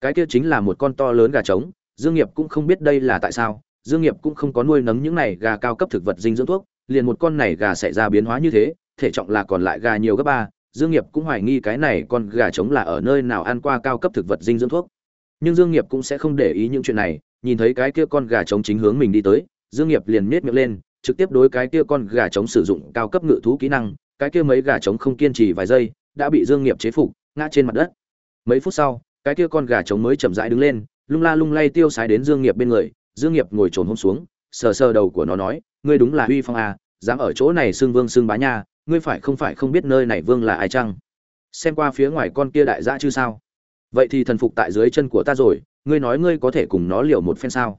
cái kia chính là một con to lớn gà trống, dương nghiệp cũng không biết đây là tại sao, dương nghiệp cũng không có nuôi nấng những này gà cao cấp thực vật dinh dưỡng thuốc, liền một con này gà xảy ra biến hóa như thế, thể trọng là còn lại gà nhiều gấp ba, dương nghiệp cũng hoài nghi cái này con gà trống là ở nơi nào ăn qua cao cấp thực vật dinh dưỡng thuốc. Nhưng dương nghiệp cũng sẽ không để ý những chuyện này, nhìn thấy cái kia con gà trống chính hướng mình đi tới, dương nghiệp liền nhếch miệng lên, trực tiếp đối cái kia con gà trống sử dụng cao cấp ngự thú kỹ năng, cái kia mấy gà trống không kiên trì vài giây, đã bị dương nghiệp chế phục, ngã trên mặt đất. Mấy phút sau cái kia con gà trống mới chậm rãi đứng lên, lung la lung lay tiêu sái đến dương nghiệp bên người, dương nghiệp ngồi trồn hôm xuống, sờ sờ đầu của nó nói, ngươi đúng là huy phong à dám ở chỗ này xưng vương xưng bá nha, ngươi phải không phải không biết nơi này vương là ai chăng? Xem qua phía ngoài con kia đại dã chứ sao? Vậy thì thần phục tại dưới chân của ta rồi, ngươi nói ngươi có thể cùng nó liều một phen sao?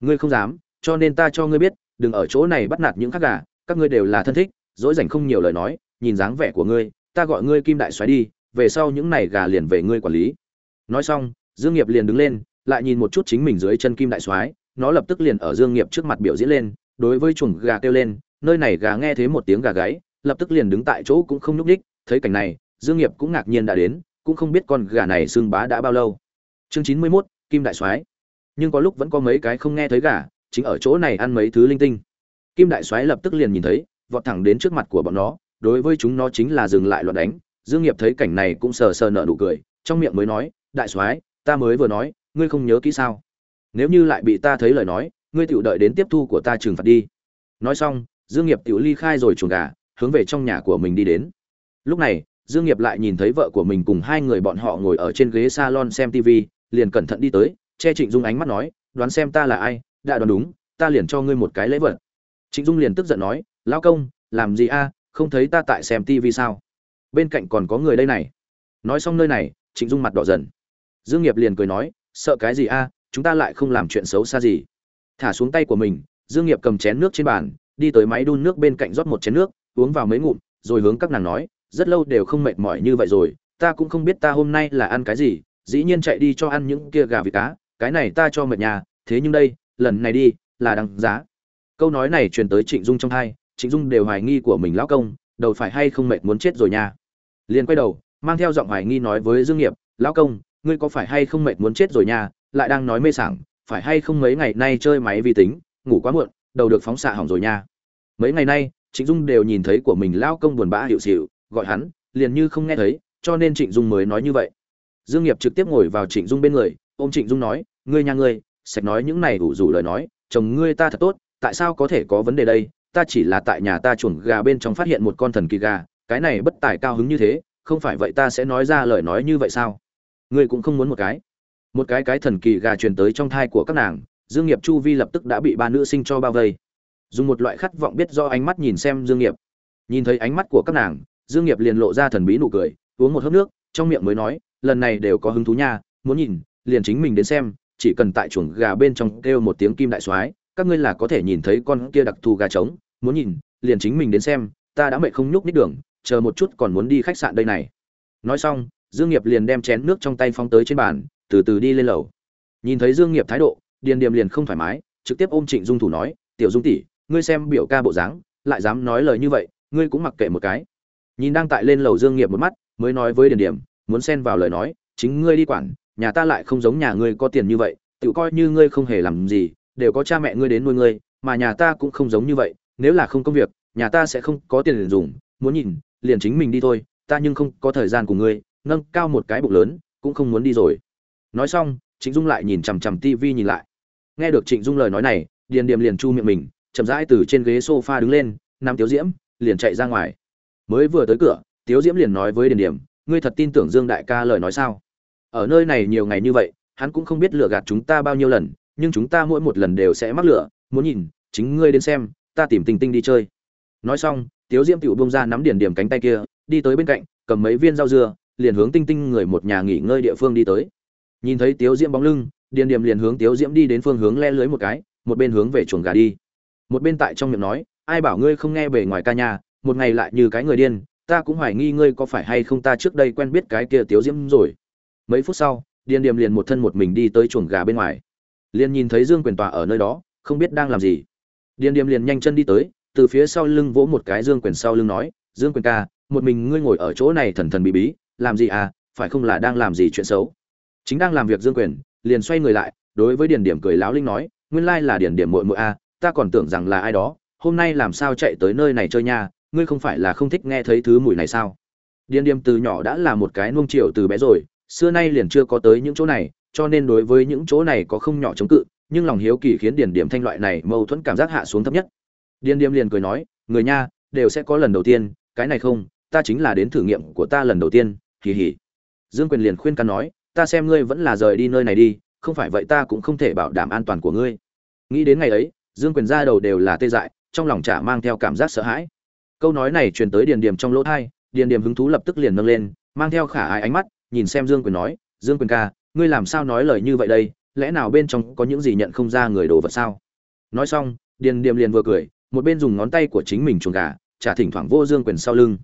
Ngươi không dám, cho nên ta cho ngươi biết, đừng ở chỗ này bắt nạt những khác gà, các ngươi đều là thân thích, dỗi dành không nhiều lời nói, nhìn dáng vẻ của ngươi, ta gọi ngươi kim đại xoáy đi, về sau những này gà liền về ngươi quản lý nói xong dương nghiệp liền đứng lên lại nhìn một chút chính mình dưới chân kim đại Soái, nó lập tức liền ở dương nghiệp trước mặt biểu diễn lên đối với chuồng gà kêu lên nơi này gà nghe thấy một tiếng gà gáy lập tức liền đứng tại chỗ cũng không nhúc đích thấy cảnh này dương nghiệp cũng ngạc nhiên đã đến cũng không biết con gà này xương bá đã bao lâu. Chương chín mươi 91, kim đại soái. Nhưng có lúc vẫn có mấy cái không nghe thấy gà chính ở chỗ này ăn mấy thứ linh tinh. Kim đại soái lập tức liền nhìn thấy vọt thẳng đến trước mặt của bọn nó đối với chúng nó chính là dừng lại loạn đánh. Dương nghiệp thấy cảnh này cũng sờ sờ nở nụ cười trong miệng mới nói đại soái, ta mới vừa nói, ngươi không nhớ kỹ sao? Nếu như lại bị ta thấy lời nói, ngươi tự đợi đến tiếp thu của ta trừng phạt đi. Nói xong, dương nghiệp tự ly khai rồi chuồng gà, hướng về trong nhà của mình đi đến. Lúc này, dương nghiệp lại nhìn thấy vợ của mình cùng hai người bọn họ ngồi ở trên ghế salon xem tv liền cẩn thận đi tới, che trịnh dung ánh mắt nói, đoán xem ta là ai? Đã đoán đúng, ta liền cho ngươi một cái lễ vật. Trịnh dung liền tức giận nói, lão công, làm gì a? Không thấy ta tại xem tv sao? Bên cạnh còn có người đây này. Nói xong nơi này, trịnh dung mặt đỏ dần dương nghiệp liền cười nói, sợ cái gì a, chúng ta lại không làm chuyện xấu xa gì. Thả xuống tay của mình, dương nghiệp cầm chén nước trên bàn, đi tới máy đun nước bên cạnh rót một chén nước, uống vào mấy ngụm, rồi hướng các nàng nói, rất lâu đều không mệt mỏi như vậy rồi, ta cũng không biết ta hôm nay là ăn cái gì, dĩ nhiên chạy đi cho ăn những kia gà vịt cá, cái này ta cho mệt nhà, thế nhưng đây, lần này đi, là đằng giá. Câu nói này truyền tới trịnh dung trong hai, trịnh dung đều hoài nghi của mình lão công, đầu phải hay không mệt muốn chết rồi nha. Liền quay đầu, mang theo giọng hoài nghi nói với dương nghiệp, lão công ngươi có phải hay không mệt muốn chết rồi nha, lại đang nói mê sảng, phải hay không mấy ngày nay chơi máy vi tính, ngủ quá muộn, đầu được phóng xạ hỏng rồi nha. Mấy ngày nay, trịnh dung đều nhìn thấy của mình lao công buồn bã hiệu xịu, gọi hắn, liền như không nghe thấy, cho nên trịnh dung mới nói như vậy. Dương nghiệp trực tiếp ngồi vào trịnh dung bên người, ôm trịnh dung nói, ngươi nhà ngươi, sạch nói những này ủ rủ lời nói, chồng ngươi ta thật tốt, tại sao có thể có vấn đề đây? Ta chỉ là tại nhà ta chuồng gà bên trong phát hiện một con thần kỳ gà, cái này bất tài cao hứng như thế, không phải vậy ta sẽ nói ra lời nói như vậy sao? Ngươi cũng không muốn một cái. Một cái cái thần kỳ gà truyền tới trong thai của các nàng, dương nghiệp chu vi lập tức đã bị ba nữ sinh cho bao vây. Dùng một loại khát vọng biết do ánh mắt nhìn xem dương nghiệp. Nhìn thấy ánh mắt của các nàng, dương nghiệp liền lộ ra thần bí nụ cười, uống một hớp nước, trong miệng mới nói, lần này đều có hứng thú nha, muốn nhìn, liền chính mình đến xem, chỉ cần tại chuồng gà bên trong kêu một tiếng kim đại soái, các ngươi là có thể nhìn thấy con kia đặc thù gà trống, muốn nhìn, liền chính mình đến xem, ta đã mệt không nhúc nít đường, chờ một chút còn muốn đi khách sạn đây này. Nói xong dương nghiệp liền đem chén nước trong tay phóng tới trên bàn, từ từ đi lên lầu. Nhìn thấy dương nghiệp thái độ, điền điềm liền không thoải mái, trực tiếp ôm trịnh dung thủ nói, tiểu dung tỷ, ngươi xem biểu ca bộ dáng, lại dám nói lời như vậy, ngươi cũng mặc kệ một cái. Nhìn đang tại lên lầu dương nghiệp một mắt, mới nói với điền điềm, muốn xen vào lời nói, chính ngươi đi quản, nhà ta lại không giống nhà ngươi có tiền như vậy tự coi như ngươi không hề làm gì, đều có cha mẹ ngươi đến nuôi ngươi, mà nhà ta cũng không giống như vậy, nếu là không công việc, nhà ta sẽ không có tiền dùng, muốn nhìn, liền chính mình đi thôi, ta nhưng không có thời gian của ngươi nâng cao một cái bụng lớn, cũng không muốn đi rồi. Nói xong, trịnh dung lại nhìn chằm chằm tivi nhìn lại. Nghe được trịnh dung lời nói này, điền điềm liền chu miệng mình, chậm rãi từ trên ghế sofa đứng lên nam tiếu diễm, liền chạy ra ngoài. Mới vừa tới cửa, tiếu diễm liền nói với điền điềm, ngươi thật tin tưởng dương đại ca lời nói sao? Ở nơi này nhiều ngày như vậy, hắn cũng không biết lừa gạt chúng ta bao nhiêu lần, nhưng chúng ta mỗi một lần đều sẽ mắc lửa muốn nhìn, chính ngươi đến xem, ta tìm tình tinh đi chơi. Nói xong, tiếu diễm tựu bông ra nắm điền điểm cánh tay kia, đi tới bên cạnh, cầm mấy viên rau dưa liền hướng tinh tinh người một nhà nghỉ ngơi địa phương đi tới. Nhìn thấy tiếu diễm bóng lưng, điền điểm liền hướng tiếu diễm đi đến phương hướng le lưới một cái, một bên hướng về chuồng gà đi. Một bên tại trong miệng nói, ai bảo ngươi không nghe bề ngoài ca nhà một ngày lại như cái người điên, ta cũng hoài nghi ngươi có phải hay không ta trước đây quen biết cái kia tiếu diễm rồi. Mấy phút sau, điền điểm liền một thân một mình đi tới chuồng gà bên ngoài. Liền nhìn thấy dương quyền tòa ở nơi đó, không biết đang làm gì. Điền điểm liền nhanh chân đi tới, từ phía sau lưng vỗ một cái dương quyền sau lưng nói, dương quyền ca, một mình ngươi ngồi ở chỗ này thần thần bí bí làm gì à phải không là đang làm gì chuyện xấu? Chính đang làm việc dương quyền, liền xoay người lại, đối với điền điểm cười láo linh nói, nguyên lai là điền điểm muội muội a ta còn tưởng rằng là ai đó, hôm nay làm sao chạy tới nơi này chơi nha, ngươi không phải là không thích nghe thấy thứ mùi này sao? Điền điểm từ nhỏ đã là một cái nuông chiều từ bé rồi, xưa nay liền chưa có tới những chỗ này, cho nên đối với những chỗ này có không nhỏ chống cự, nhưng lòng hiếu kỳ khiến điền điểm thanh loại này mâu thuẫn cảm giác hạ xuống thấp nhất. Điền điểm liền cười nói, người nha, đều sẽ có lần đầu tiên, cái này không, ta chính là đến thử nghiệm của ta lần đầu tiên hì hì. Dương quyền liền khuyên can nói, ta xem ngươi vẫn là rời đi nơi này đi, không phải vậy ta cũng không thể bảo đảm an toàn của ngươi. Nghĩ đến ngày ấy, dương quyền ra đầu đều là tê dại, trong lòng chả mang theo cảm giác sợ hãi. Câu nói này truyền tới điền điểm trong lỗ thai, điền điểm hứng thú lập tức liền nâng lên, mang theo khả ái ánh mắt, nhìn xem dương quyền nói, dương quyền ca, ngươi làm sao nói lời như vậy đây? Lẽ nào bên trong có những gì nhận không ra người đồ vật sao? Nói xong, điền điểm liền vừa cười, một bên dùng ngón tay của chính mình chuồng gà, chả thỉnh thoảng vô dương quyền sau lưng.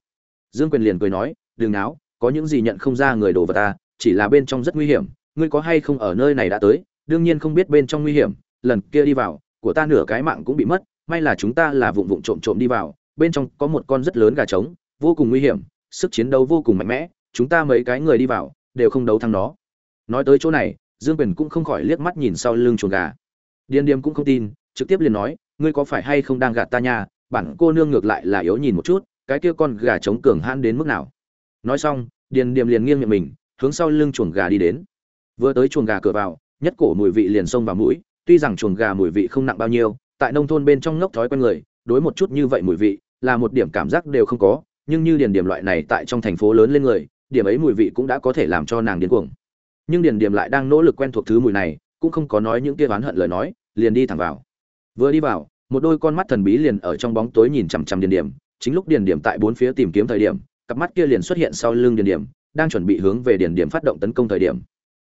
Dương quyền liền cười nói, đừng náo có những gì nhận không ra người đồ vật ta, chỉ là bên trong rất nguy hiểm, ngươi có hay không ở nơi này đã tới, đương nhiên không biết bên trong nguy hiểm, lần kia đi vào, của ta nửa cái mạng cũng bị mất, may là chúng ta là vụng vụng trộm trộm đi vào, bên trong có một con rất lớn gà trống, vô cùng nguy hiểm, sức chiến đấu vô cùng mạnh mẽ, chúng ta mấy cái người đi vào, đều không đấu thắng nó. Nói tới chỗ này, dương quyền cũng không khỏi liếc mắt nhìn sau lưng chuồng gà. Điên điềm cũng không tin, trực tiếp liền nói, ngươi có phải hay không đang gạt ta nha? Bản cô nương ngược lại là yếu nhìn một chút, cái kia con gà trống cường hãn đến mức nào? Nói xong, điền điềm liền nghiêng miệng mình, hướng sau lưng chuồng gà đi đến. Vừa tới chuồng gà cửa vào, nhất cổ mùi vị liền xông vào mũi, tuy rằng chuồng gà mùi vị không nặng bao nhiêu, tại nông thôn bên trong ngốc thói quen người, đối một chút như vậy mùi vị, là một điểm cảm giác đều không có, nhưng như điền điểm loại này tại trong thành phố lớn lên người, điểm ấy mùi vị cũng đã có thể làm cho nàng điên cuồng. Nhưng điền điểm lại đang nỗ lực quen thuộc thứ mùi này, cũng không có nói những kia oán hận lời nói, liền đi thẳng vào. Vừa đi vào, một đôi con mắt thần bí liền ở trong bóng tối nhìn chằm chằm điền điểm chính lúc điền điểm tại bốn phía tìm kiếm thời điểm cặp mắt kia liền xuất hiện sau lưng điền điểm, đang chuẩn bị hướng về điền điểm phát động tấn công thời điểm.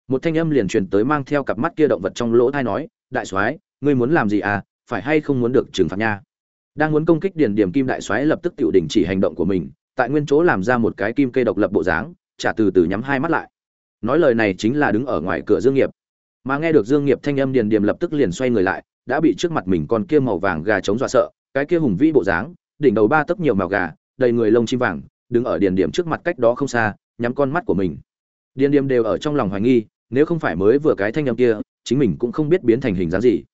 Một thanh âm liền truyền tới mang theo cặp mắt kia động vật trong lỗ thai nói, đại soái, ngươi muốn làm gì à? Phải hay không muốn được trừng phạt nha? Đang muốn công kích điền điểm, kim đại soái lập tức tự đình chỉ hành động của mình, tại nguyên chỗ làm ra một cái kim cây độc lập bộ dáng trả từ từ nhắm hai mắt lại. Nói lời này chính là đứng ở ngoài cửa dương nghiệp. Mà nghe được dương nghiệp thanh âm, điền điểm lập tức liền xoay người lại, đã bị trước mặt mình con kia màu vàng gà chống dọa sợ, cái kia hùng vĩ bộ dáng, đỉnh đầu ba tấc nhiều màu gà, đầy người lông chim vàng đứng ở điền điểm trước mặt cách đó không xa, nhắm con mắt của mình. Điền điểm đều ở trong lòng hoài nghi, nếu không phải mới vừa cái thanh âm kia, chính mình cũng không biết biến thành hình dáng gì.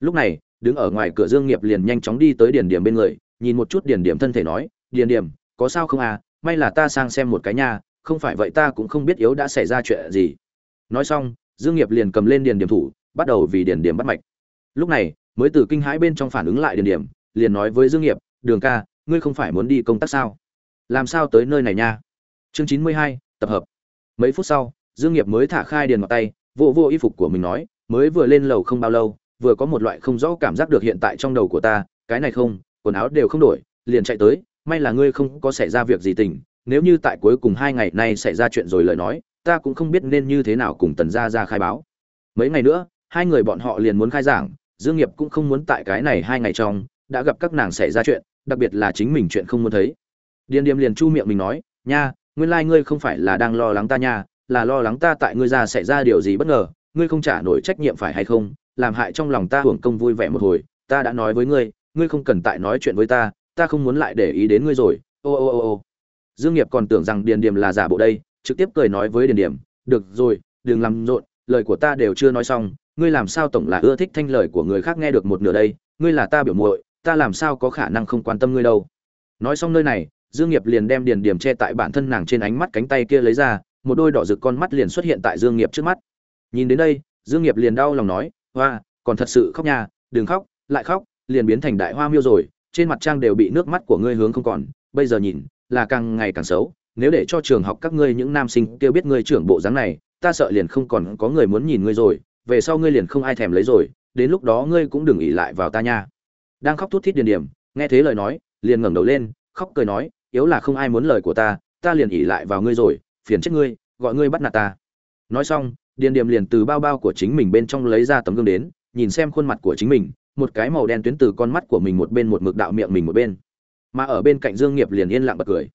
Lúc này, đứng ở ngoài cửa dương nghiệp liền nhanh chóng đi tới điền điểm bên người, nhìn một chút điền điểm thân thể nói, điền điểm, có sao không à? May là ta sang xem một cái nha, không phải vậy ta cũng không biết yếu đã xảy ra chuyện gì. Nói xong, dương nghiệp liền cầm lên điền điểm thủ, bắt đầu vì điền điểm bắt mạch. Lúc này, mới từ kinh hãi bên trong phản ứng lại điền điểm, liền nói với dương nghiệp, đường ca, ngươi không phải muốn đi công tác sao? Làm sao tới nơi này nha? Chương chín mươi hai, tập hợp. Mấy phút sau, dương nghiệp mới thả khai điền vào tay, vô vô y phục của mình nói, mới vừa lên lầu không bao lâu, vừa có một loại không rõ cảm giác được hiện tại trong đầu của ta, cái này không, quần áo đều không đổi, liền chạy tới, may là ngươi không có xảy ra việc gì tình, nếu như tại cuối cùng hai ngày nay xảy ra chuyện rồi lời nói, ta cũng không biết nên như thế nào cùng tần gia ra khai báo. Mấy ngày nữa, hai người bọn họ liền muốn khai giảng, dương nghiệp cũng không muốn tại cái này hai ngày trong, đã gặp các nàng xảy ra chuyện, đặc biệt là chính mình chuyện không muốn thấy điền điềm liền chu miệng mình nói, nha, nguyên lai like ngươi không phải là đang lo lắng ta nha, là lo lắng ta tại ngươi ra xảy ra điều gì bất ngờ, ngươi không trả nổi trách nhiệm phải hay không? Làm hại trong lòng ta hưởng công vui vẻ một hồi, ta đã nói với ngươi ngươi không cần tại nói chuyện với ta ta không muốn lại để ý đến ngươi rồi. Ô ô ô ô. Dương nghiệp còn tưởng rằng điền điềm là giả bộ đây, trực tiếp cười nói với điền điềm, được rồi, đừng làm rộn, lời của ta đều chưa nói xong, ngươi làm sao tổng là ưa thích thanh lời của người khác nghe được một nửa đây, ngươi là ta biểu muội, ta làm sao có khả năng không quan tâm ngươi đâu? Nói xong nơi này dương nghiệp liền đem điền điềm che tại bản thân nàng trên ánh mắt cánh tay kia lấy ra, một đôi đỏ rực con mắt liền xuất hiện tại dương nghiệp trước mắt. Nhìn đến đây, dương nghiệp liền đau lòng nói, hoa, còn thật sự khóc nha, đừng khóc, lại khóc, liền biến thành đại hoa miêu rồi, trên mặt trang đều bị nước mắt của ngươi hướng không còn, bây giờ nhìn, là càng ngày càng xấu, nếu để cho trường học các ngươi những nam sinh kêu biết ngươi trưởng bộ dáng này, ta sợ liền không còn có người muốn nhìn ngươi rồi, về sau ngươi liền không ai thèm lấy rồi, đến lúc đó ngươi cũng đừng ỉ lại vào ta nha. Đang khóc thút thít điền điểm, nghe thế lời nói, liền ngẩng đầu lên, khóc cười nói yếu là không ai muốn lời của ta ta liền ỉ lại vào ngươi rồi, phiền chết ngươi, gọi ngươi bắt nạt ta. Nói xong, điền Điềm liền từ bao bao của chính mình bên trong lấy ra tấm gương đến, nhìn xem khuôn mặt của chính mình, một cái màu đen tuyến từ con mắt của mình một bên một mực đạo miệng mình một bên. Mà ở bên cạnh dương nghiệp liền yên lặng bật cười.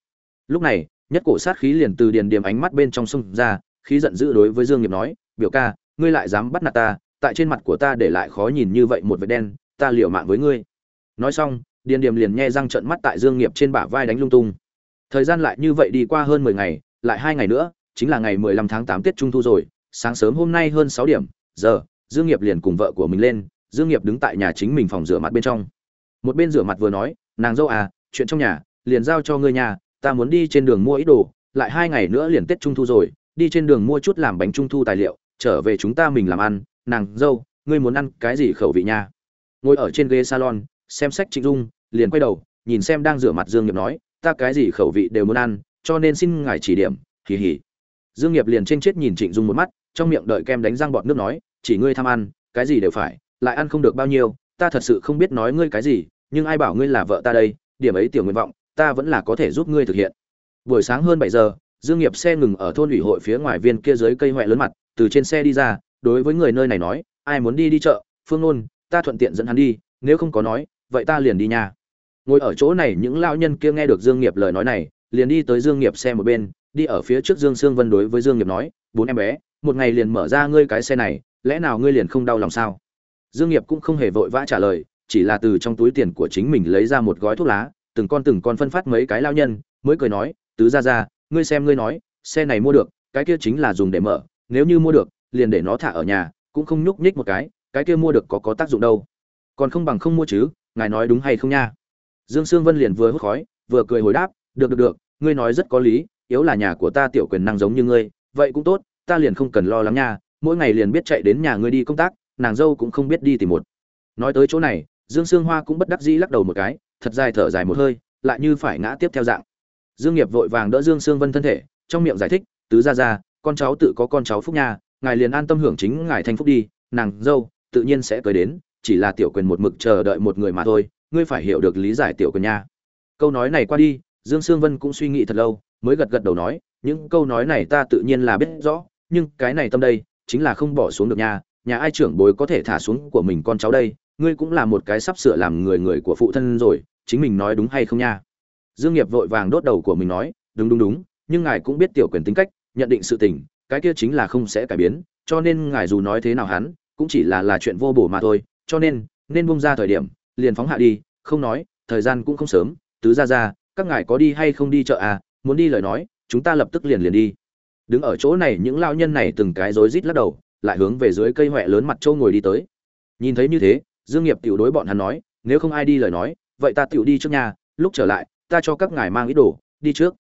Lúc này, nhất cổ sát khí liền từ điền Điềm ánh mắt bên trong xung ra, khí giận dữ đối với dương nghiệp nói, biểu ca, ngươi lại dám bắt nạt ta, tại trên mặt của ta để lại khó nhìn như vậy một vệt đen, ta liều mạng với ngươi. Nói xong điền điểm liền nhe răng trợn mắt tại dương nghiệp trên bả vai đánh lung tung. Thời gian lại như vậy đi qua hơn mười ngày lại hai ngày nữa chính là ngày mười lăm tháng tám Tết Trung thu rồi, sáng sớm hôm nay hơn sáu điểm giờ dương nghiệp liền cùng vợ của mình lên dương nghiệp đứng tại nhà chính mình phòng rửa mặt bên trong. Một bên rửa mặt vừa nói nàng dâu à chuyện trong nhà liền giao cho ngươi nhà ta muốn đi trên đường mua ít đồ lại hai ngày nữa liền tết trung thu rồi đi trên đường mua chút làm bánh trung thu tài liệu trở về chúng ta mình làm ăn nàng dâu ngươi muốn ăn cái gì khẩu vị nha? Ngồi ở trên ghế salon xem sách trịnh dung, liền quay đầu, nhìn xem đang rửa mặt dương nghiệp nói, ta cái gì khẩu vị đều muốn ăn, cho nên xin ngài chỉ điểm. Hì hì. Dương nghiệp liền trên chết nhìn trịnh dung một mắt, trong miệng đợi kem đánh răng bọt nước nói, chỉ ngươi tham ăn, cái gì đều phải, lại ăn không được bao nhiêu, ta thật sự không biết nói ngươi cái gì, nhưng ai bảo ngươi là vợ ta đây, điểm ấy tiểu nguyện vọng, ta vẫn là có thể giúp ngươi thực hiện. Buổi sáng hơn bảy giờ, dương nghiệp xe ngừng ở thôn ủy hội phía ngoài viên kia dưới cây hoẹ lớn mặt, từ trên xe đi ra, đối với người nơi này nói, ai muốn đi đi chợ, phương nôn, ta thuận tiện dẫn hắn đi, nếu không có nói vậy ta liền đi nha. Ngồi ở chỗ này những lão nhân kia nghe được dương nghiệp lời nói này, liền đi tới dương nghiệp xe một bên, đi ở phía trước dương sương vân đối với dương nghiệp nói, bốn em bé, một ngày liền mở ra ngươi cái xe này, lẽ nào ngươi liền không đau lòng sao? Dương nghiệp cũng không hề vội vã trả lời, chỉ là từ trong túi tiền của chính mình lấy ra một gói thuốc lá, từng con từng con phân phát mấy cái lão nhân, mới cười nói, tứ gia gia, ngươi xem ngươi nói, xe này mua được, cái kia chính là dùng để mở, nếu như mua được, liền để nó thả ở nhà, cũng không nhúc nhích một cái cái kia mua được có có tác dụng đâu. Còn không bằng không mua chứ ngài nói đúng hay không nha? Dương sương vân liền vừa hút khói, vừa cười hồi đáp, được được được, ngươi nói rất có lý, yếu là nhà của ta tiểu quyền năng giống như ngươi, vậy cũng tốt, ta liền không cần lo lắng nha, mỗi ngày liền biết chạy đến nhà ngươi đi công tác, nàng dâu cũng không biết đi tìm một. Nói tới chỗ này, dương sương hoa cũng bất đắc dĩ lắc đầu một cái, thật dài thở dài một hơi, lại như phải ngã tiếp theo dạng. Dương nghiệp vội vàng đỡ dương sương vân thân thể, trong miệng giải thích, tứ gia gia, con cháu tự có con cháu phúc nha, ngài liền an tâm hưởng chính ngài thanh phúc đi, nàng dâu tự nhiên sẽ tới đến chỉ là tiểu quyền một mực chờ đợi một người mà thôi, ngươi phải hiểu được lý giải tiểu quyền nha. Câu nói này qua đi, dương sương vân cũng suy nghĩ thật lâu, mới gật gật đầu nói, những câu nói này ta tự nhiên là biết rõ, nhưng cái này tâm đây, chính là không bỏ xuống được nha, nhà ai trưởng bối có thể thả xuống của mình con cháu đây, ngươi cũng là một cái sắp sửa làm người người của phụ thân rồi, chính mình nói đúng hay không nha? Dương nghiệp vội vàng đốt đầu của mình nói, đúng đúng đúng, nhưng ngài cũng biết tiểu quyền tính cách, nhận định sự tình, cái kia chính là không sẽ cải biến, cho nên ngài dù nói thế nào hắn, cũng chỉ là là chuyện vô bổ mà thôi cho nên nên bung ra thời điểm, liền phóng hạ đi, không nói, thời gian cũng không sớm, tứ ra ra các ngài có đi hay không đi chợ à muốn đi lời nói, chúng ta lập tức liền liền đi. Đứng ở chỗ này những lao nhân này từng cái rối rít lắc đầu, lại hướng về dưới cây huệ lớn mặt châu ngồi đi tới. Nhìn thấy như thế, dương nghiệp tiểu đối bọn hắn nói, nếu không ai đi lời nói, vậy ta tiểu đi trước nhà, lúc trở lại, ta cho các ngài mang ít đồ, đi trước.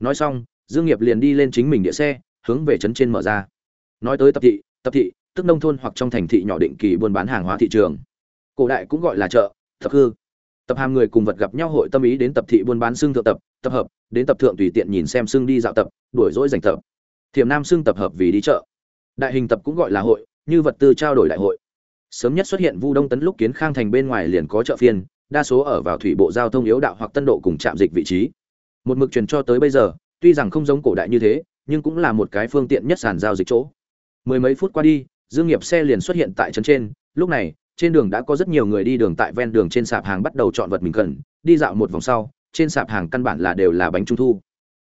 Nói xong, dương nghiệp liền đi lên chính mình địa xe, hướng về trấn trên mở ra. Nói tới tập thị tập thị tức nông thôn hoặc trong thành thị nhỏ định kỳ buôn bán hàng hóa thị trường. Cổ đại cũng gọi là chợ, tập hư. Tập hàm người cùng vật gặp nhau hội tâm ý đến tập thị buôn bán xương thượng tập tập hợp, đến tập thượng tùy tiện nhìn xem xương đi dạo tập, đuổi dỗi giành tập. Thiểm nam xương tập hợp vì đi chợ. Đại hình tập cũng gọi là hội, như vật tư trao đổi đại hội. Sớm nhất xuất hiện vu đông tấn lúc kiến khang thành bên ngoài liền có chợ phiên, đa số ở vào thủy bộ giao thông yếu đạo hoặc tân độ cùng trạm dịch vị trí. Một mực truyền cho tới bây giờ, tuy rằng không giống cổ đại như thế, nhưng cũng là một cái phương tiện nhất sàn giao dịch chỗ. Mười mấy phút qua đi dương nghiệp xe liền xuất hiện tại trấn trên. Lúc này, trên đường đã có rất nhiều người đi đường tại ven đường trên sạp hàng bắt đầu chọn vật mình cần, đi dạo một vòng sau, trên sạp hàng căn bản là đều là bánh trung thu.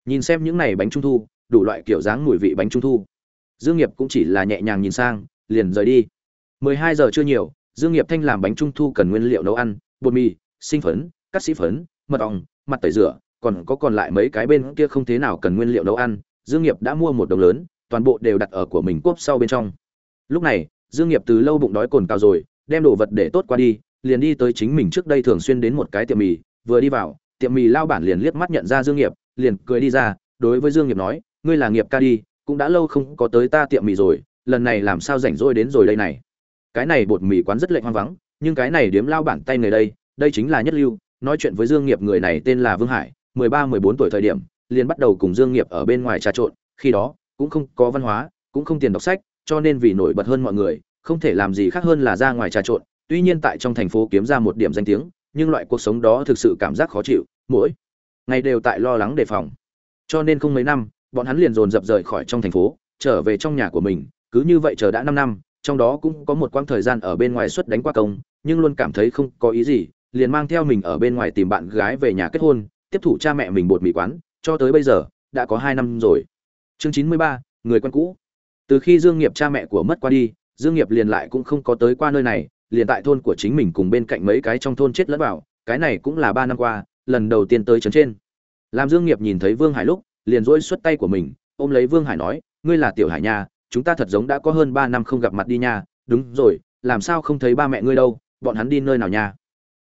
Nhìn xem những này bánh trung thu, đủ loại kiểu dáng mùi vị bánh trung thu. Dương nghiệp cũng chỉ là nhẹ nhàng nhìn sang, liền rời đi. 12 giờ chưa nhiều, dương nghiệp thanh làm bánh trung thu cần nguyên liệu nấu ăn, bột mì, sinh phấn, cắt sĩ phấn, mật ong, mặt tẩy rửa, còn có còn lại mấy cái bên kia không thế nào cần nguyên liệu nấu ăn. Dương nghiệp đã mua một đồng lớn, toàn bộ đều đặt ở của mình cốp sau bên trong lúc này, dương nghiệp từ lâu bụng đói cồn cao rồi, đem đồ vật để tốt qua đi, liền đi tới chính mình trước đây thường xuyên đến một cái tiệm mì, vừa đi vào, tiệm mì lao bản liền liếc mắt nhận ra dương nghiệp, liền cười đi ra, đối với dương nghiệp nói, ngươi là nghiệp ca đi, cũng đã lâu không có tới ta tiệm mì rồi, lần này làm sao rảnh rỗi đến rồi đây này? Cái này bột mì quán rất lệnh hoang vắng, nhưng cái này điếm lao bản tay người đây đây chính là nhất lưu, nói chuyện với dương nghiệp người này tên là vương hải, mười ba, mười bốn tuổi thời điểm, liền bắt đầu cùng dương nghiệp ở bên ngoài trà trộn, khi đó, cũng không có văn hóa, cũng không tiền đọc sách cho nên vì nổi bật hơn mọi người, không thể làm gì khác hơn là ra ngoài trà trộn. Tuy nhiên tại trong thành phố kiếm ra một điểm danh tiếng, nhưng loại cuộc sống đó thực sự cảm giác khó chịu, mỗi ngày đều tại lo lắng đề phòng. Cho nên không mấy năm, bọn hắn liền dồn dập rời khỏi trong thành phố, trở về trong nhà của mình. Cứ như vậy chờ đã năm năm, trong đó cũng có một quãng thời gian ở bên ngoài xuất đánh qua công, nhưng luôn cảm thấy không có ý gì, liền mang theo mình ở bên ngoài tìm bạn gái về nhà kết hôn, tiếp thủ cha mẹ mình bột mì quán, cho tới bây giờ, đã có hai năm rồi. Chương chín mươi ba, người quen cũ từ khi dương nghiệp cha mẹ của mất qua đi, dương nghiệp liền lại cũng không có tới qua nơi này, liền tại thôn của chính mình cùng bên cạnh mấy cái trong thôn chết lẫn vào, cái này cũng là ba năm qua, lần đầu tiên tới trấn trên. Làm dương nghiệp nhìn thấy vương hải lúc, liền duỗi xuất tay của mình, ôm lấy vương hải nói, ngươi là tiểu hải nha, chúng ta thật giống đã có hơn ba năm không gặp mặt đi nha, đúng rồi, làm sao không thấy ba mẹ ngươi đâu, bọn hắn đi nơi nào nha?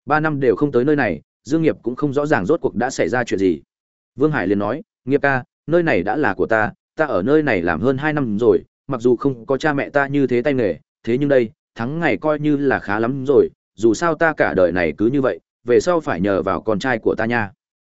Ba năm đều không tới nơi này, dương nghiệp cũng không rõ ràng rốt cuộc đã xảy ra chuyện gì. Vương hải liền nói, nghiệp ca, nơi này đã là của ta ta ở nơi này làm hơn hai năm rồi mặc dù không có cha mẹ ta như thế tay nghề, thế nhưng đây, thắng ngày coi như là khá lắm rồi, dù sao ta cả đời này cứ như vậy, về sau phải nhờ vào con trai của ta nha.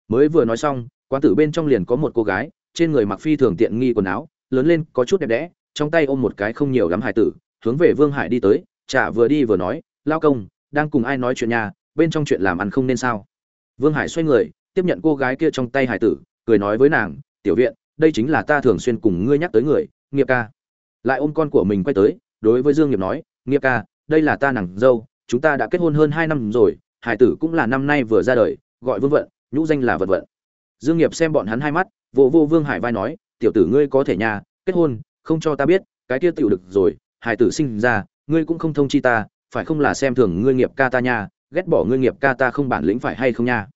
Mới vừa nói xong, quán tử bên trong liền có một cô gái, trên người mặc phi thường tiện nghi quần áo, lớn lên, có chút đẹp đẽ, trong tay ôm một cái không nhiều lắm hải tử, hướng về vương hải đi tới, chả vừa đi vừa nói, lao công, đang cùng ai nói chuyện nhà bên trong chuyện làm ăn không nên sao? Vương hải xoay người, tiếp nhận cô gái kia trong tay hải tử, cười nói với nàng, tiểu viện, đây chính là ta thường xuyên cùng ngươi nhắc tới người, nghiệp ca lại ôm con của mình quay tới, đối với dương nghiệp nói, nghiệp ca, đây là ta nàng dâu, chúng ta đã kết hôn hơn hai năm rồi, hải tử cũng là năm nay vừa ra đời, gọi vương vận, nhũ danh là vật vận. Dương nghiệp xem bọn hắn hai mắt, vô vô vương hải vai nói, tiểu tử ngươi có thể nhà, kết hôn, không cho ta biết, cái kia tiểu được rồi, hải tử sinh ra, ngươi cũng không thông chi ta, phải không là xem thường ngươi nghiệp ca ta nha ghét bỏ ngươi nghiệp ca ta không bản lĩnh phải hay không nha?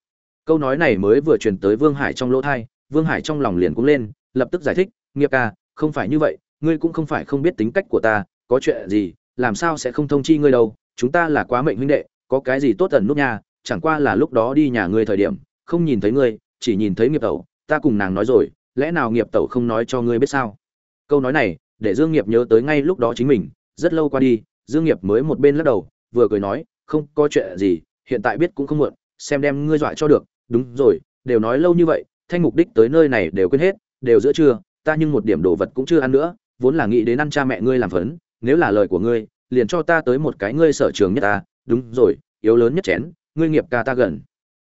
Câu nói này mới vừa truyền tới vương hải trong lỗ thai vương hải trong lòng liền cũng lên, lập tức giải thích, nghiệp ca, không phải như vậy ngươi cũng không phải không biết tính cách của ta, có chuyện gì, làm sao sẽ không thông chi ngươi đâu, chúng ta là quá mệnh huynh đệ, có cái gì tốt ẩn nút nha, chẳng qua là lúc đó đi nhà ngươi thời điểm, không nhìn thấy ngươi, chỉ nhìn thấy nghiệp tẩu, ta cùng nàng nói rồi, lẽ nào nghiệp tẩu không nói cho ngươi biết sao? Câu nói này, để dương nghiệp nhớ tới ngay lúc đó chính mình, rất lâu qua đi, dương nghiệp mới một bên lắc đầu, vừa cười nói, không có chuyện gì, hiện tại biết cũng không muộn, xem đem ngươi dọa cho được, đúng rồi, đều nói lâu như vậy, thanh mục đích tới nơi này đều quên hết, đều giữa trưa, ta nhưng một điểm đồ vật cũng chưa ăn nữa vốn là nghĩ đến ăn cha mẹ ngươi làm phấn, nếu là lời của ngươi, liền cho ta tới một cái ngươi sở trường nhất ta. Đúng rồi, yếu lớn nhất chén, ngươi nghiệp ca ta gần.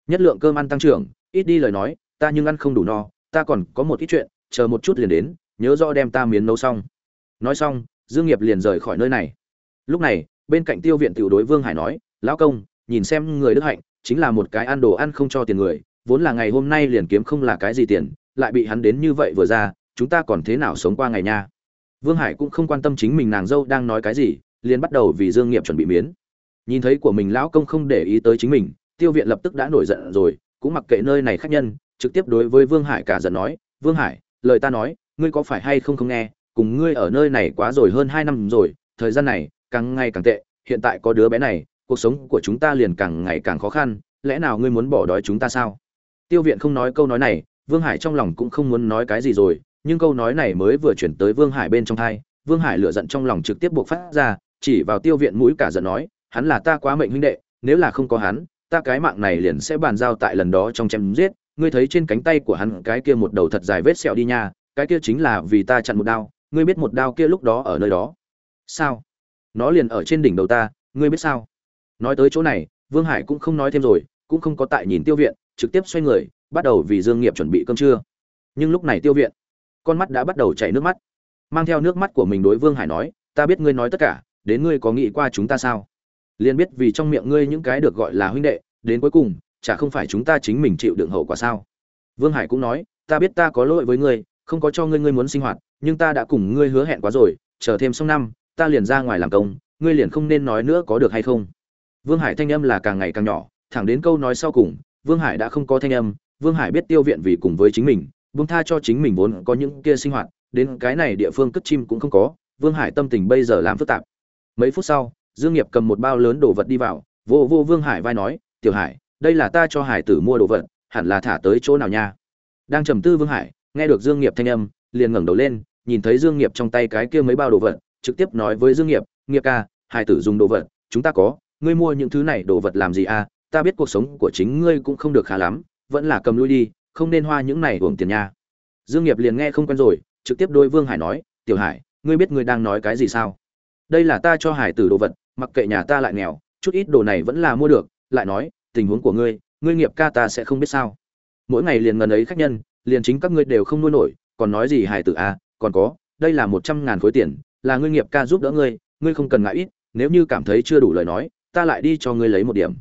Nhất lượng cơm ăn tăng trưởng, ít đi lời nói, ta nhưng ăn không đủ no, ta còn có một ít chuyện, chờ một chút liền đến, nhớ rõ đem ta miến nấu xong. Nói xong, dương nghiệp liền rời khỏi nơi này. Lúc này, bên cạnh tiêu viện tiểu đối vương hải nói, lão công, nhìn xem người đức hạnh, chính là một cái ăn đồ ăn không cho tiền người, vốn là ngày hôm nay liền kiếm không là cái gì tiền, lại bị hắn đến như vậy vừa ra, chúng ta còn thế nào sống qua ngày nha? Vương hải cũng không quan tâm chính mình nàng dâu đang nói cái gì, liền bắt đầu vì dương nghiệp chuẩn bị miến. Nhìn thấy của mình lão công không để ý tới chính mình, tiêu viện lập tức đã nổi giận rồi, cũng mặc kệ nơi này khách nhân, trực tiếp đối với vương hải cả giận nói, vương hải, lời ta nói, ngươi có phải hay không không nghe, cùng ngươi ở nơi này quá rồi hơn hai năm rồi, thời gian này, càng ngày càng tệ, hiện tại có đứa bé này, cuộc sống của chúng ta liền càng ngày càng khó khăn, lẽ nào ngươi muốn bỏ đói chúng ta sao? Tiêu viện không nói câu nói này, vương hải trong lòng cũng không muốn nói cái gì rồi nhưng câu nói này mới vừa chuyển tới vương hải bên trong thai, vương hải lửa giận trong lòng trực tiếp buộc phát ra, chỉ vào tiêu viện mũi cả giận nói, hắn là ta quá mệnh huynh đệ, nếu là không có hắn, ta cái mạng này liền sẽ bàn giao tại lần đó trong chém giết. Ngươi thấy trên cánh tay của hắn cái kia một đầu thật dài vết sẹo đi nha, cái kia chính là vì ta chặn một đao, ngươi biết một đao kia lúc đó ở nơi đó. Sao? Nó liền ở trên đỉnh đầu ta, ngươi biết sao? Nói tới chỗ này, vương hải cũng không nói thêm rồi, cũng không có tại nhìn tiêu viện, trực tiếp xoay người, bắt đầu vì dương nghiệp chuẩn bị cơm trưa. Nhưng lúc này tiêu viện con mắt đã bắt đầu chảy nước mắt. Mang theo nước mắt của mình đối vương hải nói, ta biết ngươi nói tất cả, đến ngươi có nghĩ qua chúng ta sao? Liền biết vì trong miệng ngươi những cái được gọi là huynh đệ, đến cuối cùng, chả không phải chúng ta chính mình chịu đựng hậu quả sao? Vương hải cũng nói, ta biết ta có lỗi với ngươi, không có cho ngươi ngươi muốn sinh hoạt, nhưng ta đã cùng ngươi hứa hẹn quá rồi, chờ thêm xong năm, ta liền ra ngoài làm công, ngươi liền không nên nói nữa có được hay không? Vương hải thanh âm là càng ngày càng nhỏ, thẳng đến câu nói sau cùng, vương hải đã không có thanh âm, vương hải biết tiêu viện vì cùng với chính mình buông tha cho chính mình vốn có những kia sinh hoạt, đến cái này địa phương cất chim cũng không có, vương hải tâm tình bây giờ làm phức tạp. Mấy phút sau, dương nghiệp cầm một bao lớn đồ vật đi vào, vô vô vương hải vai nói, tiểu hải, đây là ta cho hải tử mua đồ vật, hẳn là thả tới chỗ nào nha? Đang trầm tư vương hải, nghe được dương nghiệp thanh âm, liền ngẩng đầu lên, nhìn thấy dương nghiệp trong tay cái kia mấy bao đồ vật, trực tiếp nói với dương nghiệp nghiệp ca, hải tử dùng đồ vật, chúng ta có, ngươi mua những thứ này đồ vật làm gì à? Ta biết cuộc sống của chính ngươi cũng không được khá lắm, vẫn là cầm lui đi không nên hoa những này uổng tiền nha. Dương nghiệp liền nghe không quen rồi, trực tiếp đối vương hải nói, tiểu hải, ngươi biết ngươi đang nói cái gì sao? Đây là ta cho hải tử đồ vật, mặc kệ nhà ta lại nghèo, chút ít đồ này vẫn là mua được, lại nói, tình huống của ngươi ngươi nghiệp ca ta sẽ không biết sao. Mỗi ngày liền ngần ấy khách nhân, liền chính các ngươi đều không nuôi nổi, còn nói gì hải tử à còn có, đây là một trăm ngàn khối tiền, là ngươi nghiệp ca giúp đỡ ngươi ngươi không cần ngại ít, nếu như cảm thấy chưa đủ lời nói, ta lại đi cho ngươi lấy một điểm.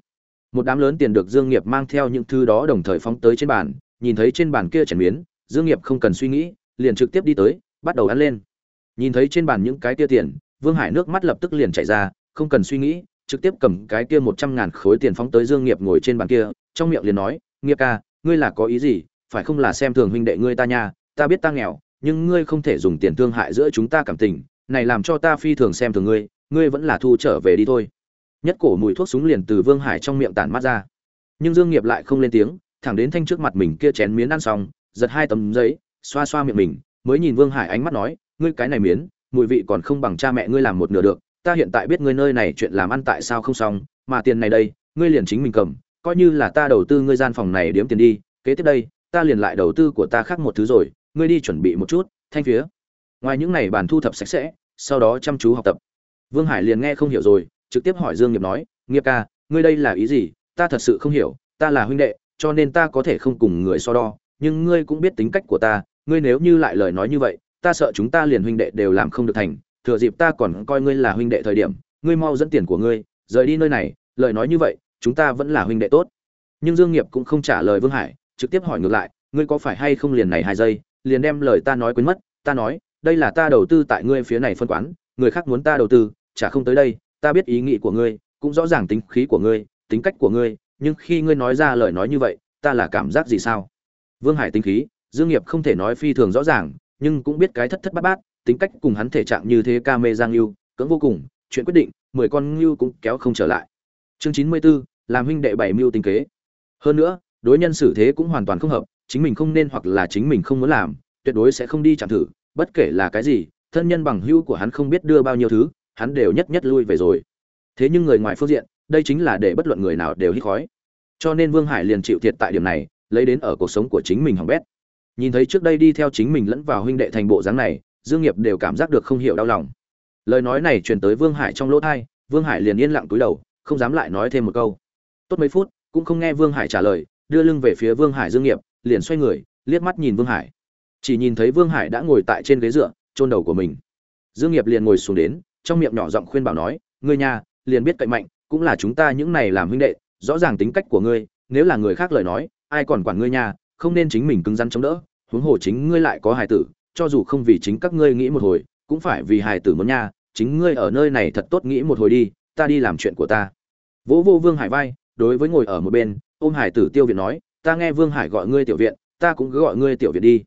Một đám lớn tiền được dương nghiệp mang theo những thứ đó đồng thời phóng tới trên bàn nhìn thấy trên bàn kia chèn miến, dương nghiệp không cần suy nghĩ, liền trực tiếp đi tới, bắt đầu ăn lên. Nhìn thấy trên bàn những cái kia tiền, vương hải nước mắt lập tức liền chảy ra, không cần suy nghĩ, trực tiếp cầm cái kia một trăm ngàn khối tiền phóng tới dương nghiệp ngồi trên bàn kia, trong miệng liền nói, nghiệp ca, ngươi là có ý gì? Phải không là xem thường huynh đệ ngươi ta nha? Ta biết ta nghèo, nhưng ngươi không thể dùng tiền thương hại giữa chúng ta cảm tình, này làm cho ta phi thường xem thường ngươi ngươi vẫn là thu trở về đi thôi. Nhất cổ mùi thuốc súng liền từ vương hải trong miệng tản mắt ra. Nhưng dương nghiệp lại không lên tiếng thẳng đến thanh trước mặt mình kia chén miến ăn xong, giật hai tấm giấy, xoa xoa miệng mình, mới nhìn vương hải ánh mắt nói, ngươi cái này miến, mùi vị còn không bằng cha mẹ ngươi làm một nửa được, ta hiện tại biết ngươi nơi này chuyện làm ăn tại sao không xong, mà tiền này đây, ngươi liền chính mình cầm, coi như là ta đầu tư ngươi gian phòng này điếm tiền đi, kế tiếp đây, ta liền lại đầu tư của ta khác một thứ rồi, ngươi đi chuẩn bị một chút, thanh phía. Ngoài những này bàn thu thập sạch sẽ, sau đó chăm chú học tập. Vương hải liền nghe không hiểu rồi, trực tiếp hỏi dương nghiệp nói, nghiệp ca, ngươi đây là ý gì? Ta thật sự không hiểu, ta là huynh đệ cho nên ta có thể không cùng người so đo, nhưng ngươi cũng biết tính cách của ta, ngươi nếu như lại lời nói như vậy, ta sợ chúng ta liền huynh đệ đều làm không được thành, thừa dịp ta còn coi ngươi là huynh đệ thời điểm, ngươi mau dẫn tiền của ngươi, rời đi nơi này, lời nói như vậy, chúng ta vẫn là huynh đệ tốt. Nhưng dương nghiệp cũng không trả lời vương hải, trực tiếp hỏi ngược lại, ngươi có phải hay không liền này hai giây, liền đem lời ta nói quên mất, ta nói, đây là ta đầu tư tại ngươi phía này phân quán, người khác muốn ta đầu tư, chả không tới đây, ta biết ý nghĩ của ngươi, cũng rõ ràng tính khí của ngươi, tính cách của ngươi nhưng khi ngươi nói ra lời nói như vậy ta là cảm giác gì sao? Vương hải tính khí dương nghiệp không thể nói phi thường rõ ràng nhưng cũng biết cái thất thất bát bát tính cách cùng hắn thể trạng như thế ca mê giang lưu cưỡng vô cùng chuyện quyết định mười con lưu cũng kéo không trở lại. Chương chín mươi 94, làm huynh đệ bảy mưu tính kế. Hơn nữa đối nhân xử thế cũng hoàn toàn không hợp chính mình không nên hoặc là chính mình không muốn làm tuyệt đối sẽ không đi chạm thử bất kể là cái gì thân nhân bằng hữu của hắn không biết đưa bao nhiêu thứ hắn đều nhất nhất lui về rồi. Thế nhưng người ngoài phương diện đây chính là để bất luận người nào đều hít khói. Cho nên vương hải liền chịu thiệt tại điểm này, lấy đến ở cuộc sống của chính mình hỏng bét. Nhìn thấy trước đây đi theo chính mình lẫn vào huynh đệ thành bộ dáng này, dương nghiệp đều cảm giác được không hiểu đau lòng. Lời nói này truyền tới vương hải trong lỗ tai, vương hải liền yên lặng cúi đầu, không dám lại nói thêm một câu. Tốt mấy phút, cũng không nghe vương hải trả lời, đưa lưng về phía vương hải dương nghiệp, liền xoay người, liếc mắt nhìn vương hải. Chỉ nhìn thấy vương hải đã ngồi tại trên ghế dựa, chôn đầu của mình. Dương nghiệp liền ngồi xuống đến, trong miệng nhỏ giọng khuyên bảo nói, ngươi nhà, liền biết cậy mạnh cũng là chúng ta những này làm huynh đệ, rõ ràng tính cách của ngươi, nếu là người khác lời nói, ai còn quản ngươi nhà không nên chính mình cứng rắn chống đỡ, huống hồ chính ngươi lại có hài tử, cho dù không vì chính các ngươi nghĩ một hồi, cũng phải vì hài tử muốn nha, chính ngươi ở nơi này thật tốt nghĩ một hồi đi, ta đi làm chuyện của ta. Vỗ vô vương hải vai, đối với ngồi ở một bên, ôm hải tử tiêu viện nói, ta nghe vương hải gọi ngươi tiểu viện, ta cũng cứ gọi ngươi tiểu viện đi.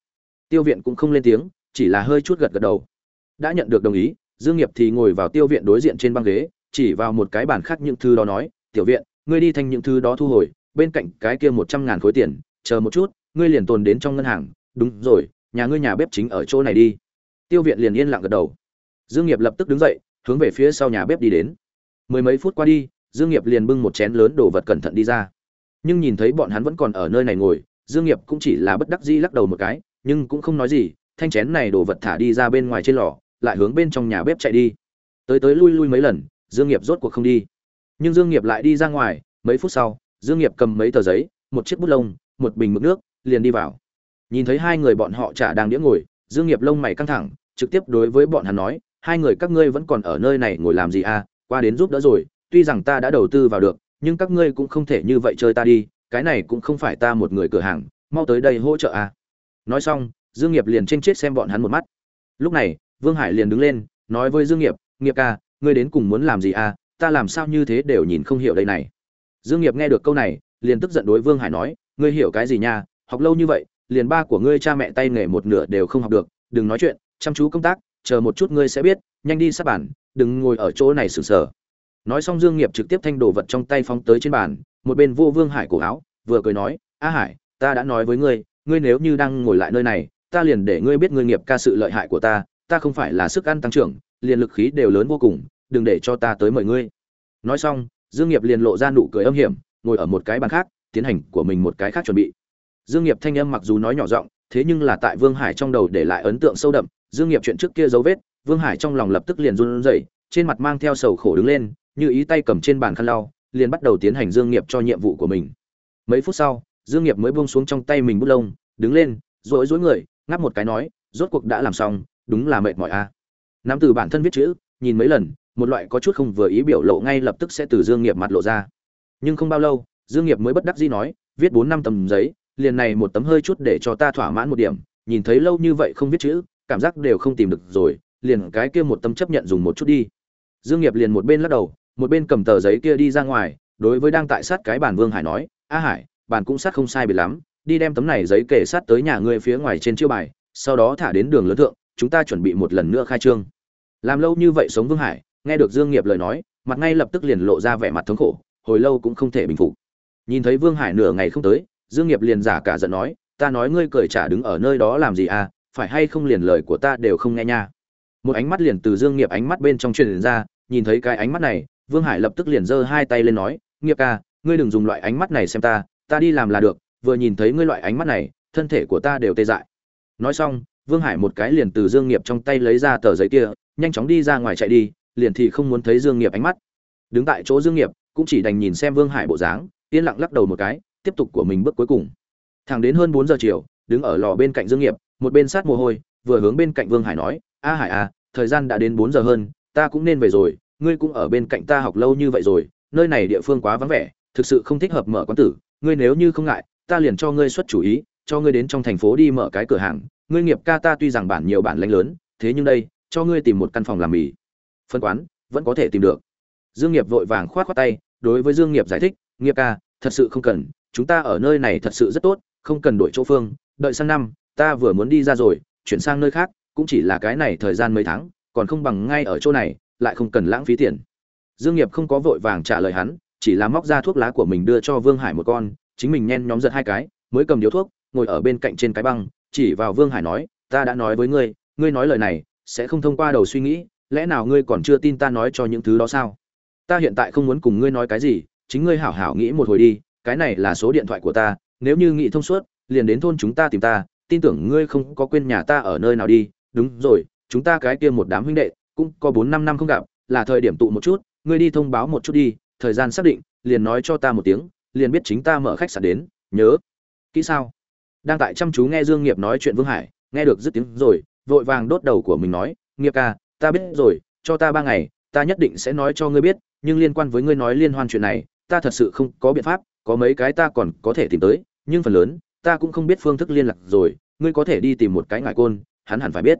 Tiêu viện cũng không lên tiếng, chỉ là hơi chút gật gật đầu. Đã nhận được đồng ý, dương nghiệp thì ngồi vào tiêu viện đối diện trên băng ghế chỉ vào một cái bàn khác những thư đó nói, tiểu viện, ngươi đi thành những thư đó thu hồi, bên cạnh cái kia một trăm ngàn khối tiền, chờ một chút, ngươi liền tồn đến trong ngân hàng. Đúng rồi, nhà ngươi nhà bếp chính ở chỗ này đi. Tiêu viện liền yên lặng gật đầu. Dương nghiệp lập tức đứng dậy, hướng về phía sau nhà bếp đi đến. Mười mấy phút qua đi, dương nghiệp liền bưng một chén lớn đồ vật cẩn thận đi ra. Nhưng nhìn thấy bọn hắn vẫn còn ở nơi này ngồi, dương nghiệp cũng chỉ là bất đắc dĩ lắc đầu một cái, nhưng cũng không nói gì, thanh chén này đồ vật thả đi ra bên ngoài trên lò, lại hướng bên trong nhà bếp chạy đi. Tới tới lui lui mấy lần dương nghiệp rốt cuộc không đi. Nhưng dương nghiệp lại đi ra ngoài, mấy phút sau, dương nghiệp cầm mấy tờ giấy, một chiếc bút lông, một bình mực nước, liền đi vào. Nhìn thấy hai người bọn họ chả đang đĩa ngồi, dương nghiệp lông mày căng thẳng, trực tiếp đối với bọn hắn nói, hai người các ngươi vẫn còn ở nơi này ngồi làm gì à? Qua đến giúp đỡ rồi, tuy rằng ta đã đầu tư vào được, nhưng các ngươi cũng không thể như vậy chơi ta đi, cái này cũng không phải ta một người cửa hàng, mau tới đây hỗ trợ à? Nói xong, dương nghiệp liền trên chết xem bọn hắn một mắt. Lúc này, vương hải liền đứng lên, nói với dương nghiệp nghiệp ca ngươi đến cùng muốn làm gì à ta làm sao như thế đều nhìn không hiểu đây này. Dương nghiệp nghe được câu này liền tức giận đối vương hải nói ngươi hiểu cái gì nha học lâu như vậy liền ba của ngươi cha mẹ tay nghề một nửa đều không học được đừng nói chuyện chăm chú công tác chờ một chút ngươi sẽ biết nhanh đi sát bản, đừng ngồi ở chỗ này sừng sờ. Nói xong dương nghiệp trực tiếp thanh đồ vật trong tay phóng tới trên bàn một bên vô vương hải cổ áo vừa cười nói a hải ta đã nói với ngươi ngươi nếu như đang ngồi lại nơi này ta liền để ngươi biết ngươi nghiệp ca sự lợi hại của ta ta không phải là sức ăn tăng trưởng liền lực khí đều lớn vô cùng đừng để cho ta tới mời ngươi. Nói xong, dương nghiệp liền lộ ra nụ cười âm hiểm, ngồi ở một cái bàn khác, tiến hành của mình một cái khác chuẩn bị. Dương nghiệp thanh âm mặc dù nói nhỏ giọng, thế nhưng là tại vương hải trong đầu để lại ấn tượng sâu đậm. Dương nghiệp chuyện trước kia dấu vết, vương hải trong lòng lập tức liền run rẩy, trên mặt mang theo sầu khổ đứng lên, như ý tay cầm trên bàn khăn lau, liền bắt đầu tiến hành dương nghiệp cho nhiệm vụ của mình. Mấy phút sau, dương nghiệp mới buông xuống trong tay mình bút lông, đứng lên, rối rối người, ngáp một cái nói, rốt cuộc đã làm xong, đúng là mệt mỏi a à. nắm từ bản thân viết chữ, nhìn mấy lần một loại có chút không vừa ý biểu lộ ngay lập tức sẽ từ dương nghiệp mặt lộ ra. Nhưng không bao lâu, dương nghiệp mới bất đắc dĩ nói, viết bốn năm tấm giấy, liền này một tấm hơi chút để cho ta thỏa mãn một điểm, nhìn thấy lâu như vậy không viết chữ, cảm giác đều không tìm được rồi, liền cái kia một tấm chấp nhận dùng một chút đi. Dương nghiệp liền một bên lắc đầu, một bên cầm tờ giấy kia đi ra ngoài, đối với đang tại sát cái bàn vương hải nói, a hải, bàn cũng sát không sai biệt lắm, đi đem tấm này giấy kể sát tới nhà ngươi phía ngoài trên chiêu bài, sau đó thả đến đường lớn thượng, chúng ta chuẩn bị một lần nữa khai trương. Làm lâu như vậy sống vương hải nghe được dương nghiệp lời nói, mặt ngay lập tức liền lộ ra vẻ mặt thống khổ, hồi lâu cũng không thể bình phục. Nhìn thấy vương hải nửa ngày không tới, dương nghiệp liền giả cả giận nói, ta nói ngươi cười trả đứng ở nơi đó làm gì à phải hay không liền lời của ta đều không nghe nha. Một ánh mắt liền từ dương nghiệp ánh mắt bên trong truyền ra, nhìn thấy cái ánh mắt này, vương hải lập tức liền giơ hai tay lên nói, nghiệp ca, ngươi đừng dùng loại ánh mắt này xem ta ta đi làm là được, vừa nhìn thấy ngươi loại ánh mắt này, thân thể của ta đều tê dại. Nói xong, vương hải một cái liền từ dương nghiệp trong tay lấy ra tờ giấy kia, nhanh chóng đi ra ngoài chạy đi liền thì không muốn thấy dương nghiệp ánh mắt. Đứng tại chỗ dương nghiệp, cũng chỉ đành nhìn xem vương hải bộ dáng, yên lặng lắc đầu một cái, tiếp tục của mình bước cuối cùng. Thẳng đến hơn bốn giờ chiều, đứng ở lò bên cạnh dương nghiệp, một bên sát mồ hôi, vừa hướng bên cạnh vương hải nói, a hải a thời gian đã đến bốn giờ hơn, ta cũng nên về rồi, ngươi cũng ở bên cạnh ta học lâu như vậy rồi, nơi này địa phương quá vắng vẻ, thực sự không thích hợp mở quán tử, ngươi nếu như không ngại, ta liền cho ngươi xuất chủ ý, cho ngươi đến trong thành phố đi mở cái cửa hàng, ngươi nghiệp ca ta tuy rằng bản nhiều bản lãnh lớn, thế nhưng đây, cho ngươi tìm một căn phòng làm mì phân quán, vẫn có thể tìm được. Dương nghiệp vội vàng khoát khoát tay, đối với dương nghiệp giải thích, nghiệp ca, thật sự không cần, chúng ta ở nơi này thật sự rất tốt, không cần đổi chỗ phương, đợi sang năm, ta vừa muốn đi ra rồi, chuyển sang nơi khác, cũng chỉ là cái này thời gian mấy tháng, còn không bằng ngay ở chỗ này, lại không cần lãng phí tiền. Dương nghiệp không có vội vàng trả lời hắn, chỉ là móc ra thuốc lá của mình đưa cho vương hải một con, chính mình nhen nhóm giật hai cái, mới cầm điếu thuốc, ngồi ở bên cạnh trên cái băng, chỉ vào vương hải nói, ta đã nói với ngươi ngươi nói lời này, sẽ không thông qua đầu suy nghĩ lẽ nào ngươi còn chưa tin ta nói cho những thứ đó sao? Ta hiện tại không muốn cùng ngươi nói cái gì, chính ngươi hảo hảo nghĩ một hồi đi, cái này là số điện thoại của ta, nếu như nghĩ thông suốt, liền đến thôn chúng ta tìm ta, tin tưởng ngươi không có quên nhà ta ở nơi nào đi. Đúng rồi, chúng ta cái kia một đám huynh đệ, cũng có bốn năm năm không gặp, là thời điểm tụ một chút, ngươi đi thông báo một chút đi, thời gian xác định, liền nói cho ta một tiếng, liền biết chính ta mở khách sạn đến, nhớ. Kỹ sao? Đang tại chăm chú nghe dương nghiệp nói chuyện vương hải, nghe được dứt tiếng rồi, vội vàng đốt đầu của mình nói, nghiệp ca ta biết rồi, cho ta ba ngày, ta nhất định sẽ nói cho ngươi biết, nhưng liên quan với ngươi nói liên hoan chuyện này, ta thật sự không có biện pháp, có mấy cái ta còn có thể tìm tới, nhưng phần lớn, ta cũng không biết phương thức liên lạc rồi, ngươi có thể đi tìm một cái ngải côn, hắn hẳn phải biết.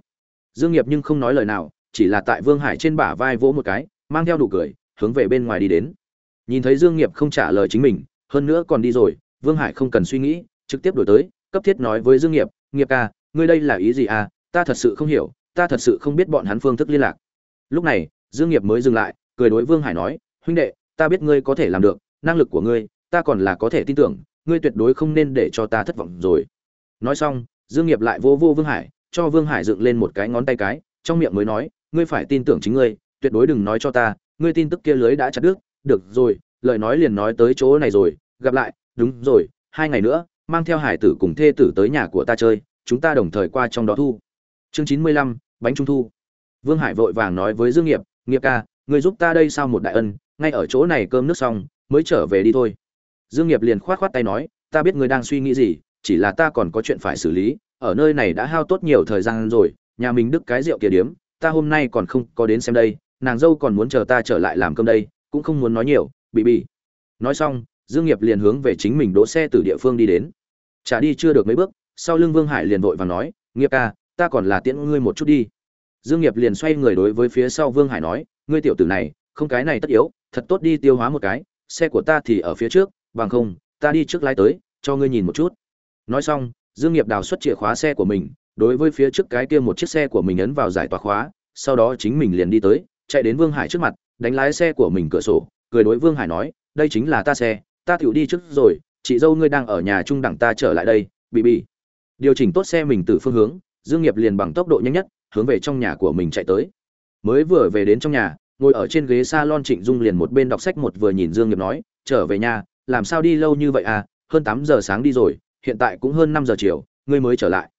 Dương nghiệp nhưng không nói lời nào, chỉ là tại vương hải trên bả vai vỗ một cái, mang theo đủ cười, hướng về bên ngoài đi đến. Nhìn thấy dương nghiệp không trả lời chính mình, hơn nữa còn đi rồi, vương hải không cần suy nghĩ, trực tiếp đổi tới, cấp thiết nói với dương nghiệp nghiệp ca ngươi đây là ý gì à ta thật sự không hiểu ta thật sự không biết bọn hắn phương thức liên lạc. Lúc này, dương nghiệp mới dừng lại, cười đối vương hải nói, huynh đệ, ta biết ngươi có thể làm được, năng lực của ngươi, ta còn là có thể tin tưởng, ngươi tuyệt đối không nên để cho ta thất vọng rồi. Nói xong, dương nghiệp lại vô vô vương hải, cho vương hải dựng lên một cái ngón tay cái, trong miệng mới nói, ngươi phải tin tưởng chính ngươi, tuyệt đối đừng nói cho ta, ngươi tin tức kia lưới đã chặt đứt, được rồi, lời nói liền nói tới chỗ này rồi, gặp lại, đúng rồi, hai ngày nữa, mang theo hải tử cùng thê tử tới nhà của ta chơi, chúng ta đồng thời qua trong đó thu chương chín mươi lăm, bánh trung thu. Vương hải vội vàng nói với dương nghiệp nghiệp ca, người giúp ta đây sao một đại ân, ngay ở chỗ này cơm nước xong, mới trở về đi thôi. Dương nghiệp liền khoát khoát tay nói, ta biết ngươi đang suy nghĩ gì, chỉ là ta còn có chuyện phải xử lý, ở nơi này đã hao tốt nhiều thời gian rồi, nhà mình đức cái rượu kia điếm, ta hôm nay còn không có đến xem đây, nàng dâu còn muốn chờ ta trở lại làm cơm đây, cũng không muốn nói nhiều, bị bị. Nói xong, dương nghiệp liền hướng về chính mình đỗ xe từ địa phương đi đến. Trả đi chưa được mấy bước, sau lưng vương hải liền vội vàng nói, nghiệp ca ta còn là tiễn ngươi một chút đi. Dương nghiệp liền xoay người đối với phía sau vương hải nói, ngươi tiểu tử này, không cái này tất yếu, thật tốt đi tiêu hóa một cái, xe của ta thì ở phía trước, bằng không, ta đi trước lái tới, cho ngươi nhìn một chút. Nói xong, dương nghiệp đào xuất chìa khóa xe của mình, đối với phía trước cái kia một chiếc xe của mình ấn vào giải tỏa khóa, sau đó chính mình liền đi tới, chạy đến vương hải trước mặt, đánh lái xe của mình cửa sổ, cười đối vương hải nói, đây chính là ta xe, ta tiểu đi trước rồi, chị dâu ngươi đang ở nhà trung đẳng ta trở lại đây, bị bị. Điều chỉnh tốt xe mình từ phương hướng dương nghiệp liền bằng tốc độ nhanh nhất, hướng về trong nhà của mình chạy tới. Mới vừa về đến trong nhà, ngồi ở trên ghế salon trịnh dung liền một bên đọc sách một vừa nhìn dương nghiệp nói, trở về nhà, làm sao đi lâu như vậy à? Hơn tám giờ sáng đi rồi, hiện tại cũng hơn năm giờ chiều, ngươi mới trở lại.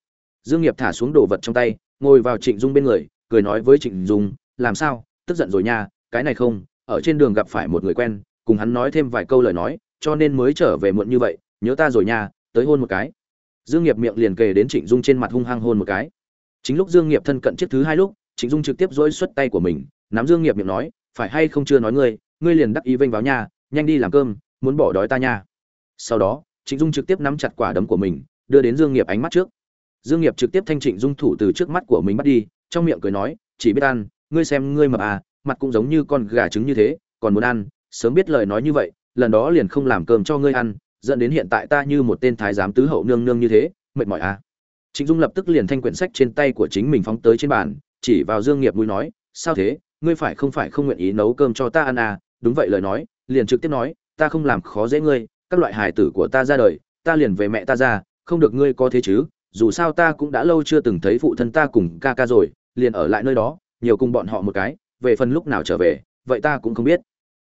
Dương nghiệp thả xuống đồ vật trong tay, ngồi vào trịnh dung bên người, cười nói với trịnh dung, làm sao? Tức giận rồi nha, cái này không, ở trên đường gặp phải một người quen, cùng hắn nói thêm vài câu lời nói, cho nên mới trở về muộn như vậy, nhớ ta rồi nha, tới hôn một cái dương nghiệp miệng liền kề đến trịnh dung trên mặt hung hăng hôn một cái. Chính lúc dương nghiệp thân cận chiếc thứ hai lúc, trịnh dung trực tiếp dỗi xuất tay của mình, nắm dương nghiệp miệng nói, phải hay không chưa nói ngươi ngươi liền đắc ý vênh vào nhà nhanh đi làm cơm, muốn bỏ đói ta nha. Sau đó, trịnh dung trực tiếp nắm chặt quả đấm của mình, đưa đến dương nghiệp ánh mắt trước. Dương nghiệp trực tiếp thanh trịnh dung thủ từ trước mắt của mình bắt đi, trong miệng cười nói, chỉ biết ăn, ngươi xem ngươi mập à mặt cũng giống như con gà trứng như thế, còn muốn ăn, sớm biết lời nói như vậy, lần đó liền không làm cơm cho ngươi ăn dẫn đến hiện tại ta như một tên thái giám tứ hậu nương nương như thế, mệt mỏi à. Trịnh dung lập tức liền thanh quyển sách trên tay của chính mình phóng tới trên bàn, chỉ vào dương nghiệp mũi nói, sao thế? Ngươi phải không phải không nguyện ý nấu cơm cho ta ăn à? Đúng vậy lời nói, liền trực tiếp nói, ta không làm khó dễ ngươi, các loại hài tử của ta ra đời, ta liền về mẹ ta ra, không được ngươi có thế chứ, dù sao ta cũng đã lâu chưa từng thấy phụ thân ta cùng ca ca rồi, liền ở lại nơi đó, nhiều cùng bọn họ một cái, về phần lúc nào trở về, vậy ta cũng không biết.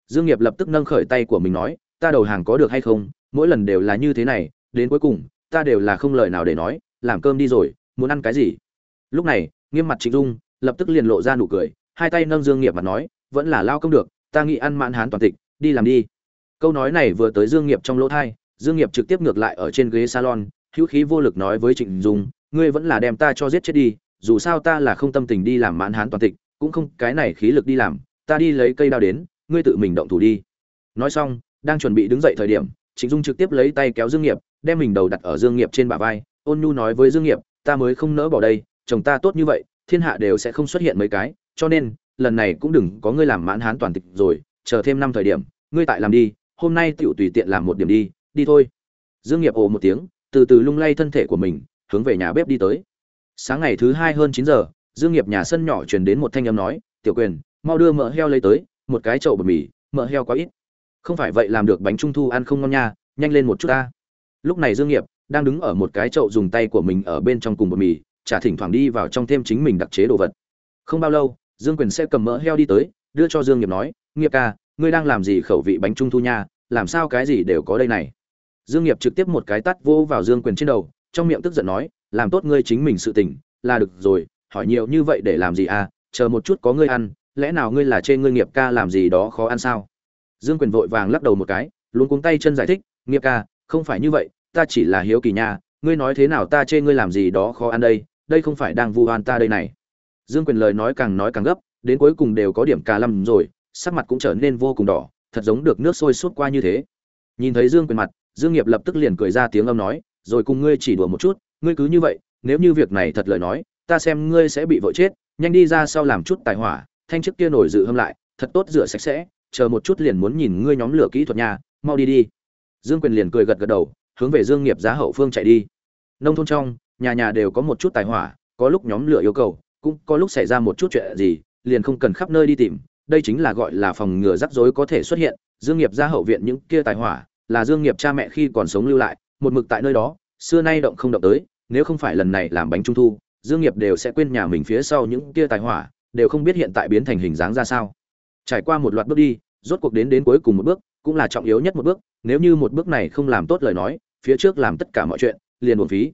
Dương nghiệp lập tức nâng khởi tay của mình nói, ta đầu hàng có được hay không? Mỗi lần đều là như thế này, đến cuối cùng, ta đều là không lời nào để nói, làm cơm đi rồi, muốn ăn cái gì? Lúc này, nghiêm mặt trịnh dung lập tức liền lộ ra nụ cười, hai tay nâng dương nghiệp mặt nói, vẫn là lao công được, ta nghĩ ăn mãn hán toàn tịch, đi làm đi. Câu nói này vừa tới dương nghiệp trong lỗ thai, dương nghiệp trực tiếp ngược lại ở trên ghế salon, hữu khí vô lực nói với trịnh dung, ngươi vẫn là đem ta cho giết chết đi, dù sao ta là không tâm tình đi làm mãn hán toàn tịch, cũng không cái này khí lực đi làm, ta đi lấy cây đao đến, ngươi tự mình động thủ đi. Nói xong, đang chuẩn bị đứng dậy thời điểm trịnh dung trực tiếp lấy tay kéo dương nghiệp, đem mình đầu đặt ở dương nghiệp trên bả vai, ôn nhu nói với dương nghiệp, ta mới không nỡ bỏ đây, chồng ta tốt như vậy, thiên hạ đều sẽ không xuất hiện mấy cái, cho nên, lần này cũng đừng có ngươi làm mãn hán toàn tịch rồi, chờ thêm năm thời điểm, ngươi tại làm đi, hôm nay tiểu tùy tiện làm một điểm đi đi thôi. Dương nghiệp ồ một tiếng, từ từ lung lay thân thể của mình, hướng về nhà bếp đi tới. Sáng ngày thứ hai hơn chín giờ, dương nghiệp nhà sân nhỏ truyền đến một thanh âm nói, tiểu quyền, mau đưa mỡ heo lấy tới, một cái chậu bột mì, mỡ heo quá ít không phải vậy làm được bánh trung thu ăn không ngon nha, nhanh lên một chút ta. Lúc này dương nghiệp đang đứng ở một cái chậu dùng tay của mình ở bên trong cùng bột mì, chả thỉnh thoảng đi vào trong thêm chính mình đặc chế đồ vật. Không bao lâu, dương quyền sẽ cầm mỡ heo đi tới, đưa cho dương nghiệp nói, nghiệp ca, ngươi đang làm gì khẩu vị bánh trung thu nha, làm sao cái gì đều có đây này? Dương nghiệp trực tiếp một cái tát vô vào dương quyền trên đầu, trong miệng tức giận nói, làm tốt ngươi chính mình sự tình, là được rồi, hỏi nhiều như vậy để làm gì à chờ một chút có ngươi ăn, lẽ nào ngươi là trên ngươi nghiệp ca làm gì đó khó ăn sao? Dương quyền vội vàng lắc đầu một cái luôn cuống tay chân giải thích, nghiệp ca, không phải như vậy, ta chỉ là hiếu kỳ nha, ngươi nói thế nào ta chê ngươi làm gì đó khó ăn đây đây không phải đang vu oan ta đây này. Dương quyền lời nói càng nói càng gấp, đến cuối cùng đều có điểm cà lâm rồi, sắc mặt cũng trở nên vô cùng đỏ, thật giống được nước sôi suốt qua như thế. Nhìn thấy dương quyền mặt, dương nghiệp lập tức liền cười ra tiếng âm nói, rồi cùng ngươi chỉ đùa một chút, ngươi cứ như vậy, nếu như việc này thật lời nói, ta xem ngươi sẽ bị vội chết, nhanh đi ra sau làm chút tài hỏa, thanh trước kia nổi dự hâm lại, thật tốt rửa sạch sẽ chờ một chút liền muốn nhìn ngươi nhóm lửa kỹ thuật nhà mau đi đi. Dương quyền liền cười gật gật đầu, hướng về dương nghiệp giá hậu phương chạy đi. Nông thôn trong, nhà nhà đều có một chút tài hỏa, có lúc nhóm lửa yêu cầu, cũng có lúc xảy ra một chút chuyện gì, liền không cần khắp nơi đi tìm. Đây chính là gọi là phòng ngừa rắc rối có thể xuất hiện. Dương nghiệp ra hậu viện những kia tài hỏa, là dương nghiệp cha mẹ khi còn sống lưu lại, một mực tại nơi đó, xưa nay động không động tới, nếu không phải lần này làm bánh trung thu, dương nghiệp đều sẽ quên nhà mình phía sau những kia tài hỏa, đều không biết hiện tại biến thành hình dáng ra sao. Trải qua một loạt bước đi rốt cuộc đến đến cuối cùng một bước, cũng là trọng yếu nhất một bước, nếu như một bước này không làm tốt lời nói, phía trước làm tất cả mọi chuyện, liền uổng phí.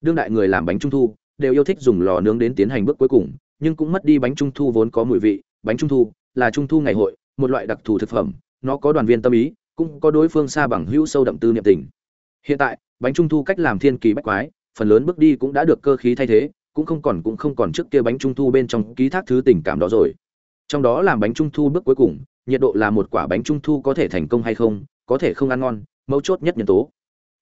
Đương đại người làm bánh trung thu, đều yêu thích dùng lò nướng đến tiến hành bước cuối cùng, nhưng cũng mất đi bánh trung thu vốn có mùi vị. Bánh trung thu là trung thu ngày hội, một loại đặc thù thực phẩm, nó có đoàn viên tâm ý, cũng có đối phương xa bằng hữu sâu đậm tư niệm tình. Hiện tại, bánh trung thu cách làm thiên kỳ bách quái, phần lớn bước đi cũng đã được cơ khí thay thế, cũng không còn cũng không còn trước kia bánh trung thu bên trong ký thác thứ tình cảm đó rồi. Trong đó làm bánh trung thu bước cuối cùng nhiệt độ là một quả bánh trung thu có thể thành công hay không, có thể không ăn ngon, mấu chốt nhất nhân tố.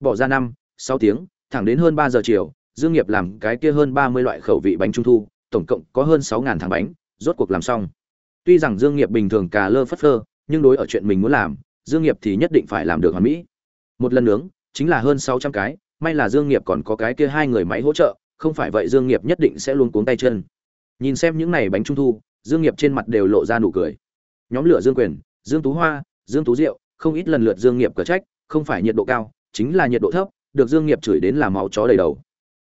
Bỏ ra năm, sáu tiếng, thẳng đến hơn ba giờ chiều, dương nghiệp làm cái kia hơn ba mươi loại khẩu vị bánh trung thu, tổng cộng có hơn sáu ngàn thằng bánh, rốt cuộc làm xong. Tuy rằng dương nghiệp bình thường cà lơ phất phơ, nhưng đối ở chuyện mình muốn làm, dương nghiệp thì nhất định phải làm được hoàn mỹ. Một lần nướng, chính là hơn sáu trăm cái, may là dương nghiệp còn có cái kia hai người máy hỗ trợ, không phải vậy dương nghiệp nhất định sẽ luôn cuống tay chân. Nhìn xem những này bánh trung thu, dương nghiệp trên mặt đều lộ ra nụ cười nhóm lửa dương quyền, dương tú hoa, dương tú diệu, không ít lần lượt dương nghiệp cờ trách, không phải nhiệt độ cao, chính là nhiệt độ thấp, được dương nghiệp chửi đến là máu chó đầy đầu.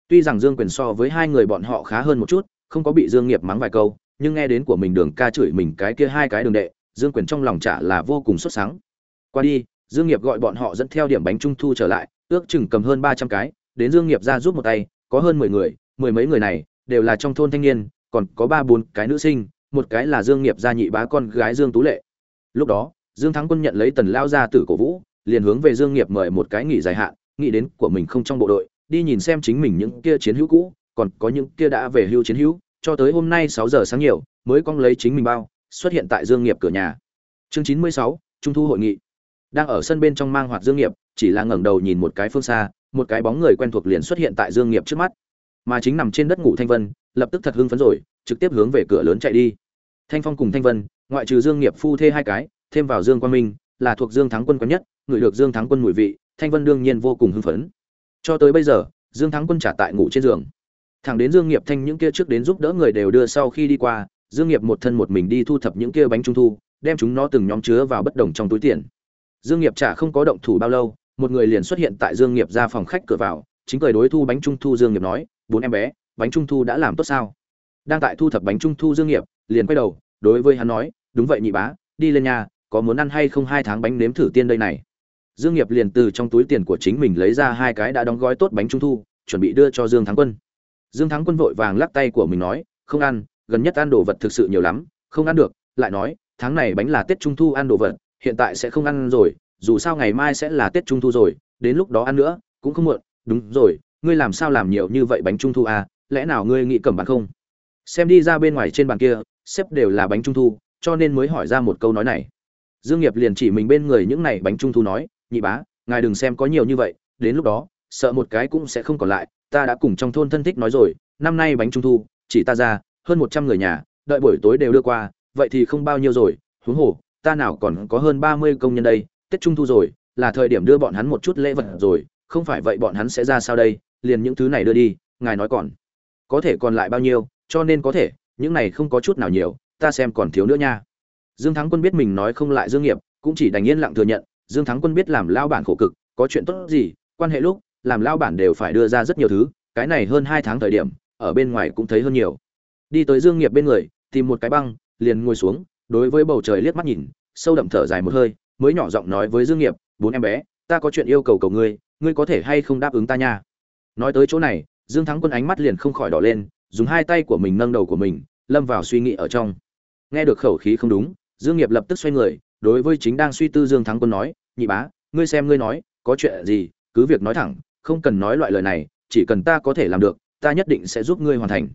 Tuy rằng dương quyền so với hai người bọn họ khá hơn một chút, không có bị dương nghiệp mắng vài câu, nhưng nghe đến của mình đường ca chửi mình cái kia hai cái đường đệ, dương quyền trong lòng chả là vô cùng xuất sáng qua đi, dương nghiệp gọi bọn họ dẫn theo điểm bánh trung thu trở lại, ước chừng cầm hơn ba trăm cái, đến dương nghiệp ra giúp một tay, có hơn mười người, mười mấy người này, đều là trong thôn thanh niên, còn có ba bốn cái nữ sinh một cái là dương nghiệp gia nhị bá con gái dương tú lệ. Lúc đó, dương thắng quân nhận lấy tần lao gia tử cổ vũ, liền hướng về dương nghiệp mời một cái nghỉ dài hạn, nghĩ đến của mình không trong bộ đội, đi nhìn xem chính mình những kia chiến hữu cũ, còn có những kia đã về hưu chiến hữu, cho tới hôm nay sáu giờ sáng nhiều, mới cong lấy chính mình bao, xuất hiện tại dương nghiệp cửa nhà. Chương chín mươi sáu, trung thu hội nghị. Đang ở sân bên trong mang hoạt dương nghiệp, chỉ là ngẩng đầu nhìn một cái phương xa, một cái bóng người quen thuộc liền xuất hiện tại dương nghiệp trước mắt. Mà chính nằm trên đất ngủ thanh vân, lập tức thật hưng phấn rồi, trực tiếp hướng về cửa lớn chạy đi thanh phong cùng thanh vân, ngoại trừ dương nghiệp phu thê hai cái, thêm vào dương quang minh, là thuộc dương thắng quân quen nhất, người được dương thắng quân mùi vị, thanh vân đương nhiên vô cùng hưng phấn. Cho tới bây giờ, dương thắng quân trả tại ngủ trên giường. Thẳng đến dương nghiệp thanh những kia trước đến giúp đỡ người đều đưa sau khi đi qua, dương nghiệp một thân một mình đi thu thập những kia bánh trung thu, đem chúng nó từng nhóm chứa vào bất đồng trong túi tiền. Dương nghiệp chả không có động thủ bao lâu, một người liền xuất hiện tại dương nghiệp ra phòng khách cửa vào, chính cười đối thu bánh trung thu dương nghiệp nói, bốn em bé, bánh trung thu đã làm tốt sao? Đang tại thu thập bánh trung thu dương nghiệp liền quay đầu, đối với hắn nói, đúng vậy nhị bá, đi lên nhà, có muốn ăn hay không hai tháng bánh nếm thử tiên đây này? Dương nghiệp liền từ trong túi tiền của chính mình lấy ra hai cái đã đóng gói tốt bánh trung thu, chuẩn bị đưa cho dương thắng quân. Dương thắng quân vội vàng lắc tay của mình nói, không ăn, gần nhất ăn đồ vật thực sự nhiều lắm, không ăn được. Lại nói, tháng này bánh là tết trung thu ăn đồ vật, hiện tại sẽ không ăn rồi, dù sao ngày mai sẽ là tết trung thu rồi, đến lúc đó ăn nữa, cũng không muộn. Đúng rồi, ngươi làm sao làm nhiều như vậy bánh trung thu à lẽ nào ngươi nghĩ cầm bán không? Xem đi ra bên ngoài trên bàn kia xếp đều là bánh trung thu, cho nên mới hỏi ra một câu nói này. Dương nghiệp liền chỉ mình bên người những này bánh trung thu nói, nhị bá, ngài đừng xem có nhiều như vậy, đến lúc đó, sợ một cái cũng sẽ không còn lại, ta đã cùng trong thôn thân thích nói rồi, năm nay bánh trung thu, chỉ ta ra, hơn một trăm người nhà, đợi buổi tối đều đưa qua, vậy thì không bao nhiêu rồi, huống hồ, ta nào còn có hơn ba mươi công nhân đây, tết trung thu rồi, là thời điểm đưa bọn hắn một chút lễ vật rồi, không phải vậy bọn hắn sẽ ra sao đây, liền những thứ này đưa đi, ngài nói còn, có thể còn lại bao nhiêu, cho nên có thể những này không có chút nào nhiều, ta xem còn thiếu nữa nha. Dương thắng quân biết mình nói không lại dương nghiệp, cũng chỉ đành yên lặng thừa nhận, dương thắng quân biết làm lao bản khổ cực, có chuyện tốt gì, quan hệ lúc, làm lao bản đều phải đưa ra rất nhiều thứ, cái này hơn hai tháng thời điểm, ở bên ngoài cũng thấy hơn nhiều. Đi tới dương nghiệp bên người, tìm một cái băng, liền ngồi xuống, đối với bầu trời liếc mắt nhìn, sâu đậm thở dài một hơi, mới nhỏ giọng nói với dương nghiệp, bốn em bé, ta có chuyện yêu cầu cầu ngươi ngươi có thể hay không đáp ứng ta nha? Nói tới chỗ này, dương thắng quân ánh mắt liền không khỏi đỏ lên dùng hai tay của mình nâng đầu của mình, lâm vào suy nghĩ ở trong. Nghe được khẩu khí không đúng, dương nghiệp lập tức xoay người, đối với chính đang suy tư dương thắng quân nói, nhị bá, ngươi xem ngươi nói, có chuyện gì, cứ việc nói thẳng, không cần nói loại lời này, chỉ cần ta có thể làm được, ta nhất định sẽ giúp ngươi hoàn thành.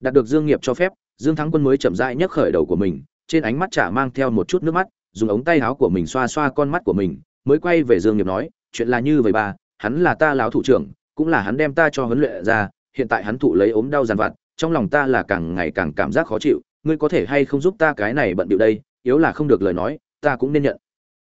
Đạt được dương nghiệp cho phép, dương thắng quân mới chậm rãi nhấc khởi đầu của mình, trên ánh mắt chả mang theo một chút nước mắt, dùng ống tay áo của mình xoa xoa con mắt của mình, mới quay về dương nghiệp nói, chuyện là như vậy ba hắn là ta lão thủ trưởng, cũng là hắn đem ta cho huấn luyện ra hiện tại hắn thụ lấy ốm đau giàn vặt, trong lòng ta là càng ngày càng cảm giác khó chịu, ngươi có thể hay không giúp ta cái này bận điệu đây, yếu là không được lời nói, ta cũng nên nhận.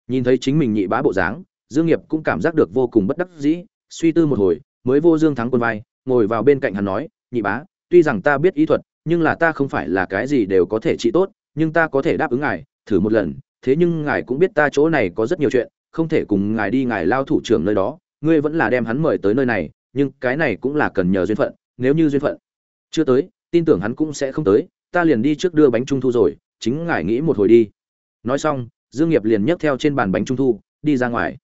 Nhìn thấy chính mình nhị bá bộ dáng, dương nghiệp cũng cảm giác được vô cùng bất đắc dĩ, suy tư một hồi, mới vô dương thắng quân vai, ngồi vào bên cạnh hắn nói, nhị bá, tuy rằng ta biết y thuật, nhưng là ta không phải là cái gì đều có thể trị tốt, nhưng ta có thể đáp ứng ngài, thử một lần, thế nhưng ngài cũng biết ta chỗ này có rất nhiều chuyện, không thể cùng ngài đi ngài lao thủ trưởng nơi đó, ngươi vẫn là đem hắn mời tới nơi này nhưng cái này cũng là cần nhờ duyên phận, nếu như duyên phận chưa tới, tin tưởng hắn cũng sẽ không tới, ta liền đi trước đưa bánh trung thu rồi, chính ngài nghĩ một hồi đi. Nói xong, dương nghiệp liền nhấc theo trên bàn bánh trung thu, đi ra ngoài.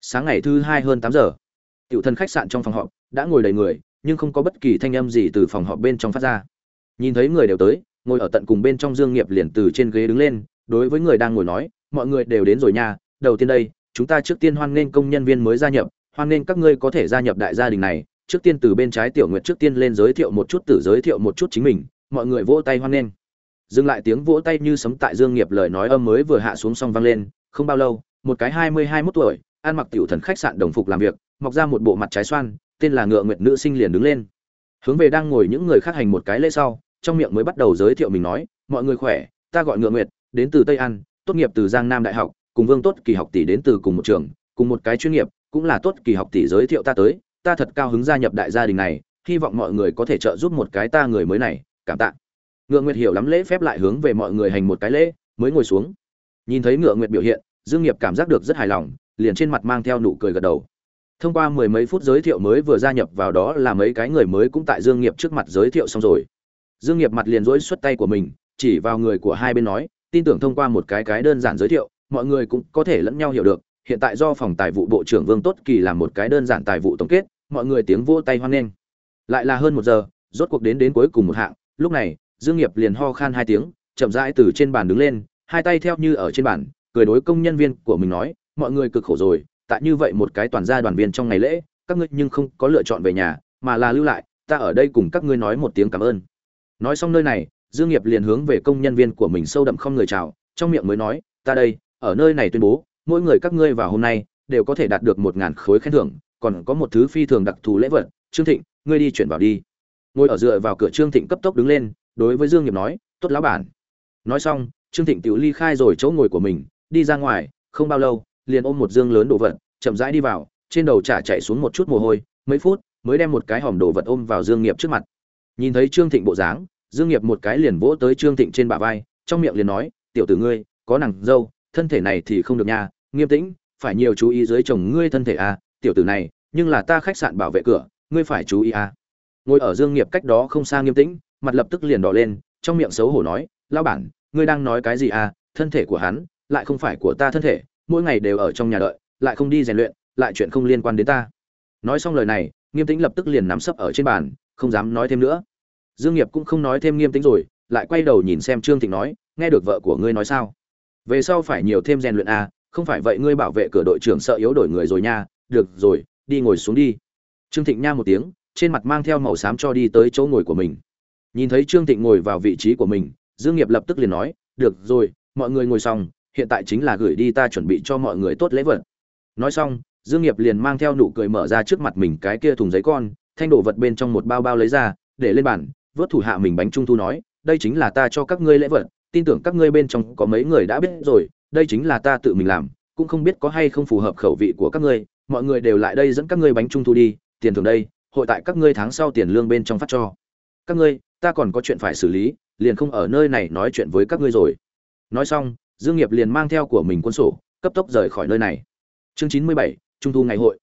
Sáng ngày thứ hai hơn tám giờ, tiểu thân khách sạn trong phòng họp đã ngồi đầy người, nhưng không có bất kỳ thanh âm gì từ phòng họp bên trong phát ra. Nhìn thấy người đều tới, ngồi ở tận cùng bên trong dương nghiệp liền từ trên ghế đứng lên, đối với người đang ngồi nói, mọi người đều đến rồi nha, đầu tiên đây, chúng ta trước tiên hoan nghênh công nhân viên mới gia nhập hoan nên các ngươi có thể gia nhập đại gia đình này, trước tiên từ bên trái tiểu nguyệt trước tiên lên giới thiệu một chút tự giới thiệu một chút chính mình, mọi người vỗ tay hoan nghênh. Dừng lại tiếng vỗ tay như sấm tại dương nghiệp lời nói âm mới vừa hạ xuống xong vang lên, không bao lâu, một cái hai mươi hai mốt tuổi, ăn mặc tiểu thần khách sạn đồng phục làm việc, mọc ra một bộ mặt trái xoan, tên là ngựa nguyệt nữ sinh liền đứng lên. Hướng về đang ngồi những người khác hành một cái lễ sau, trong miệng mới bắt đầu giới thiệu mình nói, mọi người khỏe, ta gọi ngựa nguyệt, đến từ tây an, tốt nghiệp từ giang nam đại học, cùng vương tốt kỳ học tỷ đến từ cùng một trường, cùng một cái chuyên nghiệp cũng là tốt kỳ học tỷ giới thiệu ta tới, ta thật cao hứng gia nhập đại gia đình này, hy vọng mọi người có thể trợ giúp một cái ta người mới này, cảm tạ. Ngựa nguyệt hiểu lắm lễ phép lại hướng về mọi người hành một cái lễ, mới ngồi xuống. Nhìn thấy ngựa nguyệt biểu hiện, dương nghiệp cảm giác được rất hài lòng, liền trên mặt mang theo nụ cười gật đầu. Thông qua mười mấy phút giới thiệu mới vừa gia nhập vào đó là mấy cái người mới cũng tại dương nghiệp trước mặt giới thiệu xong rồi. Dương nghiệp mặt liền rũi xuất tay của mình, chỉ vào người của hai bên nói, tin tưởng thông qua một cái cái đơn giản giới thiệu, mọi người cũng có thể lẫn nhau hiểu được hiện tại do phòng tài vụ bộ trưởng vương tốt kỳ làm một cái đơn giản tài vụ tổng kết, mọi người tiếng vỗ tay hoan nghênh. Lại là hơn một giờ, rốt cuộc đến đến cuối cùng một hạng, lúc này, dương nghiệp liền ho khan hai tiếng, chậm rãi từ trên bàn đứng lên, hai tay theo như ở trên bàn, cười đối công nhân viên của mình nói, mọi người cực khổ rồi, tại như vậy một cái toàn gia đoàn viên trong ngày lễ, các ngươi nhưng không có lựa chọn về nhà, mà là lưu lại, ta ở đây cùng các ngươi nói một tiếng cảm ơn. Nói xong nơi này, dương nghiệp liền hướng về công nhân viên của mình sâu đậm không người chào, trong miệng mới nói, ta đây, ở nơi này tuyên bố mỗi người các ngươi vào hôm nay đều có thể đạt được một ngàn khối khen thưởng, còn có một thứ phi thường đặc thù lễ vật, trương thịnh, ngươi đi chuyển vào đi. Ngồi ở dựa vào cửa trương thịnh cấp tốc đứng lên, đối với dương nghiệp nói, tốt lão bản. Nói xong, trương thịnh tiểu ly khai rồi chỗ ngồi của mình, đi ra ngoài, không bao lâu, liền ôm một dương lớn đồ vật, chậm rãi đi vào, trên đầu trả chạy xuống một chút mồ hôi, mấy phút mới đem một cái hòm đồ vật ôm vào dương nghiệp trước mặt. Nhìn thấy trương thịnh bộ dáng, dương nghiệp một cái liền vỗ tới trương thịnh trên bả vai, trong miệng liền nói, tiểu tử ngươi, có nàng dâu, thân thể này thì không được nha nghiêm tĩnh, phải nhiều chú ý dưới chồng ngươi thân thể à tiểu tử này, nhưng là ta khách sạn bảo vệ cửa, ngươi phải chú ý à. Ngồi ở dương nghiệp cách đó không xa nghiêm tĩnh, mặt lập tức liền đỏ lên, trong miệng xấu hổ nói, lão bản, ngươi đang nói cái gì à? Thân thể của hắn, lại không phải của ta thân thể, mỗi ngày đều ở trong nhà đợi, lại không đi rèn luyện, lại chuyện không liên quan đến ta. Nói xong lời này, nghiêm tĩnh lập tức liền nắm sấp ở trên bàn, không dám nói thêm nữa. Dương nghiệp cũng không nói thêm nghiêm tĩnh rồi, lại quay đầu nhìn xem trương thịnh nói, nghe được vợ của ngươi nói sao? Về sau phải nhiều thêm rèn luyện à không phải vậy ngươi bảo vệ cửa đội trưởng sợ yếu đổi người rồi nha, được rồi, đi ngồi xuống đi. Trương thịnh nha một tiếng, trên mặt mang theo màu xám cho đi tới chỗ ngồi của mình. Nhìn thấy trương thịnh ngồi vào vị trí của mình, dương nghiệp lập tức liền nói, được rồi, mọi người ngồi xong, hiện tại chính là gửi đi ta chuẩn bị cho mọi người tốt lễ vật. Nói xong, dương nghiệp liền mang theo nụ cười mở ra trước mặt mình cái kia thùng giấy con, thanh đổ vật bên trong một bao bao lấy ra, để lên bàn, vớt thủ hạ mình bánh trung thu nói, đây chính là ta cho các ngươi lễ vật, tin tưởng các ngươi bên trong có mấy người đã biết rồi đây chính là ta tự mình làm, cũng không biết có hay không phù hợp khẩu vị của các ngươi, mọi người đều lại đây dẫn các ngươi bánh trung thu đi, tiền thưởng đây, hội tại các ngươi tháng sau tiền lương bên trong phát cho. Các ngươi, ta còn có chuyện phải xử lý, liền không ở nơi này nói chuyện với các ngươi rồi. Nói xong, dương nghiệp liền mang theo của mình quân sổ, cấp tốc rời khỏi nơi này. Chương chín mươi bảy, trung thu ngày hội.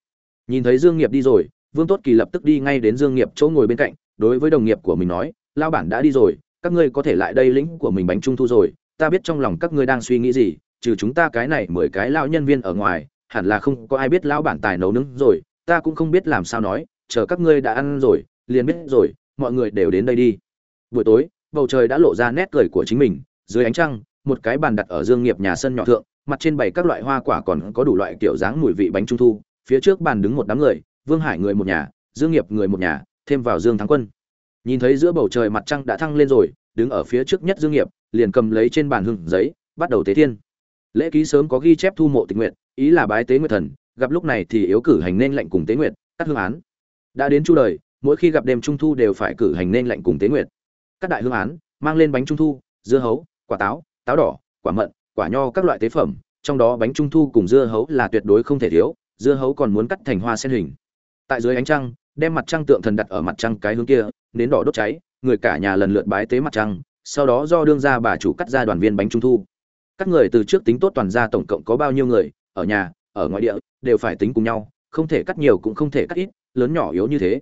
Nhìn thấy dương nghiệp đi rồi, vương tốt kỳ lập tức đi ngay đến dương nghiệp chỗ ngồi bên cạnh, đối với đồng nghiệp của mình nói lao bản đã đi rồi, các ngươi có thể lại đây lĩnh của mình bánh trung thu rồi, ta biết trong lòng các ngươi đang suy nghĩ gì trừ chúng ta cái này mười cái lao nhân viên ở ngoài, hẳn là không có ai biết lão bản tài nấu nướng rồi, ta cũng không biết làm sao nói, chờ các ngươi đã ăn rồi, liền biết rồi, mọi người đều đến đây đi. Buổi tối, bầu trời đã lộ ra nét cười của chính mình, dưới ánh trăng, một cái bàn đặt ở dương nghiệp nhà sân nhỏ thượng, mặt trên bày các loại hoa quả còn có đủ loại kiểu dáng mùi vị bánh trung thu, phía trước bàn đứng một đám người, vương hải người một nhà, dương nghiệp người một nhà, thêm vào dương thắng quân. Nhìn thấy giữa bầu trời mặt trăng đã thăng lên rồi, đứng ở phía trước nhất dương nghiệp, liền cầm lấy trên bàn hương giấy, bắt đầu tế thiên lễ ký sớm có ghi chép thu mộ tịch nguyện, ý là bái tế nguyệt thần, gặp lúc này thì yếu cử hành nên lệnh cùng tế nguyện các hương án. Đã đến chu đời, mỗi khi gặp đêm trung thu đều phải cử hành nên lệnh cùng tế nguyện các đại hương án, mang lên bánh trung thu, dưa hấu, quả táo táo đỏ, quả mận, quả nho các loại tế phẩm, trong đó bánh trung thu cùng dưa hấu là tuyệt đối không thể thiếu, dưa hấu còn muốn cắt thành hoa sen hình. Tại dưới ánh trăng, đem mặt trăng tượng thần đặt ở mặt trăng cái hướng kia, nến đỏ đốt cháy, người cả nhà lần lượt bái tế mặt trăng, sau đó do đương gia bà chủ cắt ra đoàn viên bánh trung thu các người từ trước tính tốt toàn gia tổng cộng có bao nhiêu người, ở nhà, ở ngoại địa, đều phải tính cùng nhau, không thể cắt nhiều cũng không thể cắt ít, lớn nhỏ yếu như thế.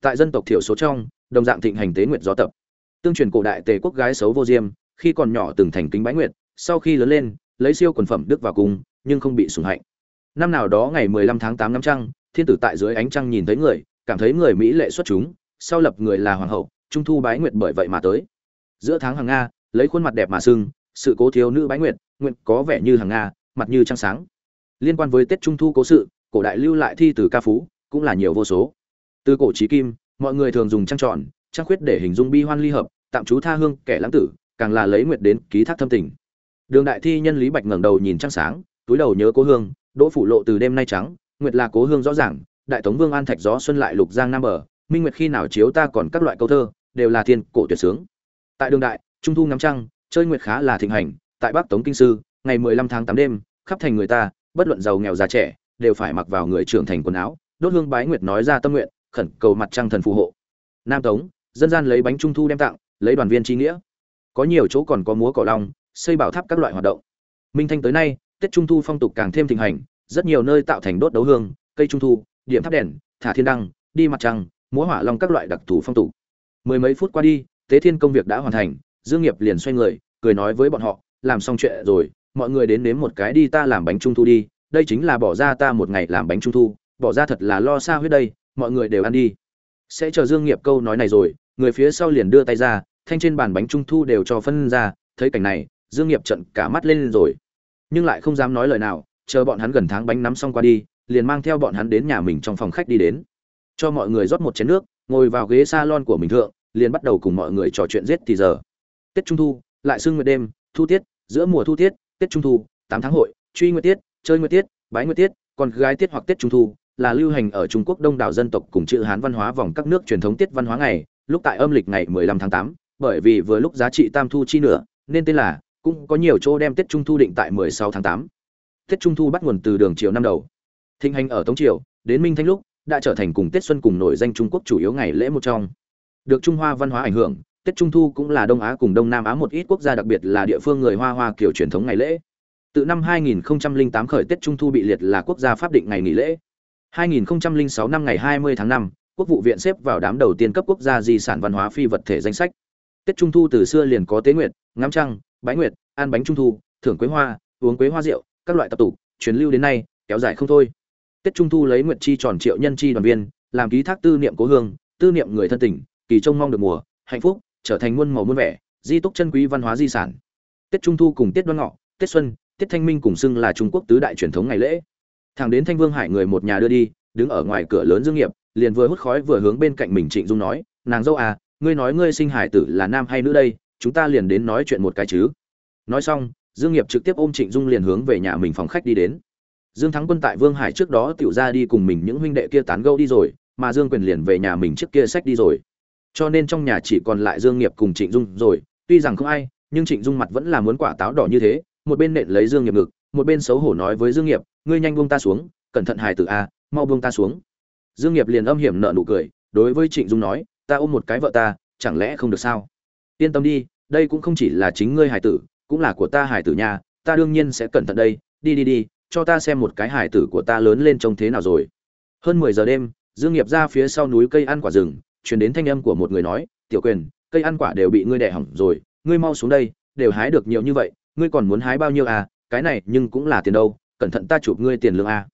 Tại dân tộc thiểu số trong, đồng dạng thịnh hành tế nguyện gió tập. Tương truyền cổ đại tề quốc gái xấu vô diêm, khi còn nhỏ từng thành kính bái nguyệt, sau khi lớn lên, lấy siêu quần phẩm đức vào cung, nhưng không bị sủng hạnh. Năm nào đó ngày 15 tháng 8 năm trăng, thiên tử tại dưới ánh trăng nhìn thấy người, cảm thấy người mỹ lệ xuất chúng, sau lập người là hoàng hậu, trung thu bái nguyệt bởi vậy mà tới. Giữa tháng hàng nga, lấy khuôn mặt đẹp mà sưng sự cố thiếu nữ bái nguyệt nguyện có vẻ như hàng nga, mặt như trăng sáng. Liên quan với tết trung thu cố sự, cổ đại lưu lại thi từ ca phú, cũng là nhiều vô số. Từ cổ chí kim, mọi người thường dùng trăng tròn, trăng khuyết để hình dung bi hoan ly hợp, tạm trú tha hương, kẻ lãng tử, càng là lấy nguyệt đến ký thác thâm tình. Đường đại thi nhân lý bạch ngẩng đầu nhìn trăng sáng, túi đầu nhớ cố hương, đỗ phủ lộ từ đêm nay trắng, nguyệt là cố hương rõ ràng, đại tống vương an thạch gió xuân lại lục giang nam bờ, minh nguyệt khi nào chiếu ta còn các loại câu thơ, đều là thiên cổ tuyệt sướng. Tại đường đại, trung thu ngắm trăng chơi nguyệt khá là thịnh hành, tại bắc tống kinh sư, ngày 15 tháng 8 đêm, khắp thành người ta, bất luận giàu nghèo già trẻ, đều phải mặc vào người trưởng thành quần áo. Đốt hương bái nguyệt nói ra tâm nguyện, khẩn cầu mặt trăng thần phù hộ. Nam tống, dân gian lấy bánh trung thu đem tặng, lấy đoàn viên tri nghĩa. Có nhiều chỗ còn có múa cỏ long, xây bảo tháp các loại hoạt động. Minh thanh tới nay, tết trung thu phong tục càng thêm thịnh hành, rất nhiều nơi tạo thành đốt đấu hương, cây trung thu, điểm thắp đèn, thả thiên đăng, đi mặt trăng, múa hỏa long các loại đặc thù phong tục. Mười mấy phút qua đi, tế thiên công việc đã hoàn thành dương nghiệp liền xoay người, cười nói với bọn họ, làm xong chuyện rồi, mọi người đến nếm một cái đi, ta làm bánh trung thu đi, đây chính là bỏ ra ta một ngày làm bánh trung thu, bỏ ra thật là lo xa huyết đây, mọi người đều ăn đi. Sẽ chờ dương nghiệp câu nói này rồi, người phía sau liền đưa tay ra, thanh trên bàn bánh trung thu đều cho phân ra, thấy cảnh này, dương nghiệp trợn cả mắt lên rồi. Nhưng lại không dám nói lời nào, chờ bọn hắn gần tháng bánh nắm xong qua đi, liền mang theo bọn hắn đến nhà mình trong phòng khách đi đến. Cho mọi người rót một chén nước, ngồi vào ghế salon của mình thượng, liền bắt đầu cùng mọi người trò chuyện giết thì giờ tết trung thu lại sương nguyệt đêm thu tiết giữa mùa thu tiết tết trung thu tám tháng hội truy nguyệt tiết chơi nguyệt tiết bái nguyệt tiết còn gái tiết hoặc tết trung thu là lưu hành ở Trung Quốc đông đảo dân tộc cùng chữ Hán văn hóa vòng các nước truyền thống tiết văn hóa ngày, lúc tại âm lịch ngày 15 tháng 8, bởi vì vừa lúc giá trị tam thu chi nửa, nên tên là cũng có nhiều chỗ đem Tết Trung thu định tại 16 tháng 8. Tết Trung thu bắt nguồn từ đường triều năm đầu. Thịnh hành ở Tống triều, đến Minh Thanh lúc đã trở thành cùng Tết xuân cùng nổi danh Trung Quốc chủ yếu ngày lễ một trong. Được Trung Hoa văn hóa ảnh hưởng, tết trung thu cũng là đông á cùng đông nam á một ít quốc gia đặc biệt là địa phương người hoa hoa kiểu truyền thống ngày lễ. Từ năm 2008 khởi tết trung thu bị liệt là quốc gia pháp định ngày nghỉ lễ. 2006 năm ngày 20 tháng 5, quốc vụ viện xếp vào đám đầu tiên cấp quốc gia di sản văn hóa phi vật thể danh sách. Tết trung thu từ xưa liền có tế nguyệt ngắm trăng bái nguyệt ăn bánh trung thu thưởng quế hoa uống quế hoa rượu các loại tập tục truyền lưu đến nay kéo dài không thôi. Tết trung thu lấy nguyệt chi tròn triệu nhân chi đoàn viên làm ký thác tư niệm cố hương tư niệm người thân tình kỳ trông mong được mùa hạnh phúc trở thành muôn màu muôn vẻ, di túc chân quý văn hóa di sản. Tết trung thu cùng tết đoan ngọ tết xuân tết thanh minh cùng xưng là trung quốc tứ đại truyền thống ngày lễ. Thằng đến thanh vương hải người một nhà đưa đi, đứng ở ngoài cửa lớn dương nghiệp, liền vừa hút khói vừa hướng bên cạnh mình trịnh dung nói, nàng dâu à ngươi nói ngươi sinh hải tử là nam hay nữ đây, chúng ta liền đến nói chuyện một cái chứ. Nói xong, dương nghiệp trực tiếp ôm trịnh dung liền hướng về nhà mình phòng khách đi đến. Dương thắng quân tại vương hải trước đó tiểu ra đi cùng mình những huynh đệ kia tán gẫu đi rồi, mà dương quyền liền về nhà mình trước kia sách đi rồi cho nên trong nhà chỉ còn lại dương nghiệp cùng trịnh dung rồi. Tuy rằng không ai, nhưng trịnh dung mặt vẫn là muốn quả táo đỏ như thế. Một bên nện lấy dương nghiệp ngực, một bên xấu hổ nói với dương nghiệp, ngươi nhanh buông ta xuống, cẩn thận hài tử a, mau buông ta xuống. Dương nghiệp liền âm hiểm nở nụ cười, đối với trịnh dung nói, ta ôm một cái vợ ta, chẳng lẽ không được sao? Yên tâm đi, đây cũng không chỉ là chính ngươi hài tử, cũng là của ta hài tử nha. Ta đương nhiên sẽ cẩn thận đây. Đi đi đi, cho ta xem một cái hài tử của ta lớn lên trông thế nào rồi. Hơn mười giờ đêm, dương nghiệp ra phía sau núi cây ăn quả rừng truyền đến thanh âm của một người nói, tiểu quyền, cây ăn quả đều bị ngươi đẻ hỏng rồi, ngươi mau xuống đây, đều hái được nhiều như vậy, ngươi còn muốn hái bao nhiêu à? Cái này nhưng cũng là tiền đâu, cẩn thận ta chụp ngươi tiền lương à.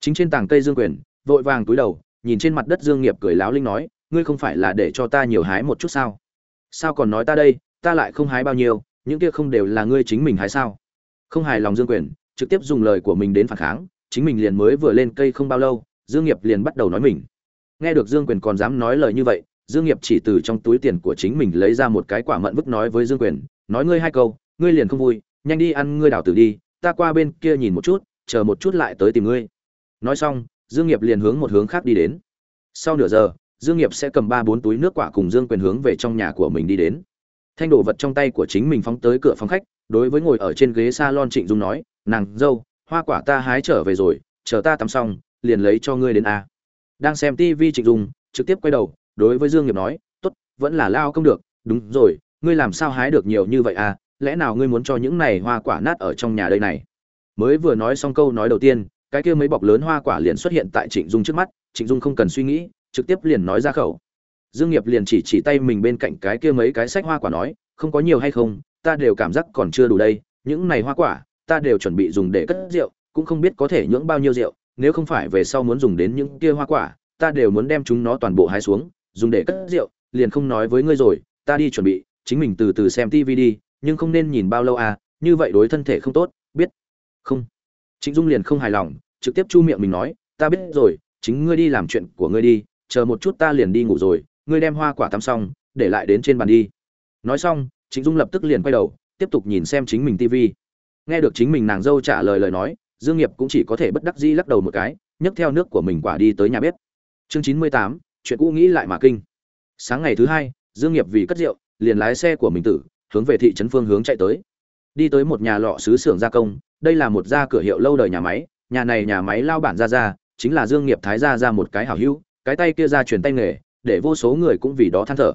chính trên tảng cây dương quyền, vội vàng túi đầu, nhìn trên mặt đất dương nghiệp cười láo linh nói, ngươi không phải là để cho ta nhiều hái một chút sao? Sao còn nói ta đây, ta lại không hái bao nhiêu, những kia không đều là ngươi chính mình hái sao? Không hài lòng dương quyền, trực tiếp dùng lời của mình đến phản kháng, chính mình liền mới vừa lên cây không bao lâu, dương nghiệp liền bắt đầu nói mình nghe được dương quyền còn dám nói lời như vậy, dương nghiệp chỉ từ trong túi tiền của chính mình lấy ra một cái quả mận vứt nói với dương quyền, nói ngươi hai câu, ngươi liền không vui, nhanh đi ăn ngươi đào tử đi, ta qua bên kia nhìn một chút, chờ một chút lại tới tìm ngươi. Nói xong, dương nghiệp liền hướng một hướng khác đi đến. Sau nửa giờ, dương nghiệp sẽ cầm ba bốn túi nước quả cùng dương quyền hướng về trong nhà của mình đi đến. Thanh đồ vật trong tay của chính mình phóng tới cửa phòng khách, đối với ngồi ở trên ghế salon trịnh dung nói, nàng dâu, hoa quả ta hái trở về rồi, chờ ta tắm xong, liền lấy cho ngươi đến a đang xem tivi trịnh dung, trực tiếp quay đầu, đối với dương nghiệp nói, tốt, vẫn là lao công được. Đúng rồi, ngươi làm sao hái được nhiều như vậy à? Lẽ nào ngươi muốn cho những này hoa quả nát ở trong nhà đây này? Mới vừa nói xong câu nói đầu tiên, cái kia mấy bọc lớn hoa quả liền xuất hiện tại trịnh dung trước mắt, trịnh dung không cần suy nghĩ, trực tiếp liền nói ra khẩu. Dương nghiệp liền chỉ chỉ tay mình bên cạnh cái kia mấy cái sách hoa quả nói, không có nhiều hay không, ta đều cảm giác còn chưa đủ đây, những này hoa quả, ta đều chuẩn bị dùng để cất rượu, cũng không biết có thể nhưỡng bao nhiêu rượu nếu không phải về sau muốn dùng đến những kia hoa quả, ta đều muốn đem chúng nó toàn bộ hái xuống, dùng để cất rượu, liền không nói với ngươi rồi, ta đi chuẩn bị, chính mình từ từ xem tv đi, nhưng không nên nhìn bao lâu à như vậy đối thân thể không tốt, biết? Không. Trịnh dung liền không hài lòng, trực tiếp chu miệng mình nói, ta biết rồi, chính ngươi đi làm chuyện của ngươi đi, chờ một chút ta liền đi ngủ rồi, ngươi đem hoa quả tắm xong, để lại đến trên bàn đi. Nói xong, trịnh dung lập tức liền quay đầu, tiếp tục nhìn xem chính mình tv nghe được chính mình nàng dâu trả lời lời nói dương nghiệp cũng chỉ có thể bất đắc dĩ lắc đầu một cái, nhấc theo nước của mình quả đi tới nhà bếp. Chương chín mươi tám, chuyện cũ nghĩ lại mà kinh. Sáng ngày thứ hai, dương nghiệp vì cất rượu, liền lái xe của mình tử, hướng về thị trấn phương hướng chạy tới. Đi tới một nhà lọ sứ xưởng gia công, đây là một gia cửa hiệu lâu đời nhà máy, nhà này nhà máy lao bản ra ra chính là dương nghiệp thái gia ra một cái hảo hữu, cái tay kia ra truyền tay nghề, để vô số người cũng vì đó than thở.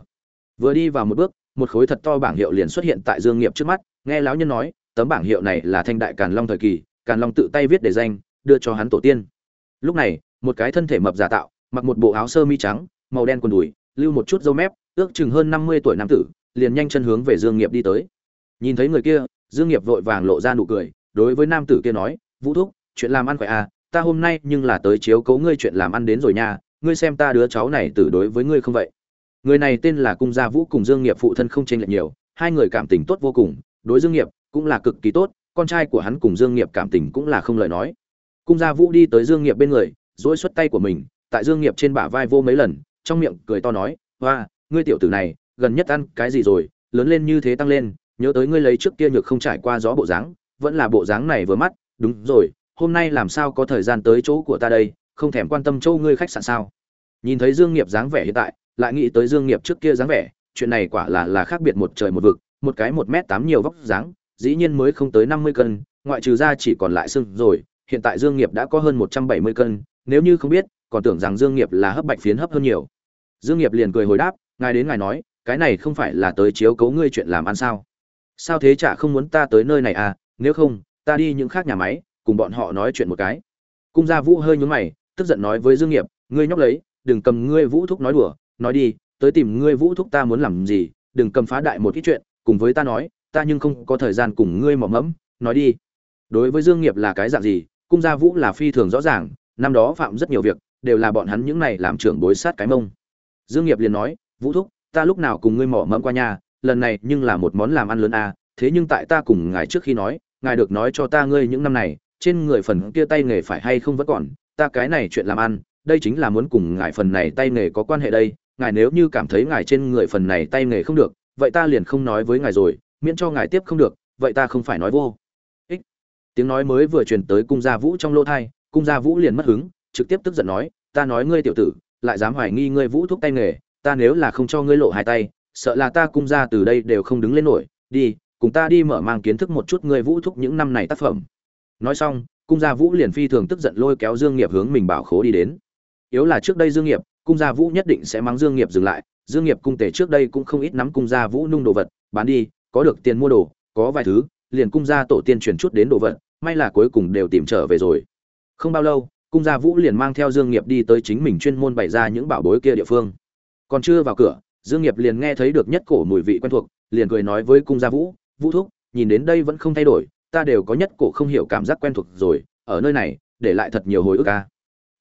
Vừa đi vào một bước, một khối thật to bảng hiệu liền xuất hiện tại dương nghiệp trước mắt, nghe lão nhân nói, tấm bảng hiệu này là thanh đại càn long thời kỳ càn long tự tay viết để danh, đưa cho hắn tổ tiên. Lúc này, một cái thân thể mập giả tạo, mặc một bộ áo sơ mi trắng, màu đen quần đùi, lưu một chút râu mép, ước chừng hơn năm mươi tuổi nam tử, liền nhanh chân hướng về dương nghiệp đi tới. Nhìn thấy người kia, dương nghiệp vội vàng lộ ra nụ cười, đối với nam tử kia nói, vũ thúc, chuyện làm ăn khỏe à ta hôm nay nhưng là tới chiếu cố ngươi chuyện làm ăn đến rồi nha, ngươi xem ta đứa cháu này tử đối với ngươi không vậy? Người này tên là cung gia vũ cùng dương nghiệp phụ thân không chênh lệch nhiều, hai người cảm tình tốt vô cùng, đối dương nghiệp cũng là cực kỳ tốt con trai của hắn cùng dương nghiệp cảm tình cũng là không lời nói. Cung gia vũ đi tới dương nghiệp bên người, duỗi xuất tay của mình, tại dương nghiệp trên bả vai vô mấy lần, trong miệng cười to nói, hoa, ngươi tiểu tử này, gần nhất ăn cái gì rồi, lớn lên như thế tăng lên, nhớ tới ngươi lấy trước kia nhược không trải qua gió bộ dáng, vẫn là bộ dáng này vừa mắt, đúng rồi, hôm nay làm sao có thời gian tới chỗ của ta đây, không thèm quan tâm chỗ ngươi khách sạn sao? Nhìn thấy dương nghiệp dáng vẻ hiện tại, lại nghĩ tới dương nghiệp trước kia dáng vẻ, chuyện này quả là là khác biệt một trời một vực, một cái một mét tám nhiều vóc dáng dĩ nhiên mới không tới năm mươi cân, ngoại trừ ra chỉ còn lại xương rồi, hiện tại dương nghiệp đã có hơn một trăm bảy mươi cân, nếu như không biết, còn tưởng rằng dương nghiệp là hấp bạch phiến hấp hơn nhiều. Dương nghiệp liền cười hồi đáp, ngài đến ngài nói, cái này không phải là tới chiếu cấu ngươi chuyện làm ăn sao? Sao thế chả không muốn ta tới nơi này à? Nếu không, ta đi những khác nhà máy, cùng bọn họ nói chuyện một cái. Cung gia vũ hơi nhướng mày, tức giận nói với dương nghiệp, ngươi nhóc lấy, đừng cầm ngươi vũ thúc nói đùa, nói đi, tới tìm ngươi vũ thúc ta muốn làm gì, đừng cầm phá đại một ít chuyện, cùng với ta nói ta nhưng không có thời gian cùng ngươi mỏ mẫm, nói đi. Đối với dương nghiệp là cái dạng gì, cung gia vũ là phi thường rõ ràng, năm đó phạm rất nhiều việc, đều là bọn hắn những này làm trưởng bối sát cái mông. Dương nghiệp liền nói, vũ thúc, ta lúc nào cùng ngươi mỏ mẫm qua nhà, lần này nhưng là một món làm ăn lớn à thế nhưng tại ta cùng ngài trước khi nói, ngài được nói cho ta ngươi những năm này, trên người phần kia tay nghề phải hay không vẫn còn, ta cái này chuyện làm ăn, đây chính là muốn cùng ngài phần này tay nghề có quan hệ đây, ngài nếu như cảm thấy ngài trên người phần này tay nghề không được, vậy ta liền không nói với ngài rồi miễn cho ngài tiếp không được, vậy ta không phải nói vô. Ích. Tiếng nói mới vừa truyền tới cung gia vũ trong lỗ thai, cung gia vũ liền mất hứng, trực tiếp tức giận nói, ta nói ngươi tiểu tử, lại dám hoài nghi ngươi vũ thúc tay nghề, ta nếu là không cho ngươi lộ hai tay, sợ là ta cung gia từ đây đều không đứng lên nổi. Đi, cùng ta đi mở mang kiến thức một chút ngươi vũ thúc những năm này tác phẩm. Nói xong, cung gia vũ liền phi thường tức giận lôi kéo dương nghiệp hướng mình bảo khố đi đến. Yếu là trước đây dương nghiệp, cung gia vũ nhất định sẽ mắng dương nghiệp dừng lại. Dương nghiệp cung tể trước đây cũng không ít nắm cung gia vũ nung đồ vật, bán đi có được tiền mua đồ, có vài thứ, liền cung gia tổ tiên truyền chút đến đồ vật, may là cuối cùng đều tìm trở về rồi không bao lâu, cung gia vũ liền mang theo dương nghiệp đi tới chính mình chuyên môn bày ra những bảo bối kia địa phương còn chưa vào cửa, dương nghiệp liền nghe thấy được nhất cổ mùi vị quen thuộc, liền cười nói với cung gia vũ vũ thúc, nhìn đến đây vẫn không thay đổi, ta đều có nhất cổ không hiểu cảm giác quen thuộc rồi, ở nơi này, để lại thật nhiều hồi ức a."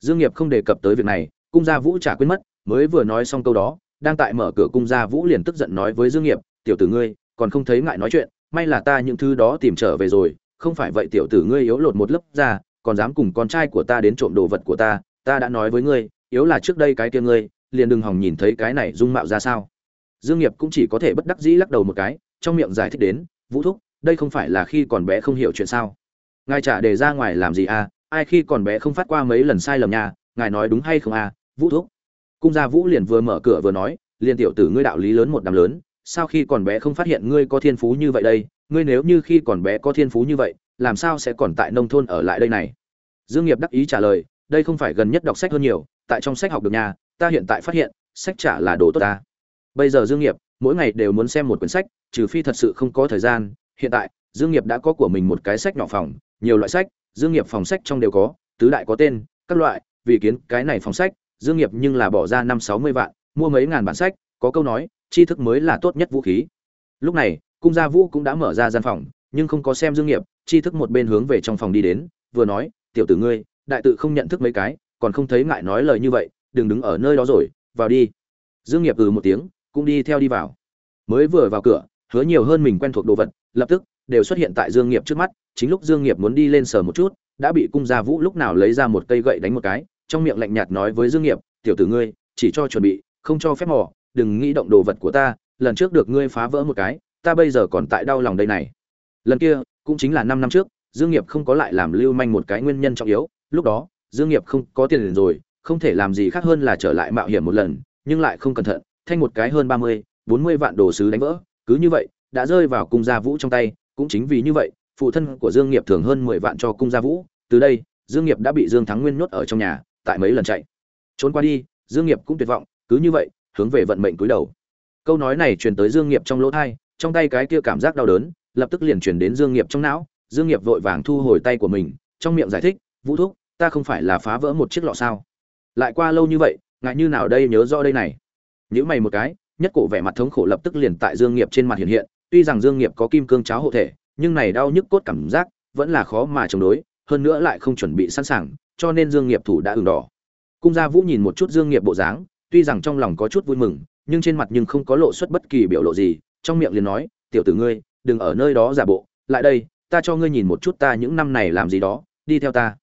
dương nghiệp không đề cập tới việc này, cung gia vũ trả quên mất, mới vừa nói xong câu đó, đang tại mở cửa cung gia vũ liền tức giận nói với dương nghiệp, tiểu tử ngươi còn không thấy ngại nói chuyện, may là ta những thứ đó tìm trở về rồi, không phải vậy tiểu tử ngươi yếu lột một lớp ra, còn dám cùng con trai của ta đến trộm đồ vật của ta ta đã nói với ngươi, yếu là trước đây cái kia ngươi, liền đừng hòng nhìn thấy cái này dung mạo ra sao. Dương nghiệp cũng chỉ có thể bất đắc dĩ lắc đầu một cái, trong miệng giải thích đến, vũ thúc, đây không phải là khi còn bé không hiểu chuyện sao? Ngài trả đề ra ngoài làm gì à? Ai khi còn bé không phát qua mấy lần sai lầm nha? Ngài nói đúng hay không à? Vũ thúc. Cung gia vũ liền vừa mở cửa vừa nói liền tiểu tử ngươi đạo lý lớn một đám lớn sao khi còn bé không phát hiện ngươi có thiên phú như vậy đây? Ngươi nếu như khi còn bé có thiên phú như vậy, làm sao sẽ còn tại nông thôn ở lại đây này? Dương nghiệp đắc ý trả lời, đây không phải gần nhất đọc sách hơn nhiều, tại trong sách học được nhà ta hiện tại phát hiện, sách trả là đồ tốt ta. Bây giờ dương nghiệp, mỗi ngày đều muốn xem một quyển sách, trừ phi thật sự không có thời gian. Hiện tại, dương nghiệp đã có của mình một cái sách nhỏ phòng, nhiều loại sách, dương nghiệp phòng sách trong đều có, tứ đại có tên, các loại, vì kiến cái này phòng sách, dương nghiệp nhưng là bỏ ra năm sáu mươi vạn, mua mấy ngàn bản sách, có câu nói tri thức mới là tốt nhất vũ khí. Lúc này, cung gia vũ cũng đã mở ra gian phòng, nhưng không có xem dương nghiệp, tri thức một bên hướng về trong phòng đi đến, vừa nói, tiểu tử ngươi, đại tự không nhận thức mấy cái, còn không thấy ngại nói lời như vậy, đừng đứng ở nơi đó rồi, vào đi. Dương nghiệp ừ một tiếng, cũng đi theo đi vào. Mới vừa vào cửa, hứa nhiều hơn mình quen thuộc đồ vật, lập tức, đều xuất hiện tại dương nghiệp trước mắt, chính lúc dương nghiệp muốn đi lên sờ một chút, đã bị cung gia vũ lúc nào lấy ra một cây gậy đánh một cái, trong miệng lạnh nhạt nói với dương nghiệp, tiểu tử ngươi, chỉ cho chuẩn bị, không cho phép mò đừng nghĩ động đồ vật của ta lần trước được ngươi phá vỡ một cái ta bây giờ còn tại đau lòng đây này. Lần kia cũng chính là năm năm trước dương nghiệp không có lại làm lưu manh một cái nguyên nhân trọng yếu lúc đó dương nghiệp không có tiền rồi không thể làm gì khác hơn là trở lại mạo hiểm một lần nhưng lại không cẩn thận thanh một cái hơn ba mươi, bốn mươi vạn đồ sứ đánh vỡ cứ như vậy đã rơi vào cung gia vũ trong tay cũng chính vì như vậy phụ thân của dương nghiệp thường hơn mười vạn cho cung gia vũ từ đây dương nghiệp đã bị dương thắng nguyên nhốt ở trong nhà tại mấy lần chạy. Trốn qua đi dương nghiệp cũng tuyệt vọng cứ như vậy hướng về vận mệnh cúi đầu. Câu nói này truyền tới dương nghiệp trong lỗ thay trong tay cái kia cảm giác đau đớn, lập tức liền truyền đến dương nghiệp trong não, dương nghiệp vội vàng thu hồi tay của mình, trong miệng giải thích, vũ thúc, ta không phải là phá vỡ một chiếc lọ sao? Lại qua lâu như vậy, ngại như nào đây nhớ rõ đây này. Nhữ mày một cái, nhất cổ vẻ mặt thống khổ lập tức liền tại dương nghiệp trên mặt hiện hiện, tuy rằng dương nghiệp có kim cương cháo hộ thể, nhưng này đau nhức cốt cảm giác vẫn là khó mà chống đối, hơn nữa lại không chuẩn bị sẵn sàng, cho nên dương nghiệp thủ đã ửng đỏ. Cung gia vũ nhìn một chút dương nghiệp bộ dáng tuy rằng trong lòng có chút vui mừng, nhưng trên mặt nhưng không có lộ xuất bất kỳ biểu lộ gì, trong miệng liền nói, tiểu tử ngươi, đừng ở nơi đó giả bộ, lại đây, ta cho ngươi nhìn một chút ta những năm này làm gì đó, đi theo ta.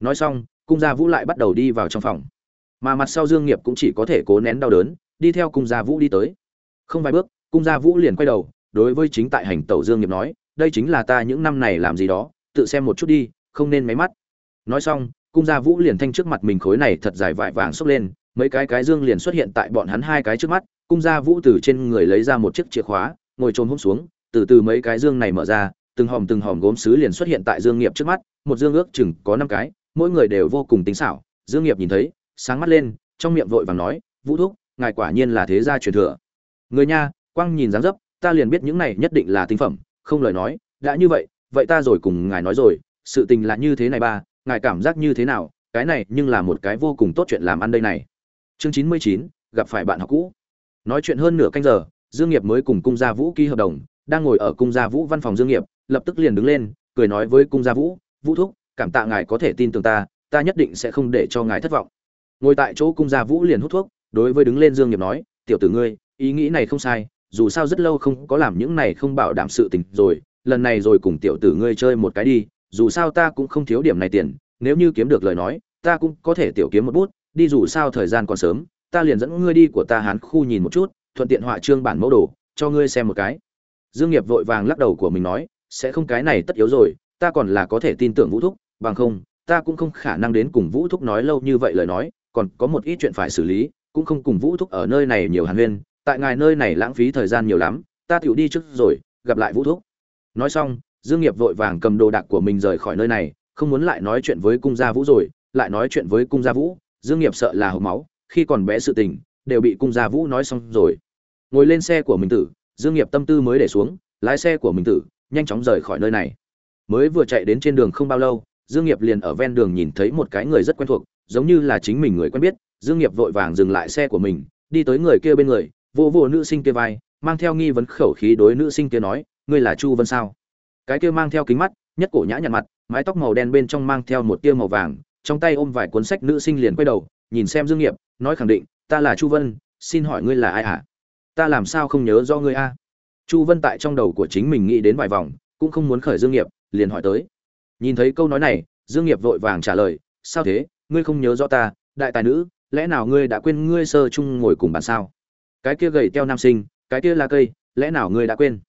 Nói xong, cung gia vũ lại bắt đầu đi vào trong phòng. Mà mặt sau dương nghiệp cũng chỉ có thể cố nén đau đớn, đi theo cung gia vũ đi tới. Không vài bước, cung gia vũ liền quay đầu, đối với chính tại hành tẩu dương nghiệp nói, đây chính là ta những năm này làm gì đó, tự xem một chút đi, không nên máy mắt. Nói xong, cung gia vũ liền thanh trước mặt mình khối này thật dài vải vàng xốc lên mấy cái cái dương liền xuất hiện tại bọn hắn hai cái trước mắt, cung gia vũ từ trên người lấy ra một chiếc chìa khóa, ngồi trôn hôm xuống, từ từ mấy cái dương này mở ra, từng hòm từng hòm gốm sứ liền xuất hiện tại dương nghiệp trước mắt, một dương ước chừng có năm cái, mỗi người đều vô cùng tinh xảo. Dương nghiệp nhìn thấy, sáng mắt lên, trong miệng vội vàng nói, vũ thúc, ngài quả nhiên là thế gia truyền thừa. Người nha, quang nhìn dáng dấp, ta liền biết những này nhất định là tinh phẩm, không lời nói, đã như vậy vậy ta rồi cùng ngài nói rồi, sự tình là như thế này ba, ngài cảm giác như thế nào? Cái này nhưng là một cái vô cùng tốt chuyện làm ăn đây này chương chín mươi chín, gặp phải bạn học cũ. Nói chuyện hơn nửa canh giờ, dương nghiệp mới cùng cung gia vũ ký hợp đồng, đang ngồi ở cung gia vũ văn phòng dương nghiệp, lập tức liền đứng lên, cười nói với cung gia vũ vũ thúc, cảm tạ ngài có thể tin tưởng ta ta nhất định sẽ không để cho ngài thất vọng. Ngồi tại chỗ cung gia vũ liền hút thuốc, đối với đứng lên dương nghiệp nói, tiểu tử ngươi, ý nghĩ này không sai, dù sao rất lâu không có làm những này không bảo đảm sự tình rồi, lần này rồi cùng tiểu tử ngươi chơi một cái đi, dù sao ta cũng không thiếu điểm này tiền, nếu như kiếm được lời nói, ta cũng có thể tiểu kiếm một bút đi dù sao thời gian còn sớm, ta liền dẫn ngươi đi của ta hán khu nhìn một chút, thuận tiện họa trương bản mẫu đồ, cho ngươi xem một cái. Dương nghiệp vội vàng lắc đầu của mình nói, sẽ không, cái này tất yếu rồi, ta còn là có thể tin tưởng vũ thúc, bằng không, ta cũng không khả năng đến cùng vũ thúc nói lâu như vậy lời nói, còn có một ít chuyện phải xử lý, cũng không cùng vũ thúc ở nơi này nhiều hàn huyên, tại ngài nơi này lãng phí thời gian nhiều lắm, ta tựu đi trước rồi, gặp lại vũ thúc. Nói xong, dương nghiệp vội vàng cầm đồ đạc của mình rời khỏi nơi này, không muốn lại nói chuyện với cung gia vũ rồi, lại nói chuyện với cung gia vũ dương nghiệp sợ là hộc máu, khi còn bé sự tình, đều bị cung gia vũ nói xong rồi. Ngồi lên xe của mình tử, dương nghiệp tâm tư mới để xuống, lái xe của mình tử, nhanh chóng rời khỏi nơi này. Mới vừa chạy đến trên đường không bao lâu, dương nghiệp liền ở ven đường nhìn thấy một cái người rất quen thuộc, giống như là chính mình người quen biết. Dương nghiệp vội vàng dừng lại xe của mình, đi tới người kia bên người, vô vô nữ sinh kia vai, mang theo nghi vấn khẩu khí đối nữ sinh kia nói, ngươi là chu vân sao? Cái kia mang theo kính mắt, nhất cổ nhã nhặn mặt, mái tóc màu đen bên trong mang theo một tia màu vàng trong tay ôm vài cuốn sách nữ sinh liền quay đầu, nhìn xem dương nghiệp, nói khẳng định, ta là chu vân, xin hỏi ngươi là ai hả? Ta làm sao không nhớ do ngươi a? Chu vân tại trong đầu của chính mình nghĩ đến vài vòng, cũng không muốn khởi dương nghiệp, liền hỏi tới. Nhìn thấy câu nói này, dương nghiệp vội vàng trả lời, sao thế? Ngươi không nhớ rõ ta, đại tài nữ, lẽ nào ngươi đã quên ngươi sơ chung ngồi cùng bàn sao? Cái kia gầy teo nam sinh, cái kia là cây, lẽ nào ngươi đã quên?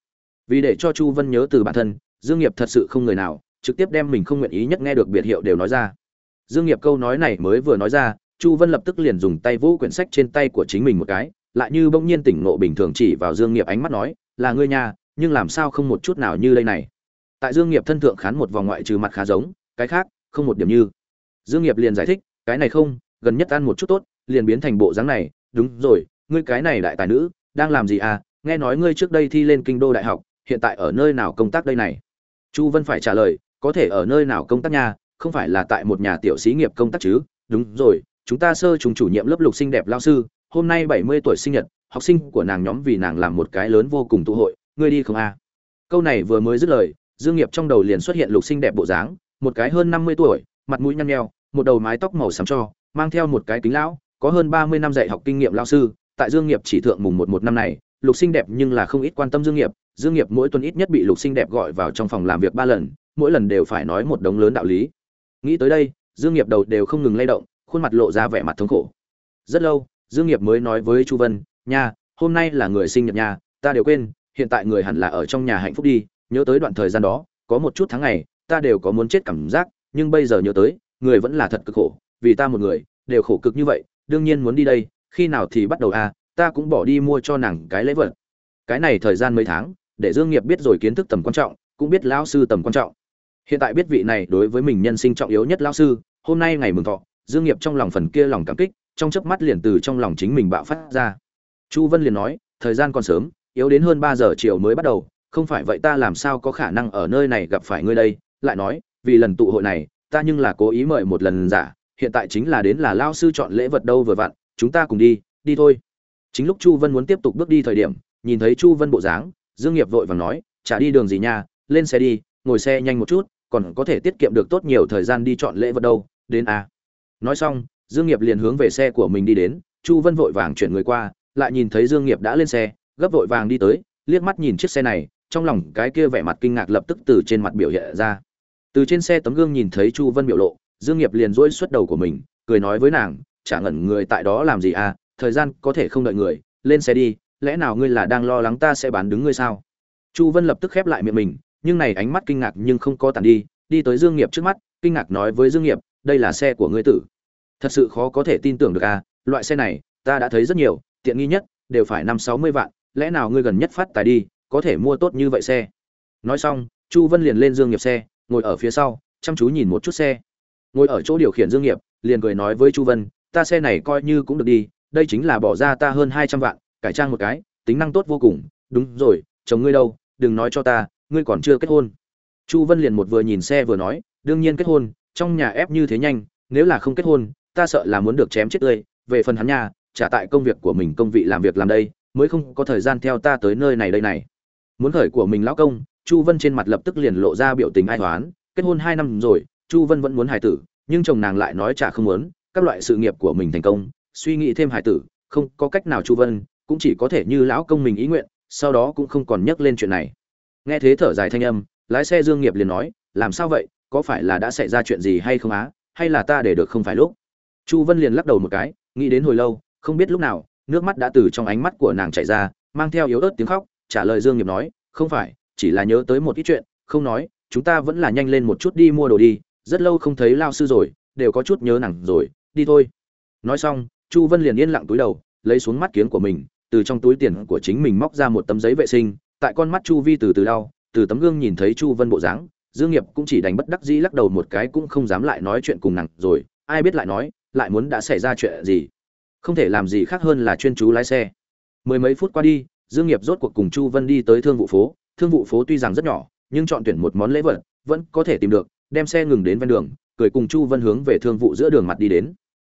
Vì để cho chu vân nhớ từ bản thân, dương nghiệp thật sự không người nào, trực tiếp đem mình không nguyện ý nhất nghe được biệt hiệu đều nói ra dương nghiệp câu nói này mới vừa nói ra, chu vân lập tức liền dùng tay vỗ quyển sách trên tay của chính mình một cái, lại như bỗng nhiên tỉnh ngộ bình thường chỉ vào dương nghiệp ánh mắt nói, là ngươi nha, nhưng làm sao không một chút nào như đây này? Tại dương nghiệp thân thượng khán một vòng ngoại trừ mặt khá giống, cái khác, không một điểm như. Dương nghiệp liền giải thích, cái này không, gần nhất ăn một chút tốt, liền biến thành bộ dáng này, đúng rồi, ngươi cái này đại tài nữ, đang làm gì à? Nghe nói ngươi trước đây thi lên kinh đô đại học, hiện tại ở nơi nào công tác đây này? Chu vân phải trả lời, có thể ở nơi nào công tác nha không phải là tại một nhà tiểu sĩ nghiệp công tác chứ đúng rồi, chúng ta sơ trùng chủ nhiệm lớp lục xinh đẹp lao sư, hôm nay bảy mươi tuổi sinh nhật, học sinh của nàng nhóm vì nàng làm một cái lớn vô cùng tụ hội, ngươi đi không à? câu này vừa mới dứt lời, dương nghiệp trong đầu liền xuất hiện lục xinh đẹp bộ dáng, một cái hơn năm mươi tuổi, mặt mũi nhăn nheo, một đầu mái tóc màu xám cho, mang theo một cái kính lão, có hơn ba mươi năm dạy học kinh nghiệm lao sư, tại dương nghiệp chỉ thượng mùng một một năm này, lục xinh đẹp nhưng là không ít quan tâm dương nghiệp dương nghiệp mỗi tuần ít nhất bị lục xinh đẹp gọi vào trong phòng làm việc ba lần, mỗi lần đều phải nói một đống lớn đạo lý nghĩ tới đây, dương nghiệp đầu đều không ngừng lay động, khuôn mặt lộ ra vẻ mặt thống khổ. Rất lâu, dương nghiệp mới nói với chu vân, nha, hôm nay là người sinh nhật nha, ta đều quên, hiện tại người hẳn là ở trong nhà hạnh phúc đi, nhớ tới đoạn thời gian đó, có một chút tháng ngày, ta đều có muốn chết cảm giác, nhưng bây giờ nhớ tới, người vẫn là thật cực khổ, vì ta một người, đều khổ cực như vậy, đương nhiên muốn đi đây, khi nào thì bắt đầu à ta cũng bỏ đi mua cho nàng cái lễ vật. Cái này thời gian mấy tháng, để dương nghiệp biết rồi kiến thức tầm quan trọng, cũng biết lão sư tầm quan trọng hiện tại biết vị này đối với mình nhân sinh trọng yếu nhất lão sư, hôm nay ngày mừng thọ, dương nghiệp trong lòng phần kia lòng cảm kích, trong chớp mắt liền từ trong lòng chính mình bạo phát ra. Chu vân liền nói, thời gian còn sớm, yếu đến hơn ba giờ chiều mới bắt đầu, không phải vậy ta làm sao có khả năng ở nơi này gặp phải ngươi đây? Lại nói, vì lần tụ hội này, ta nhưng là cố ý mời một lần giả, hiện tại chính là đến là lao sư chọn lễ vật đâu vừa vặn, chúng ta cùng đi đi thôi. Chính lúc chu vân muốn tiếp tục bước đi thời điểm, nhìn thấy chu vân bộ dáng, dương nghiệp vội vàng nói, chả đi đường gì nha, lên xe đi, ngồi xe nhanh một chút còn có thể tiết kiệm được tốt nhiều thời gian đi chọn lễ vật đâu, đến à. nói xong, dương nghiệp liền hướng về xe của mình đi đến, chu vân vội vàng chuyển người qua, lại nhìn thấy dương nghiệp đã lên xe, gấp vội vàng đi tới, liếc mắt nhìn chiếc xe này, trong lòng cái kia vẻ mặt kinh ngạc lập tức từ trên mặt biểu hiện ra từ trên xe tấm gương nhìn thấy chu vân biểu lộ, dương nghiệp liền dỗi xuất đầu của mình, cười nói với nàng, chả ngẩn người tại đó làm gì à thời gian có thể không đợi người, lên xe đi, lẽ nào ngươi là đang lo lắng ta sẽ bán đứng ngươi sao chu vân lập tức khép lại miệng mình nhưng này ánh mắt kinh ngạc nhưng không có tàn đi đi tới dương nghiệp trước mắt, kinh ngạc nói với dương nghiệp, đây là xe của ngươi tử. Thật sự khó có thể tin tưởng được à loại xe này, ta đã thấy rất nhiều, tiện nghi nhất đều phải năm sáu mươi vạn, lẽ nào ngươi gần nhất phát tài đi, có thể mua tốt như vậy xe? Nói xong, chu vân liền lên dương nghiệp xe, ngồi ở phía sau, chăm chú nhìn một chút xe. Ngồi ở chỗ điều khiển dương nghiệp, liền cười nói với chu vân, ta xe này coi như cũng được đi, đây chính là bỏ ra ta hơn hai trăm vạn, cải trang một cái, tính năng tốt vô cùng. Đúng rồi, chồng ngươi đâu, đừng nói cho ta ngươi còn chưa kết hôn. Chu vân liền một vừa nhìn xe vừa nói, đương nhiên kết hôn, trong nhà ép như thế nhanh, nếu là không kết hôn, ta sợ là muốn được chém chết tươi, về phần hắn nhà, trả tại công việc của mình công vị làm việc làm đây, mới không có thời gian theo ta tới nơi này đây này. Muốn khởi của mình lão công, chu vân trên mặt lập tức liền lộ ra biểu tình ai toán kết hôn hai năm rồi, chu vân vẫn muốn hài tử, nhưng chồng nàng lại nói chả không muốn, các loại sự nghiệp của mình thành công, suy nghĩ thêm hài tử, không có cách nào chu vân, cũng chỉ có thể như lão công mình ý nguyện, sau đó cũng không còn nhắc lên chuyện này nghe thế thở dài thanh âm, lái xe dương nghiệp liền nói, làm sao vậy? Có phải là đã xảy ra chuyện gì hay không á? Hay là ta để được không phải lúc? Chu vân liền lắc đầu một cái, nghĩ đến hồi lâu, không biết lúc nào, nước mắt đã từ trong ánh mắt của nàng chảy ra, mang theo yếu ớt tiếng khóc, trả lời dương nghiệp nói, không phải, chỉ là nhớ tới một ít chuyện, không nói, chúng ta vẫn là nhanh lên một chút đi mua đồ đi, rất lâu không thấy lao sư rồi, đều có chút nhớ nàng rồi, đi thôi. Nói xong, chu vân liền yên lặng túi đầu, lấy xuống mắt kiếng của mình, từ trong túi tiền của chính mình móc ra một tấm giấy vệ sinh tại con mắt chu vi từ từ đau, từ tấm gương nhìn thấy chu vân bộ dáng, dương nghiệp cũng chỉ đành bất đắc dĩ lắc đầu một cái cũng không dám lại nói chuyện cùng nàng rồi, ai biết lại nói, lại muốn đã xảy ra chuyện gì. Không thể làm gì khác hơn là chuyên chú lái xe. Mười mấy phút qua đi, dương nghiệp rốt cuộc cùng chu vân đi tới thương vụ phố, thương vụ phố tuy rằng rất nhỏ, nhưng chọn tuyển một món lễ vật, vẫn có thể tìm được, đem xe ngừng đến ven đường, cười cùng chu vân hướng về thương vụ giữa đường mặt đi đến.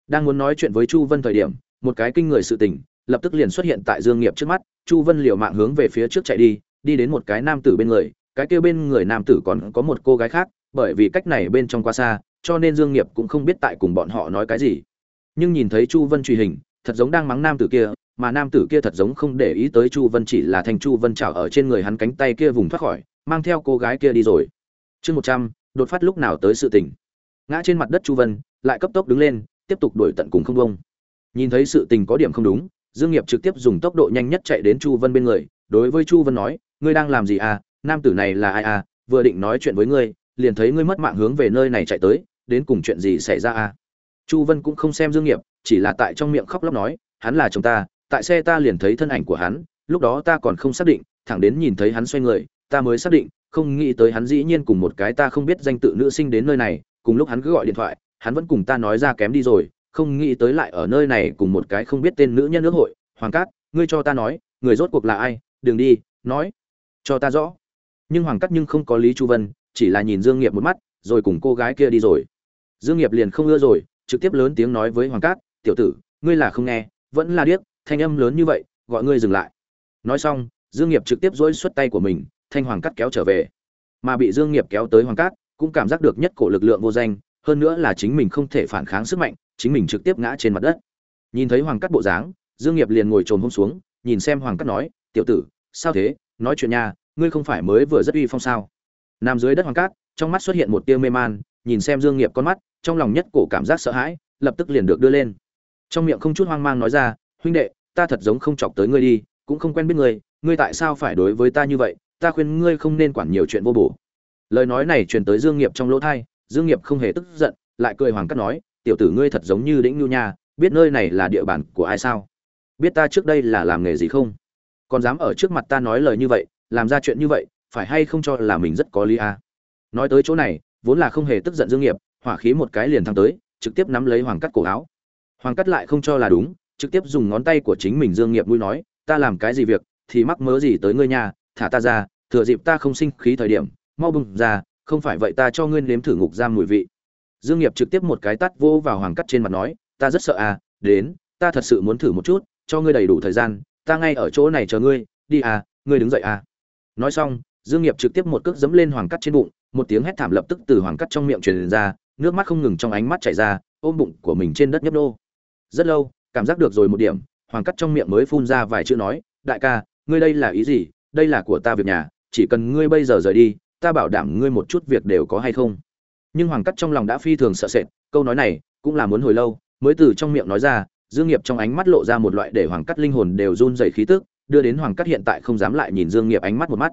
Đang muốn nói chuyện với chu vân thời điểm, một cái kinh người sự tình lập tức liền xuất hiện tại dương nghiệp trước mắt, chu vân liều mạng hướng về phía trước chạy đi đi đến một cái nam tử bên người, cái kia bên người nam tử còn có một cô gái khác, bởi vì cách này bên trong quá xa, cho nên dương nghiệp cũng không biết tại cùng bọn họ nói cái gì. Nhưng nhìn thấy chu vân truy hình, thật giống đang mắng nam tử kia, mà nam tử kia thật giống không để ý tới chu vân, chỉ là thành chu vân chảo ở trên người hắn cánh tay kia vùng thoát khỏi, mang theo cô gái kia đi rồi. Chương một trăm, đột phát lúc nào tới sự tình. Ngã trên mặt đất chu vân, lại cấp tốc đứng lên, tiếp tục đuổi tận cùng không bông nhìn thấy sự tình có điểm không đúng dương nghiệp trực tiếp dùng tốc độ nhanh nhất chạy đến chu vân bên người, đối với chu vân nói, ngươi đang làm gì à? Nam tử này là ai à? Vừa định nói chuyện với ngươi, liền thấy ngươi mất mạng hướng về nơi này chạy tới, đến cùng chuyện gì xảy ra à? Chu vân cũng không xem dương nghiệp, chỉ là tại trong miệng khóc lóc nói, hắn là chồng ta, tại xe ta liền thấy thân ảnh của hắn, lúc đó ta còn không xác định, thẳng đến nhìn thấy hắn xoay người, ta mới xác định, không nghĩ tới hắn dĩ nhiên cùng một cái ta không biết danh tự nữ sinh đến nơi này, cùng lúc hắn cứ gọi điện thoại, hắn vẫn cùng ta nói ra kém đi rồi không nghĩ tới lại ở nơi này cùng một cái không biết tên nữ nhân nước hội. Hoàng cát, ngươi cho ta nói, người rốt cuộc là ai? Đừng đi, nói. Cho ta rõ. Nhưng hoàng cát nhưng không có lý chu vân, chỉ là nhìn dương nghiệp một mắt, rồi cùng cô gái kia đi rồi. Dương nghiệp liền không ưa rồi, trực tiếp lớn tiếng nói với hoàng cát, tiểu tử, ngươi là không nghe, vẫn là điếc, thanh âm lớn như vậy, gọi ngươi dừng lại. Nói xong, dương nghiệp trực tiếp dỗi xuất tay của mình, thanh hoàng cát kéo trở về. Mà bị dương nghiệp kéo tới hoàng cát, cũng cảm giác được nhất cổ lực lượng vô danh, hơn nữa là chính mình không thể phản kháng sức mạnh chính mình trực tiếp ngã trên mặt đất. Nhìn thấy hoàng cát bộ dáng, dương nghiệp liền ngồi trồn hôm xuống, nhìn xem hoàng cát nói, tiểu tử, sao thế? Nói chuyện nha, ngươi không phải mới vừa rất uy phong sao? Nằm dưới đất hoàng cát, trong mắt xuất hiện một tia mê man, nhìn xem dương nghiệp con mắt, trong lòng nhất cổ cảm giác sợ hãi, lập tức liền được đưa lên. Trong miệng không chút hoang mang nói ra, huynh đệ, ta thật giống không chọc tới ngươi đi, cũng không quen biết ngươi ngươi tại sao phải đối với ta như vậy, ta khuyên ngươi không nên quản nhiều chuyện vô bổ. Lời nói này truyền tới dương nghiệp trong lỗ thay dương nghiệp không hề tức giận, lại cười hoàng cát nói tiểu tử ngươi thật giống như đĩnh nhu nha, biết nơi này là địa bàn của ai sao? Biết ta trước đây là làm nghề gì không? Còn dám ở trước mặt ta nói lời như vậy, làm ra chuyện như vậy, phải hay không cho là mình rất có lý à? nói tới chỗ này, vốn là không hề tức giận dương nghiệp, hỏa khí một cái liền thăng tới, trực tiếp nắm lấy hoàng cắt cổ áo. Hoàng cắt lại không cho là đúng, trực tiếp dùng ngón tay của chính mình dương nghiệp mũi nói, ta làm cái gì việc, thì mắc mớ gì tới ngươi nhà thả ta ra, thừa dịp ta không sinh khí thời điểm, mau bừng ra, không phải vậy ta cho ngươi nếm thử ngục giam mùi vị dương nghiệp trực tiếp một cái tát vô vào hoàng cắt trên mặt nói, ta rất sợ à đến, ta thật sự muốn thử một chút, cho ngươi đầy đủ thời gian, ta ngay ở chỗ này chờ ngươi, đi à ngươi đứng dậy à. Nói xong, dương nghiệp trực tiếp một cước giẫm lên hoàng cắt trên bụng, một tiếng hét thảm lập tức từ hoàng cắt trong miệng truyền ra, nước mắt không ngừng trong ánh mắt chảy ra, ôm bụng của mình trên đất nhấp nô. Rất lâu, cảm giác được rồi một điểm, hoàng cắt trong miệng mới phun ra vài chữ nói, đại ca, ngươi đây là ý gì? Đây là của ta việc nhà, chỉ cần ngươi bây giờ rời đi, ta bảo đảm ngươi một chút việc đều có hay không? Nhưng hoàng cắt trong lòng đã phi thường sợ sệt, câu nói này cũng là muốn hồi lâu, mới từ trong miệng nói ra, dương nghiệp trong ánh mắt lộ ra một loại để hoàng cắt linh hồn đều run rẩy khí tức, đưa đến hoàng cắt hiện tại không dám lại nhìn dương nghiệp ánh mắt một mắt.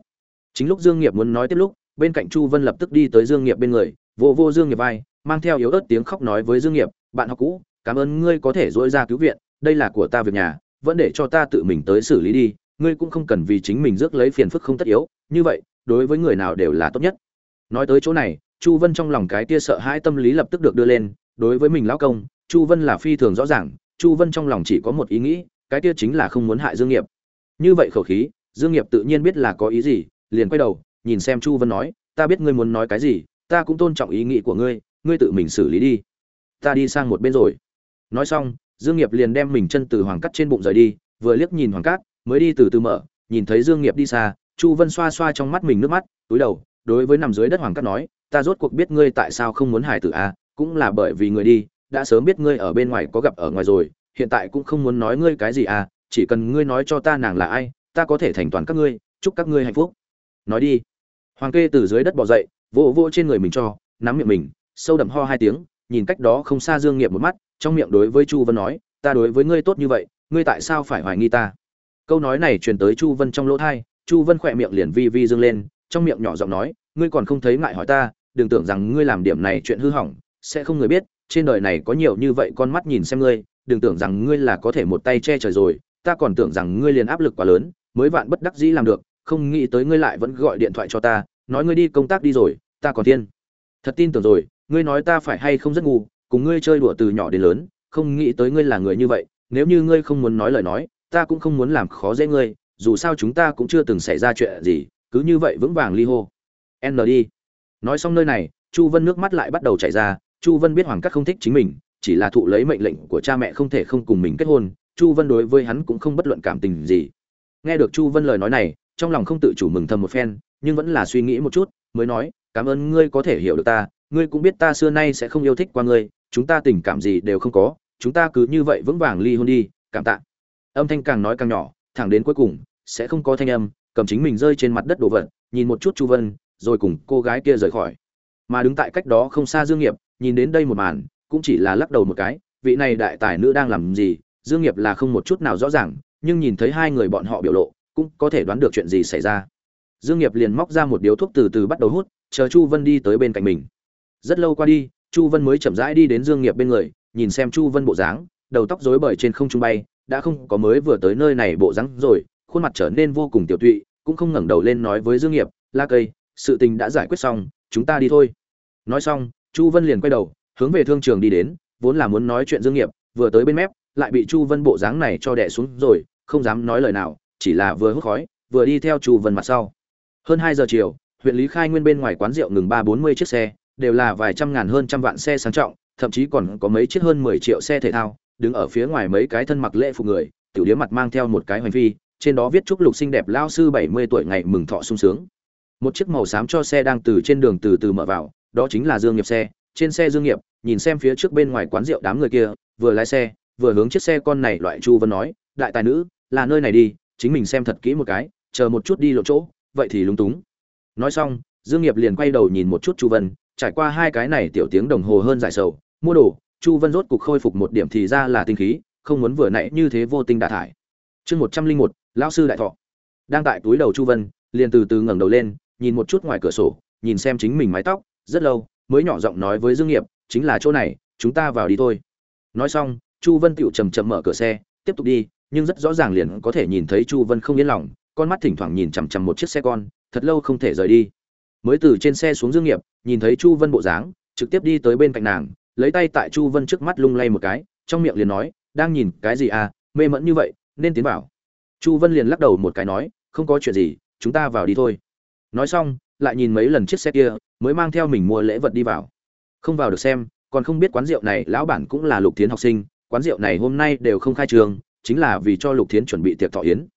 Chính lúc dương nghiệp muốn nói tiếp lúc, bên cạnh chu vân lập tức đi tới dương nghiệp bên người vô vô dương nghiệp vai, mang theo yếu ớt tiếng khóc nói với dương nghiệp, bạn học cũ, cảm ơn ngươi có thể dỗi ra cứu viện, đây là của ta việc nhà, vẫn để cho ta tự mình tới xử lý đi, ngươi cũng không cần vì chính mình rước lấy phiền phức không tất yếu, như vậy, đối với người nào đều là tốt nhất. Nói tới chỗ này chu vân trong lòng cái tia sợ hãi tâm lý lập tức được đưa lên, đối với mình lão công, chu vân là phi thường rõ ràng, chu vân trong lòng chỉ có một ý nghĩ, cái tia chính là không muốn hại dương nghiệp. Như vậy khẩu khí, dương nghiệp tự nhiên biết là có ý gì, liền quay đầu, nhìn xem chu vân nói, ta biết ngươi muốn nói cái gì, ta cũng tôn trọng ý nghĩ của ngươi ngươi tự mình xử lý đi. Ta đi sang một bên rồi. Nói xong, dương nghiệp liền đem mình chân từ hoàng cắt trên bụng rời đi, vừa liếc nhìn hoàng cát, mới đi từ từ mở, nhìn thấy dương nghiệp đi xa, chu vân xoa xoa trong mắt mình nước mắt, túi đầu, đối với nằm dưới đất hoàng cát nói ta rốt cuộc biết ngươi tại sao không muốn hài tử a cũng là bởi vì người đi, đã sớm biết ngươi ở bên ngoài có gặp ở ngoài rồi, hiện tại cũng không muốn nói ngươi cái gì à chỉ cần ngươi nói cho ta nàng là ai, ta có thể thành toàn các ngươi, chúc các ngươi hạnh phúc. Nói đi. Hoàng kê từ dưới đất bò dậy, vỗ vỗ trên người mình cho, nắm miệng mình, sâu đậm ho hai tiếng, nhìn cách đó không xa dương nghiệp một mắt, trong miệng đối với chu vân nói, ta đối với ngươi tốt như vậy, ngươi tại sao phải hoài nghi ta? Câu nói này truyền tới chu vân trong lỗ thai chu vân khỏe miệng liền vi vi dương lên, trong miệng nhỏ giọng nói ngươi còn không thấy ngại hỏi ta, đừng tưởng rằng ngươi làm điểm này chuyện hư hỏng, sẽ không người biết, trên đời này có nhiều như vậy con mắt nhìn xem ngươi, đừng tưởng rằng ngươi là có thể một tay che trời rồi, ta còn tưởng rằng ngươi liền áp lực quá lớn, mới vạn bất đắc dĩ làm được, không nghĩ tới ngươi lại vẫn gọi điện thoại cho ta, nói ngươi đi công tác đi rồi, ta còn tiên thật tin tưởng rồi, ngươi nói ta phải hay không rất ngu, cùng ngươi chơi đùa từ nhỏ đến lớn, không nghĩ tới ngươi là người như vậy, nếu như ngươi không muốn nói lời nói, ta cũng không muốn làm khó dễ ngươi, dù sao chúng ta cũng chưa từng xảy ra chuyện gì, cứ như vậy vững vàng ly hô n đi. Nói xong nơi này, chu vân nước mắt lại bắt đầu chảy ra. Chu vân biết hoàng cắt không thích chính mình, chỉ là thụ lấy mệnh lệnh của cha mẹ không thể không cùng mình kết hôn, chu vân đối với hắn cũng không bất luận cảm tình gì. Nghe được chu vân lời nói này, trong lòng không tự chủ mừng thầm một phen, nhưng vẫn là suy nghĩ một chút, mới nói, cảm ơn ngươi có thể hiểu được ta, ngươi cũng biết ta xưa nay sẽ không yêu thích qua ngươi, chúng ta tình cảm gì đều không có, chúng ta cứ như vậy vững vàng ly hôn đi, cảm tạ. Âm thanh càng nói càng nhỏ, thẳng đến cuối cùng, sẽ không có thanh âm, cầm chính mình rơi trên mặt đất đổ vật, nhìn một chút chu vân rồi cùng cô gái kia rời khỏi. Mà đứng tại cách đó không xa dương nghiệp, nhìn đến đây một màn, cũng chỉ là lắc đầu một cái, vị này đại tài nữ đang làm gì, dương nghiệp là không một chút nào rõ ràng, nhưng nhìn thấy hai người bọn họ biểu lộ, cũng có thể đoán được chuyện gì xảy ra. Dương nghiệp liền móc ra một điếu thuốc từ từ bắt đầu hút, chờ chu vân đi tới bên cạnh mình. Rất lâu qua đi, chu vân mới chậm rãi đi đến dương nghiệp bên người, nhìn xem chu vân bộ dáng, đầu tóc rối bời trên không trung bay, đã không có mới vừa tới nơi này bộ dáng rồi, khuôn mặt trở nên vô cùng tiểu tụy, cũng không ngẩng đầu lên nói với dương nghiệp, la cây sự tình đã giải quyết xong, chúng ta đi thôi. Nói xong, chu vân liền quay đầu, hướng về thương trường đi đến, vốn là muốn nói chuyện dương nghiệp, vừa tới bên mép, lại bị chu vân bộ dáng này cho đẻ xuống rồi, không dám nói lời nào, chỉ là vừa hút khói, vừa đi theo chu vân mặt sau. Hơn hai giờ chiều, huyện lý khai nguyên bên ngoài quán rượu ngừng ba bốn mươi chiếc xe, đều là vài trăm ngàn hơn trăm vạn xe sang trọng, thậm chí còn có mấy chiếc hơn mười triệu xe thể thao, đứng ở phía ngoài mấy cái thân mặc lễ phục người, tiểu điếm mặt mang theo một cái hoành phi, trên đó viết chúc lục xinh đẹp lao sư bảy mươi tuổi ngày mừng thọ sung sướng một chiếc màu xám cho xe đang từ trên đường từ từ mở vào, đó chính là dương nghiệp xe. Trên xe dương nghiệp, nhìn xem phía trước bên ngoài quán rượu đám người kia, vừa lái xe, vừa hướng chiếc xe con này loại chu vân nói, đại tài nữ, là nơi này đi, chính mình xem thật kỹ một cái, chờ một chút đi lộ chỗ, vậy thì lúng túng. Nói xong, dương nghiệp liền quay đầu nhìn một chút chu vân, trải qua hai cái này tiểu tiếng đồng hồ hơn giải sầu, mua đồ. Chu vân rốt cục khôi phục một điểm thì ra là tinh khí, không muốn vừa nãy như thế vô tình đả thải. Chương một trăm linh một, lão sư đại thọ. Đang tại túi đầu chu vân, liền từ từ ngẩng đầu lên nhìn một chút ngoài cửa sổ, nhìn xem chính mình mái tóc, rất lâu, mới nhỏ giọng nói với dương nghiệp, chính là chỗ này, chúng ta vào đi thôi. Nói xong, chu vân tựu chầm chậm mở cửa xe, tiếp tục đi, nhưng rất rõ ràng liền có thể nhìn thấy chu vân không yên lòng, con mắt thỉnh thoảng nhìn chằm chằm một chiếc xe con, thật lâu không thể rời đi. Mới từ trên xe xuống dương nghiệp, nhìn thấy chu vân bộ dáng, trực tiếp đi tới bên cạnh nàng, lấy tay tại chu vân trước mắt lung lay một cái, trong miệng liền nói, đang nhìn cái gì à mê mẫn như vậy, nên tiến vào. Chu vân liền lắc đầu một cái nói, không có chuyện gì, chúng ta vào đi thôi nói xong lại nhìn mấy lần chiếc xe kia mới mang theo mình mua lễ vật đi vào. Không vào được xem còn không biết quán rượu này lão bản cũng là lục thiến học sinh quán rượu này hôm nay đều không khai trường chính là vì cho lục thiến chuẩn bị tiệc thọ yến.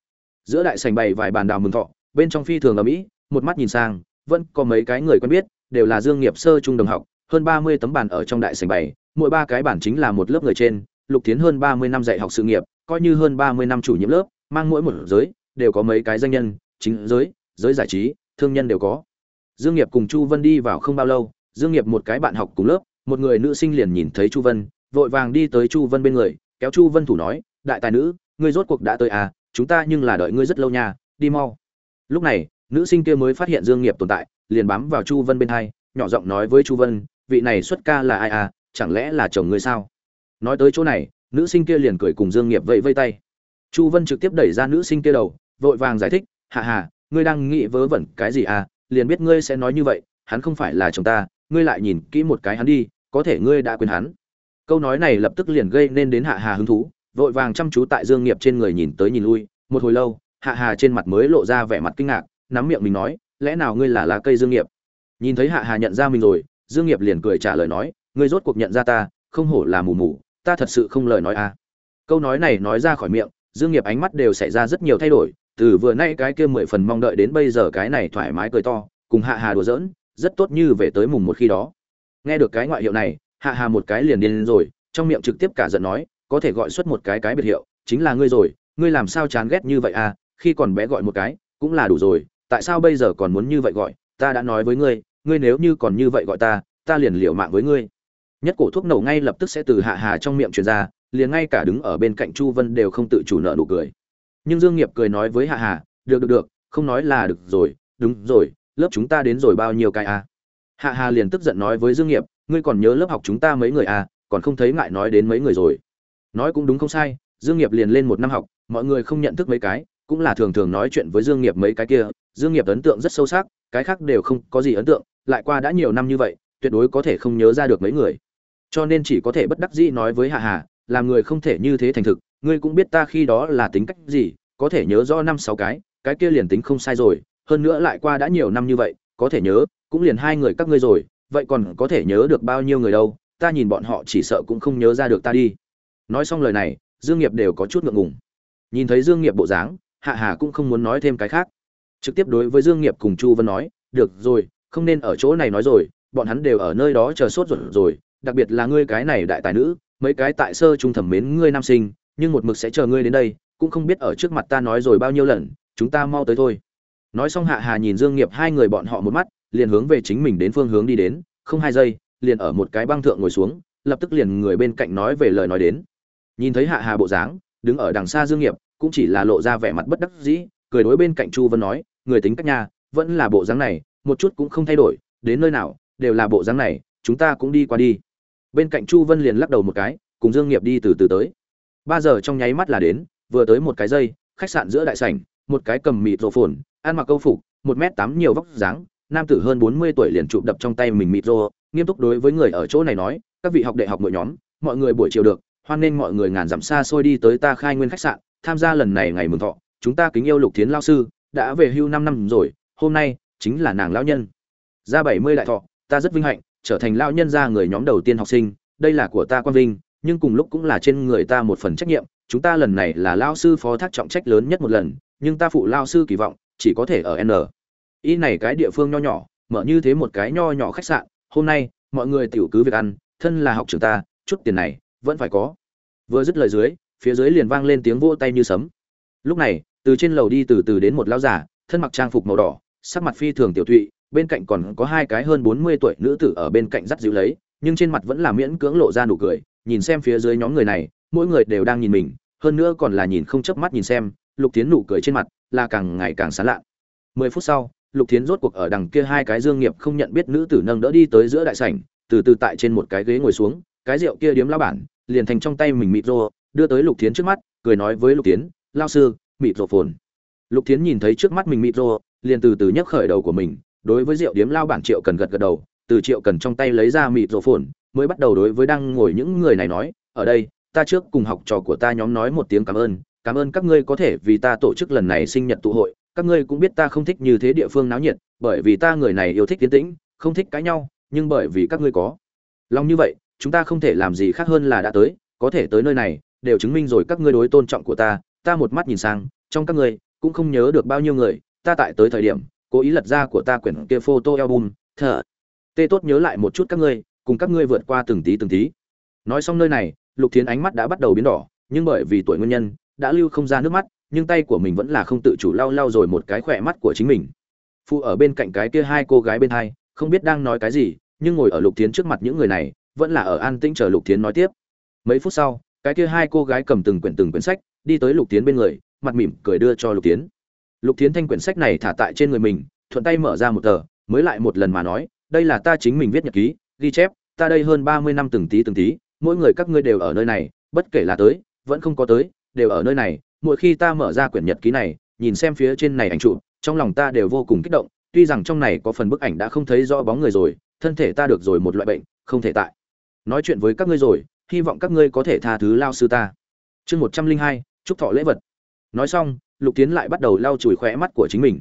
Giữa đại sành bày vài bàn đào mừng thọ bên trong phi thường ở mỹ một mắt nhìn sang vẫn có mấy cái người quen biết đều là dương nghiệp sơ trung đồng học hơn ba mươi tấm bàn ở trong đại sảnh bày, mỗi ba cái bản chính là một lớp người trên, Lục Thiến hơn ba mươi năm dạy học sự nghiệp, coi như hơn ba mươi năm chủ nhiệm lớp, mang mỗi một giới đều có mấy cái danh nhân, chính giới, giới giải trí, thương nhân đều có. Dương Nghiệp cùng Chu Vân đi vào không bao lâu, Dương Nghiệp một cái bạn học cùng lớp, một người nữ sinh liền nhìn thấy Chu Vân, vội vàng đi tới Chu Vân bên người, kéo Chu Vân thủ nói, "Đại tài nữ, ngươi rốt cuộc đã tới à, chúng ta nhưng là đợi ngươi rất lâu nha, đi mau." Lúc này, nữ sinh kia mới phát hiện Dương Nghiệp tồn tại, liền bám vào Chu Vân bên hai, nhỏ giọng nói với Chu Vân, vị này xuất ca là ai à chẳng lẽ là chồng ngươi sao nói tới chỗ này nữ sinh kia liền cười cùng dương nghiệp vẫy vây tay chu vân trực tiếp đẩy ra nữ sinh kia đầu vội vàng giải thích hạ hà ngươi đang nghĩ vớ vẩn cái gì à liền biết ngươi sẽ nói như vậy, hắn không phải là chồng ta, ngươi lại nhìn kỹ một cái hắn đi, có thể ngươi đã quên hắn câu nói này lập tức liền gây nên đến hạ hà hứng thú, vội vàng chăm chú tại dương nghiệp trên người nhìn tới nhìn lui, một hồi lâu, hạ hà trên mặt mới lộ ra vẻ mặt kinh ngạc, nắm miệng mình nói, lẽ nào ngươi là lá cây dương nghiệp nhìn thấy hạ hà nhận ra mình rồi, dương nghiệp liền cười trả lời nói, ngươi rốt cuộc nhận ra ta, không hổ là mù mù, ta thật sự không lời nói à. câu nói này nói ra khỏi miệng, dương nghiệp ánh mắt đều xảy ra rất nhiều thay đổi từ vừa nay cái kia mười phần mong đợi đến bây giờ cái này thoải mái cười to, cùng hạ hà đùa giỡn, rất tốt như về tới mùng một khi đó. Nghe được cái ngoại hiệu này, hạ hà một cái liền điên rồi, trong miệng trực tiếp cả giận nói, có thể gọi xuất một cái cái biệt hiệu, chính là ngươi rồi, ngươi làm sao chán ghét như vậy à khi còn bé gọi một cái, cũng là đủ rồi, tại sao bây giờ còn muốn như vậy gọi, ta đã nói với ngươi ngươi nếu như còn như vậy gọi ta ta liền liều mạng với ngươi. Nhất cổ thuốc nổ ngay lập tức sẽ từ hạ hà trong miệng truyền ra, liền ngay cả đứng ở bên cạnh chu vân đều không tự chủ nợ nụ cười nhưng dương nghiệp cười nói với hạ hà, được được được, không nói là được rồi, đúng rồi, lớp chúng ta đến rồi bao nhiêu cái à? Hạ hà liền tức giận nói với dương nghiệp, ngươi còn nhớ lớp học chúng ta mấy người à còn không thấy ngại nói đến mấy người rồi. Nói cũng đúng không sai, dương nghiệp liền lên một năm học, mọi người không nhận thức mấy cái, cũng là thường thường nói chuyện với dương nghiệp mấy cái kia. Dương nghiệp ấn tượng rất sâu sắc, cái khác đều không có gì ấn tượng, lại qua đã nhiều năm như vậy, tuyệt đối có thể không nhớ ra được mấy người. Cho nên chỉ có thể bất đắc dĩ nói với hạ hà, làm người không thể như thế thành thực ngươi cũng biết ta khi đó là tính cách gì, có thể nhớ rõ năm sáu cái cái kia liền tính không sai rồi, hơn nữa lại qua đã nhiều năm như vậy, có thể nhớ, cũng liền hai người các ngươi rồi, vậy còn có thể nhớ được bao nhiêu người đâu, ta nhìn bọn họ chỉ sợ cũng không nhớ ra được ta đi. Nói xong lời này, dương nghiệp đều có chút ngượng ngùng. Nhìn thấy dương nghiệp bộ dáng, hạ hà cũng không muốn nói thêm cái khác. Trực tiếp đối với dương nghiệp cùng chu vân nói, được rồi, không nên ở chỗ này nói rồi, bọn hắn đều ở nơi đó chờ sốt ruột rồi, đặc biệt là ngươi cái này đại tài nữ, mấy cái tại sơ trung thẩm mến ngươi nam sinh nhưng một mực sẽ chờ ngươi đến đây, cũng không biết ở trước mặt ta nói rồi bao nhiêu lần, chúng ta mau tới thôi. Nói xong hạ hà nhìn dương nghiệp hai người bọn họ một mắt, liền hướng về chính mình đến phương hướng đi đến, không hai giây, liền ở một cái băng thượng ngồi xuống, lập tức liền người bên cạnh nói về lời nói đến. Nhìn thấy hạ hà bộ dáng, đứng ở đằng xa dương nghiệp, cũng chỉ là lộ ra vẻ mặt bất đắc dĩ, cười đối bên cạnh chu vân nói, người tính cách nhà vẫn là bộ dáng này, một chút cũng không thay đổi, đến nơi nào, đều là bộ dáng này, chúng ta cũng đi qua đi. Bên cạnh chu vân liền lắc đầu một cái, cùng dương nghiệp đi từ từ tới ba giờ trong nháy mắt là đến, vừa tới một cái dây, khách sạn giữa đại sảnh, một cái cầm mịt rổ phồn, ăn mặc câu phục, một m tám nhiều vóc dáng, nam tử hơn bốn mươi tuổi liền chụp đập trong tay mình mịt rô nghiêm túc đối với người ở chỗ này nói, các vị học đại học mỗi nhóm, mọi người buổi chiều được, hoan nên mọi người ngàn dặm xa xôi đi tới ta khai nguyên khách sạn, tham gia lần này ngày mừng thọ. Chúng ta kính yêu lục thiến lao sư, đã về hưu năm năm rồi, hôm nay chính là nàng lão nhân. Ra bảy mươi đại thọ, ta rất vinh hạnh, trở thành lão nhân gia người nhóm đầu tiên học sinh, đây là của ta quan vinh nhưng cùng lúc cũng là trên người ta một phần trách nhiệm, chúng ta lần này là lao sư phó thác trọng trách lớn nhất một lần, nhưng ta phụ lao sư kỳ vọng, chỉ có thể ở n. Y này cái địa phương nho nhỏ, mở như thế một cái nho nhỏ khách sạn, hôm nay, mọi người tiểu cứ việc ăn, thân là học trường ta, chút tiền này, vẫn phải có. Vừa dứt lời dưới, phía dưới liền vang lên tiếng vỗ tay như sấm. Lúc này, từ trên lầu đi từ từ đến một lão giả thân mặc trang phục màu đỏ, sắc mặt phi thường tiểu thụy bên cạnh còn có hai cái hơn bốn mươi tuổi nữ tử ở bên cạnh dắt dịu lấy, nhưng trên mặt vẫn là miễn cưỡng lộ ra nụ cười nhìn xem phía dưới nhóm người này, mỗi người đều đang nhìn mình, hơn nữa còn là nhìn không chớp mắt nhìn xem, lục tiến nụ cười trên mặt là càng ngày càng sán lạ mười phút sau, lục tiến rốt cuộc ở đằng kia hai cái dương nghiệp không nhận biết nữ tử nâng đỡ đi tới giữa đại sảnh, từ từ tại trên một cái ghế ngồi xuống, cái rượu kia điếm Lão bản, liền thành trong tay mình mịt rô, đưa tới lục tiến trước mắt, cười nói với lục tiến lao sư, mịt rô phồn. Lục tiến nhìn thấy trước mắt mình mịt rô, liền từ từ nhấc khởi đầu của mình, đối với rượu điếm lao bản triệu cần gật gật đầu, từ triệu cần trong tay lấy ra mịt rô phồn mới bắt đầu đối với đang ngồi những người này nói, ở đây, ta trước cùng học trò của ta nhóm nói một tiếng cảm ơn cảm ơn các ngươi có thể vì ta tổ chức lần này sinh nhật tụ hội, các ngươi cũng biết ta không thích như thế địa phương náo nhiệt, bởi vì ta người này yêu thích tiến tĩnh, không thích cãi nhau, nhưng bởi vì các ngươi có lòng như vậy, chúng ta không thể làm gì khác hơn là đã tới, có thể tới nơi này, đều chứng minh rồi các ngươi đối tôn trọng của ta. Ta một mắt nhìn sang, trong các ngươi cũng không nhớ được bao nhiêu người, ta tại tới thời điểm, cố ý lật ra của ta quyển kia photo album, thở. Tê tốt nhớ lại một chút các ngươi cùng các ngươi vượt qua từng tí từng tí. Nói xong nơi này, lục thiến ánh mắt đã bắt đầu biến đỏ, nhưng bởi vì tuổi nguyên nhân, đã lưu không ra nước mắt, nhưng tay của mình vẫn là không tự chủ lau lau rồi một cái khỏe mắt của chính mình. Phụ ở bên cạnh cái kia hai cô gái bên hai, không biết đang nói cái gì, nhưng ngồi ở lục thiến trước mặt những người này, vẫn là ở an tĩnh chờ lục thiến nói tiếp. Mấy phút sau, cái kia hai cô gái cầm từng quyển từng quyển sách, đi tới lục tiến bên người, mặt mỉm cười đưa cho lục tiến lục tiến thanh quyển sách này thả tại trên người mình, thuận tay mở ra một tờ, mới lại một lần mà nói, đây là ta chính mình viết nhật ký, ghi chép ta đây hơn ba mươi năm từng tí từng tí, mỗi người các ngươi đều ở nơi này, bất kể là tới, vẫn không có tới, đều ở nơi này, mỗi khi ta mở ra quyển nhật ký này, nhìn xem phía trên này ảnh chụp, trong lòng ta đều vô cùng kích động, tuy rằng trong này có phần bức ảnh đã không thấy rõ bóng người rồi, thân thể ta được rồi một loại bệnh, không thể tại. Nói chuyện với các ngươi rồi, hy vọng các ngươi có thể tha thứ lao sư ta. Chương một trăm linh hai, chúc thọ lễ vật. Nói xong, lục tiến lại bắt đầu lau chùi khóe mắt của chính mình.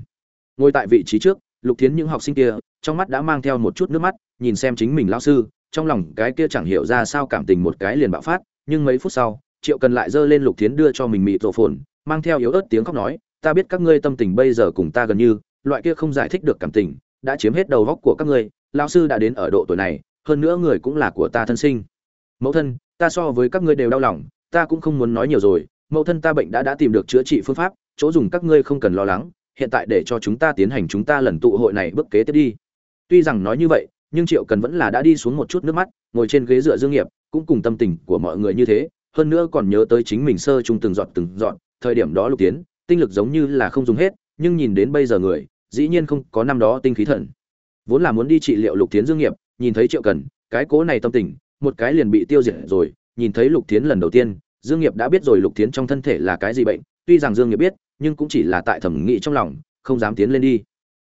Ngồi tại vị trí trước, lục tiến những học sinh kia, trong mắt đã mang theo một chút nước mắt, nhìn xem chính mình lão sư trong lòng cái kia chẳng hiểu ra sao cảm tình một cái liền bạo phát, nhưng mấy phút sau, triệu cần lại giơ lên lục tiến đưa cho mình mị tổ phồn, mang theo yếu ớt tiếng khóc nói, ta biết các ngươi tâm tình bây giờ cùng ta gần như, loại kia không giải thích được cảm tình, đã chiếm hết đầu góc của các ngươi lao sư đã đến ở độ tuổi này, hơn nữa người cũng là của ta thân sinh. Mẫu thân, ta so với các ngươi đều đau lòng, ta cũng không muốn nói nhiều rồi, mẫu thân ta bệnh đã đã tìm được chữa trị phương pháp, chỗ dùng các ngươi không cần lo lắng, hiện tại để cho chúng ta tiến hành chúng ta lần tụ hội này bước kế tiếp đi. Tuy rằng nói như vậy nhưng triệu cần vẫn là đã đi xuống một chút nước mắt, ngồi trên ghế dựa dương nghiệp, cũng cùng tâm tình của mọi người như thế, hơn nữa còn nhớ tới chính mình sơ chung từng dọn từng dọn thời điểm đó lục tiến, tinh lực giống như là không dùng hết, nhưng nhìn đến bây giờ người, dĩ nhiên không có năm đó tinh khí thần. Vốn là muốn đi trị liệu lục tiến dương nghiệp, nhìn thấy triệu cần, cái cố này tâm tình, một cái liền bị tiêu diệt rồi, nhìn thấy lục tiến lần đầu tiên, dương nghiệp đã biết rồi lục tiến trong thân thể là cái gì bệnh, tuy rằng dương nghiệp biết, nhưng cũng chỉ là tại thẩm nghĩ trong lòng, không dám tiến lên đi.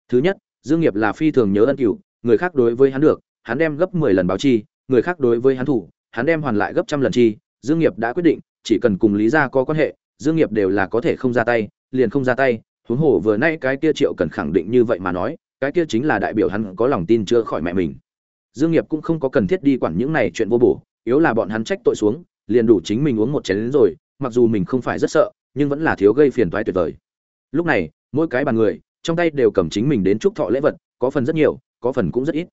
Thứ nhất, dương nghiệp là phi thường nhớ ân cửu người khác đối với hắn được, hắn đem gấp 10 lần báo chi, người khác đối với hắn thủ, hắn đem hoàn lại gấp trăm lần chi. Dương nghiệp đã quyết định, chỉ cần cùng lý gia có quan hệ, dương nghiệp đều là có thể không ra tay, liền không ra tay. Huống hồ vừa nay cái kia triệu cần khẳng định như vậy mà nói, cái kia chính là đại biểu hắn có lòng tin chưa khỏi mẹ mình. Dương nghiệp cũng không có cần thiết đi quản những này chuyện vô bổ, yếu là bọn hắn trách tội xuống, liền đủ chính mình uống một chén đến rồi, mặc dù mình không phải rất sợ, nhưng vẫn là thiếu gây phiền toái tuyệt vời. Lúc này, mỗi cái bàn người, trong tay đều cầm chính mình đến chúc thọ lễ vật, có phần rất nhiều có phần cũng rất ít.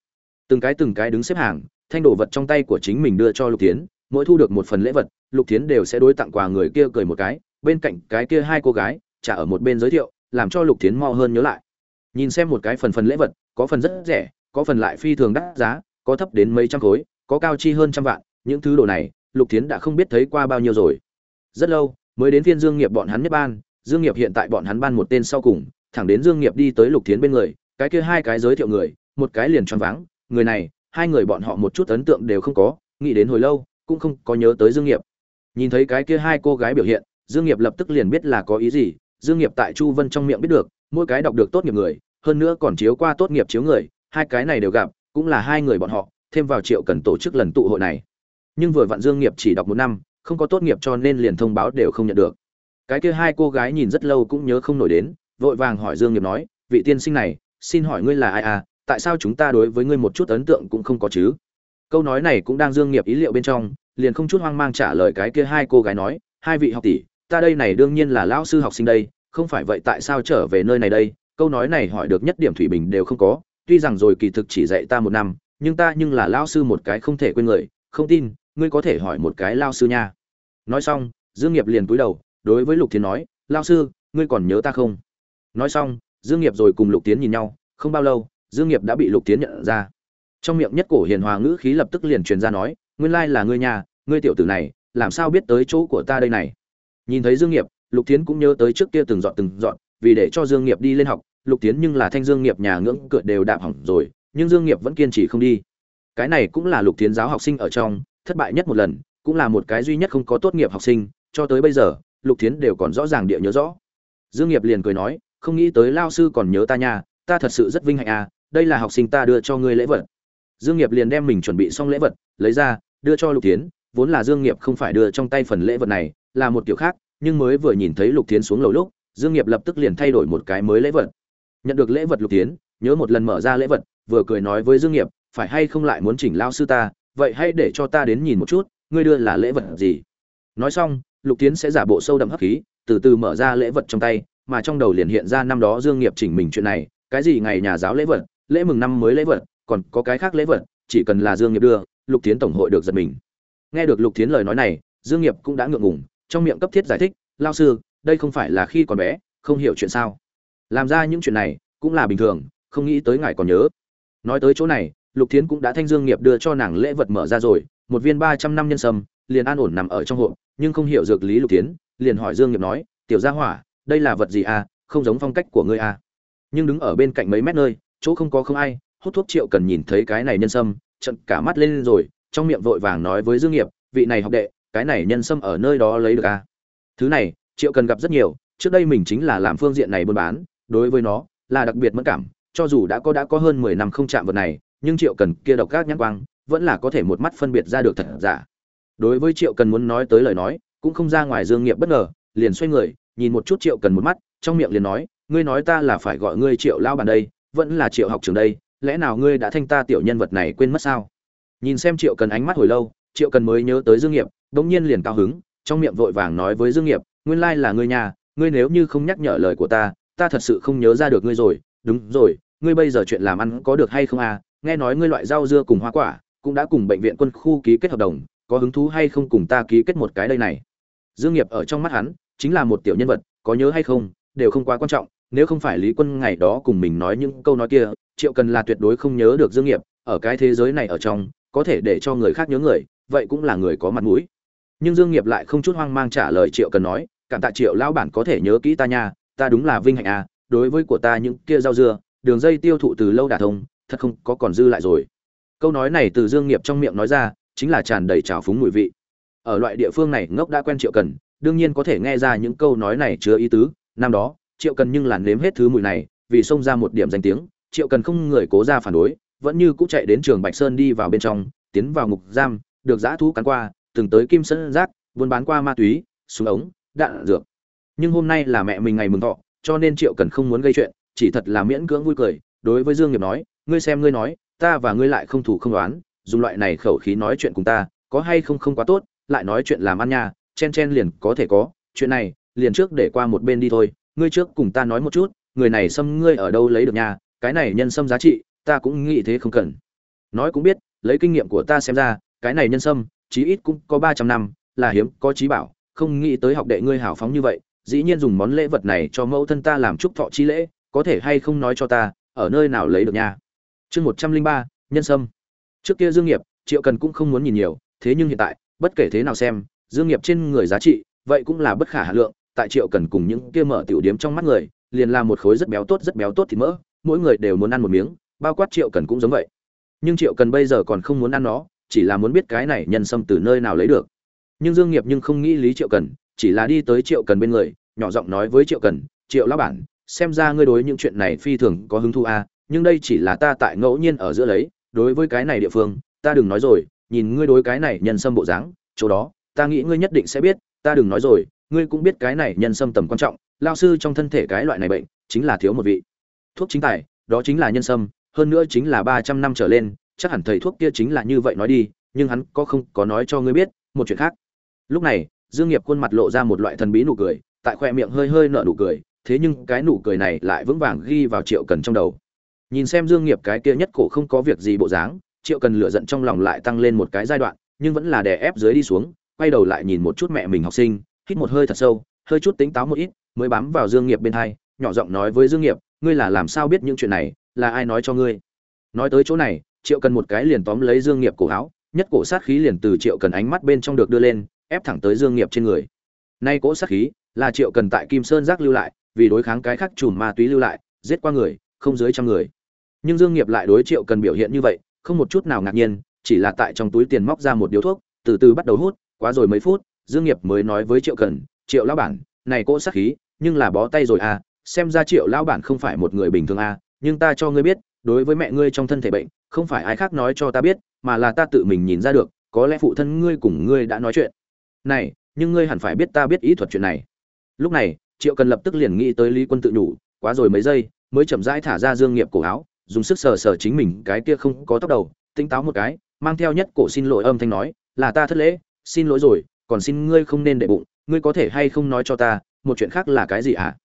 Từng cái từng cái đứng xếp hàng, thanh đồ vật trong tay của chính mình đưa cho lục tiến mỗi thu được một phần lễ vật, lục tiến đều sẽ đối tặng quà người kia cười một cái, bên cạnh cái kia hai cô gái, trả ở một bên giới thiệu, làm cho lục tiến mo hơn nhớ lại. Nhìn xem một cái phần phần lễ vật, có phần rất rẻ, có phần lại phi thường đắt giá, có thấp đến mấy trăm khối, có cao chi hơn trăm vạn, những thứ đồ này, lục tiến đã không biết thấy qua bao nhiêu rồi. Rất lâu, mới đến phiên dương nghiệp bọn hắn nhất ban, dương nghiệp hiện tại bọn hắn ban một tên sau cùng, thẳng đến dương nghiệp đi tới lục tiến bên người, cái kia hai cái giới thiệu người một cái liền choáng váng, người này, hai người bọn họ một chút ấn tượng đều không có, nghĩ đến hồi lâu, cũng không có nhớ tới dương nghiệp. Nhìn thấy cái kia hai cô gái biểu hiện, dương nghiệp lập tức liền biết là có ý gì, dương nghiệp tại chu vân trong miệng biết được, mỗi cái đọc được tốt nghiệp người, hơn nữa còn chiếu qua tốt nghiệp chiếu người, hai cái này đều gặp, cũng là hai người bọn họ, thêm vào triệu cần tổ chức lần tụ hội này. Nhưng vừa vặn dương nghiệp chỉ đọc một năm, không có tốt nghiệp cho nên liền thông báo đều không nhận được. Cái kia hai cô gái nhìn rất lâu cũng nhớ không nổi đến, vội vàng hỏi dương nghiệp nói, vị tiên sinh này, xin hỏi ngươi là ai à? Tại sao chúng ta đối với ngươi một chút ấn tượng cũng không có chứ? Câu nói này cũng đang dương nghiệp ý liệu bên trong, liền không chút hoang mang trả lời cái kia hai cô gái nói, hai vị học tỷ, ta đây này đương nhiên là lão sư học sinh đây, không phải vậy tại sao trở về nơi này đây? Câu nói này hỏi được nhất điểm thủy bình đều không có, tuy rằng rồi kỳ thực chỉ dạy ta một năm, nhưng ta nhưng là lão sư một cái không thể quên người, không tin, ngươi có thể hỏi một cái lao sư nha. Nói xong, dương nghiệp liền cúi đầu, đối với lục tiến nói lao sư, ngươi còn nhớ ta không? Nói xong, dương nghiệp rồi cùng lục tiến nhìn nhau, không bao lâu dương nghiệp đã bị lục tiến nhận ra. Trong miệng nhất cổ hiền hòa ngữ khí lập tức liền truyền ra nói, nguyên lai là ngươi nhà, ngươi tiểu tử này, làm sao biết tới chỗ của ta đây này? Nhìn thấy dương nghiệp, lục tiến cũng nhớ tới trước kia từng dọn từng dọn, vì để cho dương nghiệp đi lên học, lục tiến nhưng là thanh dương nghiệp nhà ngưỡng cửa đều đạp hỏng rồi, nhưng dương nghiệp vẫn kiên trì không đi. Cái này cũng là lục tiến giáo học sinh ở trong, thất bại nhất một lần, cũng là một cái duy nhất không có tốt nghiệp học sinh, cho tới bây giờ, lục tiến đều còn rõ ràng địa nhớ rõ. Dương nghiệp liền cười nói, không nghĩ tới lao sư còn nhớ ta nha, ta thật sự rất vinh hạnh à đây là học sinh ta đưa cho ngươi lễ vật. Dương nghiệp liền đem mình chuẩn bị xong lễ vật, lấy ra, đưa cho lục tiến vốn là dương nghiệp không phải đưa trong tay phần lễ vật này, là một kiểu khác, nhưng mới vừa nhìn thấy lục tiến xuống lầu lúc, dương nghiệp lập tức liền thay đổi một cái mới lễ vật. Nhận được lễ vật lục tiến nhớ một lần mở ra lễ vật, vừa cười nói với dương nghiệp, phải hay không lại muốn chỉnh lao sư ta, vậy hãy để cho ta đến nhìn một chút, ngươi đưa là lễ vật gì? Nói xong, lục tiến sẽ giả bộ sâu đậm hấp khí, từ từ mở ra lễ vật trong tay, mà trong đầu liền hiện ra năm đó dương nghiệp chỉnh mình chuyện này, cái gì ngày nhà giáo lễ vật lễ mừng năm mới lễ vật, còn có cái khác lễ vật, chỉ cần là dương nghiệp đưa, lục tiến tổng hội được giật mình. Nghe được lục tiến lời nói này, dương nghiệp cũng đã ngượng ngùng, trong miệng cấp thiết giải thích, lao sư, đây không phải là khi còn bé, không hiểu chuyện sao? Làm ra những chuyện này, cũng là bình thường, không nghĩ tới ngài còn nhớ. Nói tới chỗ này, lục thiến cũng đã thanh dương nghiệp đưa cho nàng lễ vật mở ra rồi, một viên ba trăm năm nhân sâm, liền an ổn nằm ở trong hộp, nhưng không hiểu dược lý lục thiến, liền hỏi dương nghiệp nói, tiểu gia hỏa, đây là vật gì à? Không giống phong cách của ngươi à? Nhưng đứng ở bên cạnh mấy mét nơi chỗ không có không ai, hút thuốc triệu cần nhìn thấy cái này nhân sâm, trận cả mắt lên rồi, trong miệng vội vàng nói với dương nghiệp, vị này học đệ, cái này nhân sâm ở nơi đó lấy được à? Thứ này, triệu cần gặp rất nhiều, trước đây mình chính là làm phương diện này buôn bán, đối với nó là đặc biệt mẫn cảm, cho dù đã có đã có hơn mười năm không chạm vật này, nhưng triệu cần kia độc các nhãn quang, vẫn là có thể một mắt phân biệt ra được thật giả. Đối với triệu cần muốn nói tới lời nói, cũng không ra ngoài dương nghiệp bất ngờ, liền xoay người, nhìn một chút triệu cần một mắt, trong miệng liền nói, ngươi nói ta là phải gọi ngươi triệu lao bản đây vẫn là triệu học trường đây, lẽ nào ngươi đã thanh ta tiểu nhân vật này quên mất sao? Nhìn xem triệu cần ánh mắt hồi lâu, triệu cần mới nhớ tới dương nghiệp, đống nhiên liền cao hứng, trong miệng vội vàng nói với dương nghiệp, nguyên lai là ngươi nhà ngươi nếu như không nhắc nhở lời của ta ta thật sự không nhớ ra được ngươi rồi. Đúng rồi, ngươi bây giờ chuyện làm ăn có được hay không à? Nghe nói ngươi loại rau dưa cùng hoa quả cũng đã cùng bệnh viện quân khu ký kết hợp đồng, có hứng thú hay không cùng ta ký kết một cái đây này? Dương nghiệp ở trong mắt hắn, chính là một tiểu nhân vật, có nhớ hay không, đều không quá quan trọng nếu không phải lý quân ngày đó cùng mình nói những câu nói kia, triệu cần là tuyệt đối không nhớ được dương nghiệp, ở cái thế giới này ở trong, có thể để cho người khác nhớ người, vậy cũng là người có mặt mũi. Nhưng dương nghiệp lại không chút hoang mang trả lời triệu cần nói, cảm tạ triệu lão bản có thể nhớ kỹ ta nha, ta đúng là vinh hạnh à đối với của ta những kia rau dưa, đường dây tiêu thụ từ lâu đả thông, thật không có còn dư lại rồi. Câu nói này từ dương nghiệp trong miệng nói ra, chính là tràn đầy trào phúng mùi vị. Ở loại địa phương này ngốc đã quen triệu cần, đương nhiên có thể nghe ra những câu nói này chứa ý tứ, năm đó triệu cần nhưng làn nếm hết thứ mùi này, vì xông ra một điểm danh tiếng, triệu cần không người cố ra phản đối, vẫn như cũ chạy đến trường bạch sơn đi vào bên trong, tiến vào ngục giam, được giã thú cắn qua, từng tới kim sơn giác buôn bán qua ma túy, súng ống, đạn, dược. Nhưng hôm nay là mẹ mình ngày mừng thọ, cho nên triệu cần không muốn gây chuyện, chỉ thật là miễn cưỡng vui cười, đối với dương nghiệp nói, ngươi xem ngươi nói, ta và ngươi lại không thủ không đoán, dùng loại này khẩu khí nói chuyện cùng ta, có hay không không quá tốt, lại nói chuyện làm ăn nha, chen chen liền có thể có, chuyện này liền trước để qua một bên đi thôi ngươi trước cùng ta nói một chút, người này xâm ngươi ở đâu lấy được nha cái này nhân xâm giá trị, ta cũng nghĩ thế không cần. Nói cũng biết, lấy kinh nghiệm của ta xem ra, cái này nhân sâm chí ít cũng có ba trăm năm, là hiếm, có trí bảo, không nghĩ tới học đệ ngươi hào phóng như vậy, dĩ nhiên dùng món lễ vật này cho mẫu thân ta làm chúc thọ chi lễ, có thể hay không nói cho ta, ở nơi nào lấy được nha chương một trăm linh ba, nhân sâm trước kia dương nghiệp, triệu cần cũng không muốn nhìn nhiều, thế nhưng hiện tại, bất kể thế nào xem, dương nghiệp trên người giá trị, vậy cũng là bất khả hà lượng tại triệu cần cùng những kia mở tiểu điếm trong mắt người liền là một khối rất béo tốt rất béo tốt thì mỡ mỗi người đều muốn ăn một miếng bao quát triệu cần cũng giống vậy. Nhưng triệu cần bây giờ còn không muốn ăn nó chỉ là muốn biết cái này nhân sâm từ nơi nào lấy được. Nhưng dương nghiệp nhưng không nghĩ lý triệu cần chỉ là đi tới triệu cần bên người nhỏ giọng nói với triệu cần triệu lão bản xem ra ngươi đối những chuyện này phi thường có hứng thú a à, nhưng đây chỉ là ta tại ngẫu nhiên ở giữa lấy đối với cái này địa phương ta đừng nói rồi nhìn ngươi đối cái này nhân sâm bộ dáng chỗ đó ta nghĩ ngươi nhất định sẽ biết ta đừng nói rồi ngươi cũng biết cái này nhân sâm tầm quan trọng, lao sư trong thân thể cái loại này bệnh, chính là thiếu một vị. Thuốc chính tài, đó chính là nhân sâm, hơn nữa chính là ba trăm năm trở lên, chắc hẳn thầy thuốc kia chính là như vậy nói đi, nhưng hắn có không có nói cho ngươi biết, một chuyện khác. Lúc này, dương nghiệp khuôn mặt lộ ra một loại thần bí nụ cười, tại khoe miệng hơi hơi nở nụ cười, thế nhưng cái nụ cười này lại vững vàng ghi vào triệu cần trong đầu. Nhìn xem dương nghiệp cái kia nhất cổ không có việc gì bộ dáng, triệu cần lửa giận trong lòng lại tăng lên một cái giai đoạn, nhưng vẫn là đè ép dưới đi xuống, quay đầu lại nhìn một chút mẹ mình học sinh hít một hơi thật sâu, hơi chút tính táo một ít, mới bám vào dương nghiệp bên hai, nhỏ giọng nói với dương nghiệp, ngươi là làm sao biết những chuyện này, là ai nói cho ngươi? Nói tới chỗ này, triệu cần một cái liền tóm lấy dương nghiệp cổ áo, nhất cổ sát khí liền từ triệu cần ánh mắt bên trong được đưa lên, ép thẳng tới dương nghiệp trên người. Nay cỗ sát khí là triệu cần tại kim sơn giác lưu lại, vì đối kháng cái khác chùm ma túy lưu lại, giết qua người, không dưới trăm người. Nhưng dương nghiệp lại đối triệu cần biểu hiện như vậy, không một chút nào ngạc nhiên, chỉ là tại trong túi tiền móc ra một điếu thuốc, từ từ bắt đầu hút, quá rồi mấy phút dương nghiệp mới nói với triệu cần, triệu lão bản, này cỗ sát khí, nhưng là bó tay rồi à xem ra triệu lão bản không phải một người bình thường à nhưng ta cho ngươi biết, đối với mẹ ngươi trong thân thể bệnh, không phải ai khác nói cho ta biết, mà là ta tự mình nhìn ra được, có lẽ phụ thân ngươi cùng ngươi đã nói chuyện. Này, nhưng ngươi hẳn phải biết ta biết ý thuật chuyện này. Lúc này, triệu cần lập tức liền nghĩ tới lý quân tự nhủ, quá rồi mấy giây, mới chậm rãi thả ra dương nghiệp cổ áo, dùng sức sờ sờ chính mình, cái kia không có tóc đầu tinh táo một cái, mang theo nhất cổ xin lỗi âm thanh nói, là ta thất lễ, xin lỗi rồi còn xin ngươi không nên để bụng, ngươi có thể hay không nói cho ta, một chuyện khác là cái gì ạ à?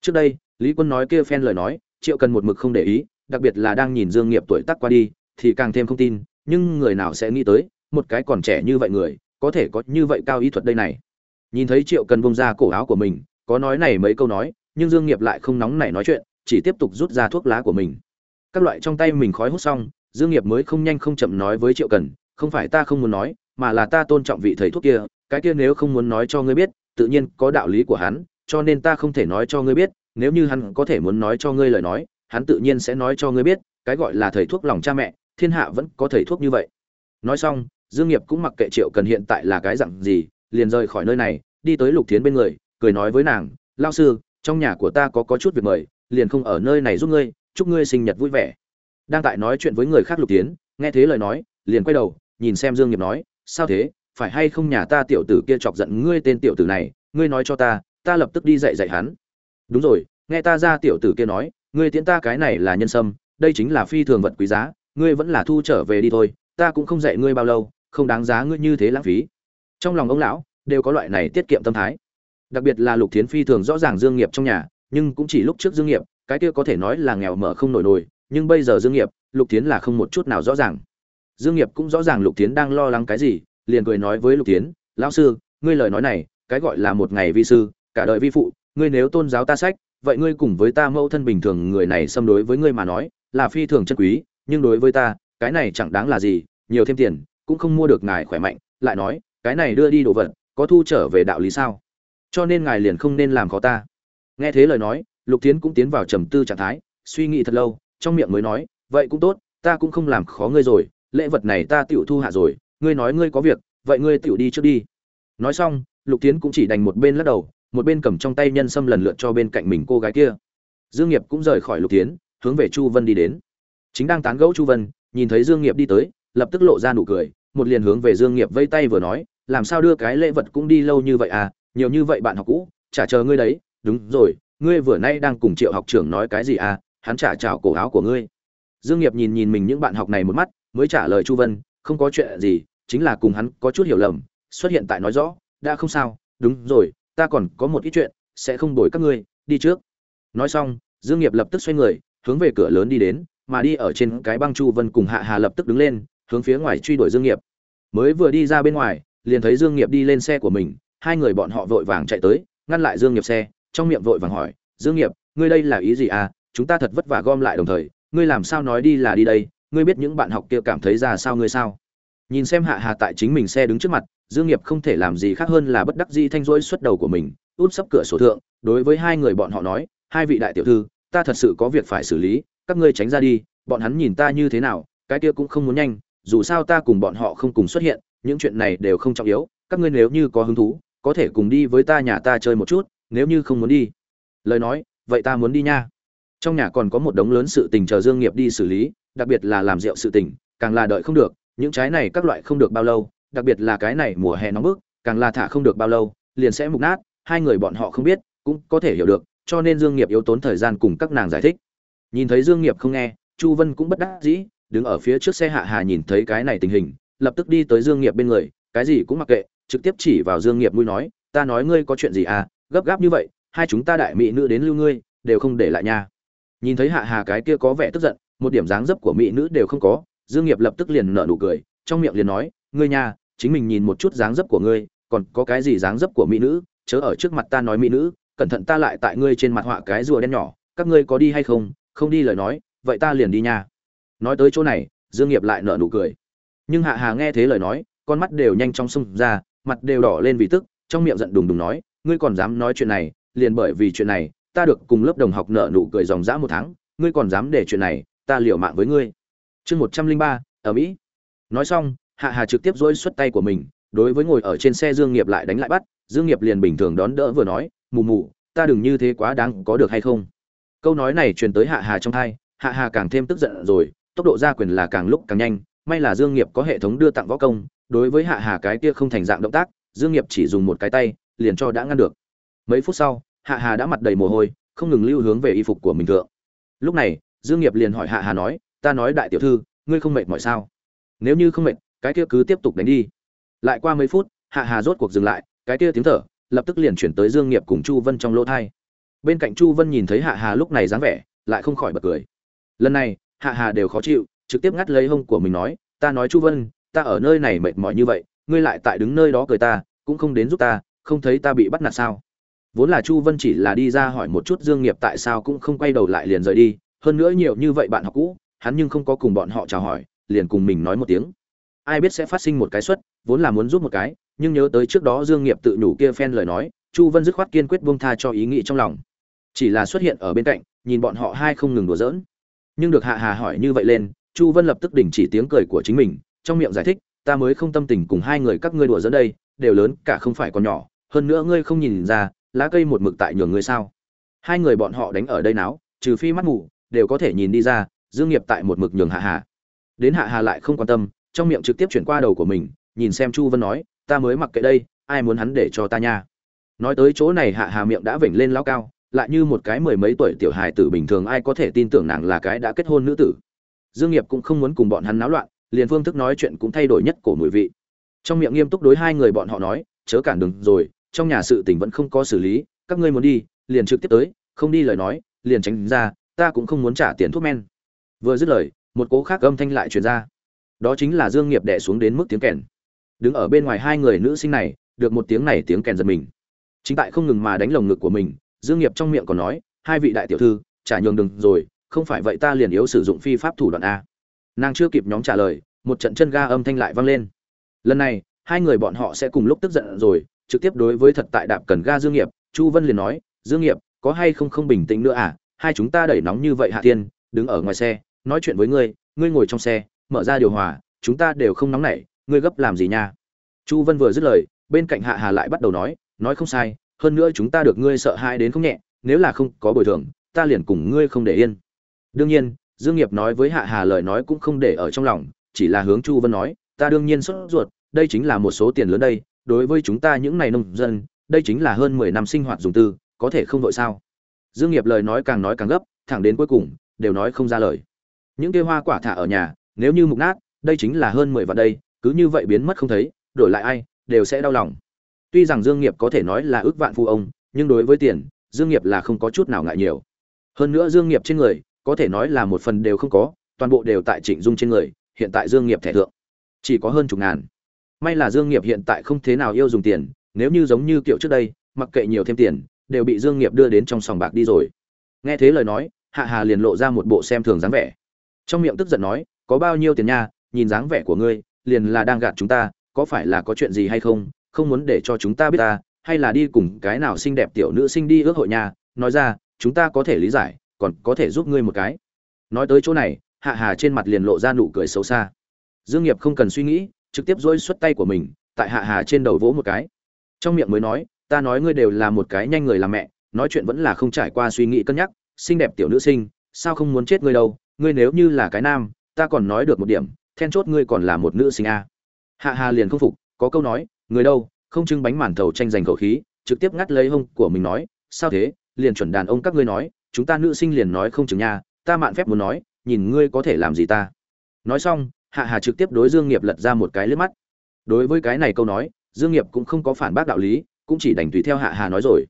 trước đây, lý quân nói kia phen lời nói, triệu cần một mực không để ý, đặc biệt là đang nhìn dương nghiệp tuổi tác qua đi, thì càng thêm không tin, nhưng người nào sẽ nghĩ tới, một cái còn trẻ như vậy người, có thể có như vậy cao ý thuật đây này nhìn thấy triệu cần bông ra cổ áo của mình, có nói này mấy câu nói, nhưng dương nghiệp lại không nóng nảy nói chuyện, chỉ tiếp tục rút ra thuốc lá của mình các loại trong tay mình khói hút xong, dương nghiệp mới không nhanh không chậm nói với triệu cần, không phải ta không muốn nói, mà là ta tôn trọng vị thầy thuốc kia cái kia nếu không muốn nói cho ngươi biết tự nhiên có đạo lý của hắn cho nên ta không thể nói cho ngươi biết nếu như hắn có thể muốn nói cho ngươi lời nói hắn tự nhiên sẽ nói cho ngươi biết cái gọi là thầy thuốc lòng cha mẹ thiên hạ vẫn có thầy thuốc như vậy. Nói xong dương nghiệp cũng mặc kệ triệu cần hiện tại là cái dạng gì liền rời khỏi nơi này đi tới lục thiến bên người cười nói với nàng Lão sư trong nhà của ta có có chút việc mời liền không ở nơi này giúp ngươi chúc ngươi sinh nhật vui vẻ. Đang tại nói chuyện với người khác lục Thiến, nghe thế lời nói liền quay đầu nhìn xem dương nghiệp nói sao thế? Phải hay không nhà ta tiểu tử kia chọc giận ngươi tên tiểu tử này, ngươi nói cho ta ta lập tức đi dạy dạy hắn. Đúng rồi, nghe ta ra tiểu tử kia nói, ngươi tiễn ta cái này là nhân sâm, đây chính là phi thường vật quý giá, ngươi vẫn là thu trở về đi thôi, ta cũng không dạy ngươi bao lâu, không đáng giá ngươi như thế lãng phí. Trong lòng ông lão, đều có loại này tiết kiệm tâm thái. Đặc biệt là lục thiến phi thường rõ ràng dương nghiệp trong nhà, nhưng cũng chỉ lúc trước dương nghiệp, cái kia có thể nói là nghèo mở không nổi nổi, nhưng bây giờ dương nghiệp, lục thiến là không một chút nào rõ ràng. Dương nghiệp cũng rõ ràng lục thiến đang lo lắng cái gì liền cười nói với lục tiến lão sư, ngươi lời nói này, cái gọi là một ngày vi sư, cả đời vi phụ, ngươi nếu tôn giáo ta sách, vậy ngươi cùng với ta mẫu thân bình thường người này xâm đối với ngươi mà nói, là phi thường chân quý, nhưng đối với ta, cái này chẳng đáng là gì, nhiều thêm tiền, cũng không mua được ngài khỏe mạnh, lại nói, cái này đưa đi đồ vật, có thu trở về đạo lý sao? Cho nên ngài liền không nên làm khó ta. Nghe thế lời nói, lục tiến cũng tiến vào trầm tư trạng thái, suy nghĩ thật lâu, trong miệng mới nói, vậy cũng tốt, ta cũng không làm khó ngươi rồi, lễ vật này ta tựu thu hạ rồi ngươi nói ngươi có việc, vậy ngươi tiểu đi trước đi. Nói xong, lục tiến cũng chỉ đành một bên lắc đầu, một bên cầm trong tay nhân sâm lần lượt cho bên cạnh mình cô gái kia. Dương nghiệp cũng rời khỏi lục tiến hướng về chu vân đi đến. Chính đang tán gẫu chu vân, nhìn thấy dương nghiệp đi tới, lập tức lộ ra nụ cười, một liền hướng về dương nghiệp vây tay vừa nói, làm sao đưa cái lễ vật cũng đi lâu như vậy à nhiều như vậy bạn học cũ, chả chờ ngươi đấy, đúng rồi, ngươi vừa nay đang cùng triệu học trưởng nói cái gì à hắn trả chào cổ áo của ngươi. Dương nghiệp nhìn nhìn mình những bạn học này một mắt, mới trả lời chu vân, không có chuyện gì chính là cùng hắn có chút hiểu lầm, xuất hiện tại nói rõ, đã không sao, đúng rồi, ta còn có một ít chuyện, sẽ không đổi các ngươi, đi trước. Nói xong, dương nghiệp lập tức xoay người, hướng về cửa lớn đi đến, mà đi ở trên cái băng chu vân cùng hạ hà lập tức đứng lên, hướng phía ngoài truy đuổi dương nghiệp. Mới vừa đi ra bên ngoài, liền thấy dương nghiệp đi lên xe của mình, hai người bọn họ vội vàng chạy tới, ngăn lại dương nghiệp xe, trong miệng vội vàng hỏi, dương nghiệp, ngươi đây là ý gì à? Chúng ta thật vất vả gom lại đồng thời, ngươi làm sao nói đi là đi đây? Ngươi biết những bạn học kia cảm thấy ra sao ngươi sao? Nhìn xem hạ hà tại chính mình xe đứng trước mặt, dương nghiệp không thể làm gì khác hơn là bất đắc dĩ thanh rỗi xuất đầu của mình út sấp cửa sổ thượng, đối với hai người bọn họ nói, hai vị đại tiểu thư, ta thật sự có việc phải xử lý, các ngươi tránh ra đi, bọn hắn nhìn ta như thế nào, cái kia cũng không muốn nhanh, dù sao ta cùng bọn họ không cùng xuất hiện, những chuyện này đều không trọng yếu, các ngươi nếu như có hứng thú, có thể cùng đi với ta nhà ta chơi một chút, nếu như không muốn đi. Lời nói, vậy ta muốn đi nha. Trong nhà còn có một đống lớn sự tình chờ dương nghiệp đi xử lý, đặc biệt là làm rượu sự tình, càng là đợi không được những trái này các loại không được bao lâu, đặc biệt là cái này mùa hè nóng bức, càng là thả không được bao lâu, liền sẽ mục nát, hai người bọn họ không biết, cũng có thể hiểu được, cho nên dương nghiệp yếu tốn thời gian cùng các nàng giải thích. Nhìn thấy dương nghiệp không nghe, chu vân cũng bất đắc dĩ, đứng ở phía trước xe hạ hà nhìn thấy cái này tình hình, lập tức đi tới dương nghiệp bên người, cái gì cũng mặc kệ, trực tiếp chỉ vào dương nghiệp mũi nói, ta nói ngươi có chuyện gì à gấp gáp như vậy, hai chúng ta đại mỹ nữ đến lưu ngươi, đều không để lại nha. Nhìn thấy hạ hà cái kia có vẻ tức giận, một điểm dáng dấp của mỹ nữ đều không có dương nghiệp lập tức liền nở nụ cười, trong miệng liền nói, ngươi nha, chính mình nhìn một chút dáng dấp của ngươi, còn có cái gì dáng dấp của mỹ nữ? Chớ ở trước mặt ta nói mỹ nữ, cẩn thận ta lại tại ngươi trên mặt họa cái rùa đen nhỏ, các ngươi có đi hay không? Không đi lời nói, vậy ta liền đi nha. Nói tới chỗ này, dương nghiệp lại nở nụ cười. Nhưng hạ hà nghe thế lời nói, con mắt đều nhanh chóng sưng ra, mặt đều đỏ lên vì tức, trong miệng giận đùng đùng nói, ngươi còn dám nói chuyện này, liền bởi vì chuyện này, ta được cùng lớp đồng học nợ nụ cười dòng dã một tháng, ngươi còn dám để chuyện này, ta liều mạng với ngươi chương một trăm linh ba, ở mỹ. Nói xong, hạ hà trực tiếp dỗi xuất tay của mình, đối với ngồi ở trên xe dương nghiệp lại đánh lại bắt, dương nghiệp liền bình thường đón đỡ vừa nói, mù mù, ta đừng như thế quá đáng có được hay không? Câu nói này truyền tới hạ hà trong thai, hạ hà càng thêm tức giận rồi, tốc độ ra quyền là càng lúc càng nhanh, may là dương nghiệp có hệ thống đưa tặng võ công, đối với hạ hà cái kia không thành dạng động tác, dương nghiệp chỉ dùng một cái tay, liền cho đã ngăn được. Mấy phút sau, hạ hà đã mặt đầy mồ hôi, không ngừng lưu hướng về y phục của mình thượng. Lúc này, dương nghiệp liền hỏi hạ hà nói ta nói đại tiểu thư, ngươi không mệt mỏi sao? Nếu như không mệt, cái kia cứ tiếp tục đánh đi. Lại qua mấy phút, hạ hà rốt cuộc dừng lại, cái kia tiếng thở, lập tức liền chuyển tới dương nghiệp cùng chu vân trong lỗ thai. Bên cạnh chu vân nhìn thấy hạ hà lúc này dáng vẻ, lại không khỏi bật cười. Lần này, hạ hà đều khó chịu, trực tiếp ngắt lấy hông của mình nói, ta nói chu vân, ta ở nơi này mệt mỏi như vậy, ngươi lại tại đứng nơi đó cười ta, cũng không đến giúp ta, không thấy ta bị bắt nạt sao? Vốn là chu vân chỉ là đi ra hỏi một chút dương nghiệp tại sao cũng không quay đầu lại liền rời đi, hơn nữa nhiều như vậy bạn học cũ hắn nhưng không có cùng bọn họ chào hỏi, liền cùng mình nói một tiếng. Ai biết sẽ phát sinh một cái suất vốn là muốn giúp một cái, nhưng nhớ tới trước đó dương nghiệp tự nhủ kia phen lời nói, chu vân dứt khoát kiên quyết buông tha cho ý nghĩ trong lòng. Chỉ là xuất hiện ở bên cạnh, nhìn bọn họ hai không ngừng đùa giỡn. Nhưng được hạ hà hỏi như vậy lên, chu vân lập tức đình chỉ tiếng cười của chính mình, trong miệng giải thích, ta mới không tâm tình cùng hai người các ngươi đùa giỡn đây, đều lớn, cả không phải còn nhỏ, hơn nữa ngươi không nhìn ra, lá cây một mực tại nhường ngươi sao. Hai người bọn họ đánh ở đây náo, trừ phi mắt mù, đều có thể nhìn đi ra dương nghiệp tại một mực nhường hạ hà. Đến hạ hà lại không quan tâm, trong miệng trực tiếp chuyển qua đầu của mình, nhìn xem chu vân nói, ta mới mặc kệ đây, ai muốn hắn để cho ta nha? Nói tới chỗ này hạ hà miệng đã vểnh lên lao cao, lại như một cái mười mấy tuổi tiểu hài tử bình thường ai có thể tin tưởng nàng là cái đã kết hôn nữ tử. Dương nghiệp cũng không muốn cùng bọn hắn náo loạn, liền phương thức nói chuyện cũng thay đổi nhất cổ mùi vị. Trong miệng nghiêm túc đối hai người bọn họ nói, chớ cản đường rồi, trong nhà sự tình vẫn không có xử lý, các ngươi muốn đi, liền trực tiếp tới, không đi lời nói, liền tránh ra, ta cũng không muốn trả tiền thuốc men vừa dứt lời, một cố khác âm thanh lại truyền ra. Đó chính là dương nghiệp đè xuống đến mức tiếng kèn. Đứng ở bên ngoài hai người nữ sinh này, được một tiếng này tiếng kèn giật mình. Chính tại không ngừng mà đánh lồng ngực của mình, dương nghiệp trong miệng còn nói, hai vị đại tiểu thư, trả nhường đừng rồi, không phải vậy ta liền yếu sử dụng phi pháp thủ đoạn a. Nàng chưa kịp nhóm trả lời, một trận chân ga âm thanh lại vang lên. Lần này, hai người bọn họ sẽ cùng lúc tức giận rồi, trực tiếp đối với thật tại đạp cần ga dương nghiệp, chu vân liền nói, dương nghiệp, có hay không không bình tĩnh nữa à? Hai chúng ta đẩy nóng như vậy hạ thiên, đứng ở ngoài xe nói chuyện với ngươi ngươi ngồi trong xe, mở ra điều hòa, chúng ta đều không nóng nảy, ngươi gấp làm gì nha? Chu vân vừa dứt lời, bên cạnh hạ hà lại bắt đầu nói nói không sai, hơn nữa chúng ta được ngươi sợ hãi đến không nhẹ, nếu là không có bồi thường, ta liền cùng ngươi không để yên. Đương nhiên, dương nghiệp nói với hạ hà lời nói cũng không để ở trong lòng, chỉ là hướng chu vân nói, ta đương nhiên sốt ruột, đây chính là một số tiền lớn đây, đối với chúng ta những này nông dân, đây chính là hơn mười năm sinh hoạt dùng tư, có thể không vội sao? Dương nghiệp lời nói càng nói càng gấp, thẳng đến cuối cùng, đều nói không ra lời những kia hoa quả thả ở nhà, nếu như mục nát, đây chính là hơn mười vạn đây, cứ như vậy biến mất không thấy, đổi lại ai, đều sẽ đau lòng. Tuy rằng dương nghiệp có thể nói là ước vạn phu ông, nhưng đối với tiền, dương nghiệp là không có chút nào ngại nhiều. Hơn nữa dương nghiệp trên người, có thể nói là một phần đều không có, toàn bộ đều tại trịnh dung trên người, hiện tại dương nghiệp thẻ thượng. Chỉ có hơn chục ngàn. May là dương nghiệp hiện tại không thế nào yêu dùng tiền, nếu như giống như kiểu trước đây, mặc kệ nhiều thêm tiền, đều bị dương nghiệp đưa đến trong sòng bạc đi rồi. Nghe thế lời nói, hạ hà liền lộ ra một bộ xem thường dáng vẻ trong miệng tức giận nói, có bao nhiêu tiền nha, nhìn dáng vẻ của ngươi, liền là đang gạt chúng ta, có phải là có chuyện gì hay không? Không muốn để cho chúng ta biết ta, hay là đi cùng cái nào xinh đẹp tiểu nữ sinh đi ước hội nhà? Nói ra, chúng ta có thể lý giải, còn có thể giúp ngươi một cái. Nói tới chỗ này, hạ hà trên mặt liền lộ ra nụ cười xấu xa. Dương nghiệp không cần suy nghĩ, trực tiếp dỗi xuất tay của mình, tại hạ hà trên đầu vỗ một cái. Trong miệng mới nói, ta nói ngươi đều là một cái nhanh người làm mẹ, nói chuyện vẫn là không trải qua suy nghĩ cân nhắc, xinh đẹp tiểu nữ sinh, sao không muốn chết ngươi đâu? Ngươi nếu như là cái nam, ta còn nói được một điểm, then chốt ngươi còn là một nữ sinh a. Hạ hà liền không phục, có câu nói, người đâu, không trưng bánh màn thầu tranh giành khẩu khí, trực tiếp ngắt lấy hông của mình nói, sao thế, liền chuẩn đàn ông các ngươi nói, chúng ta nữ sinh liền nói không chừng nha, ta mạn phép muốn nói, nhìn ngươi có thể làm gì ta. Nói xong, hạ hà trực tiếp đối dương nghiệp lật ra một cái lướt mắt. Đối với cái này câu nói, dương nghiệp cũng không có phản bác đạo lý, cũng chỉ đành tùy theo hạ hà nói rồi.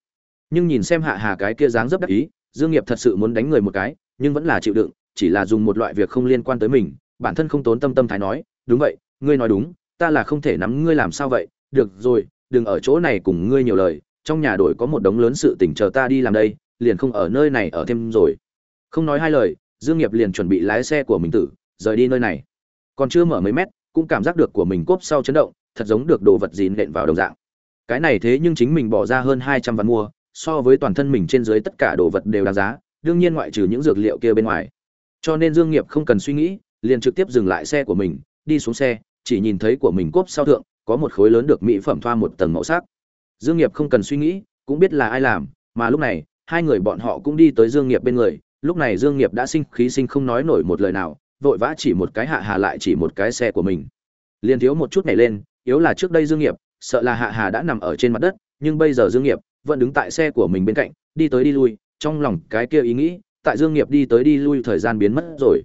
Nhưng nhìn xem hạ hà cái kia dáng dấp đắc ý, dương nghiệp thật sự muốn đánh người một cái, nhưng vẫn là chịu đựng chỉ là dùng một loại việc không liên quan tới mình, bản thân không tốn tâm tâm thái nói, đúng vậy, ngươi nói đúng, ta là không thể nắm ngươi làm sao vậy, được rồi, đừng ở chỗ này cùng ngươi nhiều lời, trong nhà đổi có một đống lớn sự tỉnh chờ ta đi làm đây, liền không ở nơi này ở thêm rồi. Không nói hai lời, dương nghiệp liền chuẩn bị lái xe của mình tử, rời đi nơi này. Còn chưa mở mấy mét, cũng cảm giác được của mình cốp sau chấn động, thật giống được đồ vật gì nện vào đồng dạng. Cái này thế nhưng chính mình bỏ ra hơn hai trăm vạn mua, so với toàn thân mình trên dưới tất cả đồ vật đều đáng giá, đương nhiên ngoại trừ những dược liệu kia bên ngoài cho nên dương nghiệp không cần suy nghĩ, liền trực tiếp dừng lại xe của mình, đi xuống xe, chỉ nhìn thấy của mình cốp sau thượng, có một khối lớn được mỹ phẩm thoa một tầng màu sắc. Dương nghiệp không cần suy nghĩ, cũng biết là ai làm, mà lúc này, hai người bọn họ cũng đi tới dương nghiệp bên người. Lúc này dương nghiệp đã sinh khí sinh không nói nổi một lời nào, vội vã chỉ một cái hạ hà lại chỉ một cái xe của mình. Liền thiếu một chút nhảy lên, yếu là trước đây dương nghiệp, sợ là hạ hà đã nằm ở trên mặt đất, nhưng bây giờ dương nghiệp vẫn đứng tại xe của mình bên cạnh, đi tới đi lui, trong lòng cái kia ý nghĩ tại dương nghiệp đi tới đi lui thời gian biến mất rồi.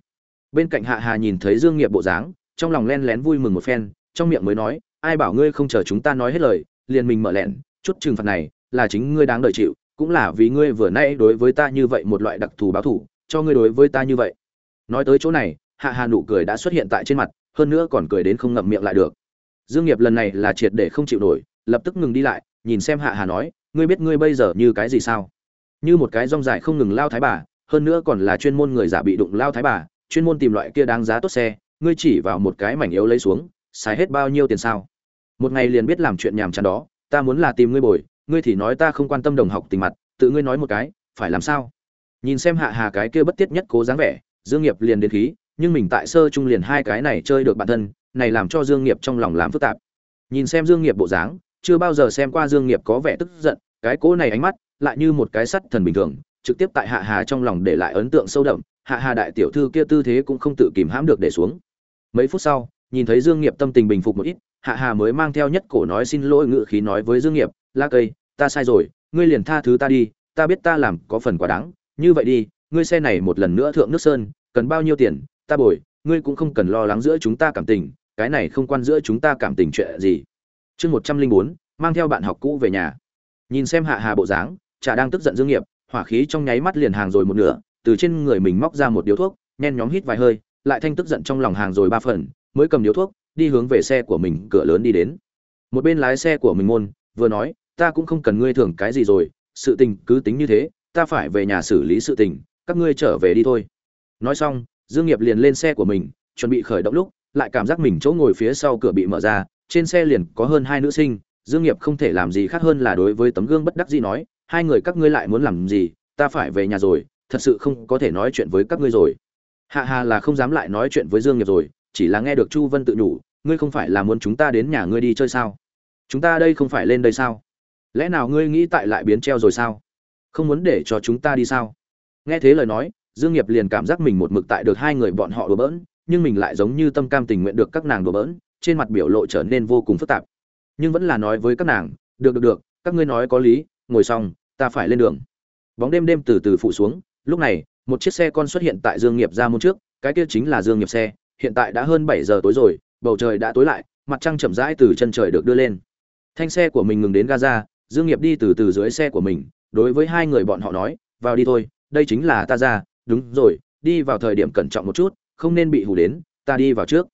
Bên cạnh hạ hà nhìn thấy dương nghiệp bộ dáng, trong lòng len lén vui mừng một phen, trong miệng mới nói, ai bảo ngươi không chờ chúng ta nói hết lời, liền mình mở lẹn chút trừng phạt này là chính ngươi đáng đợi chịu, cũng là vì ngươi vừa nãy đối với ta như vậy một loại đặc thù báo thù, cho ngươi đối với ta như vậy. Nói tới chỗ này, hạ hà nụ cười đã xuất hiện tại trên mặt, hơn nữa còn cười đến không ngậm miệng lại được. Dương nghiệp lần này là triệt để không chịu nổi, lập tức ngừng đi lại, nhìn xem hạ hà nói, ngươi biết ngươi bây giờ như cái gì sao? Như một cái rong dài không ngừng lao thái bà hơn nữa còn là chuyên môn người giả bị đụng lao thái bà, chuyên môn tìm loại kia đáng giá tốt xe, ngươi chỉ vào một cái mảnh yếu lấy xuống, xài hết bao nhiêu tiền sao? Một ngày liền biết làm chuyện nhàm chán đó, ta muốn là tìm ngươi bồi, ngươi thì nói ta không quan tâm đồng học tình mặt, tự ngươi nói một cái, phải làm sao? Nhìn xem hạ hà cái kia bất tiết nhất cố dáng vẻ, dương nghiệp liền đến khí, nhưng mình tại sơ trung liền hai cái này chơi được bản thân, này làm cho dương nghiệp trong lòng làm phức tạp. Nhìn xem dương nghiệp bộ dáng, chưa bao giờ xem qua dương nghiệp có vẻ tức giận, cái cố này ánh mắt lại như một cái sắt thần bình thường trực tiếp tại hạ hà trong lòng để lại ấn tượng sâu đậm, hạ hà đại tiểu thư kia tư thế cũng không tự kìm hãm được để xuống. Mấy phút sau, nhìn thấy dương nghiệp tâm tình bình phục một ít, hạ hà mới mang theo nhất cổ nói xin lỗi ngự khí nói với dương nghiệp, la cây, ta sai rồi, ngươi liền tha thứ ta đi, ta biết ta làm có phần quá đáng, như vậy đi, ngươi xe này một lần nữa thượng nước sơn, cần bao nhiêu tiền, ta bồi, ngươi cũng không cần lo lắng giữa chúng ta cảm tình, cái này không quan giữa chúng ta cảm tình chuyện gì. Chương một trăm linh bốn, mang theo bạn học cũ về nhà. Nhìn xem hạ hà bộ dáng, chả đang tức giận dương nghiệp hỏa khí trong nháy mắt liền hàng rồi một nửa, từ trên người mình móc ra một điếu thuốc, nhen nhóm hít vài hơi, lại thanh tức giận trong lòng hàng rồi ba phần, mới cầm điếu thuốc, đi hướng về xe của mình, cửa lớn đi đến. Một bên lái xe của mình môn, vừa nói, ta cũng không cần ngươi thưởng cái gì rồi, sự tình cứ tính như thế, ta phải về nhà xử lý sự tình, các ngươi trở về đi thôi. Nói xong, dương nghiệp liền lên xe của mình, chuẩn bị khởi động lúc, lại cảm giác mình chỗ ngồi phía sau cửa bị mở ra, trên xe liền có hơn hai nữ sinh, dương nghiệp không thể làm gì khác hơn là đối với tấm gương bất đắc dĩ nói hai người các ngươi lại muốn làm gì, ta phải về nhà rồi, thật sự không có thể nói chuyện với các ngươi rồi. Hạ hà là không dám lại nói chuyện với dương nghiệp rồi, chỉ là nghe được chu vân tự nhủ, ngươi không phải là muốn chúng ta đến nhà ngươi đi chơi sao? Chúng ta đây không phải lên đây sao? Lẽ nào ngươi nghĩ tại lại biến treo rồi sao? Không muốn để cho chúng ta đi sao? Nghe thế lời nói, dương nghiệp liền cảm giác mình một mực tại được hai người bọn họ đùa bỡn, nhưng mình lại giống như tâm cam tình nguyện được các nàng đùa bỡn, trên mặt biểu lộ trở nên vô cùng phức tạp. Nhưng vẫn là nói với các nàng, được được được, các ngươi nói có lý ngồi xong, ta phải lên đường. Bóng đêm đêm từ từ phủ xuống, lúc này, một chiếc xe con xuất hiện tại dương nghiệp ra môn trước, cái kia chính là dương nghiệp xe, hiện tại đã hơn bảy giờ tối rồi, bầu trời đã tối lại, mặt trăng chậm rãi từ chân trời được đưa lên. Thanh xe của mình ngừng đến gaza, dương nghiệp đi từ từ dưới xe của mình, đối với hai người bọn họ nói, vào đi thôi, đây chính là ta ra, đúng rồi, đi vào thời điểm cẩn trọng một chút, không nên bị hù đến, ta đi vào trước.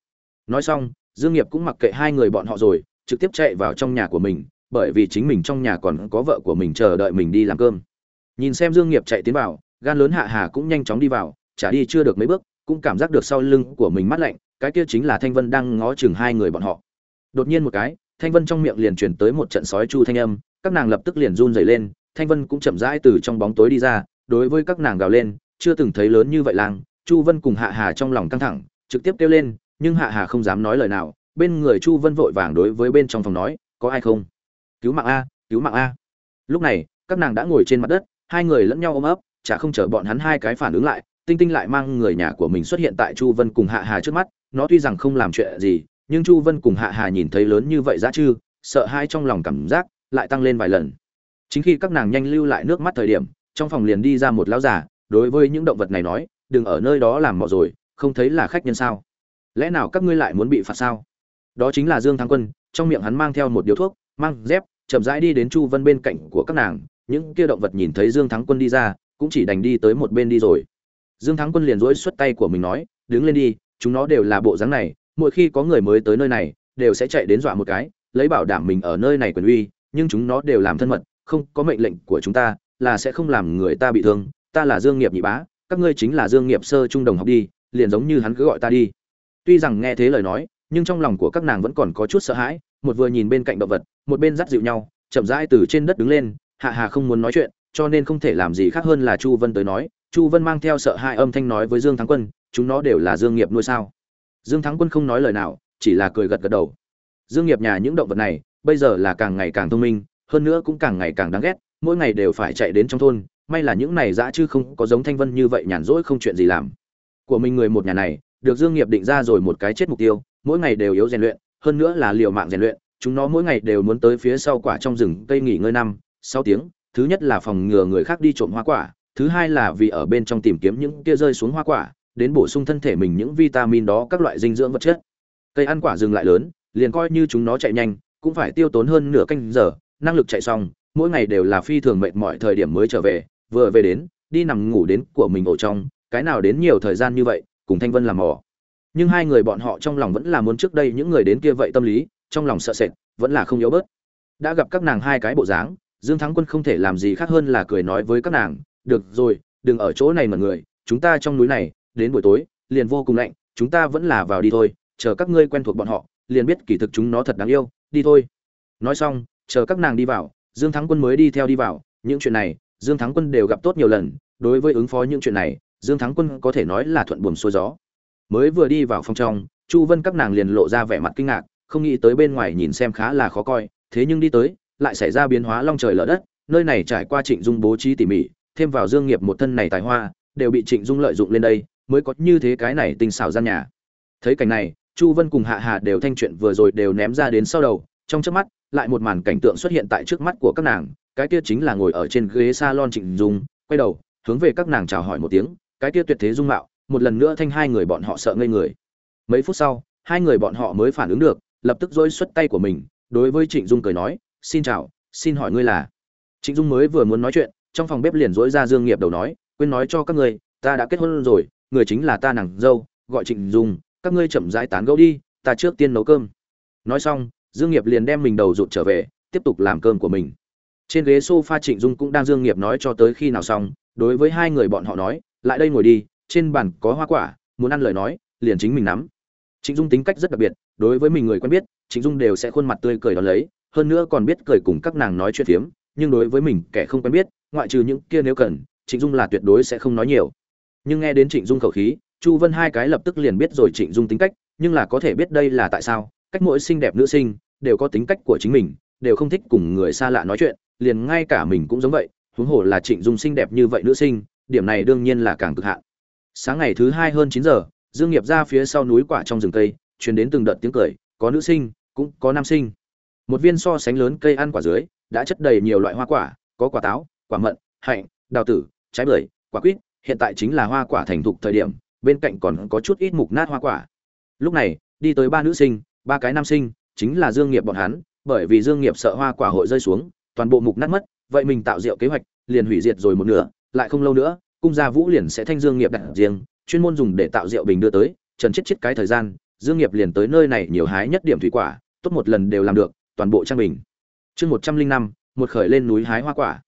Nói xong, dương nghiệp cũng mặc kệ hai người bọn họ rồi, trực tiếp chạy vào trong nhà của mình bởi vì chính mình trong nhà còn có vợ của mình chờ đợi mình đi làm cơm. Nhìn xem dương nghiệp chạy tiến vào, gan lớn hạ hà cũng nhanh chóng đi vào trả đi chưa được mấy bước, cũng cảm giác được sau lưng của mình mát lạnh, cái kia chính là thanh vân đang ngó chừng hai người bọn họ. Đột nhiên một cái, thanh vân trong miệng liền truyền tới một trận sói chu thanh âm, các nàng lập tức liền run rẩy lên, thanh vân cũng chậm rãi từ trong bóng tối đi ra, đối với các nàng gào lên, chưa từng thấy lớn như vậy lang, chu vân cùng hạ hà trong lòng căng thẳng, trực tiếp kêu lên, nhưng hạ hà không dám nói lời nào, bên người chu vân vội vàng đối với bên trong phòng nói, có ai không? Cứu mạng a, cứu mạng a. Lúc này, các nàng đã ngồi trên mặt đất, hai người lẫn nhau ôm ấp, chả không chờ bọn hắn hai cái phản ứng lại, tinh tinh lại mang người nhà của mình xuất hiện tại chu vân cùng hạ hà trước mắt, nó tuy rằng không làm chuyện gì, nhưng chu vân cùng hạ hà nhìn thấy lớn như vậy giá chư, sợ hai trong lòng cảm giác lại tăng lên vài lần. Chính khi các nàng nhanh lưu lại nước mắt thời điểm, trong phòng liền đi ra một lão già, đối với những động vật này nói, đừng ở nơi đó làm mọ rồi, không thấy là khách nhân sao? Lẽ nào các ngươi lại muốn bị phạt sao? Đó chính là dương thắng quân, trong miệng hắn mang theo một điếu thuốc mang dép, chậm rãi đi đến chu vân bên cạnh của các nàng, những kia động vật nhìn thấy dương thắng quân đi ra, cũng chỉ đành đi tới một bên đi rồi. Dương thắng quân liền rỗi xuất tay của mình nói, đứng lên đi, chúng nó đều là bộ dáng này, mỗi khi có người mới tới nơi này, đều sẽ chạy đến dọa một cái, lấy bảo đảm mình ở nơi này quyền uy, nhưng chúng nó đều làm thân mật, không có mệnh lệnh của chúng ta, là sẽ không làm người ta bị thương, ta là dương nghiệp nhị bá, các ngươi chính là dương nghiệp sơ trung đồng học đi, liền giống như hắn cứ gọi ta đi. Tuy rằng nghe thế lời nói, nhưng trong lòng của các nàng vẫn còn có chút sợ hãi một vừa nhìn bên cạnh động vật, một bên dắt dịu nhau, chậm rãi từ trên đất đứng lên, hạ hà không muốn nói chuyện, cho nên không thể làm gì khác hơn là chu vân tới nói, chu vân mang theo sợ hãi âm thanh nói với dương thắng quân, chúng nó đều là dương nghiệp nuôi sao? Dương thắng quân không nói lời nào, chỉ là cười gật gật đầu. Dương nghiệp nhà những động vật này, bây giờ là càng ngày càng thông minh, hơn nữa cũng càng ngày càng đáng ghét, mỗi ngày đều phải chạy đến trong thôn, may là những này dã chứ không có giống thanh vân như vậy nhàn rỗi không chuyện gì làm. Của mình người một nhà này, được dương nghiệp định ra rồi một cái chết mục tiêu, mỗi ngày đều yếu rèn luyện hơn nữa là liều mạng rèn luyện, chúng nó mỗi ngày đều muốn tới phía sau quả trong rừng cây nghỉ ngơi năm, sáu tiếng. Thứ nhất là phòng ngừa người khác đi trộm hoa quả, thứ hai là vì ở bên trong tìm kiếm những kia rơi xuống hoa quả, đến bổ sung thân thể mình những vitamin đó, các loại dinh dưỡng vật chất. Cây ăn quả rừng lại lớn, liền coi như chúng nó chạy nhanh, cũng phải tiêu tốn hơn nửa canh giờ, năng lực chạy xong, mỗi ngày đều là phi thường mệt mỏi thời điểm mới trở về, vừa về đến, đi nằm ngủ đến của mình ổ trong, cái nào đến nhiều thời gian như vậy, cùng thanh vân làm mò nhưng hai người bọn họ trong lòng vẫn là muốn trước đây những người đến kia vậy tâm lý, trong lòng sợ sệt, vẫn là không yếu bớt. Đã gặp các nàng hai cái bộ dáng, dương thắng quân không thể làm gì khác hơn là cười nói với các nàng, được rồi, đừng ở chỗ này mà người, chúng ta trong núi này, đến buổi tối, liền vô cùng lạnh, chúng ta vẫn là vào đi thôi, chờ các ngươi quen thuộc bọn họ, liền biết kỳ thực chúng nó thật đáng yêu, đi thôi. Nói xong, chờ các nàng đi vào, dương thắng quân mới đi theo đi vào, những chuyện này, dương thắng quân đều gặp tốt nhiều lần, đối với ứng phó những chuyện này, dương thắng quân có thể nói là thuận buồm xuôi gió mới vừa đi vào phòng trong chu vân các nàng liền lộ ra vẻ mặt kinh ngạc không nghĩ tới bên ngoài nhìn xem khá là khó coi thế nhưng đi tới lại xảy ra biến hóa long trời lở đất nơi này trải qua trịnh dung bố trí tỉ mỉ thêm vào dương nghiệp một thân này tài hoa đều bị trịnh dung lợi dụng lên đây mới có như thế cái này tinh xảo gian nhà. Thấy cảnh này chu vân cùng hạ hà đều thanh chuyện vừa rồi đều ném ra đến sau đầu trong chớp mắt lại một màn cảnh tượng xuất hiện tại trước mắt của các nàng cái kia chính là ngồi ở trên ghế salon Trịnh Dung, quay đầu, hướng về các nàng chào hỏi một tiếng, cái kia tuyệt thế dung mạo, một lần nữa thanh hai người bọn họ sợ ngây người. Mấy phút sau, hai người bọn họ mới phản ứng được, lập tức dối xuất tay của mình, đối với Trịnh Dung cười nói, "Xin chào, xin hỏi ngươi là?" Trịnh Dung mới vừa muốn nói chuyện, trong phòng bếp liền dối ra Dương Nghiệp đầu nói, "Quên nói cho các ngươi, ta đã kết hôn rồi, người chính là ta nàng dâu, gọi Trịnh Dung, các ngươi chậm rãi tán gẫu đi, ta trước tiên nấu cơm." Nói xong, Dương Nghiệp liền đem mình đầu rụt trở về, tiếp tục làm cơm của mình. Trên ghế sofa Trịnh Dung cũng đang Dương Nghiệp nói cho tới khi nào xong, đối với hai người bọn họ nói, "Lại đây ngồi đi, trên bàn có hoa quả, muốn ăn lời nói, liền chính mình nắm." Trịnh Dung tính cách rất đặc biệt, đối với mình người quen biết, Trịnh Dung đều sẽ khuôn mặt tươi cười đón lấy, hơn nữa còn biết cười cùng các nàng nói chuyện phiếm, nhưng đối với mình kẻ không quen biết, ngoại trừ những kia nếu cần, Trịnh Dung là tuyệt đối sẽ không nói nhiều. Nhưng nghe đến Trịnh Dung khẩu khí, Chu Vân hai cái lập tức liền biết rồi Trịnh Dung tính cách, nhưng là có thể biết đây là tại sao, cách mỗi xinh đẹp nữ sinh đều có tính cách của chính mình, đều không thích cùng người xa lạ nói chuyện, liền ngay cả mình cũng giống vậy, huống hồ là Trịnh Dung xinh đẹp như vậy nữ sinh, điểm này đương nhiên là càng cực hạn. Sáng ngày thứ hai hơn chín giờ, Dương Nghiệp ra phía sau núi quả trong rừng cây, truyền đến từng đợt tiếng cười, có nữ sinh, cũng có nam sinh. Một viên so sánh lớn cây ăn quả dưới, đã chất đầy nhiều loại hoa quả, có quả táo, quả mận, hạnh, đào tử, trái bưởi, quả quýt, hiện tại chính là hoa quả thành thục thời điểm, bên cạnh còn có chút ít mục nát hoa quả. Lúc này, đi tới ba nữ sinh, ba cái nam sinh, chính là Dương Nghiệp bọn hắn, bởi vì Dương Nghiệp sợ hoa quả hội rơi xuống, toàn bộ mục nát mất, vậy mình tạo rượu kế hoạch, liền hủy diệt rồi một nửa, lại không lâu nữa, cung gia Vũ liền sẽ thanh Dương Nghiệp đặt riêng, chuyên môn dùng để tạo rượu bình đưa tới, trần chết chết cái thời gian, Dương Nghiệp liền tới nơi này nhiều hái nhất điểm thủy quả, tốt một lần đều làm được, toàn bộ trang bình. Chương một trăm linh năm, một khởi lên núi hái hoa quả.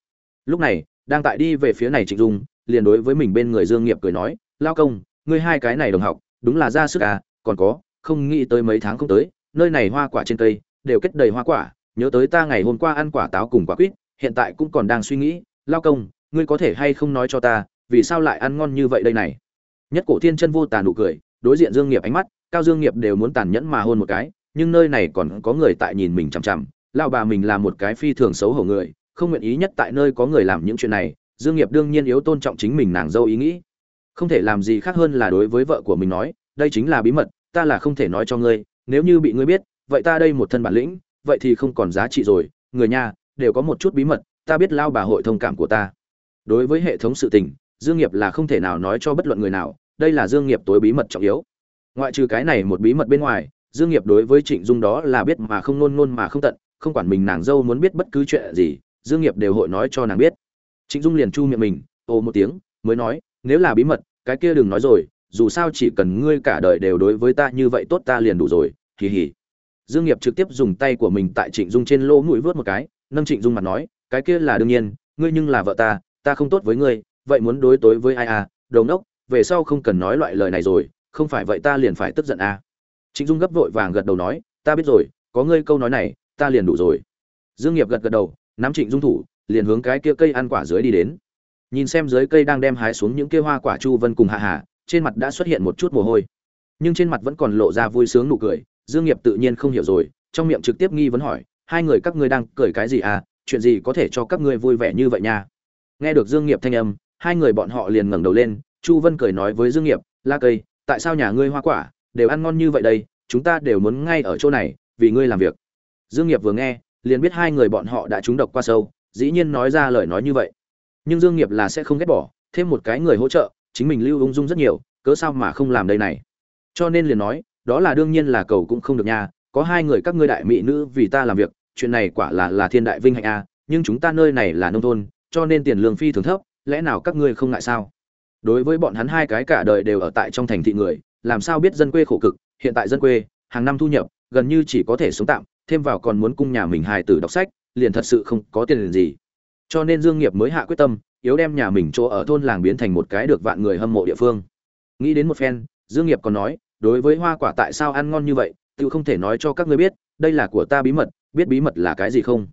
Lúc này, đang tại đi về phía này Trịnh Dung, liền đối với mình bên người Dương Nghiệp cười nói, "Lao công, ngươi hai cái này đồng học, đúng là ra sức à, còn có, không nghĩ tới mấy tháng không tới, nơi này hoa quả trên cây đều kết đầy hoa quả, nhớ tới ta ngày hôm qua ăn quả táo cùng quả quýt, hiện tại cũng còn đang suy nghĩ, lao công, ngươi có thể hay không nói cho ta, vì sao lại ăn ngon như vậy đây này?" Nhất Cổ Thiên Chân vô tàn nụ cười, đối diện Dương Nghiệp ánh mắt, Cao Dương Nghiệp đều muốn tàn nhẫn mà hôn một cái, nhưng nơi này còn có người tại nhìn mình chằm chằm, lão bà mình là một cái phi thường xấu hổ người, không nguyện ý nhất tại nơi có người làm những chuyện này, Dương Nghiệp đương nhiên yếu tôn trọng chính mình nàng dâu ý nghĩ. Không thể làm gì khác hơn là đối với vợ của mình nói, đây chính là bí mật, ta là không thể nói cho ngươi, nếu như bị ngươi biết, vậy ta đây một thân bản lĩnh, vậy thì không còn giá trị rồi, người nhà đều có một chút bí mật, ta biết lao bà hội thông cảm của ta. Đối với hệ thống sự tình, Dương Nghiệp là không thể nào nói cho bất luận người nào, đây là Dương Nghiệp tối bí mật trọng yếu. Ngoại trừ cái này một bí mật bên ngoài, Dương Nghiệp đối với Trịnh Dung đó là biết mà không nôn nôn mà không tận, không quản mình nàng dâu muốn biết bất cứ chuyện gì, Dương Nghiệp đều hội nói cho nàng biết. Trịnh Dung liền chu miệng mình, ồ một tiếng, mới nói, nếu là bí mật, cái kia đừng nói rồi, dù sao chỉ cần ngươi cả đời đều đối với ta như vậy tốt ta liền đủ rồi, kỳ hỉ. Dương Nghiệp trực tiếp dùng tay của mình tại Trịnh Dung trên lỗ mũi vớt một cái, nâng Trịnh Dung mặt nói, cái kia là đương nhiên, ngươi nhưng là vợ ta, ta không tốt với ngươi, vậy muốn đối tối với ai à, đầu nốc, về sau không cần nói loại lời này rồi, không phải vậy ta liền phải tức giận à. Trịnh Dung gấp vội vàng gật đầu nói, ta biết rồi, có ngươi câu nói này, ta liền đủ rồi. Dương Nghiệp gật gật đầu, nắm Trịnh Dung thủ, liền hướng cái kia cây ăn quả dưới đi đến. Nhìn xem dưới cây đang đem hái xuống những kia hoa quả Chu Vân cùng Hạ Hạ, trên mặt đã xuất hiện một chút mồ hôi, nhưng trên mặt vẫn còn lộ ra vui sướng nụ cười. Dương Nghiệp tự nhiên không hiểu rồi, trong miệng trực tiếp nghi vấn hỏi, hai người các ngươi đang cười cái gì à? Chuyện gì có thể cho các ngươi vui vẻ như vậy nha? Nghe được Dương Nghiệp thanh âm, hai người bọn họ liền ngẩng đầu lên, Chu Vân cười nói với Dương Nghiệp, "La cây, tại sao nhà ngươi hoa quả đều ăn ngon như vậy đây, chúng ta đều muốn ngay ở chỗ này, vì ngươi làm việc." Dương Nghiệp vừa nghe, liền biết hai người bọn họ đã trúng độc qua sâu, dĩ nhiên nói ra lời nói như vậy. Nhưng Dương Nghiệp là sẽ không ghét bỏ, thêm một cái người hỗ trợ, chính mình lưu ung dung rất nhiều, cớ sao mà không làm đây này. Cho nên liền nói, đó là đương nhiên là cầu cũng không được nha, có hai người các ngươi đại mỹ nữ vì ta làm việc, chuyện này quả là là thiên đại vinh hạnh a, nhưng chúng ta nơi này là nông thôn, cho nên tiền lương phi thường thấp, lẽ nào các ngươi không ngại sao? Đối với bọn hắn hai cái cả đời đều ở tại trong thành thị người, làm sao biết dân quê khổ cực, hiện tại dân quê, hàng năm thu nhập gần như chỉ có thể sống tạm, thêm vào còn muốn cung nhà mình hài tử đọc sách, liền thật sự không có tiền gì. Cho nên Dương Nghiệp mới hạ quyết tâm, yếu đem nhà mình chỗ ở thôn làng biến thành một cái được vạn người hâm mộ địa phương. Nghĩ đến một phen, Dương Nghiệp còn nói, đối với hoa quả tại sao ăn ngon như vậy, tự không thể nói cho các ngươi biết, đây là của ta bí mật, biết bí mật là cái gì không?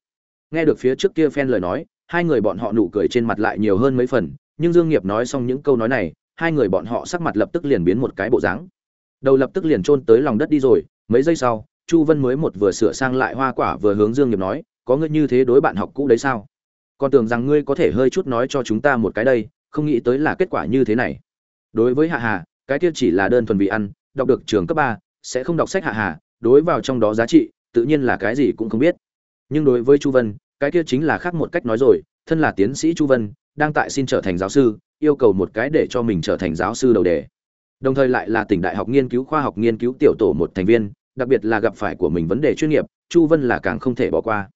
Nghe được phía trước kia phen lời nói, hai người bọn họ nụ cười trên mặt lại nhiều hơn mấy phần, nhưng Dương Nghiệp nói xong những câu nói này, hai người bọn họ sắc mặt lập tức liền biến một cái bộ dáng. Đầu lập tức liền chôn tới lòng đất đi rồi, mấy giây sau, Chu Vân mới một vừa sửa sang lại hoa quả vừa hướng Dương Nghiệp nói, có ngươi như thế đối bạn học cũ đấy sao? Còn tưởng rằng ngươi có thể hơi chút nói cho chúng ta một cái đây, không nghĩ tới là kết quả như thế này. Đối với Hạ Hà, cái kia chỉ là đơn thuần vì ăn, đọc được trường cấp ba sẽ không đọc sách Hạ Hà, đối vào trong đó giá trị, tự nhiên là cái gì cũng không biết. Nhưng đối với Chu Vân, cái kia chính là khác một cách nói rồi, thân là tiến sĩ chu vân, đang tại xin trở thành giáo sư, yêu cầu một cái để cho mình trở thành giáo sư đầu đề. Đồng thời lại là tỉnh đại học nghiên cứu, khoa học nghiên cứu tiểu tổ một thành viên, đặc biệt là gặp phải của mình vấn đề chuyên nghiệp, chu vân là càng không thể bỏ qua.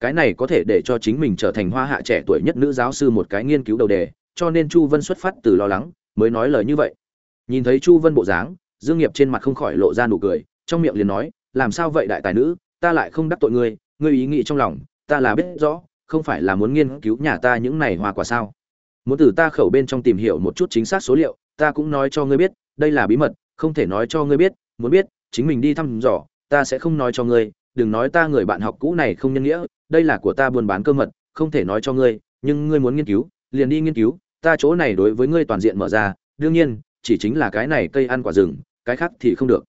Cái này có thể để cho chính mình trở thành hoa hạ trẻ tuổi nhất nữ giáo sư một cái nghiên cứu đầu đề, cho nên chu vân xuất phát từ lo lắng, mới nói lời như vậy. Nhìn thấy chu vân bộ dáng, dương nghiệp trên mặt không khỏi lộ ra nụ cười, trong miệng liền nói, làm sao vậy đại tài nữ, ta lại không đắc tội ngươi ngươi ý nghĩ trong lòng ta là biết rõ, không phải là muốn nghiên cứu nhà ta những này hoa quả sao. Muốn từ ta khẩu bên trong tìm hiểu một chút chính xác số liệu, ta cũng nói cho ngươi biết, đây là bí mật, không thể nói cho ngươi biết, muốn biết, chính mình đi thăm dò, ta sẽ không nói cho ngươi, đừng nói ta người bạn học cũ này không nhân nghĩa, đây là của ta buôn bán cơ mật, không thể nói cho ngươi, nhưng ngươi muốn nghiên cứu, liền đi nghiên cứu, ta chỗ này đối với ngươi toàn diện mở ra, đương nhiên, chỉ chính là cái này cây ăn quả rừng, cái khác thì không được.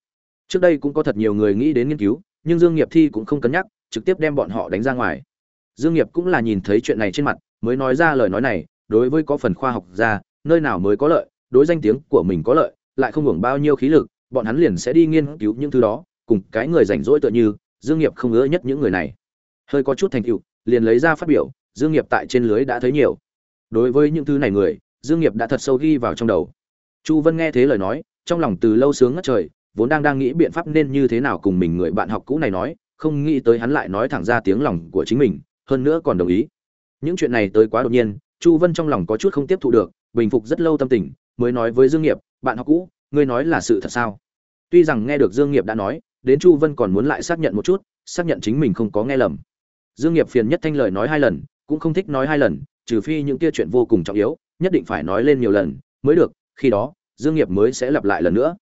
Trước đây cũng có thật nhiều người nghĩ đến nghiên cứu, nhưng dương nghiệp thi cũng không cân nhắc, trực tiếp đem bọn họ đánh ra ngoài dương nghiệp cũng là nhìn thấy chuyện này trên mặt, mới nói ra lời nói này, đối với có phần khoa học ra, nơi nào mới có lợi, đối danh tiếng của mình có lợi, lại không hưởng bao nhiêu khí lực, bọn hắn liền sẽ đi nghiên cứu những thứ đó, cùng cái người rảnh rỗi tựa như, dương nghiệp không ngứa nhất những người này. Hơi có chút thành tựu, liền lấy ra phát biểu, dương nghiệp tại trên lưới đã thấy nhiều. Đối với những thứ này người, dương nghiệp đã thật sâu ghi vào trong đầu. Chu vân nghe thế lời nói, trong lòng từ lâu sướng ngất trời, vốn đang đang nghĩ biện pháp nên như thế nào cùng mình người bạn học cũ này nói, không nghĩ tới hắn lại nói thẳng ra tiếng lòng của chính mình hơn nữa còn đồng ý. Những chuyện này tới quá đột nhiên, chu vân trong lòng có chút không tiếp thu được, bình phục rất lâu tâm tình, mới nói với dương nghiệp, bạn học cũ, ngươi nói là sự thật sao? Tuy rằng nghe được dương nghiệp đã nói, đến chu vân còn muốn lại xác nhận một chút, xác nhận chính mình không có nghe lầm. Dương nghiệp phiền nhất thanh lời nói hai lần, cũng không thích nói hai lần, trừ phi những kia chuyện vô cùng trọng yếu, nhất định phải nói lên nhiều lần, mới được, khi đó, dương nghiệp mới sẽ lặp lại lần nữa.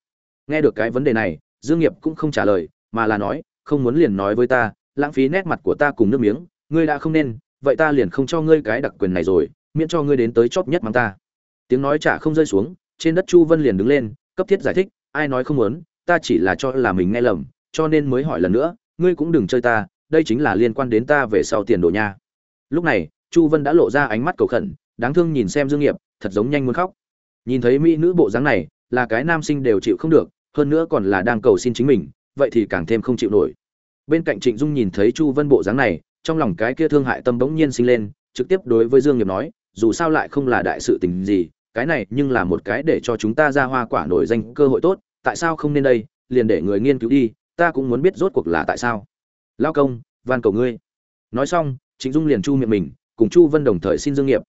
Nghe được cái vấn đề này, dương nghiệp cũng không trả lời, mà là nói, không muốn liền nói với ta, lãng phí nét mặt của ta cùng nước miếng ngươi đã không nên, vậy ta liền không cho ngươi cái đặc quyền này rồi, miễn cho ngươi đến tới chót nhất mang ta. Tiếng nói chả không rơi xuống, trên đất chu vân liền đứng lên, cấp thiết giải thích, ai nói không muốn, ta chỉ là cho là mình nghe lầm, cho nên mới hỏi lần nữa, ngươi cũng đừng chơi ta, đây chính là liên quan đến ta về sau tiền đồ nha. Lúc này, chu vân đã lộ ra ánh mắt cầu khẩn, đáng thương nhìn xem dương nghiệp, thật giống nhanh muốn khóc. Nhìn thấy mỹ nữ bộ dáng này, là cái nam sinh đều chịu không được, hơn nữa còn là đang cầu xin chính mình, vậy thì càng thêm không chịu nổi. Bên cạnh trịnh dung nhìn thấy chu vân bộ dáng này trong lòng cái kia thương hại tâm bỗng nhiên sinh lên, trực tiếp đối với dương nghiệp nói, dù sao lại không là đại sự tình gì, cái này nhưng là một cái để cho chúng ta ra hoa quả nổi danh cơ hội tốt, tại sao không nên đây, liền để người nghiên cứu đi, ta cũng muốn biết rốt cuộc là tại sao. Lao công, van cầu ngươi. Nói xong, trịnh dung liền chu miệng mình, cùng chu vân đồng thời xin dương nghiệp.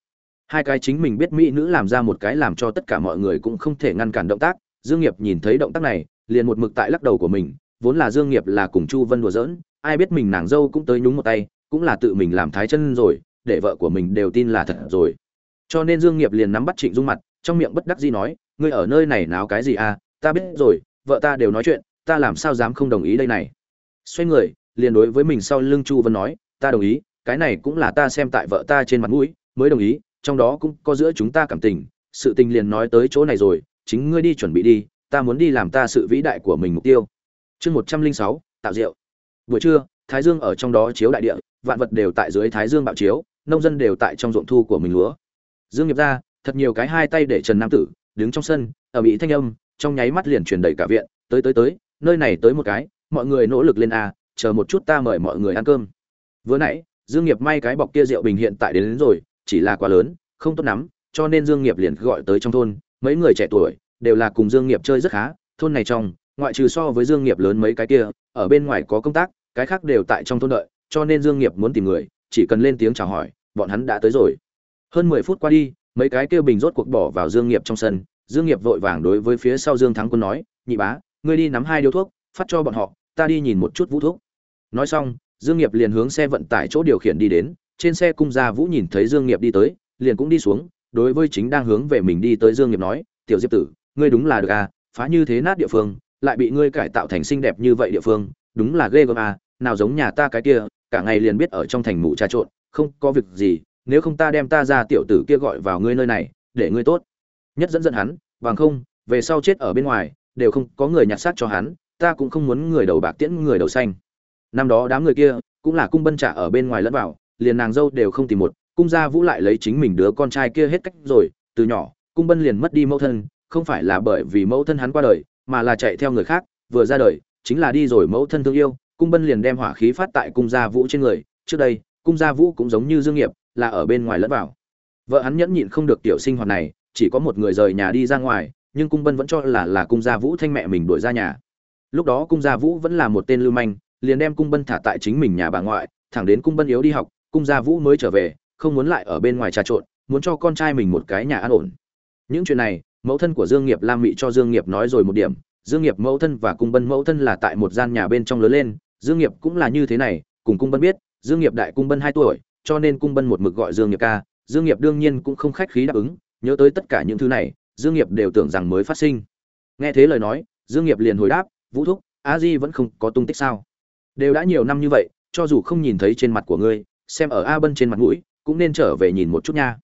Hai cái chính mình biết mỹ nữ làm ra một cái làm cho tất cả mọi người cũng không thể ngăn cản động tác, dương nghiệp nhìn thấy động tác này, liền một mực tại lắc đầu của mình, vốn là dương nghiệp là cùng chu vân đùa giỡn, ai biết mình nàng dâu cũng tới nhúng một tay cũng là tự mình làm thái chân rồi, để vợ của mình đều tin là thật rồi. Cho nên dương nghiệp liền nắm bắt trịnh dung mặt, trong miệng bất đắc dĩ nói, ngươi ở nơi này náo cái gì à? Ta biết rồi, vợ ta đều nói chuyện, ta làm sao dám không đồng ý đây này? Xoay người, liền đối với mình sau lưng chu vân nói, ta đồng ý, cái này cũng là ta xem tại vợ ta trên mặt mũi, mới đồng ý, trong đó cũng có giữa chúng ta cảm tình, sự tình liền nói tới chỗ này rồi, chính ngươi đi chuẩn bị đi, ta muốn đi làm ta sự vĩ đại của mình mục tiêu. Chương một trăm linh sáu, tạo rượu buổi trưa, thái dương ở trong đó chiếu đại địa vạn vật đều tại dưới thái dương bạo chiếu nông dân đều tại trong ruộng thu của mình lúa. Dương nghiệp ra thật nhiều cái hai tay để trần nam tử đứng trong sân ở mỹ thanh âm trong nháy mắt liền truyền đầy cả viện tới tới tới nơi này tới một cái mọi người nỗ lực lên a chờ một chút ta mời mọi người ăn cơm. Vừa nãy dương nghiệp may cái bọc kia rượu bình hiện tại đến, đến rồi chỉ là quá lớn không tốt lắm cho nên dương nghiệp liền gọi tới trong thôn mấy người trẻ tuổi đều là cùng dương nghiệp chơi rất khá thôn này trong ngoại trừ so với dương nghiệp lớn mấy cái kia ở bên ngoài có công tác cái khác đều tại trong thôn đợi cho nên dương nghiệp muốn tìm người, chỉ cần lên tiếng chào hỏi, bọn hắn đã tới rồi. Hơn mười phút qua đi, mấy cái kia bình rốt cuộc bỏ vào dương nghiệp trong sân. Dương nghiệp vội vàng đối với phía sau dương thắng quân nói, nhị bá, ngươi đi nắm hai điếu thuốc, phát cho bọn họ, ta đi nhìn một chút vũ thuốc. Nói xong, dương nghiệp liền hướng xe vận tải chỗ điều khiển đi đến. Trên xe cung gia vũ nhìn thấy dương nghiệp đi tới, liền cũng đi xuống, đối với chính đang hướng về mình đi tới dương nghiệp nói, tiểu diệp tử, ngươi đúng là được à phá như thế nát địa phương, lại bị ngươi cải tạo thành xinh đẹp như vậy địa phương, đúng là ghê gớm à nào giống nhà ta cái kia, cả ngày liền biết ở trong thành mụ trà trộn, không có việc gì, nếu không ta đem ta ra tiểu tử kia gọi vào ngươi nơi này, để ngươi tốt. Nhất dẫn dẫn hắn, bằng không, về sau chết ở bên ngoài, đều không có người nhặt xác cho hắn, ta cũng không muốn người đầu bạc tiễn người đầu xanh. Năm đó đám người kia, cũng là cung bân trả ở bên ngoài lẫn vào, liền nàng dâu đều không tìm một, cung gia vũ lại lấy chính mình đứa con trai kia hết cách rồi, từ nhỏ, cung bân liền mất đi mẫu thân, không phải là bởi vì mẫu thân hắn qua đời, mà là chạy theo người khác, vừa ra đời, chính là đi rồi mẫu thân thương yêu cung bân liền đem hỏa khí phát tại cung gia vũ trên người, trước đây, cung gia vũ cũng giống như dương nghiệp, là ở bên ngoài lẫn vào. Vợ hắn nhẫn nhịn không được tiểu sinh hoạt này, chỉ có một người rời nhà đi ra ngoài, nhưng cung bân vẫn cho là là cung gia vũ thanh mẹ mình đuổi ra nhà. Lúc đó cung gia vũ vẫn là một tên lưu manh, liền đem cung bân thả tại chính mình nhà bà ngoại, thẳng đến cung bân yếu đi học, cung gia vũ mới trở về, không muốn lại ở bên ngoài trà trộn, muốn cho con trai mình một cái nhà an ổn. Những chuyện này, mẫu thân của dương nghiệp lam mị cho dương nghiệp nói rồi một điểm. Dương nghiệp mẫu thân và cung bân mẫu thân là tại một gian nhà bên trong lớn lên dương nghiệp cũng là như thế này, cùng cung bân biết, dương nghiệp đại cung bân hai tuổi, cho nên cung bân một mực gọi dương nghiệp ca. Dương nghiệp đương nhiên cũng không khách khí đáp ứng, nhớ tới tất cả những thứ này, dương nghiệp đều tưởng rằng mới phát sinh. Nghe thế lời nói, dương nghiệp liền hồi đáp, vũ thúc, a di vẫn không có tung tích sao? Đều đã nhiều năm như vậy, cho dù không nhìn thấy trên mặt của ngươi, xem ở a bân trên mặt mũi, cũng nên trở về nhìn một chút nha.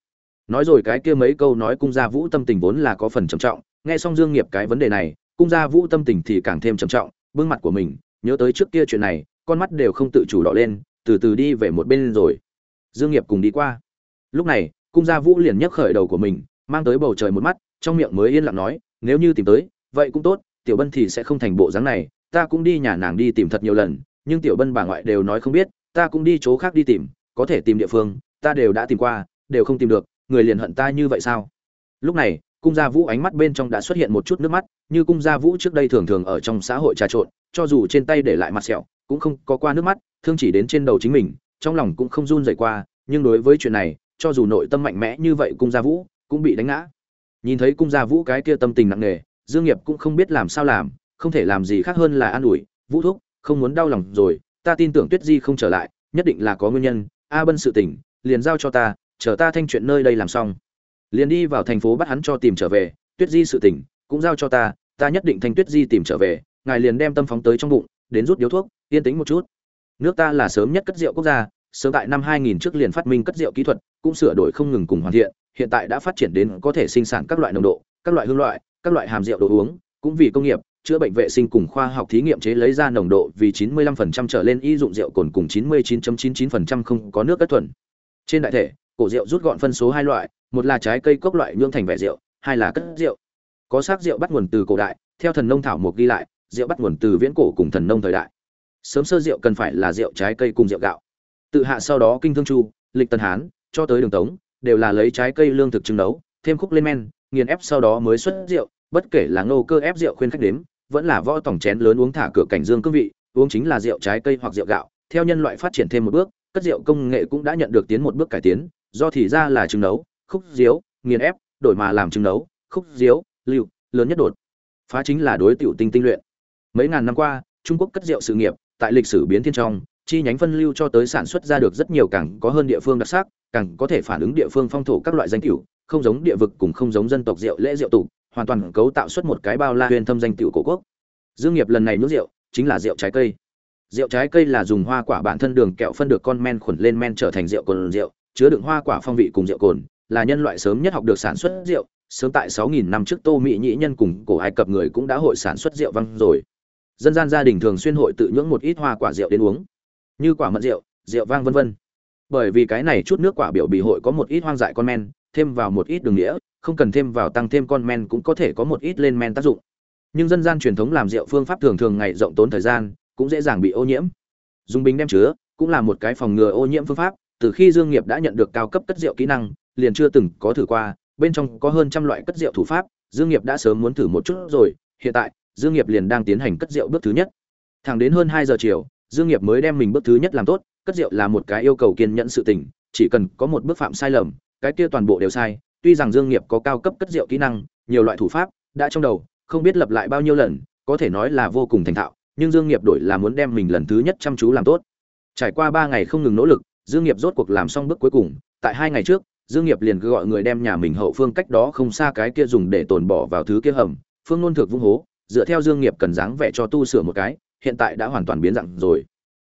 Nói rồi cái kia mấy câu nói cung gia vũ tâm tình vốn là có phần trầm trọng, nghe xong dương nghiệp cái vấn đề này, cung gia vũ tâm tình thì càng thêm trầm trọng, bưng mặt của mình nhớ tới trước kia chuyện này, con mắt đều không tự chủ đỏ lên, từ từ đi về một bên rồi. Dương nghiệp cùng đi qua. Lúc này, cung gia vũ liền nhấc khởi đầu của mình, mang tới bầu trời một mắt, trong miệng mới yên lặng nói, nếu như tìm tới, vậy cũng tốt, tiểu bân thì sẽ không thành bộ dáng này, ta cũng đi nhà nàng đi tìm thật nhiều lần, nhưng tiểu bân bà ngoại đều nói không biết, ta cũng đi chỗ khác đi tìm, có thể tìm địa phương, ta đều đã tìm qua, đều không tìm được, người liền hận ta như vậy sao? Lúc này, cung gia vũ ánh mắt bên trong đã xuất hiện một chút nước mắt, như cung gia vũ trước đây thường thường ở trong xã hội trà trộn cho dù trên tay để lại mặt sẹo, cũng không có qua nước mắt, thương chỉ đến trên đầu chính mình, trong lòng cũng không run rẩy qua, nhưng đối với chuyện này, cho dù nội tâm mạnh mẽ như vậy cung gia vũ cũng bị đánh ngã. Nhìn thấy cung gia vũ cái kia tâm tình nặng nề, dương nghiệp cũng không biết làm sao làm, không thể làm gì khác hơn là an ủi, vũ thúc, không muốn đau lòng rồi, ta tin tưởng tuyết di không trở lại, nhất định là có nguyên nhân, a bân sự tình, liền giao cho ta, chờ ta thanh chuyện nơi đây làm xong. Liền đi vào thành phố bắt hắn cho tìm trở về, tuyết di sự tình, cũng giao cho ta ta nhất định thanh tuyết di tìm trở về ngài liền đem tâm phóng tới trong bụng đến rút điếu thuốc yên tĩnh một chút nước ta là sớm nhất cất rượu quốc gia sớm tại năm 2000 trước liền phát minh cất rượu kỹ thuật cũng sửa đổi không ngừng cùng hoàn thiện hiện tại đã phát triển đến có thể sinh sản các loại nồng độ các loại hương loại các loại hàm rượu đồ uống cũng vì công nghiệp chữa bệnh vệ sinh cùng khoa học thí nghiệm chế lấy ra nồng độ vì 95% trở lên y dụng rượu cồn cùng 99.99% không có nước cất thuần. Trên đại thể, cổ rượu rút gọn phân số hai loại, một là trái cây cốc loại nhương thành vẻ rượu, hai là cất rượu. Có sắc rượu bắt nguồn từ cổ đại, theo thần nông thảo mục ghi lại, rượu bắt nguồn từ viễn cổ cùng thần nông thời đại. Sớm sơ rượu cần phải là rượu trái cây cùng rượu gạo. Tự hạ sau đó kinh thương chu, lịch tân hán, cho tới đường tống, đều là lấy trái cây lương thực trưng nấu, thêm khúc lên men, nghiền ép sau đó mới xuất rượu, bất kể là ngô cơ ép rượu khuyên khách đếm, vẫn là võ tổng chén lớn uống thả cửa cảnh dương cương vị, uống chính là rượu trái cây hoặc rượu gạo. Theo nhân loại phát triển thêm một bước, cất rượu công nghệ cũng đã nhận được tiến một bước cải tiến, do thì ra là trứng nấu, khúc diếu, nghiền ép, đổi mà làm trứng nấu, khúc diếu, lưu, lớn nhất đột. Phá chính là đối tiểu tinh tinh luyện. Mấy ngàn năm qua, Trung Quốc cất rượu sự nghiệp, tại lịch sử biến thiên trong, chi nhánh phân lưu cho tới sản xuất ra được rất nhiều càng có hơn địa phương đặc sắc, càng có thể phản ứng địa phương phong thổ các loại danh tiểu, không giống địa vực cùng không giống dân tộc rượu lễ rượu tụ, hoàn toàn cấu tạo xuất một cái bao la huyền thâm danh tiểu cổ quốc. Dương nghiệp lần này nhúng rượu, chính là rượu trái cây. Rượu trái cây là dùng hoa quả bản thân đường kẹo phân được con men khuẩn lên men trở thành rượu cồn rượu, chứa đựng hoa quả phong vị cùng rượu cồn, là nhân loại sớm nhất học được sản xuất rượu, sớm tại 6.000 năm trước Tô Mỹ nhĩ nhân cùng cổ Ai Cập người cũng đã hội sản xuất rượu vang rồi. Dân gian gia đình thường xuyên hội tự nhưỡng một ít hoa quả rượu đến uống, như quả mận rượu, rượu vang vân vân. Bởi vì cái này chút nước quả biểu bị hội có một ít hoang dại con men, thêm vào một ít đường nghĩa, không cần thêm vào tăng thêm con men cũng có thể có một ít lên men tác dụng. Nhưng dân gian truyền thống làm rượu phương pháp thường thường ngày rộng tốn thời gian cũng dễ dàng bị ô nhiễm. Dùng bình đem chứa cũng là một cái phòng ngừa ô nhiễm phương pháp từ khi dương nghiệp đã nhận được cao cấp cất rượu kỹ năng liền chưa từng có thử qua bên trong có hơn trăm loại cất rượu thủ pháp dương nghiệp đã sớm muốn thử một chút rồi hiện tại dương nghiệp liền đang tiến hành cất rượu bước thứ nhất. Thẳng đến hơn hai giờ chiều dương nghiệp mới đem mình bước thứ nhất làm tốt cất rượu là một cái yêu cầu kiên nhẫn sự tình chỉ cần có một bước phạm sai lầm cái kia toàn bộ đều sai. Tuy rằng Dương Nghiệp có cao cấp cất rượu kỹ năng, nhiều loại thủ pháp đã trong đầu, không biết lặp lại bao nhiêu lần, có thể nói là vô cùng thành thạo, nhưng Dương Nghiệp đổi là muốn đem mình lần thứ nhất chăm chú làm tốt. Trải qua 3 ngày không ngừng nỗ lực, Dương Nghiệp rốt cuộc làm xong bước cuối cùng, tại 2 ngày trước, Dương Nghiệp liền cứ gọi người đem nhà mình hậu phương cách đó không xa cái kia dùng để tồn bỏ vào thứ kia hầm, phương luôn thực vung hố, dựa theo Dương Nghiệp cần dáng vẻ cho tu sửa một cái, hiện tại đã hoàn toàn biến dạng rồi.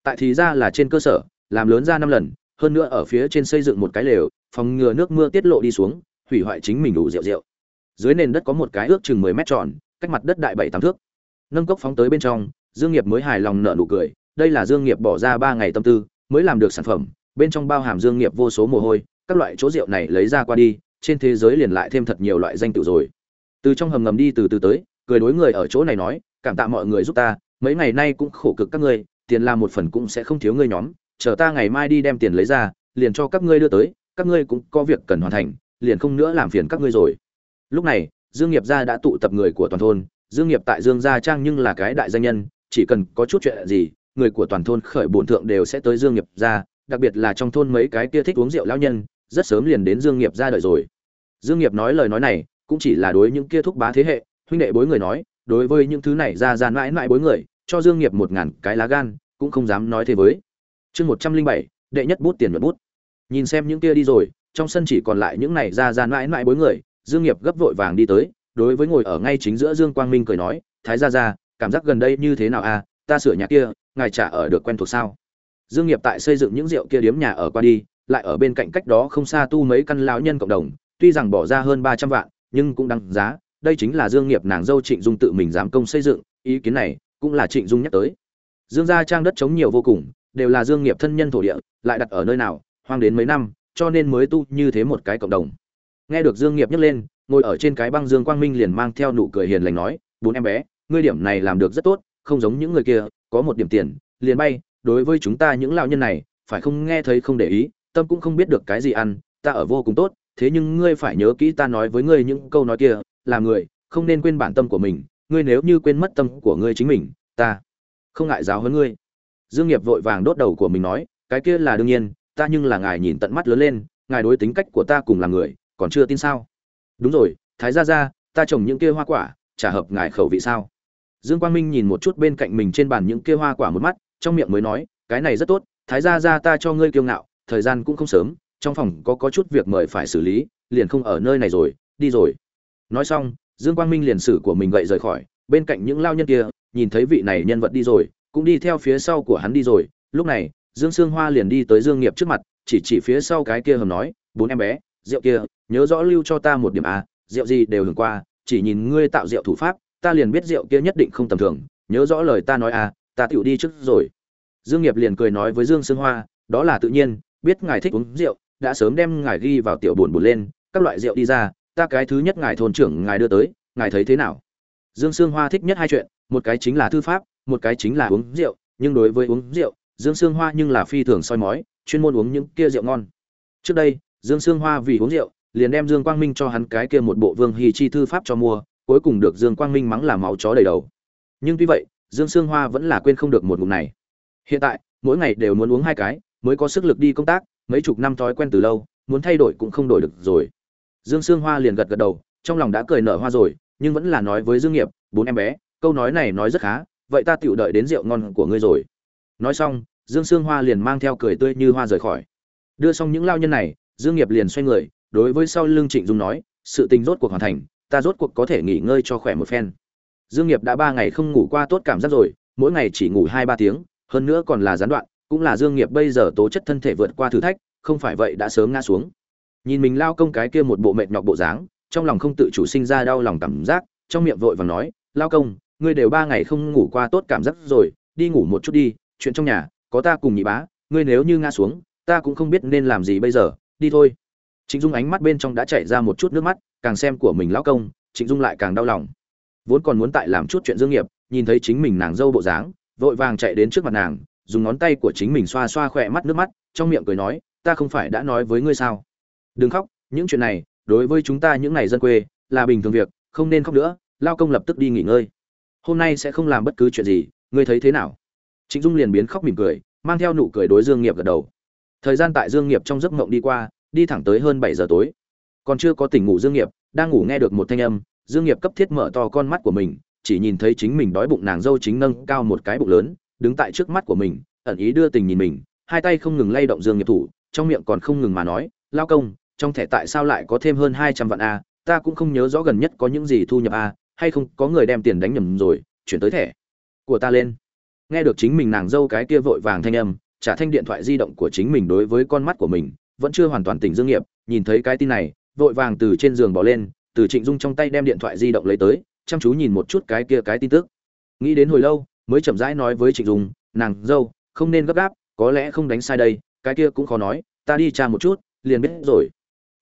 Tại thì ra là trên cơ sở, làm lớn ra 5 lần, hơn nữa ở phía trên xây dựng một cái lều, phòng ngừa nước mưa tiết lộ đi xuống, hủy hoại chính mình đủ rượu rượu. Dưới nền đất có một cái ước chừng mười mét tròn cách mặt đất đại bảy tám thước. Nâng cốc phóng tới bên trong dương nghiệp mới hài lòng nở nụ cười đây là dương nghiệp bỏ ra ba ngày tâm tư mới làm được sản phẩm bên trong bao hàm dương nghiệp vô số mồ hôi các loại chỗ rượu này lấy ra qua đi trên thế giới liền lại thêm thật nhiều loại danh tự rồi. Từ trong hầm ngầm đi từ từ tới cười đối người ở chỗ này nói, cảm tạ mọi người giúp ta, mấy ngày nay cũng khổ cực các ngươi, tiền làm một phần cũng sẽ không thiếu ngươi nhóm, chờ ta ngày mai đi đem tiền lấy ra, liền cho các ngươi đưa tới, các ngươi cũng có việc cần hoàn thành, liền không nữa làm phiền các ngươi rồi. Lúc này, dương nghiệp gia đã tụ tập người của toàn thôn, dương nghiệp tại dương gia trang nhưng là cái đại danh nhân, chỉ cần có chút chuyện gì, người của toàn thôn khởi bổn thượng đều sẽ tới dương nghiệp gia, đặc biệt là trong thôn mấy cái kia thích uống rượu lão nhân, rất sớm liền đến dương nghiệp gia đợi rồi. Dương nghiệp nói lời nói này, cũng chỉ là đối những kia thúc bá thế hệ huynh đệ bối người nói, đối với những thứ này ra ra mãi mãi bối người, cho dương nghiệp một ngàn cái lá gan, cũng không dám nói thế với. Chương một trăm linh bảy, đệ nhất bút tiền nhuận bút. Nhìn xem những kia đi rồi, trong sân chỉ còn lại những này ra ra mãi mãi bối người, dương nghiệp gấp vội vàng đi tới, đối với ngồi ở ngay chính giữa dương quang minh cười nói, thái gia gia, cảm giác gần đây như thế nào à? Ta sửa nhà kia, ngài trả ở được quen thuộc sao? Dương nghiệp tại xây dựng những rượu kia điếm nhà ở qua đi, lại ở bên cạnh cách đó không xa tu mấy căn lão nhân cộng đồng, tuy rằng bỏ ra hơn ba trăm vạn, nhưng cũng đáng giá đây chính là dương nghiệp nàng dâu trịnh dung tự mình dám công xây dựng, ý kiến này cũng là trịnh dung nhắc tới. Dương gia trang đất chống nhiều vô cùng, đều là dương nghiệp thân nhân thổ địa, lại đặt ở nơi nào, hoang đến mấy năm, cho nên mới tu như thế một cái cộng đồng. Nghe được dương nghiệp nhắc lên, ngồi ở trên cái băng dương quang minh liền mang theo nụ cười hiền lành nói, bốn em bé, ngươi điểm này làm được rất tốt, không giống những người kia, có một điểm tiền, liền bay, đối với chúng ta những lão nhân này, phải không nghe thấy không để ý, tâm cũng không biết được cái gì ăn, ta ở vô cùng tốt, thế nhưng ngươi phải nhớ kỹ ta nói với ngươi những câu nói kia là người, không nên quên bản tâm của mình, ngươi nếu như quên mất tâm của ngươi chính mình, ta không ngại giáo hơn ngươi. Dương nghiệp vội vàng đốt đầu của mình nói, cái kia là đương nhiên, ta nhưng là ngài nhìn tận mắt lớn lên, ngài đối tính cách của ta cùng là người, còn chưa tin sao? Đúng rồi, thái gia gia, ta trồng những kia hoa quả trả hợp ngài khẩu vị sao? Dương quang minh nhìn một chút bên cạnh mình trên bàn những kia hoa quả một mắt, trong miệng mới nói, cái này rất tốt, thái gia gia ta cho ngươi kiêu ngạo, thời gian cũng không sớm, trong phòng có có chút việc mời phải xử lý, liền không ở nơi này rồi, đi rồi nói xong, dương quang minh liền sử của mình gậy rời khỏi, bên cạnh những lao nhân kia, nhìn thấy vị này nhân vật đi rồi, cũng đi theo phía sau của hắn đi rồi. Lúc này, dương sương hoa liền đi tới dương nghiệp trước mặt, chỉ chỉ phía sau cái kia hầm nói, bốn em bé, rượu kia, nhớ rõ lưu cho ta một điểm à rượu gì đều hưởng qua, chỉ nhìn ngươi tạo rượu thủ pháp, ta liền biết rượu kia nhất định không tầm thường, nhớ rõ lời ta nói à ta tựu đi trước rồi. Dương nghiệp liền cười nói với dương sương hoa, đó là tự nhiên, biết ngài thích uống rượu, đã sớm đem ngài ghi vào tiểu buồn buồn lên, các loại rượu đi ra ta cái thứ nhất ngài thôn trưởng ngài đưa tới, ngài thấy thế nào? Dương sương hoa thích nhất hai chuyện, một cái chính là thư pháp, một cái chính là uống rượu, nhưng đối với uống rượu, dương sương hoa nhưng là phi thường soi mói, chuyên môn uống những kia rượu ngon. Trước đây, dương sương hoa vì uống rượu, liền đem dương quang minh cho hắn cái kia một bộ vương hy chi thư pháp cho mua, cuối cùng được dương quang minh mắng là máu chó đầy đầu. Nhưng tuy vậy, dương sương hoa vẫn là quên không được một ngụm này. Hiện tại, mỗi ngày đều muốn uống hai cái, mới có sức lực đi công tác, mấy chục năm thói quen từ lâu, muốn thay đổi cũng không đổi được rồi dương sương hoa liền gật gật đầu, trong lòng đã cười nở hoa rồi, nhưng vẫn là nói với dương nghiệp, bốn em bé, câu nói này nói rất khá, vậy ta tựu đợi đến rượu ngon của ngươi rồi. Nói xong, dương sương hoa liền mang theo cười tươi như hoa rời khỏi. Đưa xong những lao nhân này, dương nghiệp liền xoay người, đối với sau lưng trịnh dung nói, sự tình rốt cuộc hoàn thành, ta rốt cuộc có thể nghỉ ngơi cho khỏe một phen. Dương nghiệp đã ba ngày không ngủ qua tốt cảm giác rồi, mỗi ngày chỉ ngủ hai ba tiếng, hơn nữa còn là gián đoạn, cũng là dương nghiệp bây giờ tố chất thân thể vượt qua thử thách, không phải vậy đã sớm ngã xuống nhìn mình lao công cái kia một bộ mệt nhọc bộ dáng, trong lòng không tự chủ sinh ra đau lòng cảm giác, trong miệng vội vàng nói, lao công, ngươi đều ba ngày không ngủ qua tốt cảm giác rồi, đi ngủ một chút đi, chuyện trong nhà, có ta cùng nhị bá, ngươi nếu như ngã xuống, ta cũng không biết nên làm gì bây giờ, đi thôi. Trịnh dung ánh mắt bên trong đã chảy ra một chút nước mắt, càng xem của mình lão công, trịnh dung lại càng đau lòng. Vốn còn muốn tại làm chút chuyện dương nghiệp, nhìn thấy chính mình nàng dâu bộ dáng, vội vàng chạy đến trước mặt nàng, dùng ngón tay của chính mình xoa xoa khỏe mắt nước mắt, trong miệng cười nói, ta không phải đã nói với ngươi sao? Đừng khóc, những chuyện này, đối với chúng ta những ngày dân quê, là bình thường việc, không nên khóc nữa, lao công lập tức đi nghỉ ngơi. Hôm nay sẽ không làm bất cứ chuyện gì, ngươi thấy thế nào? Trịnh dung liền biến khóc mỉm cười, mang theo nụ cười đối dương nghiệp gật đầu. Thời gian tại dương nghiệp trong giấc mộng đi qua, đi thẳng tới hơn bảy giờ tối. Còn chưa có tỉnh ngủ dương nghiệp, đang ngủ nghe được một thanh âm, dương nghiệp cấp thiết mở to con mắt của mình, chỉ nhìn thấy chính mình đói bụng nàng dâu chính nâng cao một cái bụng lớn, đứng tại trước mắt của mình, ẩn ý đưa tình nhìn mình, hai tay không ngừng lay động dương nghiệp thủ, trong miệng còn không ngừng mà nói, lao công trong thẻ tại sao lại có thêm hơn hai trăm vạn a? Ta cũng không nhớ rõ gần nhất có những gì thu nhập a, hay không, có người đem tiền đánh nhầm rồi, chuyển tới thẻ của ta lên. Nghe được chính mình nàng dâu cái kia vội vàng thanh âm, trả thanh điện thoại di động của chính mình đối với con mắt của mình, vẫn chưa hoàn toàn tỉnh dương nghiệp, nhìn thấy cái tin này, vội vàng từ trên giường bỏ lên, từ trịnh dung trong tay đem điện thoại di động lấy tới, chăm chú nhìn một chút cái kia cái tin tức. Nghĩ đến hồi lâu, mới chậm rãi nói với trịnh dung, nàng dâu, không nên gấp gáp, có lẽ không đánh sai đây, cái kia cũng khó nói, ta đi tra một chút, liền biết rồi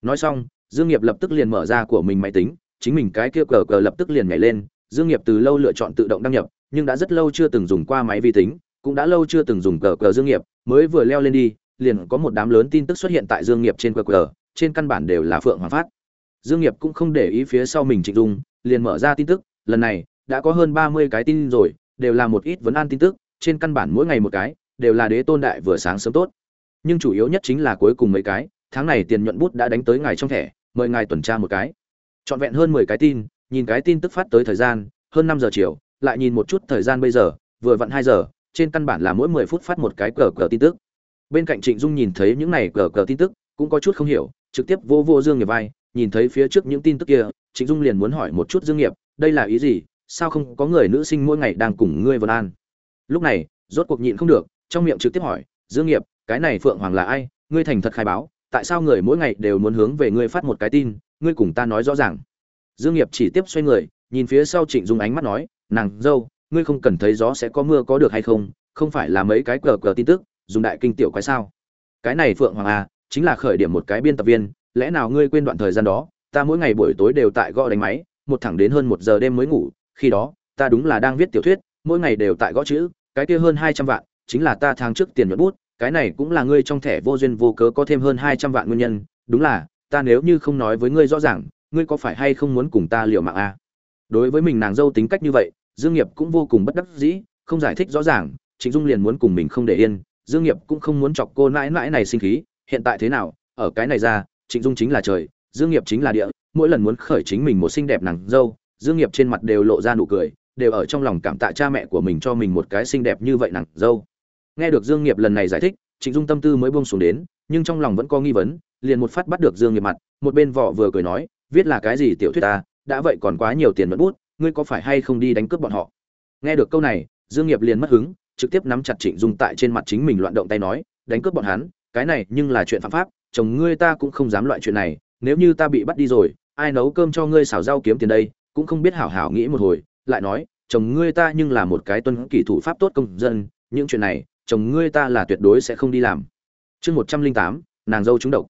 nói xong, dương nghiệp lập tức liền mở ra của mình máy tính, chính mình cái kia cờ cờ lập tức liền nhảy lên, dương nghiệp từ lâu lựa chọn tự động đăng nhập, nhưng đã rất lâu chưa từng dùng qua máy vi tính, cũng đã lâu chưa từng dùng cờ cờ dương nghiệp, mới vừa leo lên đi, liền có một đám lớn tin tức xuất hiện tại dương nghiệp trên cờ cờ, trên căn bản đều là phượng hoàng phát. Dương nghiệp cũng không để ý phía sau mình trịnh dung, liền mở ra tin tức, lần này đã có hơn 30 cái tin rồi, đều là một ít vấn an tin tức, trên căn bản mỗi ngày một cái, đều là đế tôn đại vừa sáng sớm tốt. Nhưng chủ yếu nhất chính là cuối cùng mấy cái tháng này tiền nhuận bút đã đánh tới ngài trong thẻ, mời ngài tuần tra một cái. Trọn vẹn hơn 10 cái tin, nhìn cái tin tức phát tới thời gian, hơn năm giờ chiều, lại nhìn một chút thời gian bây giờ, vừa vặn hai giờ, trên căn bản là mỗi 10 phút phát một cái cờ cờ tin tức. Bên cạnh trịnh dung nhìn thấy những này cờ cờ tin tức, cũng có chút không hiểu, trực tiếp vô vô dương nghiệp vai, nhìn thấy phía trước những tin tức kia, trịnh dung liền muốn hỏi một chút dương nghiệp, đây là ý gì, sao không có người nữ sinh mỗi ngày đang cùng ngươi vân an? Lúc này, rốt cuộc nhịn không được, trong miệng trực tiếp hỏi, dương nghiệp, cái này phượng hoàng là ai? Ngươi thành thật khai báo tại sao người mỗi ngày đều muốn hướng về ngươi phát một cái tin, ngươi cùng ta nói rõ ràng. Dương nghiệp chỉ tiếp xoay người, nhìn phía sau trịnh dung ánh mắt nói, nàng dâu, ngươi không cần thấy gió sẽ có mưa có được hay không không phải là mấy cái cờ cờ tin tức, dùng đại kinh tiểu quái sao? Cái này phượng hoàng à chính là khởi điểm một cái biên tập viên, lẽ nào ngươi quên đoạn thời gian đó, ta mỗi ngày buổi tối đều tại gõ đánh máy, một thẳng đến hơn một giờ đêm mới ngủ, khi đó, ta đúng là đang viết tiểu thuyết, mỗi ngày đều tại gõ chữ, cái kia hơn hai trăm vạn, chính là ta tháng trước tiền nhuận bút cái này cũng là ngươi trong thẻ vô duyên vô cớ có thêm hơn hai trăm vạn nguyên nhân, đúng là, ta nếu như không nói với ngươi rõ ràng, ngươi có phải hay không muốn cùng ta liều mạng à? đối với mình nàng dâu tính cách như vậy, dương nghiệp cũng vô cùng bất đắc dĩ, không giải thích rõ ràng, trịnh dung liền muốn cùng mình không để yên, dương nghiệp cũng không muốn chọc cô nãi nãi này sinh khí, hiện tại thế nào, ở cái này ra, trịnh dung chính là trời, dương nghiệp chính là địa, mỗi lần muốn khởi chính mình một xinh đẹp nàng dâu, dương nghiệp trên mặt đều lộ ra nụ cười, đều ở trong lòng cảm tạ cha mẹ của mình cho mình một cái xinh đẹp như vậy nàng dâu nghe được dương nghiệp lần này giải thích, trịnh dung tâm tư mới buông xuống đến, nhưng trong lòng vẫn có nghi vấn, liền một phát bắt được dương nghiệp mặt, một bên vỏ vừa cười nói, viết là cái gì tiểu thuyết ta? Đã vậy còn quá nhiều tiền mất bút, ngươi có phải hay không đi đánh cướp bọn họ? Nghe được câu này, dương nghiệp liền mất hứng, trực tiếp nắm chặt trịnh dung tại trên mặt chính mình loạn động tay nói, đánh cướp bọn hắn, cái này nhưng là chuyện phạm pháp, chồng ngươi ta cũng không dám loại chuyện này, nếu như ta bị bắt đi rồi, ai nấu cơm cho ngươi xào rau kiếm tiền đây, cũng không biết hảo hảo nghĩ một hồi. Lại nói, chồng ngươi ta nhưng là một cái tuân kỷ thủ pháp tốt công dân, những chuyện này chồng ngươi ta là tuyệt đối sẽ không đi làm. Chương một trăm linh tám, nàng dâu trúng độc.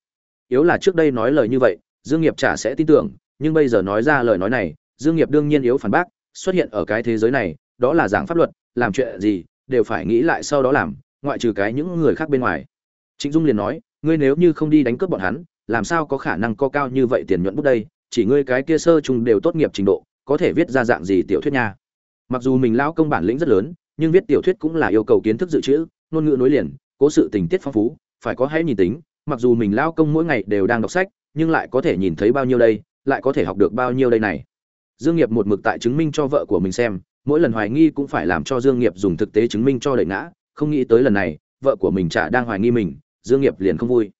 Yếu là trước đây nói lời như vậy, dương nghiệp chả sẽ tin tưởng, nhưng bây giờ nói ra lời nói này, dương nghiệp đương nhiên yếu phản bác, xuất hiện ở cái thế giới này, đó là giảng pháp luật, làm chuyện gì, đều phải nghĩ lại sau đó làm, ngoại trừ cái những người khác bên ngoài. Trịnh dung liền nói, ngươi nếu như không đi đánh cướp bọn hắn, làm sao có khả năng có cao như vậy tiền nhuận bút đây? Chỉ ngươi cái kia sơ trung đều tốt nghiệp trình độ, có thể viết ra dạng gì tiểu thuyết nha? Mặc dù mình lão công bản lĩnh rất lớn nhưng viết tiểu thuyết cũng là yêu cầu kiến thức dự trữ, ngôn ngữ nối liền, cố sự tình tiết phong phú, phải có hãy nhìn tính, mặc dù mình lao công mỗi ngày đều đang đọc sách, nhưng lại có thể nhìn thấy bao nhiêu đây, lại có thể học được bao nhiêu đây này. Dương nghiệp một mực tại chứng minh cho vợ của mình xem, mỗi lần hoài nghi cũng phải làm cho dương nghiệp dùng thực tế chứng minh cho đẩy ngã, không nghĩ tới lần này, vợ của mình chả đang hoài nghi mình, dương nghiệp liền không vui.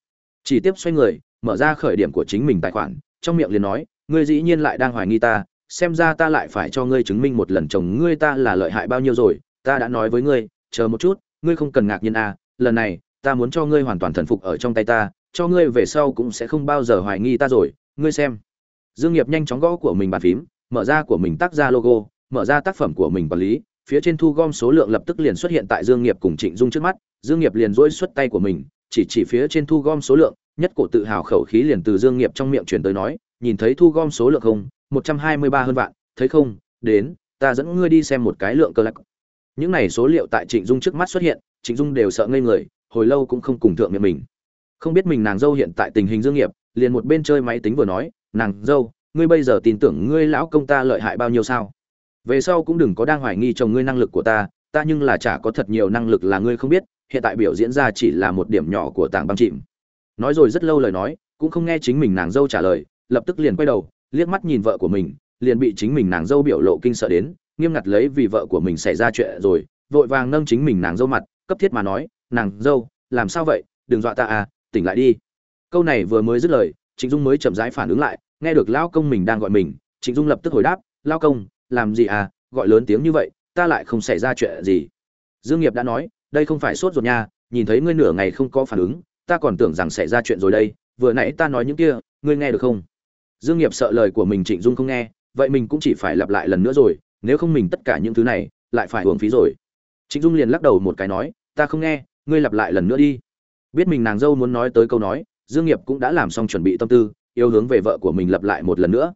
Chỉ tiếp xoay người, mở ra khởi điểm của chính mình tài khoản, trong miệng liền nói, ngươi dĩ nhiên lại đang hoài nghi ta, xem ra ta lại phải cho ngươi chứng minh một lần chồng ngươi ta là lợi hại bao nhiêu rồi ta đã nói với ngươi, chờ một chút, ngươi không cần ngạc nhiên à lần này, ta muốn cho ngươi hoàn toàn thần phục ở trong tay ta, cho ngươi về sau cũng sẽ không bao giờ hoài nghi ta rồi, ngươi xem dương nghiệp nhanh chóng gõ của mình bàn phím, mở ra của mình tác ra logo, mở ra tác phẩm của mình quản lý, phía trên thu gom số lượng lập tức liền xuất hiện tại dương nghiệp cùng trịnh dung trước mắt, dương nghiệp liền dỗi xuất tay của mình, chỉ chỉ phía trên thu gom số lượng, nhất cổ tự hào khẩu khí liền từ dương nghiệp trong miệng truyền tới nói, nhìn thấy thu gom số lượng không, một trăm hai mươi ba hơn vạn, thấy không, đến, ta dẫn ngươi đi xem một cái lượng cơ lắc những này số liệu tại trịnh dung trước mắt xuất hiện, trịnh dung đều sợ ngây người, hồi lâu cũng không cùng thượng miệng mình. Không biết mình nàng dâu hiện tại tình hình dương nghiệp, liền một bên chơi máy tính vừa nói, nàng dâu, ngươi bây giờ tin tưởng ngươi lão công ta lợi hại bao nhiêu sao? Về sau cũng đừng có đang hoài nghi chồng ngươi năng lực của ta ta nhưng là chả có thật nhiều năng lực là ngươi không biết, hiện tại biểu diễn ra chỉ là một điểm nhỏ của tảng băng chìm. Nói rồi rất lâu lời nói, cũng không nghe chính mình nàng dâu trả lời, lập tức liền quay đầu, liếc mắt nhìn vợ của mình, liền bị chính mình nàng dâu biểu lộ kinh sợ đến nghiêm ngặt lấy vì vợ của mình xảy ra chuyện rồi, vội vàng nâng chính mình nàng dâu mặt, cấp thiết mà nói, nàng dâu, làm sao vậy? Đừng dọa ta à tỉnh lại đi. Câu này vừa mới dứt lời, trịnh dung mới chậm rãi phản ứng lại, nghe được lão công mình đang gọi mình, trịnh dung lập tức hồi đáp lao công, làm gì à? Gọi lớn tiếng như vậy, ta lại không xảy ra chuyện gì. Dương nghiệp đã nói, đây không phải sốt ruột nha, nhìn thấy ngươi nửa ngày không có phản ứng, ta còn tưởng rằng xảy ra chuyện rồi đây, vừa nãy ta nói những kia, ngươi nghe được không? Dương nghiệp sợ lời của mình trịnh dung không nghe, vậy mình cũng chỉ phải lặp lại lần nữa rồi nếu không mình tất cả những thứ này lại phải hưởng phí rồi. Trịnh dung liền lắc đầu một cái nói, ta không nghe, ngươi lặp lại lần nữa đi. Biết mình nàng dâu muốn nói tới câu nói, dương nghiệp cũng đã làm xong chuẩn bị tâm tư, yêu hướng về vợ của mình lặp lại một lần nữa.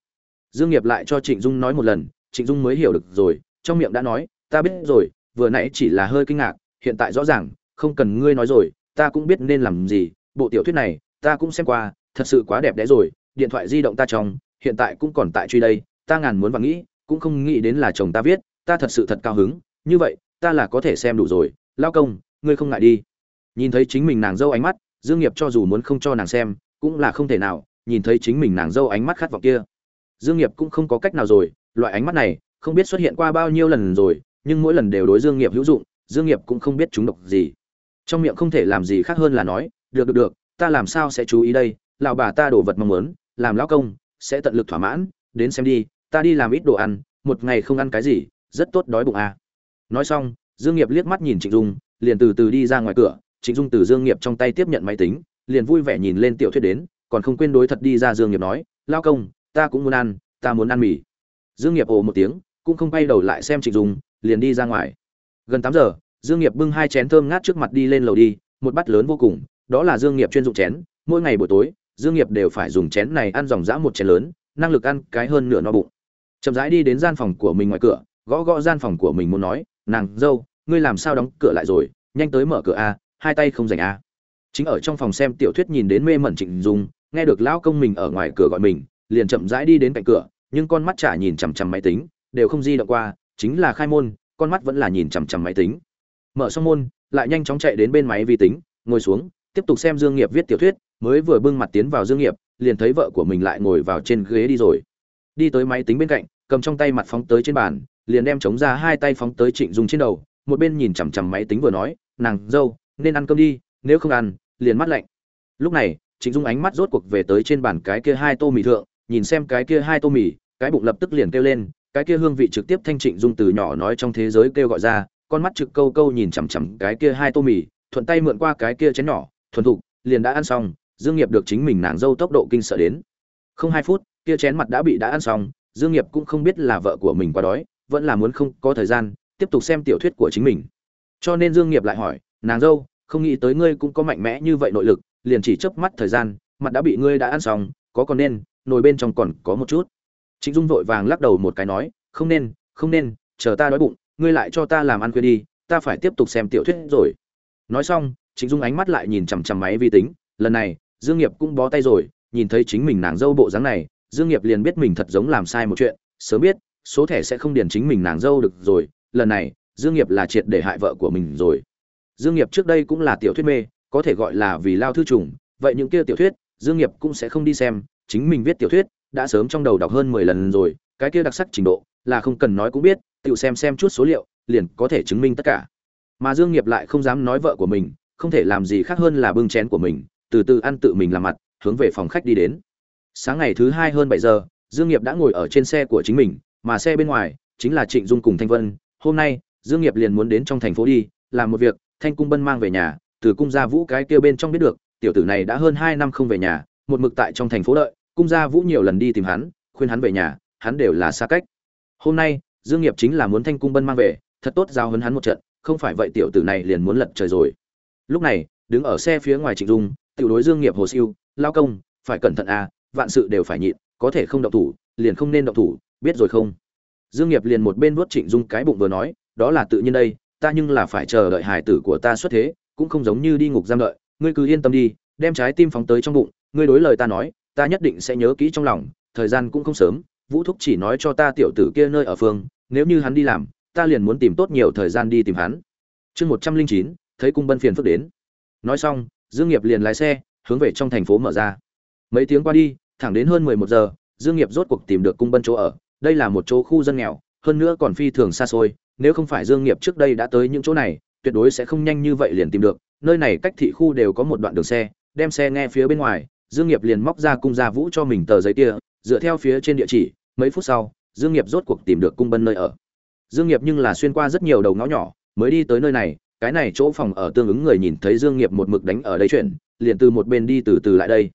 Dương nghiệp lại cho trịnh dung nói một lần, trịnh dung mới hiểu được rồi, trong miệng đã nói, ta biết rồi, vừa nãy chỉ là hơi kinh ngạc, hiện tại rõ ràng, không cần ngươi nói rồi, ta cũng biết nên làm gì, bộ tiểu thuyết này, ta cũng xem qua, thật sự quá đẹp đẽ rồi, điện thoại di động ta trong, hiện tại cũng còn tại truy đây, ta ngàn muốn và nghĩ cũng không nghĩ đến là chồng ta viết, ta thật sự thật cao hứng, như vậy, ta là có thể xem đủ rồi. Lao công, ngươi không ngại đi. Nhìn thấy chính mình nàng dâu ánh mắt, dương nghiệp cho dù muốn không cho nàng xem, cũng là không thể nào, nhìn thấy chính mình nàng dâu ánh mắt khát vọng kia. Dương nghiệp cũng không có cách nào rồi, loại ánh mắt này, không biết xuất hiện qua bao nhiêu lần rồi, nhưng mỗi lần đều đối dương nghiệp hữu dụng, dương nghiệp cũng không biết chúng độc gì. Trong miệng không thể làm gì khác hơn là nói, được được được, ta làm sao sẽ chú ý đây? Lão bà ta đổ vật mong muốn, làm lão công, sẽ tận lực thỏa mãn, đến xem đi ta đi làm ít đồ ăn, một ngày không ăn cái gì, rất tốt đói bụng à. nói xong, dương nghiệp liếc mắt nhìn trịnh dung, liền từ từ đi ra ngoài cửa. Trịnh dung từ dương nghiệp trong tay tiếp nhận máy tính, liền vui vẻ nhìn lên tiểu thuyết đến, còn không quên đối thật đi ra dương nghiệp nói lão công, ta cũng muốn ăn, ta muốn ăn mì. Dương nghiệp ồ một tiếng, cũng không quay đầu lại xem trịnh dung, liền đi ra ngoài. Gần tám giờ, dương nghiệp bưng hai chén thơm ngát trước mặt đi lên lầu đi, một bát lớn vô cùng, đó là dương nghiệp chuyên dụng chén. Mỗi ngày buổi tối, dương nghiệp đều phải dùng chén này ăn dòng dã một chén lớn, năng lực ăn cái hơn nửa no bụng chậm rãi đi đến gian phòng của mình ngoài cửa, gõ gõ gian phòng của mình muốn nói, nàng, dâu, ngươi làm sao đóng cửa lại rồi? Nhanh tới mở cửa a, hai tay không dành a. Chính ở trong phòng xem tiểu thuyết nhìn đến mê mẩn trịnh dung, nghe được lão công mình ở ngoài cửa gọi mình, liền chậm rãi đi đến cạnh cửa, nhưng con mắt chả nhìn chằm chằm máy tính, đều không di động qua, chính là khai môn, con mắt vẫn là nhìn chằm chằm máy tính. Mở xong môn, lại nhanh chóng chạy đến bên máy vi tính, ngồi xuống, tiếp tục xem dương nghiệp viết tiểu thuyết, mới vừa bưng mặt tiến vào dương nghiệp, liền thấy vợ của mình lại ngồi vào trên ghế đi rồi. Đi tới máy tính bên cạnh cầm trong tay mặt phóng tới trên bàn, liền đem chống ra hai tay phóng tới trịnh dung trên đầu, một bên nhìn chằm chằm máy tính vừa nói, nàng, dâu, nên ăn cơm đi, nếu không ăn, liền mắt lạnh. Lúc này, trịnh dung ánh mắt rốt cuộc về tới trên bàn cái kia hai tô mì thượng, nhìn xem cái kia hai tô mì, cái bụng lập tức liền kêu lên, cái kia hương vị trực tiếp thanh trịnh dung từ nhỏ nói trong thế giới kêu gọi ra, con mắt trực câu câu nhìn chằm chằm cái kia hai tô mì, thuận tay mượn qua cái kia chén nhỏ, thuần thục, liền đã ăn xong, dương nghiệp được chính mình nàng dâu tốc độ kinh sợ đến. Không hai phút, kia chén mặt đã bị đã ăn xong dương nghiệp cũng không biết là vợ của mình quá đói, vẫn là muốn không có thời gian, tiếp tục xem tiểu thuyết của chính mình. Cho nên dương nghiệp lại hỏi, nàng dâu, không nghĩ tới ngươi cũng có mạnh mẽ như vậy nội lực, liền chỉ chớp mắt thời gian, mặt đã bị ngươi đã ăn xong, có còn nên, nồi bên trong còn có một chút. Trịnh dung vội vàng lắc đầu một cái nói, không nên không nên, chờ ta đói bụng, ngươi lại cho ta làm ăn khuya đi, ta phải tiếp tục xem tiểu thuyết rồi. Nói xong, trịnh dung ánh mắt lại nhìn chằm chằm máy vi tính, lần này, dương nghiệp cũng bó tay rồi, nhìn thấy chính mình nàng dâu bộ dáng này dương nghiệp liền biết mình thật giống làm sai một chuyện, sớm biết, số thẻ sẽ không điền chính mình nàng dâu được rồi, lần này, dương nghiệp là triệt để hại vợ của mình rồi. Dương nghiệp trước đây cũng là tiểu thuyết mê, có thể gọi là vì lao thư trùng, vậy những kia tiểu thuyết, dương nghiệp cũng sẽ không đi xem, chính mình viết tiểu thuyết, đã sớm trong đầu đọc hơn 10 lần rồi, cái kia đặc sắc trình độ, là không cần nói cũng biết, tự xem xem chút số liệu, liền có thể chứng minh tất cả. Mà dương nghiệp lại không dám nói vợ của mình, không thể làm gì khác hơn là bưng chén của mình, từ từ ăn tự mình làm mặt, hướng về phòng khách đi đến sáng ngày thứ hai hơn bảy giờ, dương nghiệp đã ngồi ở trên xe của chính mình, mà xe bên ngoài chính là trịnh dung cùng thanh vân. Hôm nay, dương nghiệp liền muốn đến trong thành phố đi, làm một việc, thanh cung bân mang về nhà, từ cung gia vũ cái kia bên trong biết được, tiểu tử này đã hơn hai năm không về nhà, một mực tại trong thành phố đợi, cung gia vũ nhiều lần đi tìm hắn, khuyên hắn về nhà, hắn đều là xa cách. Hôm nay, dương nghiệp chính là muốn thanh cung bân mang về, thật tốt giao hấn hắn một trận, không phải vậy tiểu tử này liền muốn lật trời rồi. Lúc này, đứng ở xe phía ngoài trịnh dung, tiểu đối dương nghiệp hồ siêu, lao công, phải cẩn thận à vạn sự đều phải nhịn, có thể không động thủ, liền không nên động thủ, biết rồi không? Dương nghiệp liền một bên vuốt trịnh dung cái bụng vừa nói, đó là tự nhiên đây, ta nhưng là phải chờ đợi hải tử của ta xuất thế, cũng không giống như đi ngục giam đợi, ngươi cứ yên tâm đi, đem trái tim phóng tới trong bụng, ngươi đối lời ta nói, ta nhất định sẽ nhớ kỹ trong lòng, thời gian cũng không sớm, vũ thúc chỉ nói cho ta tiểu tử kia nơi ở phương, nếu như hắn đi làm, ta liền muốn tìm tốt nhiều thời gian đi tìm hắn. Chương một trăm linh chín, thấy cung bân phiền phức đến. Nói xong, dương nghiệp liền lái xe, hướng về trong thành phố mở ra. Mấy tiếng qua đi thẳng đến hơn mười một giờ, dương nghiệp rốt cuộc tìm được cung bân chỗ ở. Đây là một chỗ khu dân nghèo, hơn nữa còn phi thường xa xôi. Nếu không phải dương nghiệp trước đây đã tới những chỗ này, tuyệt đối sẽ không nhanh như vậy liền tìm được. Nơi này cách thị khu đều có một đoạn đường xe, đem xe nghe phía bên ngoài. Dương nghiệp liền móc ra cung gia vũ cho mình tờ giấy kia, dựa theo phía trên địa chỉ. Mấy phút sau, dương nghiệp rốt cuộc tìm được cung bân nơi ở. Dương nghiệp nhưng là xuyên qua rất nhiều đầu ngõ nhỏ, mới đi tới nơi này. Cái này chỗ phòng ở tương ứng người nhìn thấy dương nghiệp một mực đánh ở đây chuyện, liền từ một bên đi từ từ lại đây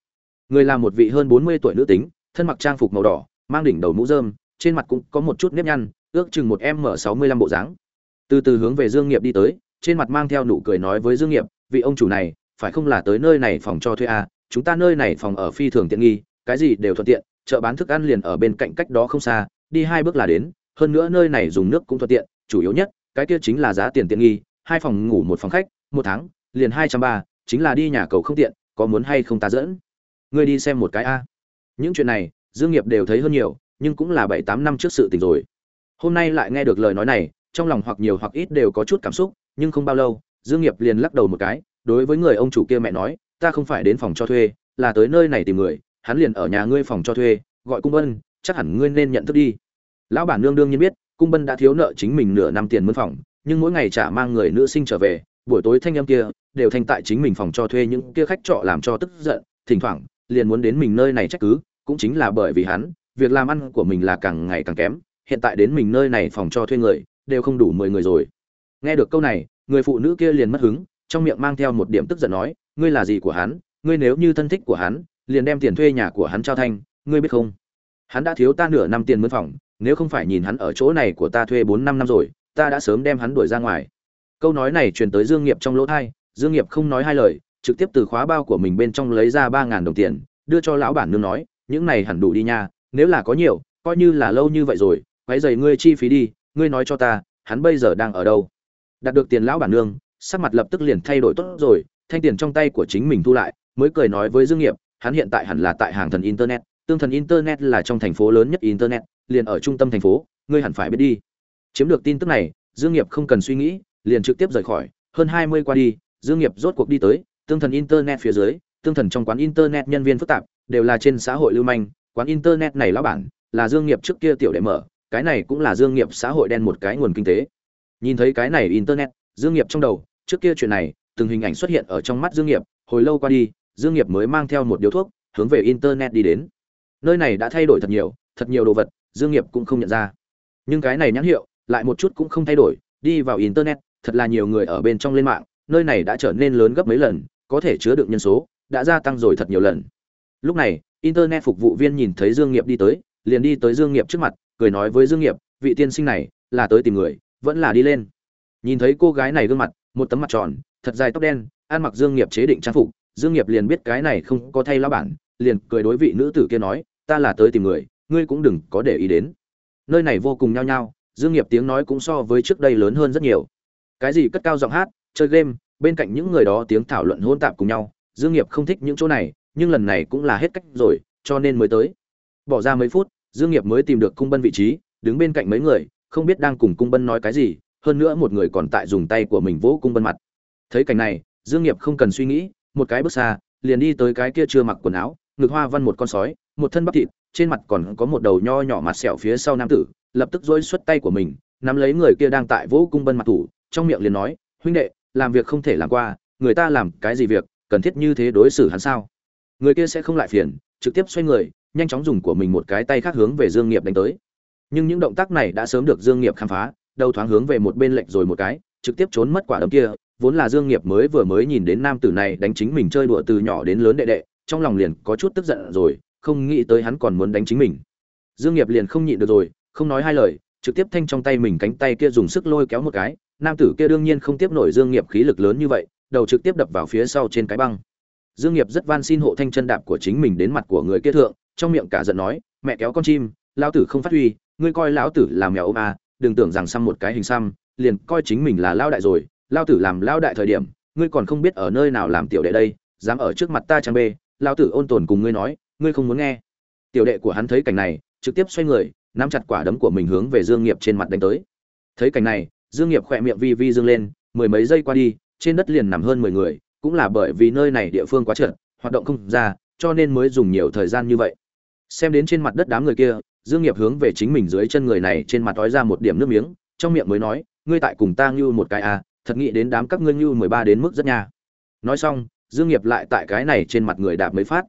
người là một vị hơn 40 tuổi nữ tính, thân mặc trang phục màu đỏ, mang đỉnh đầu mũ rơm, trên mặt cũng có một chút nếp nhăn, ước chừng một m 65 bộ dáng. Từ từ hướng về dương nghiệp đi tới, trên mặt mang theo nụ cười nói với dương nghiệp, vị ông chủ này, phải không là tới nơi này phòng cho thuê à? Chúng ta nơi này phòng ở phi thường tiện nghi, cái gì đều thuận tiện, chợ bán thức ăn liền ở bên cạnh cách đó không xa, đi hai bước là đến, hơn nữa nơi này dùng nước cũng thuận tiện, chủ yếu nhất, cái kia chính là giá tiền tiện nghi, hai phòng ngủ một phòng khách, một tháng, liền hai trăm ba, chính là đi nhà cầu không tiện, có muốn hay không ta dẫn? Ngươi đi xem một cái a. Những chuyện này, dương nghiệp đều thấy hơn nhiều, nhưng cũng là bảy tám năm trước sự tình rồi. Hôm nay lại nghe được lời nói này, trong lòng hoặc nhiều hoặc ít đều có chút cảm xúc, nhưng không bao lâu, dương nghiệp liền lắc đầu một cái, đối với người ông chủ kia mẹ nói, ta không phải đến phòng cho thuê, là tới nơi này tìm người, hắn liền ở nhà ngươi phòng cho thuê, gọi cung bân, chắc hẳn ngươi nên nhận thức đi. Lão bản nương đương nhiên biết, cung bân đã thiếu nợ chính mình nửa năm tiền mướn phòng, nhưng mỗi ngày trả mang người nữ sinh trở về, buổi tối thanh âm kia, đều thành tại chính mình phòng cho thuê những kia khách trọ làm cho tức giận, thỉnh thoảng liền muốn đến mình nơi này trách cứ, cũng chính là bởi vì hắn, việc làm ăn của mình là càng ngày càng kém, hiện tại đến mình nơi này phòng cho thuê người, đều không đủ mười người rồi. Nghe được câu này, người phụ nữ kia liền mất hứng, trong miệng mang theo một điểm tức giận nói, ngươi là gì của hắn? Ngươi nếu như thân thích của hắn, liền đem tiền thuê nhà của hắn trao thanh, ngươi biết không? Hắn đã thiếu ta nửa năm tiền mướn phòng, nếu không phải nhìn hắn ở chỗ này của ta thuê bốn năm năm rồi, ta đã sớm đem hắn đuổi ra ngoài. Câu nói này truyền tới dương nghiệp trong lỗ thai dương nghiệp không nói hai lời trực tiếp từ khóa bao của mình bên trong lấy ra ba ngàn đồng tiền, đưa cho lão bản nương nói, những này hẳn đủ đi nha, nếu là có nhiều, coi như là lâu như vậy rồi, quấy giày ngươi chi phí đi, ngươi nói cho ta, hắn bây giờ đang ở đâu? Đạt được tiền lão bản nương, sắc mặt lập tức liền thay đổi tốt rồi, thanh tiền trong tay của chính mình thu lại, mới cười nói với dương nghiệp, hắn hiện tại hẳn là tại hàng thần internet, tương thần internet là trong thành phố lớn nhất internet, liền ở trung tâm thành phố, ngươi hẳn phải biết đi. Chiếm được tin tức này, dương nghiệp không cần suy nghĩ, liền trực tiếp rời khỏi, hơn 20 qua đi, dương nghiệp rốt cuộc đi tới tương thần internet phía dưới, tương thần trong quán internet nhân viên phức tạp, đều là trên xã hội lưu manh. Quán internet này lão bản, là dương nghiệp trước kia tiểu đệ mở, cái này cũng là dương nghiệp xã hội đen một cái nguồn kinh tế. Nhìn thấy cái này internet, dương nghiệp trong đầu, trước kia chuyện này, từng hình ảnh xuất hiện ở trong mắt dương nghiệp. Hồi lâu qua đi, dương nghiệp mới mang theo một điếu thuốc, hướng về internet đi đến. Nơi này đã thay đổi thật nhiều thật nhiều đồ vật, dương nghiệp cũng không nhận ra. Nhưng cái này nhãn hiệu, lại một chút cũng không thay đổi. Đi vào internet, thật là nhiều người ở bên trong lên mạng, nơi này đã trở nên lớn gấp mấy lần có thể chứa đựng nhân số, đã gia tăng rồi thật nhiều lần. Lúc này, internet phục vụ viên nhìn thấy dương nghiệp đi tới, liền đi tới dương nghiệp trước mặt, cười nói với dương nghiệp, vị tiên sinh này, là tới tìm người, vẫn là đi lên. Nhìn thấy cô gái này gương mặt, một tấm mặt tròn, thật dài tóc đen, ăn mặc dương nghiệp chế định trang phục, dương nghiệp liền biết cái này không có thay lão bản, liền cười đối vị nữ tử kia nói, ta là tới tìm người, ngươi cũng đừng có để ý đến. Nơi này vô cùng nhao nhao, dương nghiệp tiếng nói cũng so với trước đây lớn hơn rất nhiều. Cái gì cất cao giọng hát, chơi game bên cạnh những người đó tiếng thảo luận hỗn tạp cùng nhau, dương nghiệp không thích những chỗ này, nhưng lần này cũng là hết cách rồi, cho nên mới tới. Bỏ ra mấy phút, dương nghiệp mới tìm được cung bân vị trí, đứng bên cạnh mấy người, không biết đang cùng cung bân nói cái gì, hơn nữa một người còn tại dùng tay của mình vỗ cung bân mặt. Thấy cảnh này, dương nghiệp không cần suy nghĩ, một cái bước xa, liền đi tới cái kia chưa mặc quần áo, ngực hoa văn một con sói, một thân bắp thịt, trên mặt còn có một đầu nho nhỏ mặt sẹo phía sau nam tử, lập tức duỗi xuất tay của mình, nắm lấy người kia đang tại vỗ cung bân mặt thủ, trong miệng liền nói, huynh đệ làm việc không thể làm qua, người ta làm cái gì việc, cần thiết như thế đối xử hắn sao? Người kia sẽ không lại phiền, trực tiếp xoay người, nhanh chóng dùng của mình một cái tay khác hướng về dương nghiệp đánh tới. Nhưng những động tác này đã sớm được dương nghiệp khám phá, đầu thoáng hướng về một bên lệch rồi một cái, trực tiếp trốn mất quả đấm kia, vốn là dương nghiệp mới vừa mới nhìn đến nam tử này đánh chính mình chơi đùa từ nhỏ đến lớn đệ đệ, trong lòng liền có chút tức giận rồi, không nghĩ tới hắn còn muốn đánh chính mình. Dương nghiệp liền không nhịn được rồi, không nói hai lời, trực tiếp thanh trong tay mình cánh tay kia dùng sức lôi kéo một cái nam tử kia đương nhiên không tiếp nổi dương nghiệp khí lực lớn như vậy đầu trực tiếp đập vào phía sau trên cái băng. Dương nghiệp rất van xin hộ thanh chân đạp của chính mình đến mặt của người kia thượng trong miệng cả giận nói mẹ kéo con chim lão tử không phát huy ngươi coi lão tử là mèo ôm à, đừng tưởng rằng xăm một cái hình xăm liền coi chính mình là lao đại rồi lao tử làm lao đại thời điểm ngươi còn không biết ở nơi nào làm tiểu đệ đây dám ở trước mặt ta trang bê lao tử ôn tồn cùng ngươi nói ngươi không muốn nghe. Tiểu đệ của hắn thấy cảnh này trực tiếp xoay người nắm chặt quả đấm của mình hướng về dương nghiệp trên mặt đánh tới. Thấy cảnh này dương nghiệp khỏe miệng vi vi dương lên, mười mấy giây qua đi, trên đất liền nằm hơn mười người, cũng là bởi vì nơi này địa phương quá trượt hoạt động không ra, cho nên mới dùng nhiều thời gian như vậy. Xem đến trên mặt đất đám người kia, dương nghiệp hướng về chính mình dưới chân người này trên mặt tói ra một điểm nước miếng, trong miệng mới nói, ngươi tại cùng ta như một cái à thật nghĩ đến đám các ngươi như mười ba đến mức rất nha. Nói xong, dương nghiệp lại tại cái này trên mặt người đạp mấy phát.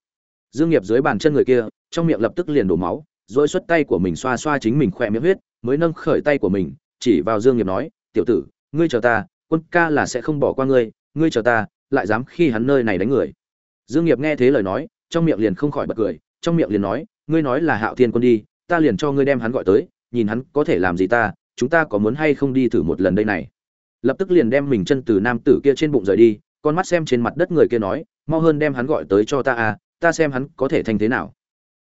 Dương nghiệp dưới bàn chân người kia, trong miệng lập tức liền đổ máu, rồi xuất tay của mình xoa xoa chính mình khỏe miệng huyết, mới nâng khởi tay của mình chỉ vào dương nghiệp nói tiểu tử ngươi chờ ta quân ca là sẽ không bỏ qua ngươi ngươi chờ ta lại dám khi hắn nơi này đánh người. Dương nghiệp nghe thế lời nói trong miệng liền không khỏi bật cười trong miệng liền nói ngươi nói là hạo thiên quân đi ta liền cho ngươi đem hắn gọi tới nhìn hắn có thể làm gì ta chúng ta có muốn hay không đi thử một lần đây này? Lập tức liền đem mình chân từ nam tử kia trên bụng rời đi con mắt xem trên mặt đất người kia nói mau hơn đem hắn gọi tới cho ta à ta xem hắn có thể thành thế nào.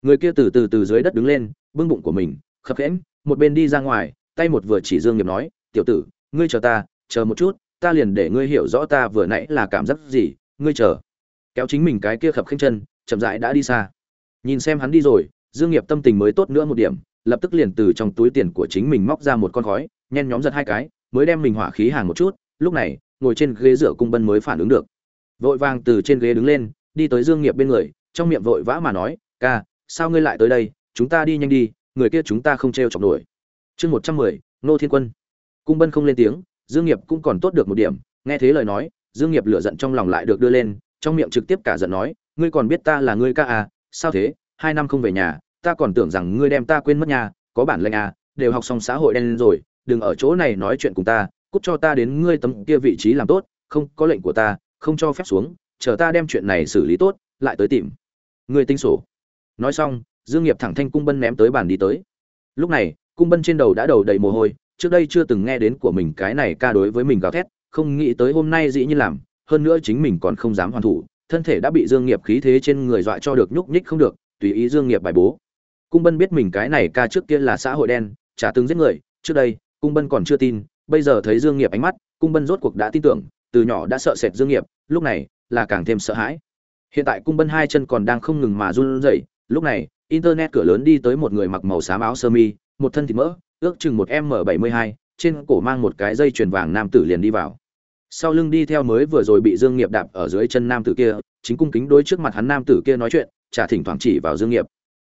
Người kia từ từ từ dưới đất đứng lên bưng bụng của mình khập khiễng, một bên đi ra ngoài tay một vừa chỉ dương nghiệp nói, tiểu tử, ngươi chờ ta, chờ một chút, ta liền để ngươi hiểu rõ ta vừa nãy là cảm giác gì, ngươi chờ. Kéo chính mình cái kia khập khênh chân, chậm rãi đã đi xa. Nhìn xem hắn đi rồi, dương nghiệp tâm tình mới tốt nữa một điểm, lập tức liền từ trong túi tiền của chính mình móc ra một con khói, nhen nhóm giật hai cái, mới đem mình hỏa khí hàng một chút, lúc này, ngồi trên ghế dựa cung bân mới phản ứng được. Vội vàng từ trên ghế đứng lên, đi tới dương nghiệp bên người, trong miệng vội vã mà nói, ca, sao ngươi lại tới đây? Chúng ta đi nhanh đi, người kia chúng ta không treo chọc nổi chương một trăm mười nô thiên quân. Cung bân không lên tiếng, dương nghiệp cũng còn tốt được một điểm, nghe thế lời nói, dương nghiệp lửa giận trong lòng lại được đưa lên, trong miệng trực tiếp cả giận nói, ngươi còn biết ta là ngươi ca à sao thế? Hai năm không về nhà, ta còn tưởng rằng ngươi đem ta quên mất nhà, có bản lệnh à đều học xong xã hội đen rồi, đừng ở chỗ này nói chuyện cùng ta, cút cho ta đến ngươi tấm kia vị trí làm tốt, không có lệnh của ta, không cho phép xuống, chờ ta đem chuyện này xử lý tốt, lại tới tìm ngươi tinh sổ. Nói xong, dương nghiệp thẳng thanh cung bân ném tới bàn đi tới. Lúc này cung bân trên đầu đã đầu đầy mồ hôi, trước đây chưa từng nghe đến của mình cái này ca đối với mình gào thét, không nghĩ tới hôm nay dĩ nhiên làm, hơn nữa chính mình còn không dám hoàn thủ, thân thể đã bị dương nghiệp khí thế trên người dọa cho được nhúc nhích không được, tùy ý dương nghiệp bài bố. Cung bân biết mình cái này ca trước kia là xã hội đen trả từng giết người, trước đây, cung bân còn chưa tin, bây giờ thấy dương nghiệp ánh mắt, cung bân rốt cuộc đã tin tưởng, từ nhỏ đã sợ sệt dương nghiệp, lúc này là càng thêm sợ hãi. Hiện tại cung bân hai chân còn đang không ngừng mà run rẩy, lúc này, internet cửa lớn đi tới một người mặc màu xám áo sơ mi một thân thịt mỡ ước chừng một m bảy mươi hai trên cổ mang một cái dây chuyền vàng nam tử liền đi vào. Sau lưng đi theo mới vừa rồi bị dương nghiệp đạp ở dưới chân nam tử kia chính cung kính đối trước mặt hắn nam tử kia nói chuyện chả thỉnh thoảng chỉ vào dương nghiệp.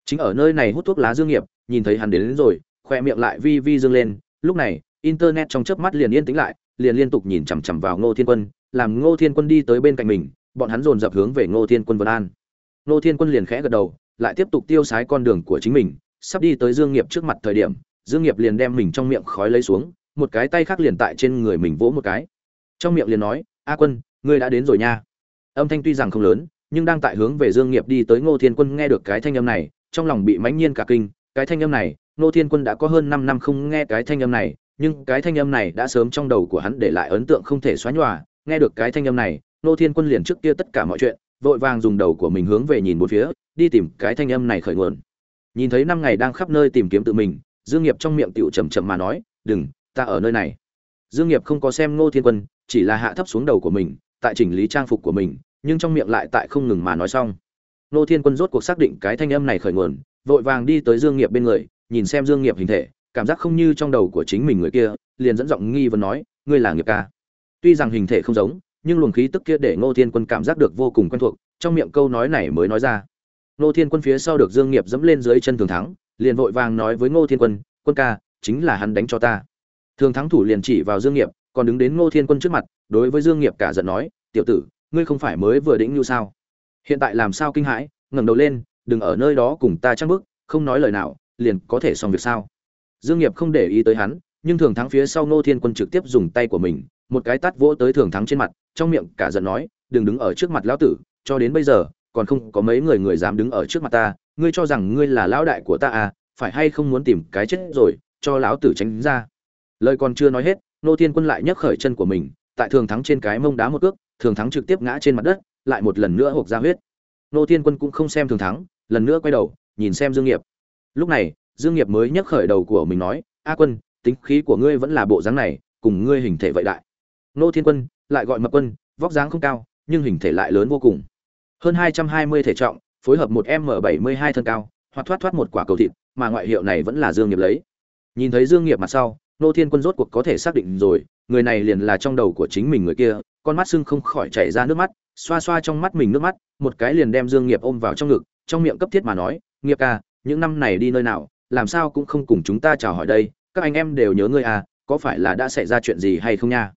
Chính ở nơi này hút thuốc lá dương nghiệp nhìn thấy hắn đến, đến rồi khoe miệng lại vi vi dương lên. Lúc này internet trong chớp mắt liền yên tĩnh lại liền liên tục nhìn chằm chằm vào ngô thiên quân làm ngô thiên quân đi tới bên cạnh mình bọn hắn dồn dập hướng về ngô thiên quân vân an. Ngô thiên quân liền khẽ gật đầu lại tiếp tục tiêu sái con đường của chính mình sắp đi tới dương nghiệp trước mặt thời điểm, dương nghiệp liền đem mình trong miệng khói lấy xuống, một cái tay khác liền tại trên người mình vỗ một cái. Trong miệng liền nói, a quân, ngươi đã đến rồi nha. Âm thanh tuy rằng không lớn, nhưng đang tại hướng về dương nghiệp đi tới ngô thiên quân nghe được cái thanh âm này, trong lòng bị mãnh nhiên cả kinh. Cái thanh âm này, ngô thiên quân đã có hơn 5 năm không nghe cái thanh âm này, nhưng cái thanh âm này đã sớm trong đầu của hắn để lại ấn tượng không thể xóa nhòa. Nghe được cái thanh âm này, ngô thiên quân liền trước kia tất cả mọi chuyện, vội vàng dùng đầu của mình hướng về nhìn một phía, đi tìm cái thanh âm này khởi nguồn nhìn thấy năm ngày đang khắp nơi tìm kiếm tự mình, dương nghiệp trong miệng tiểu chậm chậm mà nói, đừng, ta ở nơi này. Dương nghiệp không có xem ngô thiên quân, chỉ là hạ thấp xuống đầu của mình, tại chỉnh lý trang phục của mình, nhưng trong miệng lại tại không ngừng mà nói xong. Ngô thiên quân rốt cuộc xác định cái thanh âm này khởi nguồn, vội vàng đi tới dương nghiệp bên người, nhìn xem dương nghiệp hình thể, cảm giác không như trong đầu của chính mình người kia, liền dẫn giọng nghi vấn nói, ngươi là nghiệp ca? Tuy rằng hình thể không giống, nhưng luồng khí tức kia để ngô thiên quân cảm giác được vô cùng quen thuộc, trong miệng câu nói này mới nói ra ngô thiên quân phía sau được dương nghiệp dẫm lên dưới chân thường thắng, liền vội vàng nói với ngô thiên quân quân ca, chính là hắn đánh cho ta. Thường thắng thủ liền chỉ vào dương nghiệp, còn đứng đến ngô thiên quân trước mặt, đối với dương nghiệp cả giận nói, tiểu tử, ngươi không phải mới vừa đĩnh như sao? Hiện tại làm sao kinh hãi, ngẩng đầu lên, đừng ở nơi đó cùng ta chắc bước, không nói lời nào, liền có thể xong việc sao? Dương nghiệp không để ý tới hắn, nhưng thường thắng phía sau ngô thiên quân trực tiếp dùng tay của mình, một cái tát vỗ tới thường thắng trên mặt, trong miệng cả giận nói, đừng đứng ở trước mặt lão tử, cho đến bây giờ còn không có mấy người người dám đứng ở trước mặt ta, ngươi cho rằng ngươi là lão đại của ta à phải hay không muốn tìm cái chết rồi, cho lão tử tránh ra. Lời còn chưa nói hết, nô thiên quân lại nhấc khởi chân của mình, tại thường thắng trên cái mông đá một cước, thường thắng trực tiếp ngã trên mặt đất, lại một lần nữa hộp ra huyết. Nô thiên quân cũng không xem thường thắng, lần nữa quay đầu, nhìn xem dương nghiệp. Lúc này, dương nghiệp mới nhấc khởi đầu của mình nói, a quân, tính khí của ngươi vẫn là bộ dáng này, cùng ngươi hình thể vậy đại. Nô thiên quân lại gọi mập quân, vóc dáng không cao, nhưng hình thể lại lớn vô cùng hơn hai trăm hai mươi thể trọng, phối hợp một m bảy mươi hai thân cao, hoặc thoát thoát một quả cầu thịt, mà ngoại hiệu này vẫn là dương nghiệp lấy. Nhìn thấy dương nghiệp mặt sau, nô thiên quân rốt cuộc có thể xác định rồi, người này liền là trong đầu của chính mình người kia, con mắt sưng không khỏi chảy ra nước mắt, xoa xoa trong mắt mình nước mắt, một cái liền đem dương nghiệp ôm vào trong ngực, trong miệng cấp thiết mà nói, nghiệp ca những năm này đi nơi nào, làm sao cũng không cùng chúng ta chào hỏi đây, các anh em đều nhớ ngươi à có phải là đã xảy ra chuyện gì hay không nha?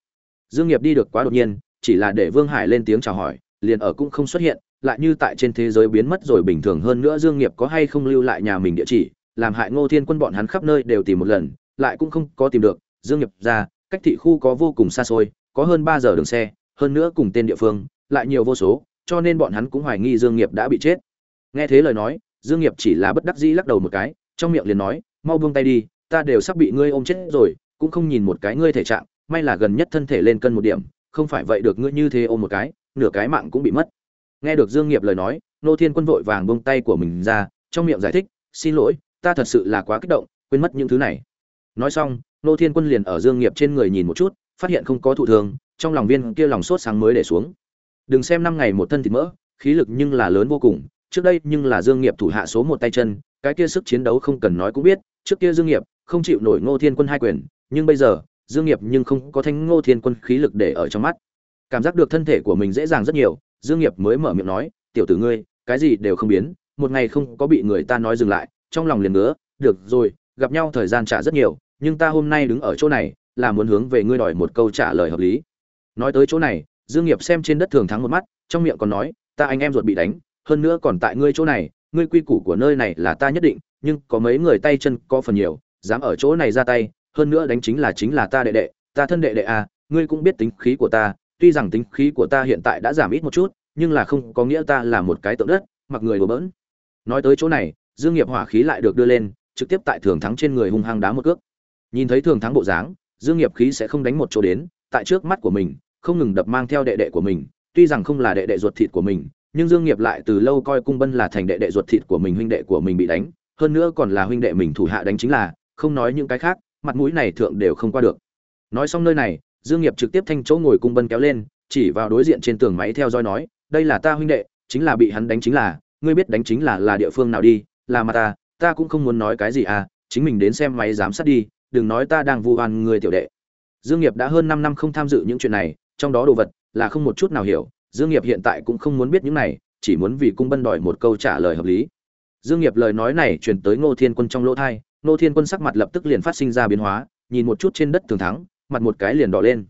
Dương nghiệp đi được quá đột nhiên, chỉ là để vương hải lên tiếng chào hỏi, liền ở cũng không xuất hiện lại như tại trên thế giới biến mất rồi bình thường hơn nữa dương nghiệp có hay không lưu lại nhà mình địa chỉ, làm hại ngô thiên quân bọn hắn khắp nơi đều tìm một lần, lại cũng không có tìm được. Dương nghiệp ra, cách thị khu có vô cùng xa xôi, có hơn ba giờ đường xe, hơn nữa cùng tên địa phương, lại nhiều vô số, cho nên bọn hắn cũng hoài nghi dương nghiệp đã bị chết. Nghe thế lời nói, dương nghiệp chỉ là bất đắc dĩ lắc đầu một cái, trong miệng liền nói, mau buông tay đi, ta đều sắp bị ngươi ôm chết rồi, cũng không nhìn một cái ngươi thể trạng, may là gần nhất thân thể lên cân một điểm, không phải vậy được ngươi như thế ôm một cái, nửa cái mạng cũng bị mất nghe được dương nghiệp lời nói nô thiên quân vội vàng buông tay của mình ra trong miệng giải thích xin lỗi ta thật sự là quá kích động quên mất những thứ này. Nói xong nô thiên quân liền ở dương nghiệp trên người nhìn một chút phát hiện không có thụ thương, trong lòng viên kia lòng sốt sáng mới để xuống. Đừng xem năm ngày một thân thịt mỡ khí lực nhưng là lớn vô cùng trước đây nhưng là dương nghiệp thủ hạ số một tay chân cái kia sức chiến đấu không cần nói cũng biết trước kia dương nghiệp không chịu nổi ngô thiên quân hai quyền nhưng bây giờ dương nghiệp nhưng không có thanh ngô thiên quân khí lực để ở trong mắt. Cảm giác được thân thể của mình dễ dàng rất nhiều dương nghiệp mới mở miệng nói tiểu tử ngươi cái gì đều không biến một ngày không có bị người ta nói dừng lại trong lòng liền ngứa, được rồi gặp nhau thời gian trả rất nhiều nhưng ta hôm nay đứng ở chỗ này là muốn hướng về ngươi đòi một câu trả lời hợp lý. Nói tới chỗ này dương nghiệp xem trên đất thường thắng một mắt trong miệng còn nói ta anh em ruột bị đánh hơn nữa còn tại ngươi chỗ này ngươi quy củ của nơi này là ta nhất định nhưng có mấy người tay chân có phần nhiều dám ở chỗ này ra tay hơn nữa đánh chính là chính là ta đệ đệ ta thân đệ đệ à ngươi cũng biết tính khí của ta tuy rằng tính khí của ta hiện tại đã giảm ít một chút, nhưng là không có nghĩa ta là một cái tượng đất, mặc người đổ bỡn. Nói tới chỗ này, dương nghiệp hỏa khí lại được đưa lên, trực tiếp tại thường thắng trên người hung hăng đá một cước. Nhìn thấy thường thắng bộ dáng, dương nghiệp khí sẽ không đánh một chỗ đến, tại trước mắt của mình, không ngừng đập mang theo đệ đệ của mình, tuy rằng không là đệ đệ ruột thịt của mình, nhưng dương nghiệp lại từ lâu coi cung bân là thành đệ đệ ruột thịt của mình, huynh đệ của mình bị đánh, hơn nữa còn là huynh đệ mình thủ hạ đánh chính là, không nói những cái khác, mặt mũi này thượng đều không qua được. Nói xong nơi này dương nghiệp trực tiếp thanh chỗ ngồi cung bân kéo lên, chỉ vào đối diện trên tường máy theo dõi nói, đây là ta huynh đệ, chính là bị hắn đánh chính là, ngươi biết đánh chính là là địa phương nào đi, là mà ta ta cũng không muốn nói cái gì à chính mình đến xem máy giám sát đi, đừng nói ta đang vu oan người tiểu đệ. Dương nghiệp đã hơn 5 năm không tham dự những chuyện này, trong đó đồ vật là không một chút nào hiểu, dương nghiệp hiện tại cũng không muốn biết những này, chỉ muốn vì cung bân đòi một câu trả lời hợp lý. Dương nghiệp lời nói này truyền tới ngô thiên quân trong lỗ thay ngô thiên quân sắc mặt lập tức liền phát sinh ra biến hóa, nhìn một chút trên đất thường thắng mặt một cái liền đỏ lên.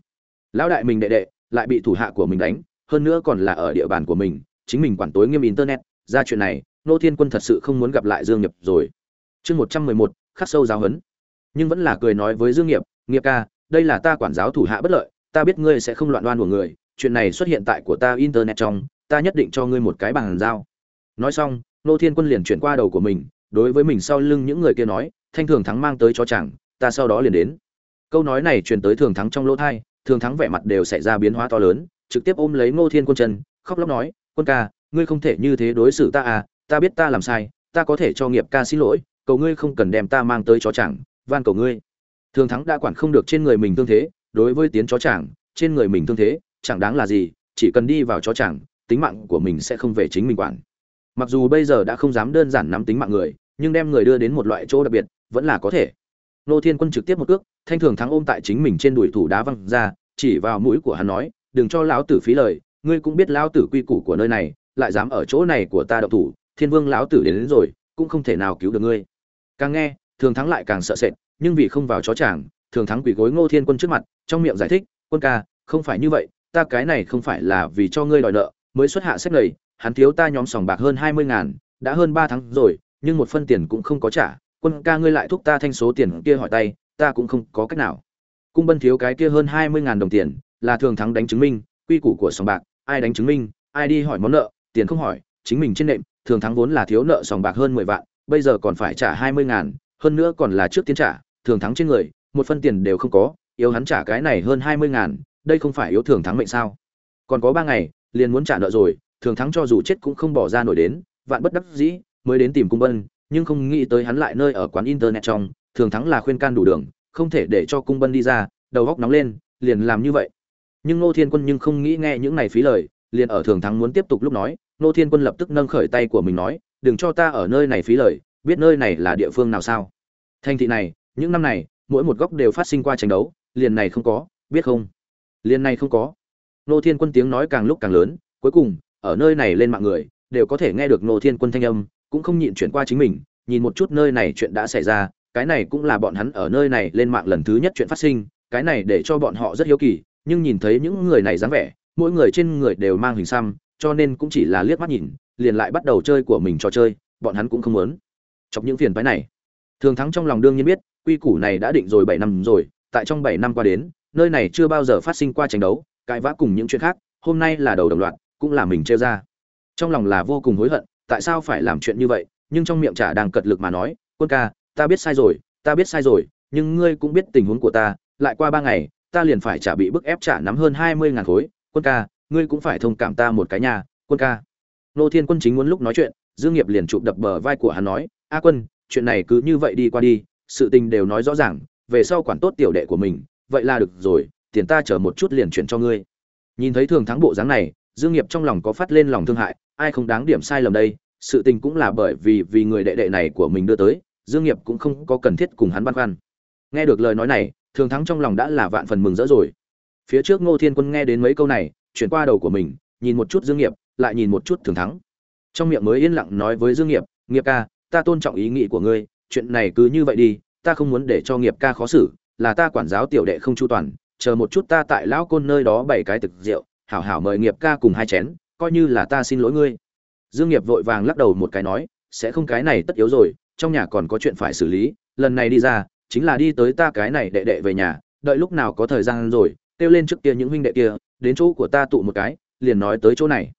Lão đại mình đệ đệ lại bị thủ hạ của mình đánh, hơn nữa còn là ở địa bàn của mình, chính mình quản tối nghiêm internet, ra chuyện này, nô thiên quân thật sự không muốn gặp lại dương nghiệp rồi. Chương một trăm mười một, khắc sâu giáo huấn. Nhưng vẫn là cười nói với dương nghiệp nghiệp ca, đây là ta quản giáo thủ hạ bất lợi, ta biết ngươi sẽ không loạn đoan của người, chuyện này xuất hiện tại của ta internet trong, ta nhất định cho ngươi một cái bằng giao. Nói xong, nô thiên quân liền chuyển qua đầu của mình, đối với mình sau lưng những người kia nói, thanh thường thắng mang tới cho chẳng ta sau đó liền đến câu nói này truyền tới thường thắng trong lỗ thai, thường thắng vẻ mặt đều xảy ra biến hóa to lớn, trực tiếp ôm lấy ngô thiên quân chân, khóc lóc nói, quân ca, ngươi không thể như thế đối xử ta à ta biết ta làm sai, ta có thể cho nghiệp ca xin lỗi, cầu ngươi không cần đem ta mang tới chó chẳng van cầu ngươi. Thường thắng đã quản không được trên người mình tương thế, đối với tiến chó chẳng trên người mình tương thế, chẳng đáng là gì, chỉ cần đi vào chó chẳng tính mạng của mình sẽ không về chính mình quản. Mặc dù bây giờ đã không dám đơn giản nắm tính mạng người, nhưng đem người đưa đến một loại chỗ đặc biệt, vẫn là có thể. Nô thiên quân trực tiếp một cước thanh thường thắng ôm tại chính mình trên đùi thủ đá văng ra chỉ vào mũi của hắn nói đừng cho lão tử phí lời ngươi cũng biết lão tử quy củ của nơi này lại dám ở chỗ này của ta đậu thủ thiên vương lão tử đến, đến rồi cũng không thể nào cứu được ngươi. Càng nghe thường thắng lại càng sợ sệt nhưng vì không vào chó chàng thường thắng quỳ gối ngô thiên quân trước mặt trong miệng giải thích quân ca không phải như vậy ta cái này không phải là vì cho ngươi đòi nợ mới xuất hạ sách này hắn thiếu ta nhóm sòng bạc hơn hai mươi ngàn đã hơn ba tháng rồi nhưng một phân tiền cũng không có trả quân ca ngươi lại thúc ta thanh số tiền kia hỏi tay ta cũng không có cách nào. Cung bân thiếu cái kia hơn hai mươi ngàn đồng tiền, là thường thắng đánh chứng minh, quy củ của sòng bạc, ai đánh chứng minh, ai đi hỏi món nợ, tiền không hỏi, chính mình trên nệm, thường thắng vốn là thiếu nợ sòng bạc hơn mười vạn, bây giờ còn phải trả hai mươi ngàn, hơn nữa còn là trước tiến trả, thường thắng trên người, một phân tiền đều không có, yếu hắn trả cái này hơn hai mươi ngàn, đây không phải yếu thường thắng mệnh sao? Còn có ba ngày, liền muốn trả nợ rồi, thường thắng cho dù chết cũng không bỏ ra nổi đến, vạn bất đắc dĩ, mới đến tìm cung bân, nhưng không nghĩ tới hắn lại nơi ở quán internet trong thường thắng là khuyên can đủ đường, không thể để cho cung bân đi ra, đầu góc nóng lên, liền làm như vậy. Nhưng ngô thiên quân nhưng không nghĩ nghe những này phí lời, liền ở thường thắng muốn tiếp tục lúc nói, ngô thiên quân lập tức nâng khởi tay của mình nói, đừng cho ta ở nơi này phí lời, biết nơi này là địa phương nào sao? Thành thị này, những năm này, mỗi một góc đều phát sinh qua tranh đấu, liền này không có, biết không? Liền này không có. Nô thiên quân tiếng nói càng lúc càng lớn, cuối cùng, ở nơi này lên mạng người, đều có thể nghe được nô thiên quân thanh âm, cũng không nhịn chuyển qua chính mình, nhìn một chút nơi này chuyện đã xảy ra cái này cũng là bọn hắn ở nơi này lên mạng lần thứ nhất chuyện phát sinh, cái này để cho bọn họ rất hiếu kỳ, nhưng nhìn thấy những người này dáng vẻ, mỗi người trên người đều mang hình xăm, cho nên cũng chỉ là liếc mắt nhìn, liền lại bắt đầu chơi của mình trò chơi, bọn hắn cũng không muốn. Chọc những phiền phái này. Thường thắng trong lòng đương nhiên biết, quy củ này đã định rồi bảy năm rồi, tại trong bảy năm qua đến, nơi này chưa bao giờ phát sinh qua tranh đấu, cãi vã cùng những chuyện khác, hôm nay là đầu đồng loạt, cũng là mình trêu ra. Trong lòng là vô cùng hối hận, tại sao phải làm chuyện như vậy, nhưng trong miệng chả đang cật lực mà nói, quân ca ta biết sai rồi, ta biết sai rồi, nhưng ngươi cũng biết tình huống của ta, lại qua ba ngày, ta liền phải trả bị bức ép trả nắm hơn hai mươi ngàn khối. Quân ca, ngươi cũng phải thông cảm ta một cái nhà quân ca. Nô thiên quân chính muốn lúc nói chuyện, dương nghiệp liền chụp đập bờ vai của hắn nói, a quân, chuyện này cứ như vậy đi qua đi, sự tình đều nói rõ ràng, về sau quản tốt tiểu đệ của mình, vậy là được rồi, tiền ta chờ một chút liền chuyển cho ngươi. Nhìn thấy thường thắng bộ dáng này, dương nghiệp trong lòng có phát lên lòng thương hại, ai không đáng điểm sai lầm đây, sự tình cũng là bởi vì vì người đệ đệ này của mình đưa tới dương nghiệp cũng không có cần thiết cùng hắn băn khoăn. Nghe được lời nói này, thường thắng trong lòng đã là vạn phần mừng rỡ rồi. Phía trước ngô thiên quân nghe đến mấy câu này, chuyển qua đầu của mình, nhìn một chút dương nghiệp, lại nhìn một chút thường thắng. Trong miệng mới yên lặng nói với dương nghiệp nghiệp ca, ta tôn trọng ý nghĩ của ngươi, chuyện này cứ như vậy đi, ta không muốn để cho nghiệp ca khó xử, là ta quản giáo tiểu đệ không chu toàn, chờ một chút ta tại lão côn nơi đó bảy cái thực rượu, hảo hảo mời nghiệp ca cùng hai chén, coi như là ta xin lỗi ngươi. Dương nghiệp vội vàng lắc đầu một cái nói, sẽ không cái này tất yếu rồi trong nhà còn có chuyện phải xử lý, lần này đi ra, chính là đi tới ta cái này đệ đệ về nhà, đợi lúc nào có thời gian rồi, kêu lên trước kia những huynh đệ kia, đến chỗ của ta tụ một cái, liền nói tới chỗ này.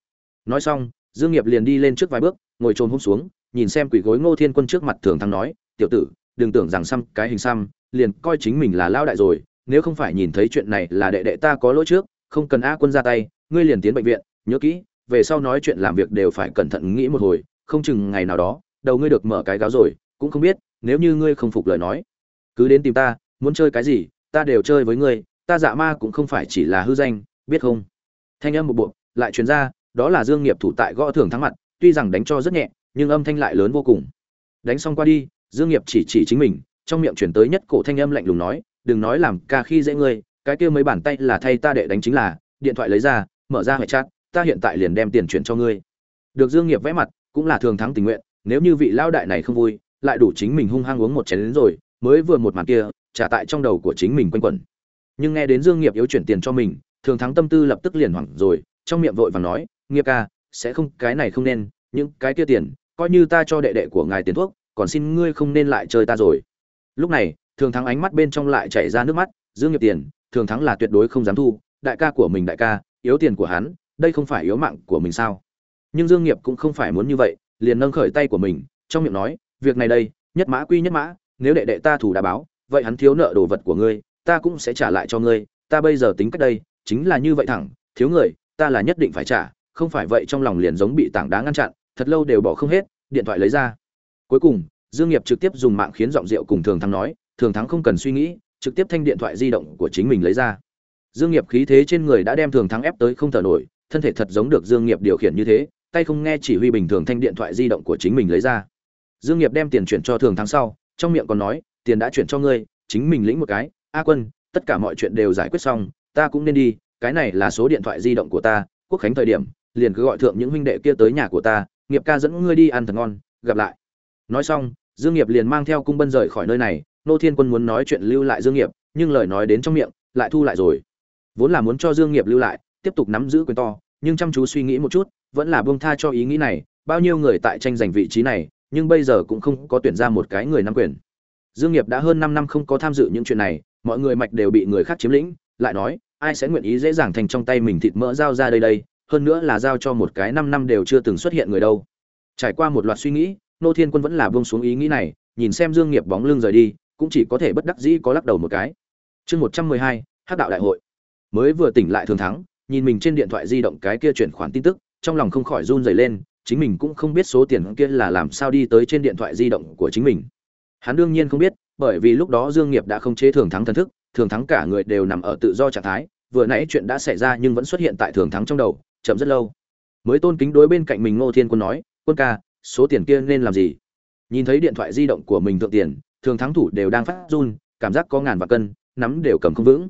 Nói xong, dương nghiệp liền đi lên trước vài bước, ngồi trồn hôm xuống, nhìn xem quỷ gối ngô thiên quân trước mặt thường thắng nói, tiểu tử, đừng tưởng rằng xăm cái hình xăm, liền coi chính mình là lao đại rồi, nếu không phải nhìn thấy chuyện này là đệ đệ ta có lỗi trước, không cần a quân ra tay, ngươi liền tiến bệnh viện, nhớ kỹ, về sau nói chuyện làm việc đều phải cẩn thận nghĩ một hồi, không chừng ngày nào đó đầu ngươi được mở cái gáo rồi, cũng không biết, nếu như ngươi không phục lời nói. Cứ đến tìm ta, muốn chơi cái gì, ta đều chơi với ngươi, ta dạ ma cũng không phải chỉ là hư danh, biết không? Thanh âm một bộ lại truyền ra, đó là dương nghiệp thủ tại gõ thưởng thắng mặt, tuy rằng đánh cho rất nhẹ, nhưng âm thanh lại lớn vô cùng. Đánh xong qua đi, dương nghiệp chỉ chỉ chính mình, trong miệng chuyển tới nhất cổ thanh âm lạnh lùng nói, đừng nói làm ca khi dễ ngươi, cái kia mấy bàn tay là thay ta để đánh chính là, điện thoại lấy ra, mở ra hệ chat, ta hiện tại liền đem tiền chuyển cho ngươi. Được dương nghiệp vẽ mặt, cũng là thường thắng tình nguyện nếu như vị lao đại này không vui, lại đủ chính mình hung hăng uống một chén đến rồi, mới vừa một màn kia, trả tại trong đầu của chính mình quanh quẩn. Nhưng nghe đến dương nghiệp yếu chuyển tiền cho mình, thường thắng tâm tư lập tức liền hoảng rồi, trong miệng vội vàng nói, nghiệp ca, sẽ không, cái này không nên, những cái kia tiền, coi như ta cho đệ đệ của ngài tiền thuốc, còn xin ngươi không nên lại chơi ta rồi. Lúc này, thường thắng ánh mắt bên trong lại chảy ra nước mắt, dương nghiệp tiền, thường thắng là tuyệt đối không dám thu, đại ca của mình đại ca, yếu tiền của hắn, đây không phải yếu mạng của mình sao? Nhưng dương nghiệp cũng không phải muốn như vậy liền nâng khởi tay của mình, trong miệng nói, việc này đây, nhất mã quy nhất mã, nếu đệ đệ ta thủ đã báo, vậy hắn thiếu nợ đồ vật của ngươi, ta cũng sẽ trả lại cho ngươi, ta bây giờ tính cách đây, chính là như vậy thẳng, thiếu người, ta là nhất định phải trả, không phải vậy trong lòng liền giống bị tảng đá ngăn chặn, thật lâu đều bỏ không hết, điện thoại lấy ra. Cuối cùng, dương nghiệp trực tiếp dùng mạng khiến giọng rượu cùng thường thắng nói, thường thắng không cần suy nghĩ, trực tiếp thanh điện thoại di động của chính mình lấy ra. Dương nghiệp khí thế trên người đã đem thường thắng ép tới không thở nổi, thân thể thật giống được dương nghiệp điều khiển như thế tay không nghe chỉ huy bình thường thanh điện thoại di động của chính mình lấy ra. Dương nghiệp đem tiền chuyển cho thường thắng sau, trong miệng còn nói, tiền đã chuyển cho ngươi, chính mình lĩnh một cái. A quân, tất cả mọi chuyện đều giải quyết xong, ta cũng nên đi. Cái này là số điện thoại di động của ta, quốc khánh thời điểm, liền cứ gọi thượng những huynh đệ kia tới nhà của ta. Nghiệp ca dẫn ngươi đi ăn thật ngon, gặp lại. Nói xong, dương nghiệp liền mang theo cung bân rời khỏi nơi này. Nô thiên quân muốn nói chuyện lưu lại dương nghiệp, nhưng lời nói đến trong miệng, lại thu lại rồi. Vốn là muốn cho dương nghiệp lưu lại, tiếp tục nắm giữ quyền to, nhưng chăm chú suy nghĩ một chút vẫn là buông tha cho ý nghĩ này bao nhiêu người tại tranh giành vị trí này nhưng bây giờ cũng không có tuyển ra một cái người nắm quyền. Dương nghiệp đã hơn 5 năm không có tham dự những chuyện này mọi người mạch đều bị người khác chiếm lĩnh lại nói ai sẽ nguyện ý dễ dàng thành trong tay mình thịt mỡ giao ra đây đây hơn nữa là giao cho một cái 5 năm đều chưa từng xuất hiện người đâu. Trải qua một loạt suy nghĩ nô thiên quân vẫn là buông xuống ý nghĩ này nhìn xem dương nghiệp bóng lưng rời đi cũng chỉ có thể bất đắc dĩ có lắc đầu một cái. Chương 112, hắc đạo đại hội. Mới vừa tỉnh lại thường thắng nhìn mình trên điện thoại di động cái kia chuyển khoản tin tức trong lòng không khỏi run rẩy lên, chính mình cũng không biết số tiền kia là làm sao đi tới trên điện thoại di động của chính mình. Hắn đương nhiên không biết, bởi vì lúc đó dương nghiệp đã không chế thường thắng thần thức, thường thắng cả người đều nằm ở tự do trạng thái, vừa nãy chuyện đã xảy ra nhưng vẫn xuất hiện tại thường thắng trong đầu, chậm rất lâu. Mới tôn kính đối bên cạnh mình ngô thiên quân nói, quân ca, số tiền kia nên làm gì? Nhìn thấy điện thoại di động của mình thượng tiền, thường thắng thủ đều đang phát run, cảm giác có ngàn và cân, nắm đều cầm không vững.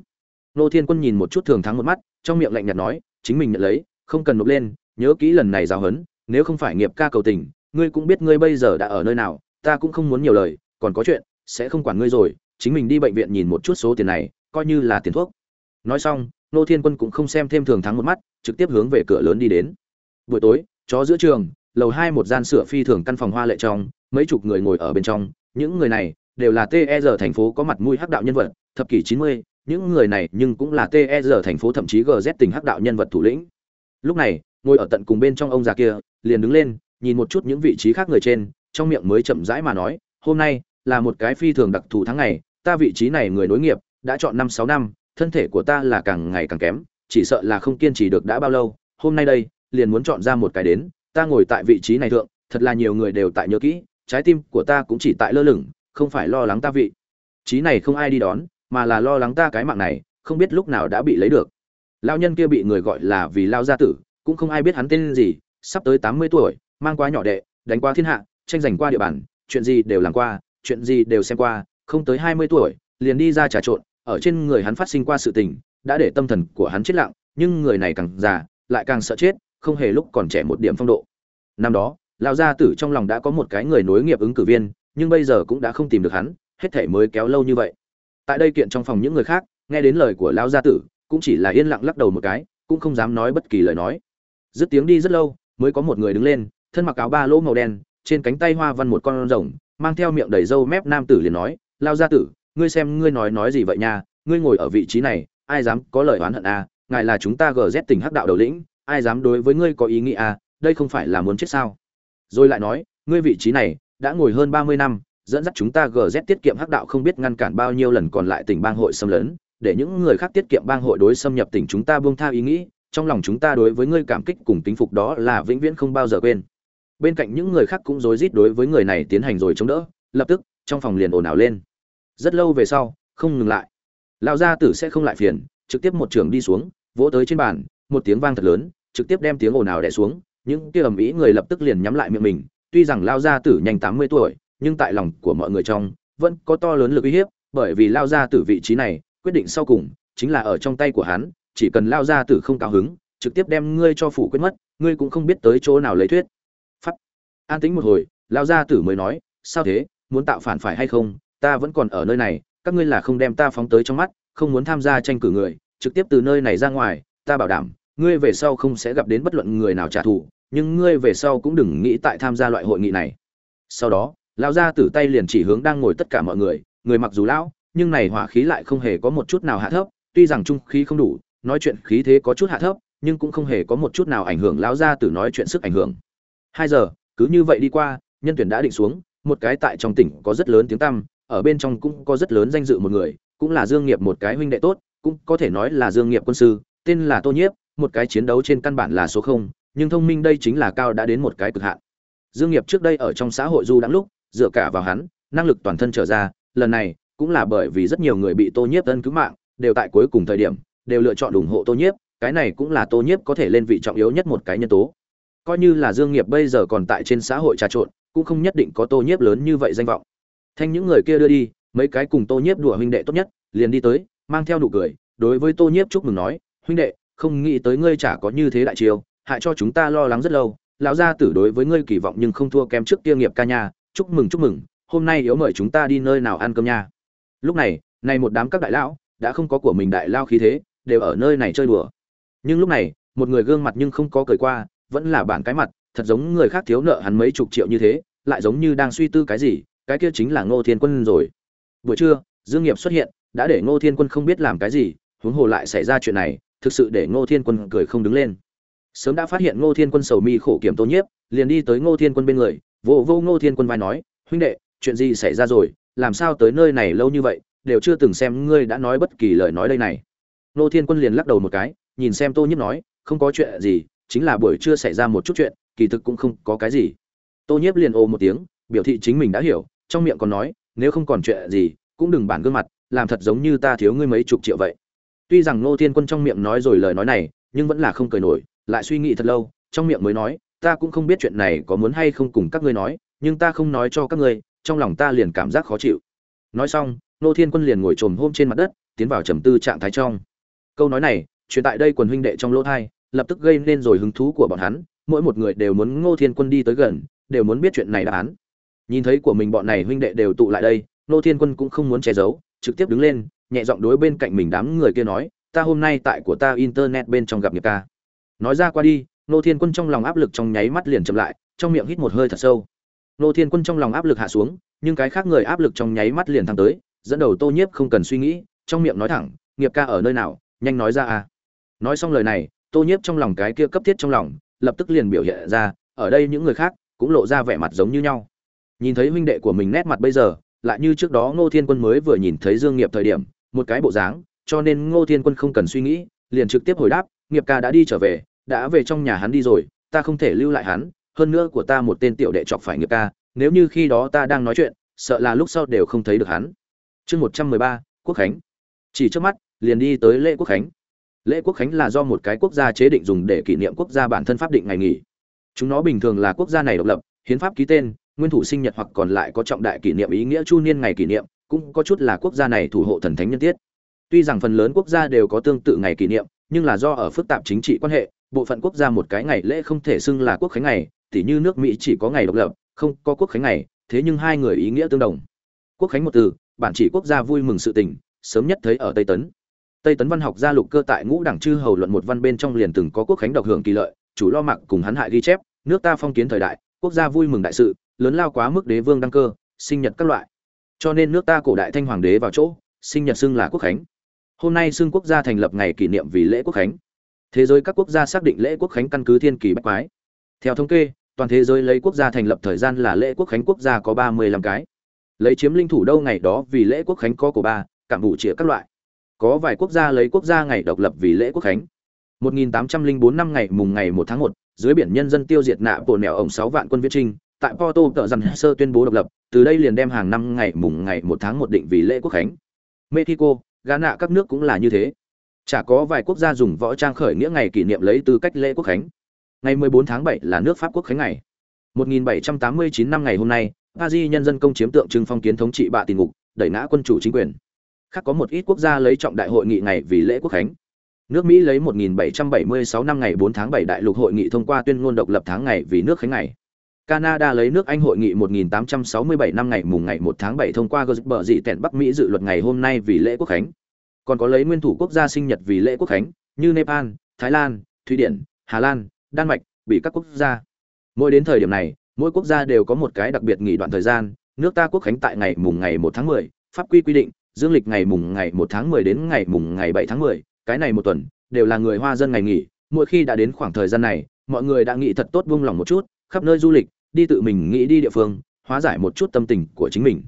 Ngô thiên quân nhìn một chút thường thắng một mắt, trong miệng lạnh nhạt nói, chính mình nhận lấy, không cần nộp lên nhớ kỹ lần này giáo hấn nếu không phải nghiệp ca cầu tình ngươi cũng biết ngươi bây giờ đã ở nơi nào ta cũng không muốn nhiều lời còn có chuyện sẽ không quản ngươi rồi chính mình đi bệnh viện nhìn một chút số tiền này coi như là tiền thuốc. Nói xong nô thiên quân cũng không xem thêm thường thắng một mắt trực tiếp hướng về cửa lớn đi đến. Buổi tối chó giữa trường lầu hai một gian sửa phi thường căn phòng hoa lệ trong mấy chục người ngồi ở bên trong những người này đều là ter e thành phố có mặt mũi hắc đạo nhân vật thập kỷ 90, những người này nhưng cũng là ter e thành phố thậm chí GZ tỉnh hắc đạo nhân vật thủ lĩnh. Lúc này ngồi ở tận cùng bên trong ông già kia, liền đứng lên, nhìn một chút những vị trí khác người trên, trong miệng mới chậm rãi mà nói, hôm nay là một cái phi thường đặc thù tháng ngày, ta vị trí này người nối nghiệp, đã chọn năm sáu năm, thân thể của ta là càng ngày càng kém, chỉ sợ là không kiên trì được đã bao lâu, hôm nay đây, liền muốn chọn ra một cái đến, ta ngồi tại vị trí này thượng, thật là nhiều người đều tại nhớ kỹ, trái tim của ta cũng chỉ tại lơ lửng, không phải lo lắng ta vị trí này không ai đi đón, mà là lo lắng ta cái mạng này, không biết lúc nào đã bị lấy được. Lao nhân kia bị người gọi là vì lao gia tử cũng không ai biết hắn tên gì, sắp tới tám mươi tuổi, mang qua nhỏ đệ, đánh qua thiên hạ, tranh giành qua địa bàn, chuyện gì đều làm qua, chuyện gì đều xem qua, không tới hai mươi tuổi, liền đi ra trà trộn, ở trên người hắn phát sinh qua sự tình, đã để tâm thần của hắn chết lặng, nhưng người này càng già, lại càng sợ chết, không hề lúc còn trẻ một điểm phong độ. Năm đó, lão gia tử trong lòng đã có một cái người nối nghiệp ứng cử viên, nhưng bây giờ cũng đã không tìm được hắn, hết thể mới kéo lâu như vậy. Tại đây kiện trong phòng những người khác, nghe đến lời của lão gia tử, cũng chỉ là yên lặng lắc đầu một cái, cũng không dám nói bất kỳ lời nói dứt tiếng đi rất lâu, mới có một người đứng lên, thân mặc áo ba lỗ màu đen, trên cánh tay hoa văn một con rồng, mang theo miệng đầy râu mép nam tử liền nói, lao gia tử, ngươi xem ngươi nói nói gì vậy nha? Ngươi ngồi ở vị trí này, ai dám có lời oán hận a à? ngài là chúng ta gz tỉnh hắc đạo đầu lĩnh, ai dám đối với ngươi có ý nghĩ à? Đây không phải là muốn chết sao? Rồi lại nói, ngươi vị trí này, đã ngồi hơn ba mươi năm, dẫn dắt chúng ta gz tiết kiệm hắc đạo không biết ngăn cản bao nhiêu lần còn lại tỉnh bang hội xâm lấn, để những người khác tiết kiệm bang hội đối xâm nhập tỉnh chúng ta buông tha ý nghĩ trong lòng chúng ta đối với ngươi cảm kích cùng tính phục đó là vĩnh viễn không bao giờ quên. Bên cạnh những người khác cũng rối rít đối với người này tiến hành rồi chống đỡ, lập tức, trong phòng liền ồn ào lên. Rất lâu về sau, không ngừng lại. Lão gia tử sẽ không lại phiền, trực tiếp một trường đi xuống, vỗ tới trên bàn, một tiếng vang thật lớn, trực tiếp đem tiếng ồn ào đè xuống, những kia ầm ĩ người lập tức liền nhắm lại miệng mình. Tuy rằng lao gia tử nhanh tám mươi tuổi, nhưng tại lòng của mọi người trong, vẫn có to lớn lực uy hiếp, bởi vì lao gia tử vị trí này, quyết định sau cùng, chính là ở trong tay của hắn chỉ cần lao gia tử không cao hứng, trực tiếp đem ngươi cho phủ quyết mất, ngươi cũng không biết tới chỗ nào lấy thuyết. Phắt an tĩnh một hồi, lao gia tử mới nói, sao thế? Muốn tạo phản phải hay không? Ta vẫn còn ở nơi này, các ngươi là không đem ta phóng tới trong mắt, không muốn tham gia tranh cử người, trực tiếp từ nơi này ra ngoài, ta bảo đảm, ngươi về sau không sẽ gặp đến bất luận người nào trả thù, nhưng ngươi về sau cũng đừng nghĩ tại tham gia loại hội nghị này. Sau đó lão gia tử tay liền chỉ hướng đang ngồi tất cả mọi người người mặc dù lão, nhưng này hỏa khí lại không hề có một chút nào hạ thấp, tuy rằng trung khí không đủ nói chuyện khí thế có chút hạ thấp, nhưng cũng không hề có một chút nào ảnh hưởng lão gia tử nói chuyện sức ảnh hưởng. Hai giờ, cứ như vậy đi qua, nhân tuyển đã định xuống, một cái tại trong tỉnh có rất lớn tiếng tăm, ở bên trong cũng có rất lớn danh dự một người, cũng là dương nghiệp một cái huynh đệ tốt, cũng có thể nói là dương nghiệp quân sư, tên là tô nhiếp, một cái chiến đấu trên căn bản là số không, nhưng thông minh đây chính là cao đã đến một cái cực hạn. Dương nghiệp trước đây ở trong xã hội du đãng lúc, dựa cả vào hắn, năng lực toàn thân trở ra, lần này cũng là bởi vì rất nhiều người bị tô nhiếp ân cứu mạng, đều tại cuối cùng thời điểm đều lựa chọn ủng hộ tô nhiếp cái này cũng là tô nhiếp có thể lên vị trọng yếu nhất một cái nhân tố. Coi như là dương nghiệp bây giờ còn tại trên xã hội trà trộn cũng không nhất định có tô nhiếp lớn như vậy danh vọng. Thanh những người kia đưa đi mấy cái cùng tô nhiếp đùa huynh đệ tốt nhất liền đi tới mang theo nụ cười đối với tô nhiếp chúc mừng nói huynh đệ không nghĩ tới ngươi chả có như thế đại chiêu hại cho chúng ta lo lắng rất lâu. Lão gia tử đối với ngươi kỳ vọng nhưng không thua kém trước kia nghiệp ca nhà, chúc mừng chúc mừng hôm nay yếu mời chúng ta đi nơi nào ăn cơm nha. Lúc này này một đám các đại lão đã không có của mình đại lao khí thế đều ở nơi này chơi đùa. Nhưng lúc này, một người gương mặt nhưng không có cười qua, vẫn là bản cái mặt, thật giống người khác thiếu nợ hắn mấy chục triệu như thế, lại giống như đang suy tư cái gì, cái kia chính là ngô thiên quân rồi. Buổi trưa, dương nghiệp xuất hiện, đã để ngô thiên quân không biết làm cái gì, huống hồ lại xảy ra chuyện này, thực sự để ngô thiên quân cười không đứng lên. Sớm đã phát hiện ngô thiên quân sầu mi khổ kiểm tô nhiếp, liền đi tới ngô thiên quân bên người vô vô ngô thiên quân vai nói, huynh đệ, chuyện gì xảy ra rồi? Làm sao tới nơi này lâu như vậy? Đều chưa từng xem ngươi đã nói bất kỳ lời nói đây này. Nô thiên quân liền lắc đầu một cái, nhìn xem tô nhiếp nói, không có chuyện gì, chính là buổi trưa xảy ra một chút chuyện, kỳ thực cũng không có cái gì. Tô nhiếp liền ồ một tiếng, biểu thị chính mình đã hiểu, trong miệng còn nói, nếu không còn chuyện gì, cũng đừng bản gương mặt, làm thật giống như ta thiếu ngươi mấy chục triệu vậy. Tuy rằng Nô thiên quân trong miệng nói rồi lời nói này, nhưng vẫn là không cười nổi, lại suy nghĩ thật lâu, trong miệng mới nói, ta cũng không biết chuyện này có muốn hay không cùng các ngươi nói, nhưng ta không nói cho các ngươi, trong lòng ta liền cảm giác khó chịu. Nói xong, Nô thiên quân liền ngồi trồm hôm trên mặt đất, tiến vào trầm tư trạng thái trong câu nói này, truyền tại đây quần huynh đệ trong lỗ thai, lập tức gây nên rồi hứng thú của bọn hắn, mỗi một người đều muốn ngô thiên quân đi tới gần, đều muốn biết chuyện này đáp án. Nhìn thấy của mình bọn này huynh đệ đều tụ lại đây, ngô thiên quân cũng không muốn che giấu, trực tiếp đứng lên, nhẹ giọng đối bên cạnh mình đám người kia nói, ta hôm nay tại của ta internet bên trong gặp nghiệp ca. Nói ra qua đi, Ngô thiên quân trong lòng áp lực trong nháy mắt liền chậm lại, trong miệng hít một hơi thật sâu. Ngô thiên quân trong lòng áp lực hạ xuống, nhưng cái khác người áp lực trong nháy mắt liền thăng tới, dẫn đầu tô nhiếp không cần suy nghĩ, trong miệng nói thẳng nghiệp ca ở nơi nào? Nhanh nói ra à. Nói xong lời này, tô nhiếp trong lòng cái kia cấp thiết trong lòng, lập tức liền biểu hiện ra, ở đây những người khác cũng lộ ra vẻ mặt giống như nhau. Nhìn thấy huynh đệ của mình nét mặt bây giờ, lại như trước đó ngô thiên quân mới vừa nhìn thấy dương nghiệp thời điểm, một cái bộ dáng, cho nên ngô thiên quân không cần suy nghĩ, liền trực tiếp hồi đáp, nghiệp ca đã đi trở về, đã về trong nhà hắn đi rồi, ta không thể lưu lại hắn, hơn nữa của ta một tên tiểu đệ chọc phải nghiệp ca, nếu như khi đó ta đang nói chuyện, sợ là lúc sau đều không thấy được hắn. Chương một trăm mười ba, quốc khánh. Chỉ trước mắt liền đi tới lễ quốc khánh. Lễ quốc khánh là do một cái quốc gia chế định dùng để kỷ niệm quốc gia bản thân pháp định ngày nghỉ. Chúng nó bình thường là quốc gia này độc lập, hiến pháp ký tên, nguyên thủ sinh nhật hoặc còn lại có trọng đại kỷ niệm ý nghĩa chu niên ngày kỷ niệm, cũng có chút là quốc gia này thủ hộ thần thánh nhân tiết. Tuy rằng phần lớn quốc gia đều có tương tự ngày kỷ niệm, nhưng là do ở phức tạp chính trị quan hệ, bộ phận quốc gia một cái ngày lễ không thể xưng là quốc khánh ngày, tỉ như nước mỹ chỉ có ngày độc lập, không có quốc khánh ngày, thế nhưng hai người ý nghĩa tương đồng. Quốc khánh một từ, bản chỉ quốc gia vui mừng sự tình, sớm nhất thấy ở tây tấn tây tấn văn học gia lục cơ tại ngũ đẳng chư hầu luận một văn bên trong liền từng có quốc khánh độc hưởng kỳ lợi, chủ lo mặc cùng hắn hại ghi chép, nước ta phong kiến thời đại, quốc gia vui mừng đại sự, lớn lao quá mức đế vương đăng cơ, sinh nhật các loại. Cho nên nước ta cổ đại thanh hoàng đế vào chỗ, sinh nhật xưng là quốc khánh. Hôm nay xưng quốc gia thành lập ngày kỷ niệm vì lễ quốc khánh. Thế giới các quốc gia xác định lễ quốc khánh căn cứ thiên kỳ bách quái. Theo thống kê, toàn thế giới lấy quốc gia thành lập thời gian là lễ quốc khánh quốc gia có ba mươi lăm cái. Lấy chiếm linh thủ đâu ngày đó vì lễ quốc khánh có của ba cảm vụ chĩa các loại có vài quốc gia lấy quốc gia ngày độc lập vì lễ quốc khánh 1804 năm ngày mùng ngày 1 tháng 1, dưới biển nhân dân tiêu diệt nạ bộ nẻo ổng 6 vạn quân viễn trinh, tại Porto tự rằng sơ tuyên bố độc lập, từ đây liền đem hàng năm ngày mùng ngày 1 tháng 1 định vì lễ quốc khánh. Mexico, Ghana các nước cũng là như thế. Chả có vài quốc gia dùng võ trang khởi nghĩa ngày kỷ niệm lấy tư cách lễ quốc khánh. Ngày 14 tháng 7 là nước Pháp quốc khánh ngày. 1789 năm ngày hôm nay, Paris nhân dân công chiếm tượng trưng phong kiến thống trị bạ tình ngục, đẩy ngã quân chủ chính quyền. Khác có một ít quốc gia lấy trọng đại hội nghị ngày vì lễ quốc khánh. Nước Mỹ lấy 1776 năm ngày 4 tháng 7 đại lục hội nghị thông qua tuyên ngôn độc lập tháng ngày vì nước khánh ngày. Canada lấy nước Anh hội nghị 1867 năm ngày mùng ngày 1 tháng 7 thông qua bờ dị tẹn Bắc Mỹ dự luật ngày hôm nay vì lễ quốc khánh. Còn có lấy nguyên thủ quốc gia sinh nhật vì lễ quốc khánh, như Nepal, Thái Lan, Thụy Điển, Hà Lan, Đan Mạch, bị các quốc gia. Mỗi đến thời điểm này, mỗi quốc gia đều có một cái đặc biệt nghỉ đoạn thời gian, nước ta quốc khánh tại ngày mùng ngày 1 tháng 10, pháp quy quy định, dương lịch ngày mùng ngày 1 tháng 10 đến ngày mùng ngày 7 tháng 10, cái này một tuần đều là người hoa dân ngày nghỉ, mỗi khi đã đến khoảng thời gian này, mọi người đã nghĩ thật tốt buông lòng một chút, khắp nơi du lịch, đi tự mình nghĩ đi địa phương, hóa giải một chút tâm tình của chính mình.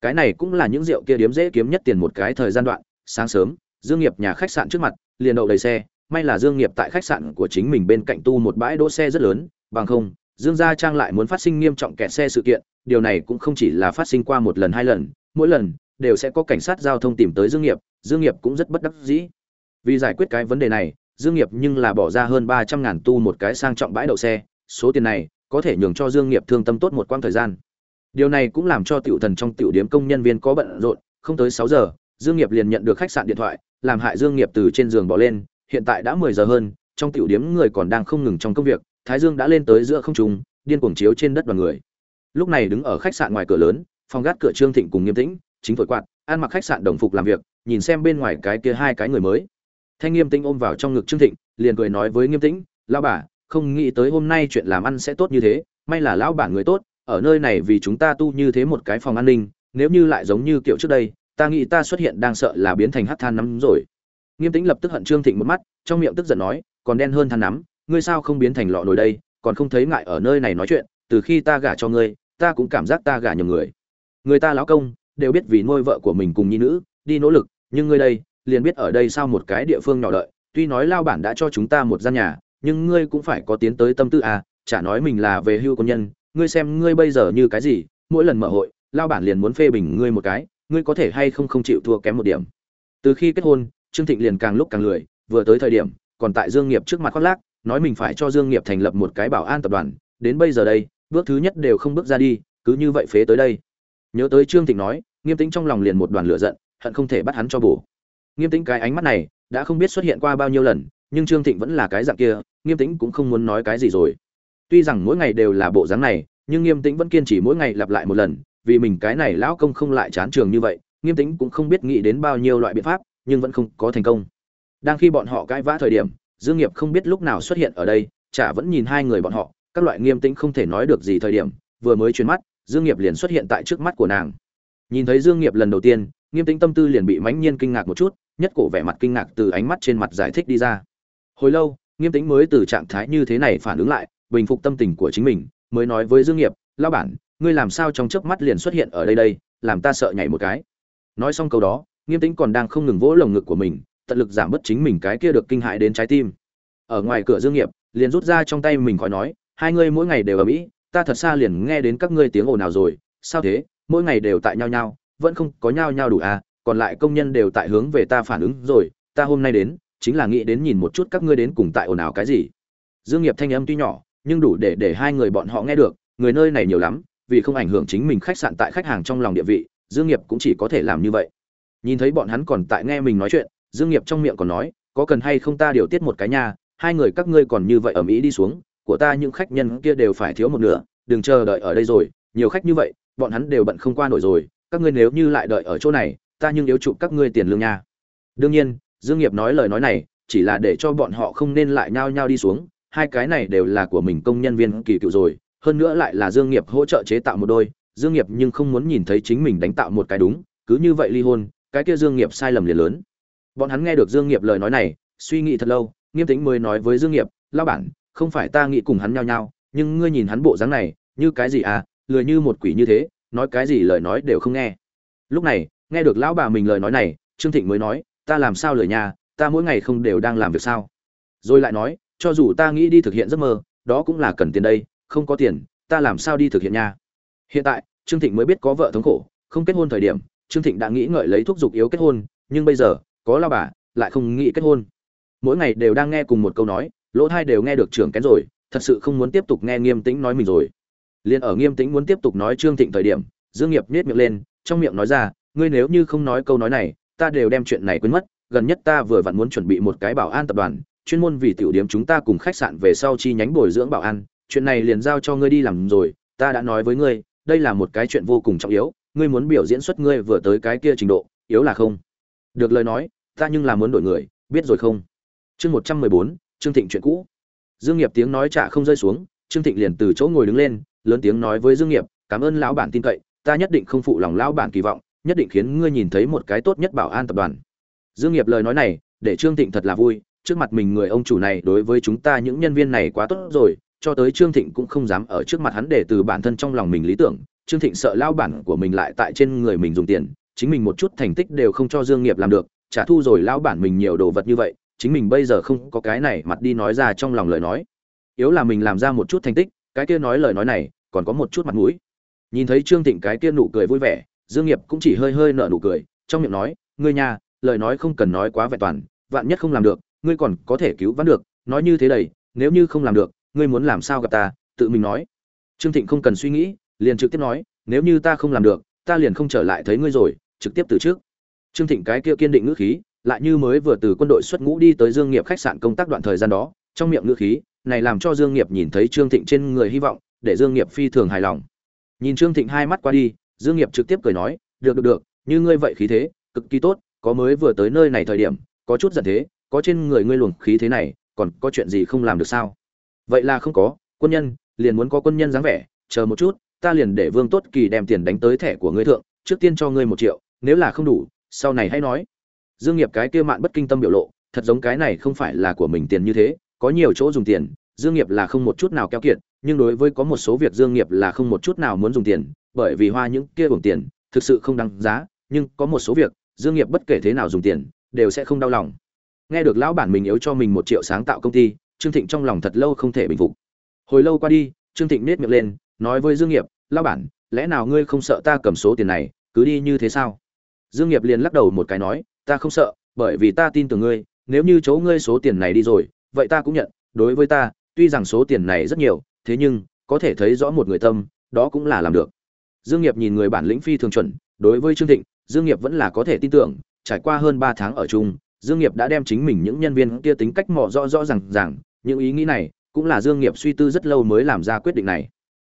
Cái này cũng là những rượu kia điếm dễ kiếm nhất tiền một cái thời gian đoạn, sáng sớm, Dương Nghiệp nhà khách sạn trước mặt, liền đậu đầy xe, may là Dương Nghiệp tại khách sạn của chính mình bên cạnh tu một bãi đỗ xe rất lớn, bằng không, Dương gia trang lại muốn phát sinh nghiêm trọng kẹt xe sự kiện, điều này cũng không chỉ là phát sinh qua một lần hai lần, mỗi lần đều sẽ có cảnh sát giao thông tìm tới Dương Nghiệp, Dương Nghiệp cũng rất bất đắc dĩ. Vì giải quyết cái vấn đề này, Dương Nghiệp nhưng là bỏ ra hơn ba trăm ngàn tu một cái sang trọng bãi đậu xe, số tiền này có thể nhường cho Dương Nghiệp thương tâm tốt một quãng thời gian. Điều này cũng làm cho tiểu thần trong tiểu điểm công nhân viên có bận rộn, không tới sáu giờ, Dương Nghiệp liền nhận được khách sạn điện thoại, làm hại Dương Nghiệp từ trên giường bỏ lên, hiện tại đã mười giờ hơn, trong tiểu điểm người còn đang không ngừng trong công việc, Thái Dương đã lên tới giữa không trung, điên cuồng chiếu trên đất đoàn người. Lúc này đứng ở khách sạn ngoài cửa lớn, phòng gác cửa Trương Thịnh cùng Nghiêm Tĩnh, chính thổi quạt, ăn mặc khách sạn đồng phục làm việc, nhìn xem bên ngoài cái kia hai cái người mới. Thanh Nghiêm Tĩnh ôm vào trong ngực Trương Thịnh, liền cười nói với Nghiêm Tĩnh, "Lão bà, không nghĩ tới hôm nay chuyện làm ăn sẽ tốt như thế, may là lão bản người tốt, ở nơi này vì chúng ta tu như thế một cái phòng an ninh, nếu như lại giống như kiểu trước đây, ta nghĩ ta xuất hiện đang sợ là biến thành hắc than nắm rồi." Nghiêm Tĩnh lập tức hận Trương Thịnh một mắt, trong miệng tức giận nói, "Còn đen hơn than nắm, ngươi sao không biến thành lọ nổi đây, còn không thấy ngại ở nơi này nói chuyện, từ khi ta gả cho ngươi, ta cũng cảm giác ta gả nhầm người. Người ta lão công đều biết vì nuôi vợ của mình cùng nhi nữ, đi nỗ lực, nhưng ngươi đây, liền biết ở đây sao một cái địa phương nhỏ đợi, tuy nói lao bản đã cho chúng ta một gian nhà, nhưng ngươi cũng phải có tiến tới tâm tư à, chả nói mình là về hưu công nhân, ngươi xem ngươi bây giờ như cái gì, mỗi lần mở hội, lao bản liền muốn phê bình ngươi một cái, ngươi có thể hay không không chịu thua kém một điểm. Từ khi kết hôn, Trương Thịnh liền càng lúc càng lười, vừa tới thời điểm, còn tại Dương Nghiệp trước mặt khoác lác, nói mình phải cho Dương Nghiệp thành lập một cái bảo an tập đoàn, đến bây giờ đây, bước thứ nhất đều không bước ra đi, cứ như vậy phế tới đây. Nhớ tới Trương Thịnh nói, Nghiêm Tĩnh trong lòng liền một đoàn lửa giận, hận không thể bắt hắn cho bổ. Nghiêm Tĩnh cái ánh mắt này, đã không biết xuất hiện qua bao nhiêu lần, nhưng Trương Thịnh vẫn là cái dạng kia, Nghiêm Tĩnh cũng không muốn nói cái gì rồi. Tuy rằng mỗi ngày đều là bộ dáng này, nhưng Nghiêm Tĩnh vẫn kiên trì mỗi ngày lặp lại một lần, vì mình cái này lão công không lại chán trường như vậy, Nghiêm Tĩnh cũng không biết nghĩ đến bao nhiêu loại biện pháp, nhưng vẫn không có thành công. Đang khi bọn họ cãi vã thời điểm, Dương Nghiệp không biết lúc nào xuất hiện ở đây, chả vẫn nhìn hai người bọn họ, các loại Nghiêm Tĩnh không thể nói được gì thời điểm, vừa mới chuyển mắt, Dương Nghiệp liền xuất hiện tại trước mắt của nàng. Nhìn thấy Dương Nghiệp lần đầu tiên, Nghiêm Tĩnh tâm tư liền bị mãnh nhiên kinh ngạc một chút, nhất cổ vẻ mặt kinh ngạc từ ánh mắt trên mặt giải thích đi ra. Hồi lâu, Nghiêm Tĩnh mới từ trạng thái như thế này phản ứng lại, bình phục tâm tình của chính mình, mới nói với Dương Nghiệp, "Lão bản, ngươi làm sao trong chớp mắt liền xuất hiện ở đây đây, làm ta sợ nhảy một cái." Nói xong câu đó, Nghiêm Tĩnh còn đang không ngừng vỗ lồng ngực của mình, tận lực giảm bớt chính mình cái kia được kinh hại đến trái tim. Ở ngoài cửa Dương Nghiệp, liền rút ra trong tay mình khỏi nói, hai ngươi mỗi ngày đều ở mỹ, ta thật xa liền nghe đến các ngươi tiếng ồn nào rồi, sao thế, mỗi ngày đều tại nhau nhau, vẫn không có nhau nhau đủ à, còn lại công nhân đều tại hướng về ta phản ứng rồi ta hôm nay đến chính là nghĩ đến nhìn một chút các ngươi đến cùng tại ồn ào cái gì. Dương nghiệp thanh âm tuy nhỏ nhưng đủ để để hai người bọn họ nghe được người nơi này nhiều lắm vì không ảnh hưởng chính mình khách sạn tại khách hàng trong lòng địa vị dương nghiệp cũng chỉ có thể làm như vậy. Nhìn thấy bọn hắn còn tại nghe mình nói chuyện dương nghiệp trong miệng còn nói có cần hay không ta điều tiết một cái nha hai người các ngươi còn như vậy ở mỹ đi xuống của ta những khách nhân kia đều phải thiếu một nửa đừng chờ đợi ở đây rồi nhiều khách như vậy bọn hắn đều bận không qua nổi rồi các ngươi nếu như lại đợi ở chỗ này ta nhưng yếu chụp các ngươi tiền lương nha. Đương nhiên dương nghiệp nói lời nói này chỉ là để cho bọn họ không nên lại nhao nhao đi xuống hai cái này đều là của mình công nhân viên kỳ cựu rồi hơn nữa lại là dương nghiệp hỗ trợ chế tạo một đôi dương nghiệp nhưng không muốn nhìn thấy chính mình đánh tạo một cái đúng cứ như vậy ly hôn cái kia dương nghiệp sai lầm liền lớn. Bọn hắn nghe được dương nghiệp lời nói này suy nghĩ thật lâu nghiêm tĩnh mới nói với dương nghiệp lão bản không phải ta nghĩ cùng hắn nhao nhao, nhưng ngươi nhìn hắn bộ dáng này như cái gì à lười như một quỷ như thế, nói cái gì lời nói đều không nghe. Lúc này, nghe được lão bà mình lời nói này, trương thịnh mới nói, ta làm sao lời nhà, ta mỗi ngày không đều đang làm việc sao? Rồi lại nói, cho dù ta nghĩ đi thực hiện giấc mơ, đó cũng là cần tiền đây, không có tiền, ta làm sao đi thực hiện nha hiện tại, trương thịnh mới biết có vợ thống khổ, không kết hôn thời điểm, trương thịnh đã nghĩ ngợi lấy thuốc dục yếu kết hôn, nhưng bây giờ, có lao bà, lại không nghĩ kết hôn. Mỗi ngày đều đang nghe cùng một câu nói, lỗ thai đều nghe được trưởng kén rồi, thật sự không muốn tiếp tục nghe nghiêm tĩnh nói mình rồi liền ở nghiêm tĩnh muốn tiếp tục nói trương thịnh thời điểm, dương nghiệp nhếch miệng lên, trong miệng nói ra, ngươi nếu như không nói câu nói này, ta đều đem chuyện này quên mất, gần nhất ta vừa vặn muốn chuẩn bị một cái bảo an tập đoàn, chuyên môn vì tiểu điểm chúng ta cùng khách sạn về sau chi nhánh bồi dưỡng bảo an, chuyện này liền giao cho ngươi đi làm rồi, ta đã nói với ngươi, đây là một cái chuyện vô cùng trọng yếu, ngươi muốn biểu diễn xuất ngươi vừa tới cái kia trình độ, yếu là không? Được lời nói, ta nhưng là muốn đổi người, biết rồi không? Chương một trăm mười bốn, trương thịnh chuyện cũ. Dương nghiệp tiếng nói trả không rơi xuống, trương thịnh liền từ chỗ ngồi đứng lên lớn tiếng nói với dương nghiệp, cảm ơn lão bản tin cậy, ta nhất định không phụ lòng lão bản kỳ vọng, nhất định khiến ngươi nhìn thấy một cái tốt nhất bảo an tập đoàn. Dương nghiệp lời nói này, để trương thịnh thật là vui, trước mặt mình người ông chủ này đối với chúng ta những nhân viên này quá tốt rồi, cho tới trương thịnh cũng không dám ở trước mặt hắn để từ bản thân trong lòng mình lý tưởng. Trương thịnh sợ lao bản của mình lại tại trên người mình dùng tiền, chính mình một chút thành tích đều không cho dương nghiệp làm được trả thu rồi lao bản mình nhiều đồ vật như vậy, chính mình bây giờ không có cái này, mặt đi nói ra trong lòng lời nói. Yếu là mình làm ra một chút thành tích cái kia nói lời nói này, còn có một chút mặt mũi. Nhìn thấy trương thịnh cái kia nụ cười vui vẻ, dương nghiệp cũng chỉ hơi hơi nở nụ cười, trong miệng nói, ngươi nhà lời nói không cần nói quá vẹn toàn, vạn nhất không làm được, ngươi còn có thể cứu vãn được, nói như thế đầy, nếu như không làm được, ngươi muốn làm sao gặp ta? Tự mình nói. Trương thịnh không cần suy nghĩ, liền trực tiếp nói, nếu như ta không làm được, ta liền không trở lại thấy ngươi rồi, trực tiếp từ trước. Trương thịnh cái kia kiên định ngữ khí, lại như mới vừa từ quân đội xuất ngũ đi tới dương nghiệp khách sạn công tác đoạn thời gian đó, trong miệng ngữ khí này làm cho dương nghiệp nhìn thấy trương thịnh trên người hy vọng, để dương nghiệp phi thường hài lòng. Nhìn trương thịnh hai mắt qua đi, dương nghiệp trực tiếp cười nói, được được được, như ngươi vậy khí thế, cực kỳ tốt, có mới vừa tới nơi này thời điểm, có chút giận thế, có trên người ngươi luồng khí thế này, còn có chuyện gì không làm được sao? Vậy là không có, quân nhân, liền muốn có quân nhân dáng vẻ, chờ một chút, ta liền để vương tốt kỳ đem tiền đánh tới thẻ của ngươi thượng, trước tiên cho ngươi một triệu, nếu là không đủ, sau này hãy nói. Dương nghiệp cái kia mạn bất kinh tâm biểu lộ, thật giống cái này không phải là của mình tiền như thế có nhiều chỗ dùng tiền, dương nghiệp là không một chút nào keo kiệt, nhưng đối với có một số việc dương nghiệp là không một chút nào muốn dùng tiền, bởi vì hoa những kia uổng tiền, thực sự không đáng giá, nhưng có một số việc, dương nghiệp bất kể thế nào dùng tiền, đều sẽ không đau lòng. Nghe được lão bản mình yếu cho mình một triệu sáng tạo công ty, trương thịnh trong lòng thật lâu không thể bình phục. Hồi lâu qua đi, trương thịnh nết miệng lên, nói với dương nghiệp, lão bản, lẽ nào ngươi không sợ ta cầm số tiền này, cứ đi như thế sao? Dương nghiệp liền lắc đầu một cái nói, ta không sợ, bởi vì ta tin tưởng ngươi, nếu như chỗ ngươi số tiền này đi rồi vậy ta cũng nhận, đối với ta, tuy rằng số tiền này rất nhiều, thế nhưng, có thể thấy rõ một người tâm, đó cũng là làm được. Dương nghiệp nhìn người bản lĩnh phi thường chuẩn, đối với trương thịnh, dương nghiệp vẫn là có thể tin tưởng, trải qua hơn ba tháng ở chung, dương nghiệp đã đem chính mình những nhân viên kia tính cách mò rõ rõ ràng ràng, những ý nghĩ này cũng là dương nghiệp suy tư rất lâu mới làm ra quyết định này.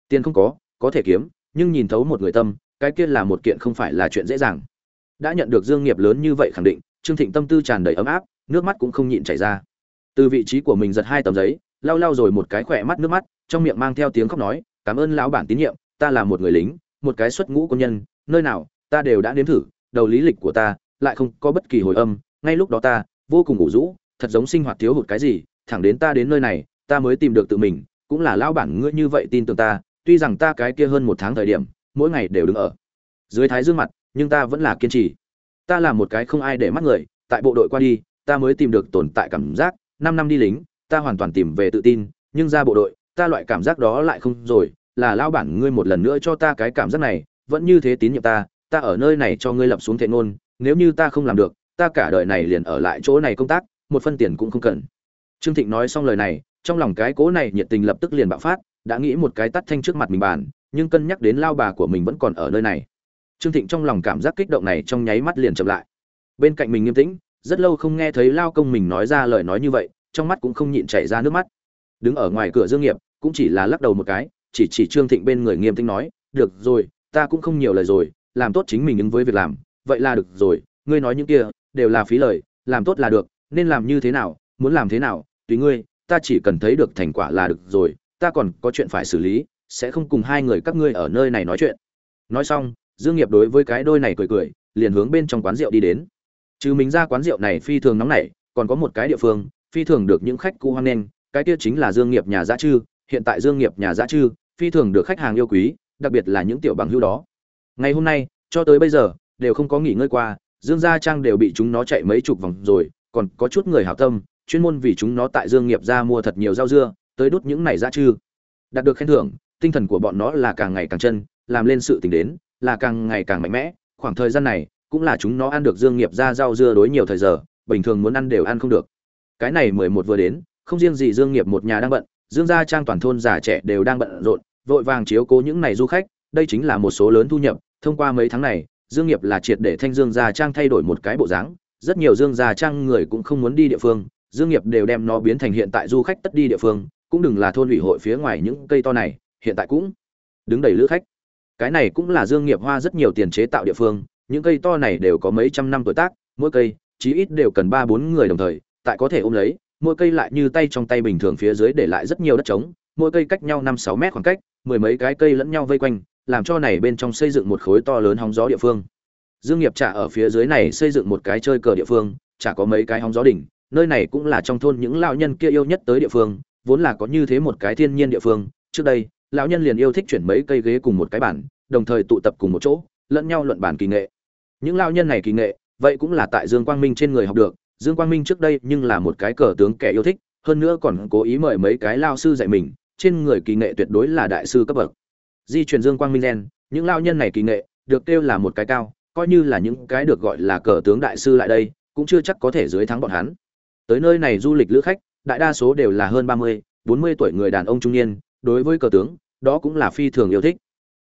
Tiền không có có thể kiếm, nhưng nhìn thấu một người tâm, cái kia là một kiện không phải là chuyện dễ dàng. Đã nhận được dương nghiệp lớn như vậy khẳng định, trương thịnh tâm tư tràn đầy ấm áp, nước mắt cũng không nhịn chảy ra từ vị trí của mình giật hai tấm giấy, lau lau rồi một cái khỏe mắt nước mắt, trong miệng mang theo tiếng khóc nói, cảm ơn lão bản tín nhiệm, ta là một người lính, một cái xuất ngũ quân nhân, nơi nào, ta đều đã nếm thử, đầu lý lịch của ta lại không có bất kỳ hồi âm, ngay lúc đó ta vô cùng ngủ rũ, thật giống sinh hoạt thiếu hụt cái gì, thẳng đến ta đến nơi này, ta mới tìm được tự mình, cũng là lão bản ngươi như vậy tin tưởng ta, tuy rằng ta cái kia hơn một tháng thời điểm, mỗi ngày đều đứng ở dưới thái dương mặt, nhưng ta vẫn là kiên trì. Ta là một cái không ai để mắt người, tại bộ đội qua đi, ta mới tìm được tồn tại cảm giác năm năm đi lính, ta hoàn toàn tìm về tự tin, nhưng ra bộ đội, ta loại cảm giác đó lại không rồi. Là lao bản ngươi một lần nữa cho ta cái cảm giác này, vẫn như thế tín nhiệm ta ta ở nơi này cho ngươi lập xuống thệ ngôn, nếu như ta không làm được, ta cả đời này liền ở lại chỗ này công tác, một phân tiền cũng không cần. Trương thịnh nói xong lời này, trong lòng cái cố này nhiệt tình lập tức liền bạo phát, đã nghĩ một cái tắt thanh trước mặt mình bàn, nhưng cân nhắc đến lao bà của mình vẫn còn ở nơi này. Trương thịnh trong lòng cảm giác kích động này trong nháy mắt liền chậm lại. Bên cạnh mình nghiêm tĩnh rất lâu không nghe thấy lao công mình nói ra lời nói như vậy, trong mắt cũng không nhịn chảy ra nước mắt. Đứng ở ngoài cửa dương nghiệp, cũng chỉ là lắc đầu một cái, chỉ chỉ trương thịnh bên người nghiêm tĩnh nói, được rồi, ta cũng không nhiều lời rồi, làm tốt chính mình ứng với việc làm, vậy là được rồi, ngươi nói những kia, đều là phí lời, làm tốt là được, nên làm như thế nào, muốn làm thế nào, tùy ngươi, ta chỉ cần thấy được thành quả là được rồi, ta còn có chuyện phải xử lý, sẽ không cùng hai người các ngươi ở nơi này nói chuyện. Nói xong, dương nghiệp đối với cái đôi này cười cười, liền hướng bên trong quán rượu đi đến chứ mình ra quán rượu này phi thường nóng nảy, còn có một cái địa phương, phi thường được những khách cũ hoan nghênh, cái kia chính là dương nghiệp nhà Dã trư hiện tại dương nghiệp nhà Dã trư phi thường được khách hàng yêu quý, đặc biệt là những tiểu bằng hữu đó ngày hôm nay, cho tới bây giờ, đều không có nghỉ ngơi qua, dương gia trang đều bị chúng nó chạy mấy chục vòng rồi, còn có chút người hảo tâm, chuyên môn vì chúng nó tại dương nghiệp ra mua thật nhiều rau dưa, tới đút những này Dã Trư. đạt được khen thưởng, tinh thần của bọn nó là càng ngày càng chân, làm lên sự tình đến, là càng ngày càng mạnh mẽ khoảng thời gian này cũng là chúng nó ăn được dương nghiệp ra rau dưa đối nhiều thời giờ, bình thường muốn ăn đều ăn không được. Cái này mười một vừa đến, không riêng gì dương nghiệp một nhà đang bận, dương gia trang toàn thôn già trẻ đều đang bận rộn, vội vàng chiếu cố những này du khách, đây chính là một số lớn thu nhập. Thông qua mấy tháng này, dương nghiệp là triệt để thanh dương gia trang thay đổi một cái bộ dáng, rất nhiều dương gia trang người cũng không muốn đi địa phương, dương nghiệp đều đem nó biến thành hiện tại du khách tất đi địa phương, cũng đừng là thôn ủy hội phía ngoài những cây to này, hiện tại cũng đứng đầy lữ khách. Cái này cũng là dương nghiệp hoa rất nhiều tiền chế tạo địa phương những cây to này đều có mấy trăm năm tuổi tác, mỗi cây, chí ít đều cần ba bốn người đồng thời, tại có thể ôm lấy, mỗi cây lại như tay trong tay bình thường phía dưới để lại rất nhiều đất trống, mỗi cây cách nhau năm sáu mét khoảng cách, mười mấy cái cây lẫn nhau vây quanh, làm cho này bên trong xây dựng một khối to lớn hóng gió địa phương. Dương nghiệp trả ở phía dưới này xây dựng một cái chơi cờ địa phương, chả có mấy cái hóng gió đỉnh, nơi này cũng là trong thôn những lão nhân kia yêu nhất tới địa phương, vốn là có như thế một cái thiên nhiên địa phương, trước đây, lão nhân liền yêu thích chuyển mấy cây ghế cùng một cái bàn, đồng thời tụ tập cùng một chỗ, lẫn nhau luận bản kỳ nghệ những lao nhân này kỳ nghệ, vậy cũng là tại dương quang minh trên người học được. Dương quang minh trước đây nhưng là một cái cờ tướng kẻ yêu thích, hơn nữa còn cố ý mời mấy cái lao sư dạy mình. Trên người kỳ nghệ tuyệt đối là đại sư cấp bậc. Di truyền dương quang minh gen, những lao nhân này kỳ nghệ, được kêu là một cái cao, coi như là những cái được gọi là cờ tướng đại sư lại đây, cũng chưa chắc có thể dưới thắng bọn hắn. Tới nơi này du lịch lữ khách, đại đa số đều là hơn ba mươi, bốn mươi tuổi người đàn ông trung niên, đối với cờ tướng, đó cũng là phi thường yêu thích.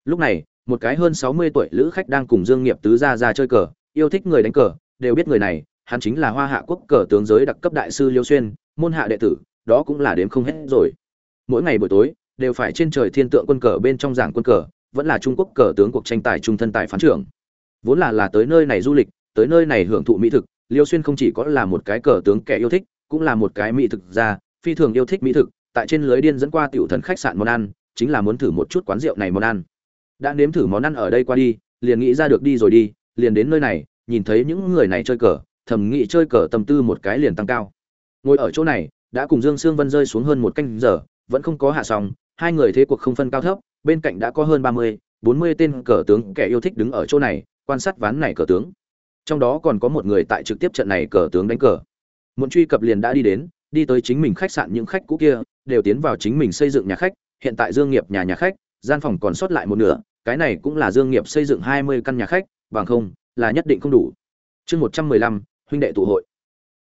Lúc này một cái hơn sáu mươi tuổi lữ khách đang cùng dương nghiệp tứ gia ra chơi cờ, yêu thích người đánh cờ, đều biết người này, hắn chính là hoa hạ quốc cờ tướng giới đặc cấp đại sư liêu xuyên, môn hạ đệ tử, đó cũng là đếm không hết rồi. Mỗi ngày buổi tối, đều phải trên trời thiên tượng quân cờ bên trong giảng quân cờ, vẫn là trung quốc cờ tướng cuộc tranh tài trung thân tài phán trưởng. Vốn là là tới nơi này du lịch, tới nơi này hưởng thụ mỹ thực, liêu xuyên không chỉ có là một cái cờ tướng kẻ yêu thích, cũng là một cái mỹ thực gia, phi thường yêu thích mỹ thực, tại trên lưới điên dẫn qua tiểu thần khách sạn món ăn, chính là muốn thử một chút quán rượu này món ăn đã nếm thử món ăn ở đây qua đi, liền nghĩ ra được đi rồi đi, liền đến nơi này, nhìn thấy những người này chơi cờ, thầm nghĩ chơi cờ tâm tư một cái liền tăng cao. Ngồi ở chỗ này, đã cùng dương sương vân rơi xuống hơn một canh giờ, vẫn không có hạ xong hai người thế cuộc không phân cao thấp, bên cạnh đã có hơn ba mươi, bốn mươi tên cờ tướng kẻ yêu thích đứng ở chỗ này, quan sát ván này cờ tướng. Trong đó còn có một người tại trực tiếp trận này cờ tướng đánh cờ. Muốn truy cập liền đã đi đến, đi tới chính mình khách sạn những khách cũ kia, đều tiến vào chính mình xây dựng nhà khách, hiện tại dương nghiệp nhà nhà khách, gian phòng còn sót lại một nửa cái này cũng là dương nghiệp xây dựng hai mươi căn nhà khách, bằng không, là nhất định không đủ. Chương một trăm mười lăm, huynh đệ tụ hội.